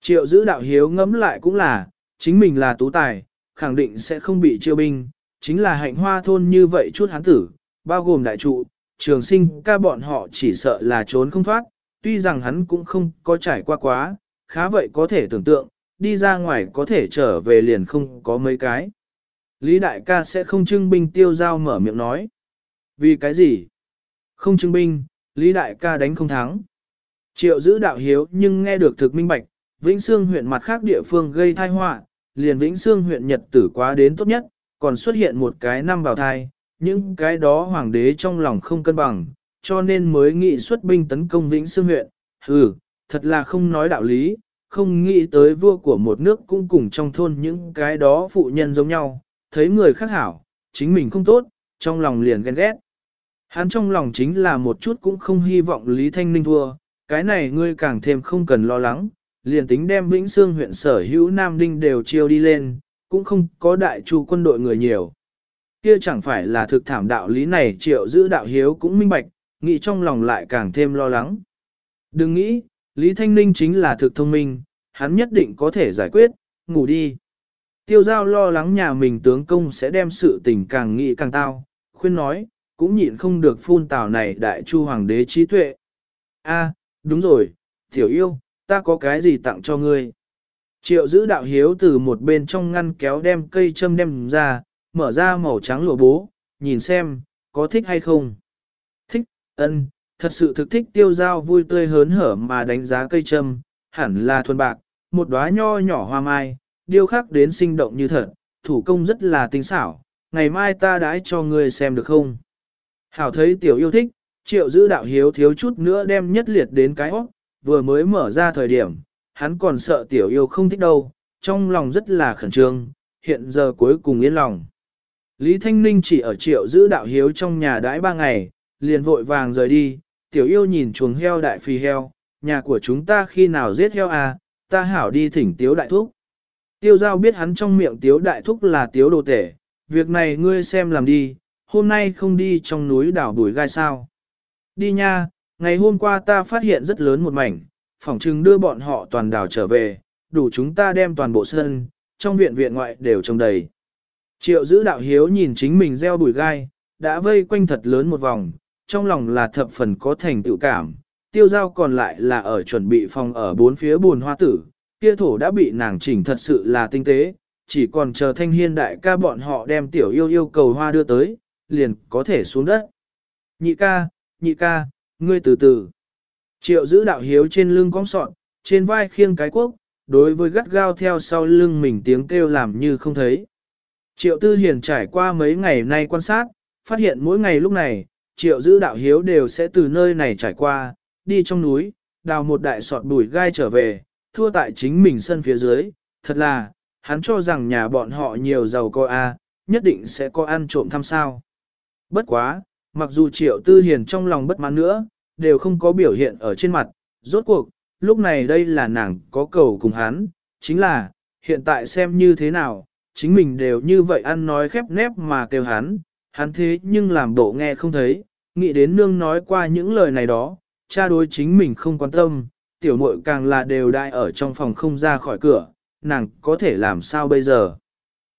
Triệu giữ đạo hiếu ngẫm lại cũng là, chính mình là tú tài, khẳng định sẽ không bị chiêu binh, chính là hạnh hoa thôn như vậy chút hán tử, bao gồm đại trụ, trường sinh ca bọn họ chỉ sợ là trốn không thoát, tuy rằng hắn cũng không có trải qua quá, khá vậy có thể tưởng tượng, đi ra ngoài có thể trở về liền không có mấy cái. Lý đại ca sẽ không trưng binh tiêu giao mở miệng nói. Vì cái gì? Không trưng binh, Lý đại ca đánh không thắng. Triệu giữ đạo hiếu nhưng nghe được thực minh bạch, Vĩnh Sương huyện mặt khác địa phương gây thai họa, liền Vĩnh Sương huyện Nhật tử quá đến tốt nhất, còn xuất hiện một cái năm bào thai, những cái đó hoàng đế trong lòng không cân bằng, cho nên mới nghị xuất binh tấn công Vĩnh Sương huyện. Ừ, thật là không nói đạo lý, không nghĩ tới vua của một nước cũng cùng trong thôn những cái đó phụ nhân giống nhau, thấy người khác hảo, chính mình không tốt, trong lòng liền ghen ghét. Hắn trong lòng chính là một chút cũng không hy vọng Lý Thanh Ninh thua, cái này ngươi càng thêm không cần lo lắng, liền tính đem Vĩnh Sương huyện sở hữu Nam Đinh đều chiêu đi lên, cũng không có đại chu quân đội người nhiều. Kia chẳng phải là thực thảm đạo lý này triệu giữ đạo hiếu cũng minh bạch, nghĩ trong lòng lại càng thêm lo lắng. Đừng nghĩ, Lý Thanh Ninh chính là thực thông minh, hắn nhất định có thể giải quyết, ngủ đi. Tiêu giao lo lắng nhà mình tướng công sẽ đem sự tình càng nghĩ càng tao, khuyên nói, cũng nhịn không được phun tào này đại chu hoàng đế trí tuệ. A, đúng rồi, tiểu yêu, ta có cái gì tặng cho ngươi? Triệu giữ đạo hiếu từ một bên trong ngăn kéo đem cây châm đem ra, mở ra màu trắng lụa bố, nhìn xem, có thích hay không? Thích, ân, thật sự thực thích tiêu giao vui tươi hớn hở mà đánh giá cây châm, hẳn là thuần bạc, một đóa nho nhỏ hoa mai, điêu khắc đến sinh động như thật, thủ công rất là tinh xảo, ngày mai ta đãi cho ngươi xem được không? Hảo thấy tiểu yêu thích, triệu giữ đạo hiếu thiếu chút nữa đem nhất liệt đến cái óc, vừa mới mở ra thời điểm, hắn còn sợ tiểu yêu không thích đâu, trong lòng rất là khẩn trương, hiện giờ cuối cùng yên lòng. Lý Thanh Ninh chỉ ở triệu giữ đạo hiếu trong nhà đãi ba ngày, liền vội vàng rời đi, tiểu yêu nhìn chuồng heo đại phi heo, nhà của chúng ta khi nào giết heo à, ta hảo đi thỉnh tiếu đại thúc. Tiêu giao biết hắn trong miệng tiếu đại thúc là tiếu đồ tể, việc này ngươi xem làm đi, hôm nay không đi trong núi đảo đuổi gai sao. Đi nha, ngày hôm qua ta phát hiện rất lớn một mảnh, phỏng chừng đưa bọn họ toàn đảo trở về, đủ chúng ta đem toàn bộ sân, trong viện viện ngoại đều trồng đầy. Triệu giữ đạo hiếu nhìn chính mình gieo bùi gai, đã vây quanh thật lớn một vòng, trong lòng là thập phần có thành tựu cảm, tiêu giao còn lại là ở chuẩn bị phòng ở bốn phía buồn hoa tử, kia thổ đã bị nàng chỉnh thật sự là tinh tế, chỉ còn chờ thanh hiên đại ca bọn họ đem tiểu yêu yêu cầu hoa đưa tới, liền có thể xuống đất. Nhị ca, nhị ca, ngươi từ từ. Triệu giữ đạo hiếu trên lưng cong sọn, trên vai khiêng cái quốc, đối với gắt gao theo sau lưng mình tiếng kêu làm như không thấy. Triệu tư hiền trải qua mấy ngày nay quan sát, phát hiện mỗi ngày lúc này, triệu giữ đạo hiếu đều sẽ từ nơi này trải qua, đi trong núi, đào một đại sọt bùi gai trở về, thua tại chính mình sân phía dưới, thật là, hắn cho rằng nhà bọn họ nhiều giàu có a, nhất định sẽ có ăn trộm thăm sao. Bất quá, mặc dù triệu tư hiền trong lòng bất mãn nữa, đều không có biểu hiện ở trên mặt, rốt cuộc, lúc này đây là nàng có cầu cùng hắn, chính là, hiện tại xem như thế nào, chính mình đều như vậy ăn nói khép nép mà kêu hắn, hắn thế nhưng làm bộ nghe không thấy, nghĩ đến nương nói qua những lời này đó, cha đối chính mình không quan tâm, tiểu muội càng là đều đại ở trong phòng không ra khỏi cửa, nàng có thể làm sao bây giờ.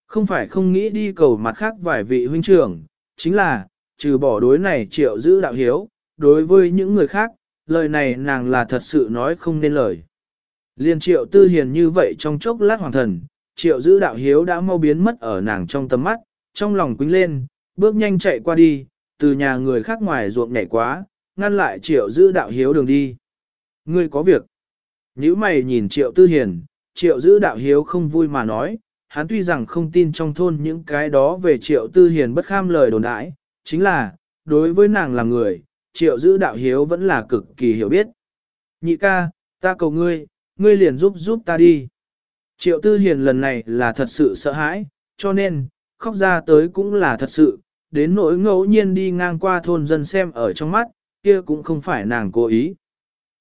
Không phải không nghĩ đi cầu mặt khác vài vị huynh trưởng, chính là, trừ bỏ đối này triệu giữ đạo hiếu, đối với những người khác, lời này nàng là thật sự nói không nên lời. Liên triệu tư hiền như vậy trong chốc lát hoàng thần, triệu giữ đạo hiếu đã mau biến mất ở nàng trong tầm mắt, trong lòng quính lên, bước nhanh chạy qua đi, từ nhà người khác ngoài ruộng nhảy quá, ngăn lại triệu giữ đạo hiếu đường đi. Ngươi có việc. Nếu mày nhìn triệu tư hiền, triệu giữ đạo hiếu không vui mà nói, hắn tuy rằng không tin trong thôn những cái đó về triệu tư hiền bất kham lời đồn đãi, chính là, đối với nàng là người, triệu giữ đạo hiếu vẫn là cực kỳ hiểu biết. Nhị ca, ta cầu ngươi, ngươi liền giúp giúp ta đi. Triệu tư hiền lần này là thật sự sợ hãi, cho nên, khóc ra tới cũng là thật sự, đến nỗi ngẫu nhiên đi ngang qua thôn dân xem ở trong mắt, kia cũng không phải nàng cố ý.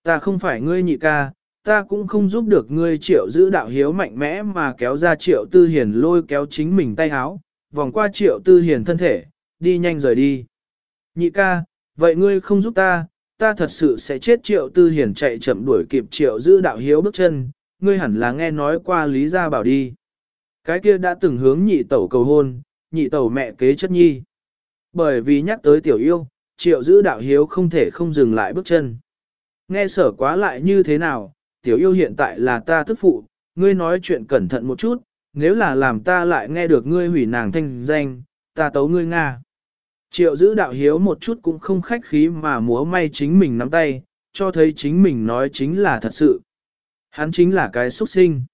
Ta không phải ngươi nhị ca, ta cũng không giúp được ngươi triệu giữ đạo hiếu mạnh mẽ mà kéo ra triệu tư hiền lôi kéo chính mình tay háo, vòng qua triệu tư hiền thân thể, đi nhanh rời đi. Nhị ca, vậy ngươi không giúp ta, ta thật sự sẽ chết triệu tư hiền chạy chậm đuổi kịp triệu giữ đạo hiếu bước chân, ngươi hẳn là nghe nói qua lý gia bảo đi. Cái kia đã từng hướng nhị tẩu cầu hôn, nhị tẩu mẹ kế chất nhi. Bởi vì nhắc tới tiểu yêu, triệu giữ đạo hiếu không thể không dừng lại bước chân. Nghe sở quá lại như thế nào, tiểu yêu hiện tại là ta tức phụ, ngươi nói chuyện cẩn thận một chút, nếu là làm ta lại nghe được ngươi hủy nàng thanh danh, ta tấu ngươi Nga. Triệu giữ đạo hiếu một chút cũng không khách khí mà múa may chính mình nắm tay, cho thấy chính mình nói chính là thật sự. Hắn chính là cái xuất sinh.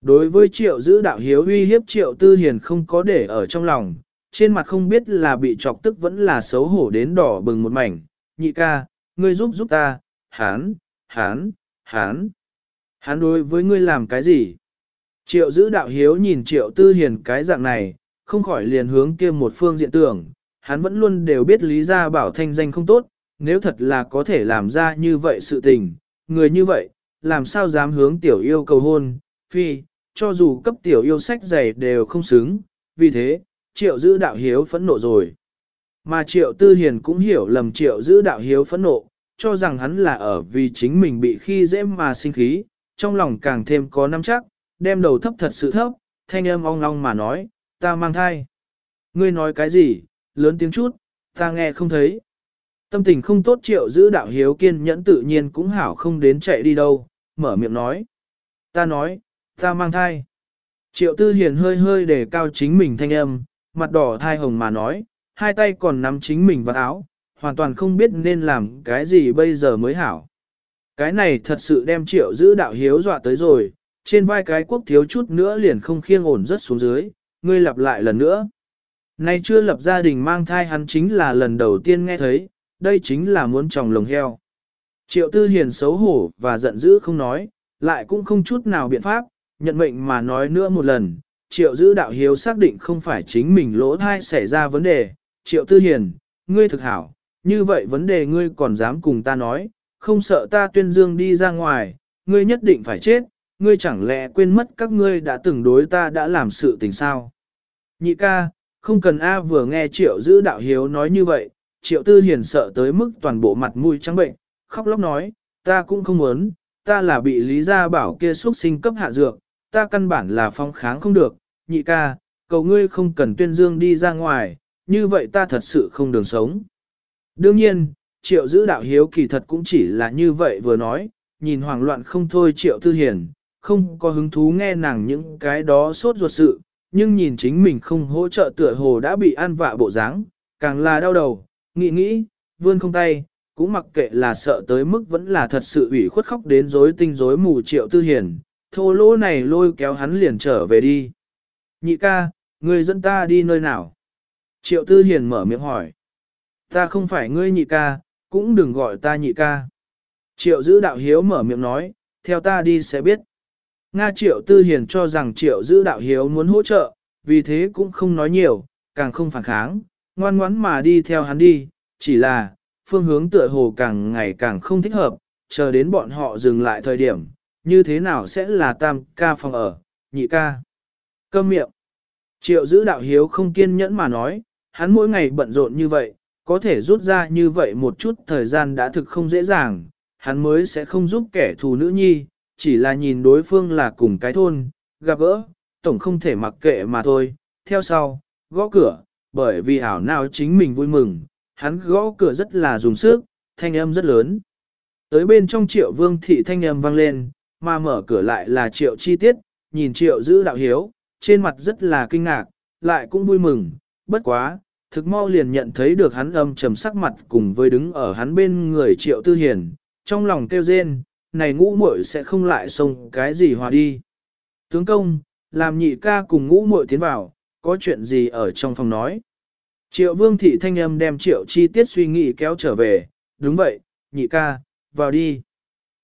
Đối với triệu giữ đạo hiếu uy hiếp triệu tư hiền không có để ở trong lòng, trên mặt không biết là bị chọc tức vẫn là xấu hổ đến đỏ bừng một mảnh. Nhị ca, ngươi giúp giúp ta, hán, hán, hán. Hắn đối với ngươi làm cái gì? Triệu giữ đạo hiếu nhìn triệu tư hiền cái dạng này, không khỏi liền hướng kia một phương diện tưởng, hắn vẫn luôn đều biết lý gia bảo thanh danh không tốt, nếu thật là có thể làm ra như vậy sự tình, người như vậy, làm sao dám hướng tiểu yêu cầu hôn, phi, cho dù cấp tiểu yêu sách giày đều không xứng, vì thế, triệu giữ đạo hiếu phẫn nộ rồi. Mà triệu tư hiền cũng hiểu lầm triệu giữ đạo hiếu phẫn nộ, cho rằng hắn là ở vì chính mình bị khi dễ mà sinh khí, trong lòng càng thêm có nắm chắc, đem đầu thấp thật sự thấp, thanh âm ong ong mà nói, ta mang thai. Ngươi nói cái gì, lớn tiếng chút, ta nghe không thấy. Tâm tình không tốt triệu giữ đạo hiếu kiên nhẫn tự nhiên cũng hảo không đến chạy đi đâu, mở miệng nói. Ta nói, ta mang thai. Triệu tư hiền hơi hơi để cao chính mình thanh âm, mặt đỏ thai hồng mà nói, hai tay còn nắm chính mình vào áo, hoàn toàn không biết nên làm cái gì bây giờ mới hảo. Cái này thật sự đem triệu giữ đạo hiếu dọa tới rồi, trên vai cái quốc thiếu chút nữa liền không khiêng ổn rất xuống dưới, ngươi lặp lại lần nữa. Nay chưa lập gia đình mang thai hắn chính là lần đầu tiên nghe thấy, đây chính là muốn chồng lồng heo. Triệu tư hiền xấu hổ và giận dữ không nói, lại cũng không chút nào biện pháp, nhận mệnh mà nói nữa một lần. Triệu giữ đạo hiếu xác định không phải chính mình lỗ thai xảy ra vấn đề. Triệu tư hiền, ngươi thực hảo, như vậy vấn đề ngươi còn dám cùng ta nói, không sợ ta tuyên dương đi ra ngoài, ngươi nhất định phải chết, ngươi chẳng lẽ quên mất các ngươi đã từng đối ta đã làm sự tình sao. Nhị ca, không cần A vừa nghe triệu giữ đạo hiếu nói như vậy, triệu tư hiền sợ tới mức toàn bộ mặt mũi trắng bệnh, khóc lóc nói, ta cũng không muốn, ta là bị lý gia bảo kia xuất sinh cấp hạ dược, ta căn bản là phong kháng không được, nhị ca, cầu ngươi không cần tuyên dương đi ra ngoài, như vậy ta thật sự không đường sống. Đương nhiên, triệu giữ đạo hiếu kỳ thật cũng chỉ là như vậy vừa nói, nhìn hoảng loạn không thôi triệu tư hiền, không có hứng thú nghe nàng những cái đó sốt ruột sự, nhưng nhìn chính mình không hỗ trợ tựa hồ đã bị an vạ bộ dáng, càng là đau đầu, nghĩ nghĩ, vươn không tay, cũng mặc kệ là sợ tới mức vẫn là thật sự ủy khuất khóc đến rối tinh rối mù triệu tư hiền, thô lỗ này lôi kéo hắn liền trở về đi. Nhị ca, người dẫn ta đi nơi nào? Triệu tư hiền mở miệng hỏi. Ta không phải ngươi nhị ca, cũng đừng gọi ta nhị ca. Triệu giữ đạo hiếu mở miệng nói, theo ta đi sẽ biết. Nga triệu tư hiền cho rằng triệu giữ đạo hiếu muốn hỗ trợ, vì thế cũng không nói nhiều, càng không phản kháng, ngoan ngoãn mà đi theo hắn đi, chỉ là, phương hướng tựa hồ càng ngày càng không thích hợp, chờ đến bọn họ dừng lại thời điểm, như thế nào sẽ là tam ca phòng ở, nhị ca. Câm miệng. Triệu giữ đạo hiếu không kiên nhẫn mà nói, hắn mỗi ngày bận rộn như vậy, có thể rút ra như vậy một chút thời gian đã thực không dễ dàng, hắn mới sẽ không giúp kẻ thù nữ nhi, chỉ là nhìn đối phương là cùng cái thôn, gặp gỡ, tổng không thể mặc kệ mà thôi. Theo sau, gõ cửa, bởi vì ảo nào chính mình vui mừng, hắn gõ cửa rất là dùng sức, thanh âm rất lớn. Tới bên trong triệu vương thị thanh âm vang lên, mà mở cửa lại là triệu chi tiết, nhìn triệu giữ đạo hiếu, trên mặt rất là kinh ngạc, lại cũng vui mừng, bất quá, thực mau liền nhận thấy được hắn âm trầm sắc mặt cùng với đứng ở hắn bên người triệu tư hiền, trong lòng kêu rên, này ngũ muội sẽ không lại xông cái gì hòa đi. Tướng công, làm nhị ca cùng ngũ muội tiến vào, có chuyện gì ở trong phòng nói. Triệu vương thị thanh âm đem triệu chi tiết suy nghĩ kéo trở về, đúng vậy, nhị ca, vào đi.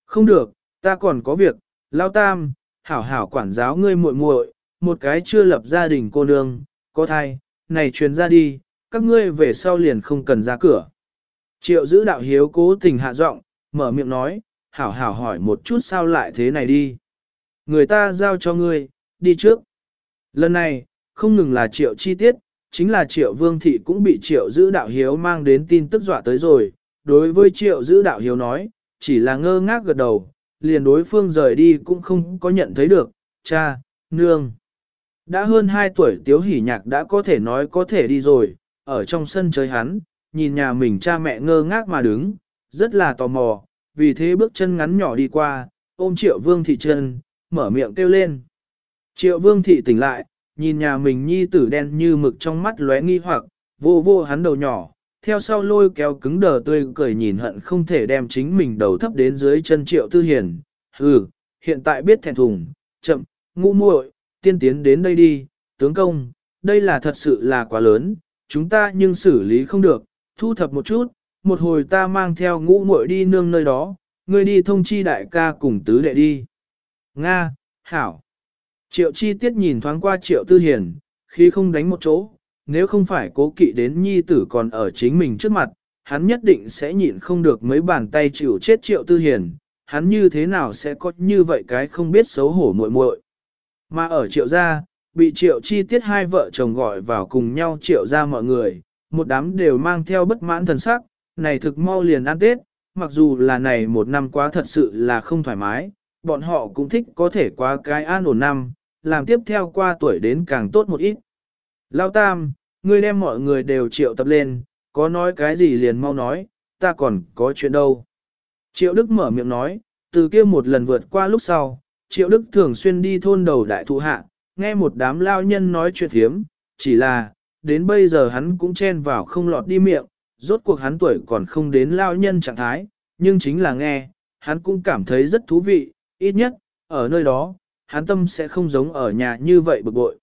Không được, ta còn có việc, lao tam, hảo hảo quản giáo ngươi muội muội, một cái chưa lập gia đình cô nương, có thai, này truyền ra đi, các ngươi về sau liền không cần ra cửa. Triệu giữ đạo hiếu cố tình hạ giọng, mở miệng nói, hảo hảo hỏi một chút sao lại thế này đi. Người ta giao cho ngươi, đi trước. Lần này, không ngừng là triệu chi tiết, chính là triệu vương thị cũng bị triệu giữ đạo hiếu mang đến tin tức dọa tới rồi. Đối với triệu giữ đạo hiếu nói, chỉ là ngơ ngác gật đầu, liền đối phương rời đi cũng không có nhận thấy được, cha, nương. Đã hơn 2 tuổi tiếu hỉ nhạc đã có thể nói có thể đi rồi, ở trong sân chơi hắn, nhìn nhà mình cha mẹ ngơ ngác mà đứng, rất là tò mò, vì thế bước chân ngắn nhỏ đi qua, ôm triệu vương thị chân, mở miệng kêu lên. Triệu vương thị tỉnh lại, nhìn nhà mình nhi tử đen như mực trong mắt lóe nghi hoặc, vô vô hắn đầu nhỏ, theo sau lôi kéo cứng đờ tươi cười nhìn hận không thể đem chính mình đầu thấp đến dưới chân triệu tư hiền. Hừ, hiện tại biết thẹn thùng, chậm, ngu muội, tiên tiến đến đây đi, tướng công, đây là thật sự là quá lớn, chúng ta nhưng xử lý không được, thu thập một chút, một hồi ta mang theo ngũ muội đi nương nơi đó, ngươi đi thông chi đại ca cùng tứ đệ đi. Nga, Hảo. Triệu chi tiết nhìn thoáng qua triệu tư hiền, khi không đánh một chỗ, nếu không phải cố kỵ đến nhi tử còn ở chính mình trước mặt, hắn nhất định sẽ nhịn không được mấy bàn tay chịu chết triệu tư hiền, hắn như thế nào sẽ có như vậy cái không biết xấu hổ muội muội. Mà ở triệu gia, bị triệu chi tiết hai vợ chồng gọi vào cùng nhau triệu gia mọi người, một đám đều mang theo bất mãn thần sắc, này thực mau liền ăn Tết, mặc dù là này một năm quá thật sự là không thoải mái, bọn họ cũng thích có thể qua cái an ổn năm, làm tiếp theo qua tuổi đến càng tốt một ít. Lao Tam, ngươi đem mọi người đều triệu tập lên, có nói cái gì liền mau nói, ta còn có chuyện đâu. Triệu Đức mở miệng nói, từ kia một lần vượt qua lúc sau, Triệu Đức thường xuyên đi thôn đầu đại thụ hạ, nghe một đám lao nhân nói chuyện thiếm, chỉ là, đến bây giờ hắn cũng chen vào không lọt đi miệng, rốt cuộc hắn tuổi còn không đến lao nhân trạng thái, nhưng chính là nghe, hắn cũng cảm thấy rất thú vị, ít nhất, ở nơi đó, hắn tâm sẽ không giống ở nhà như vậy bực bội.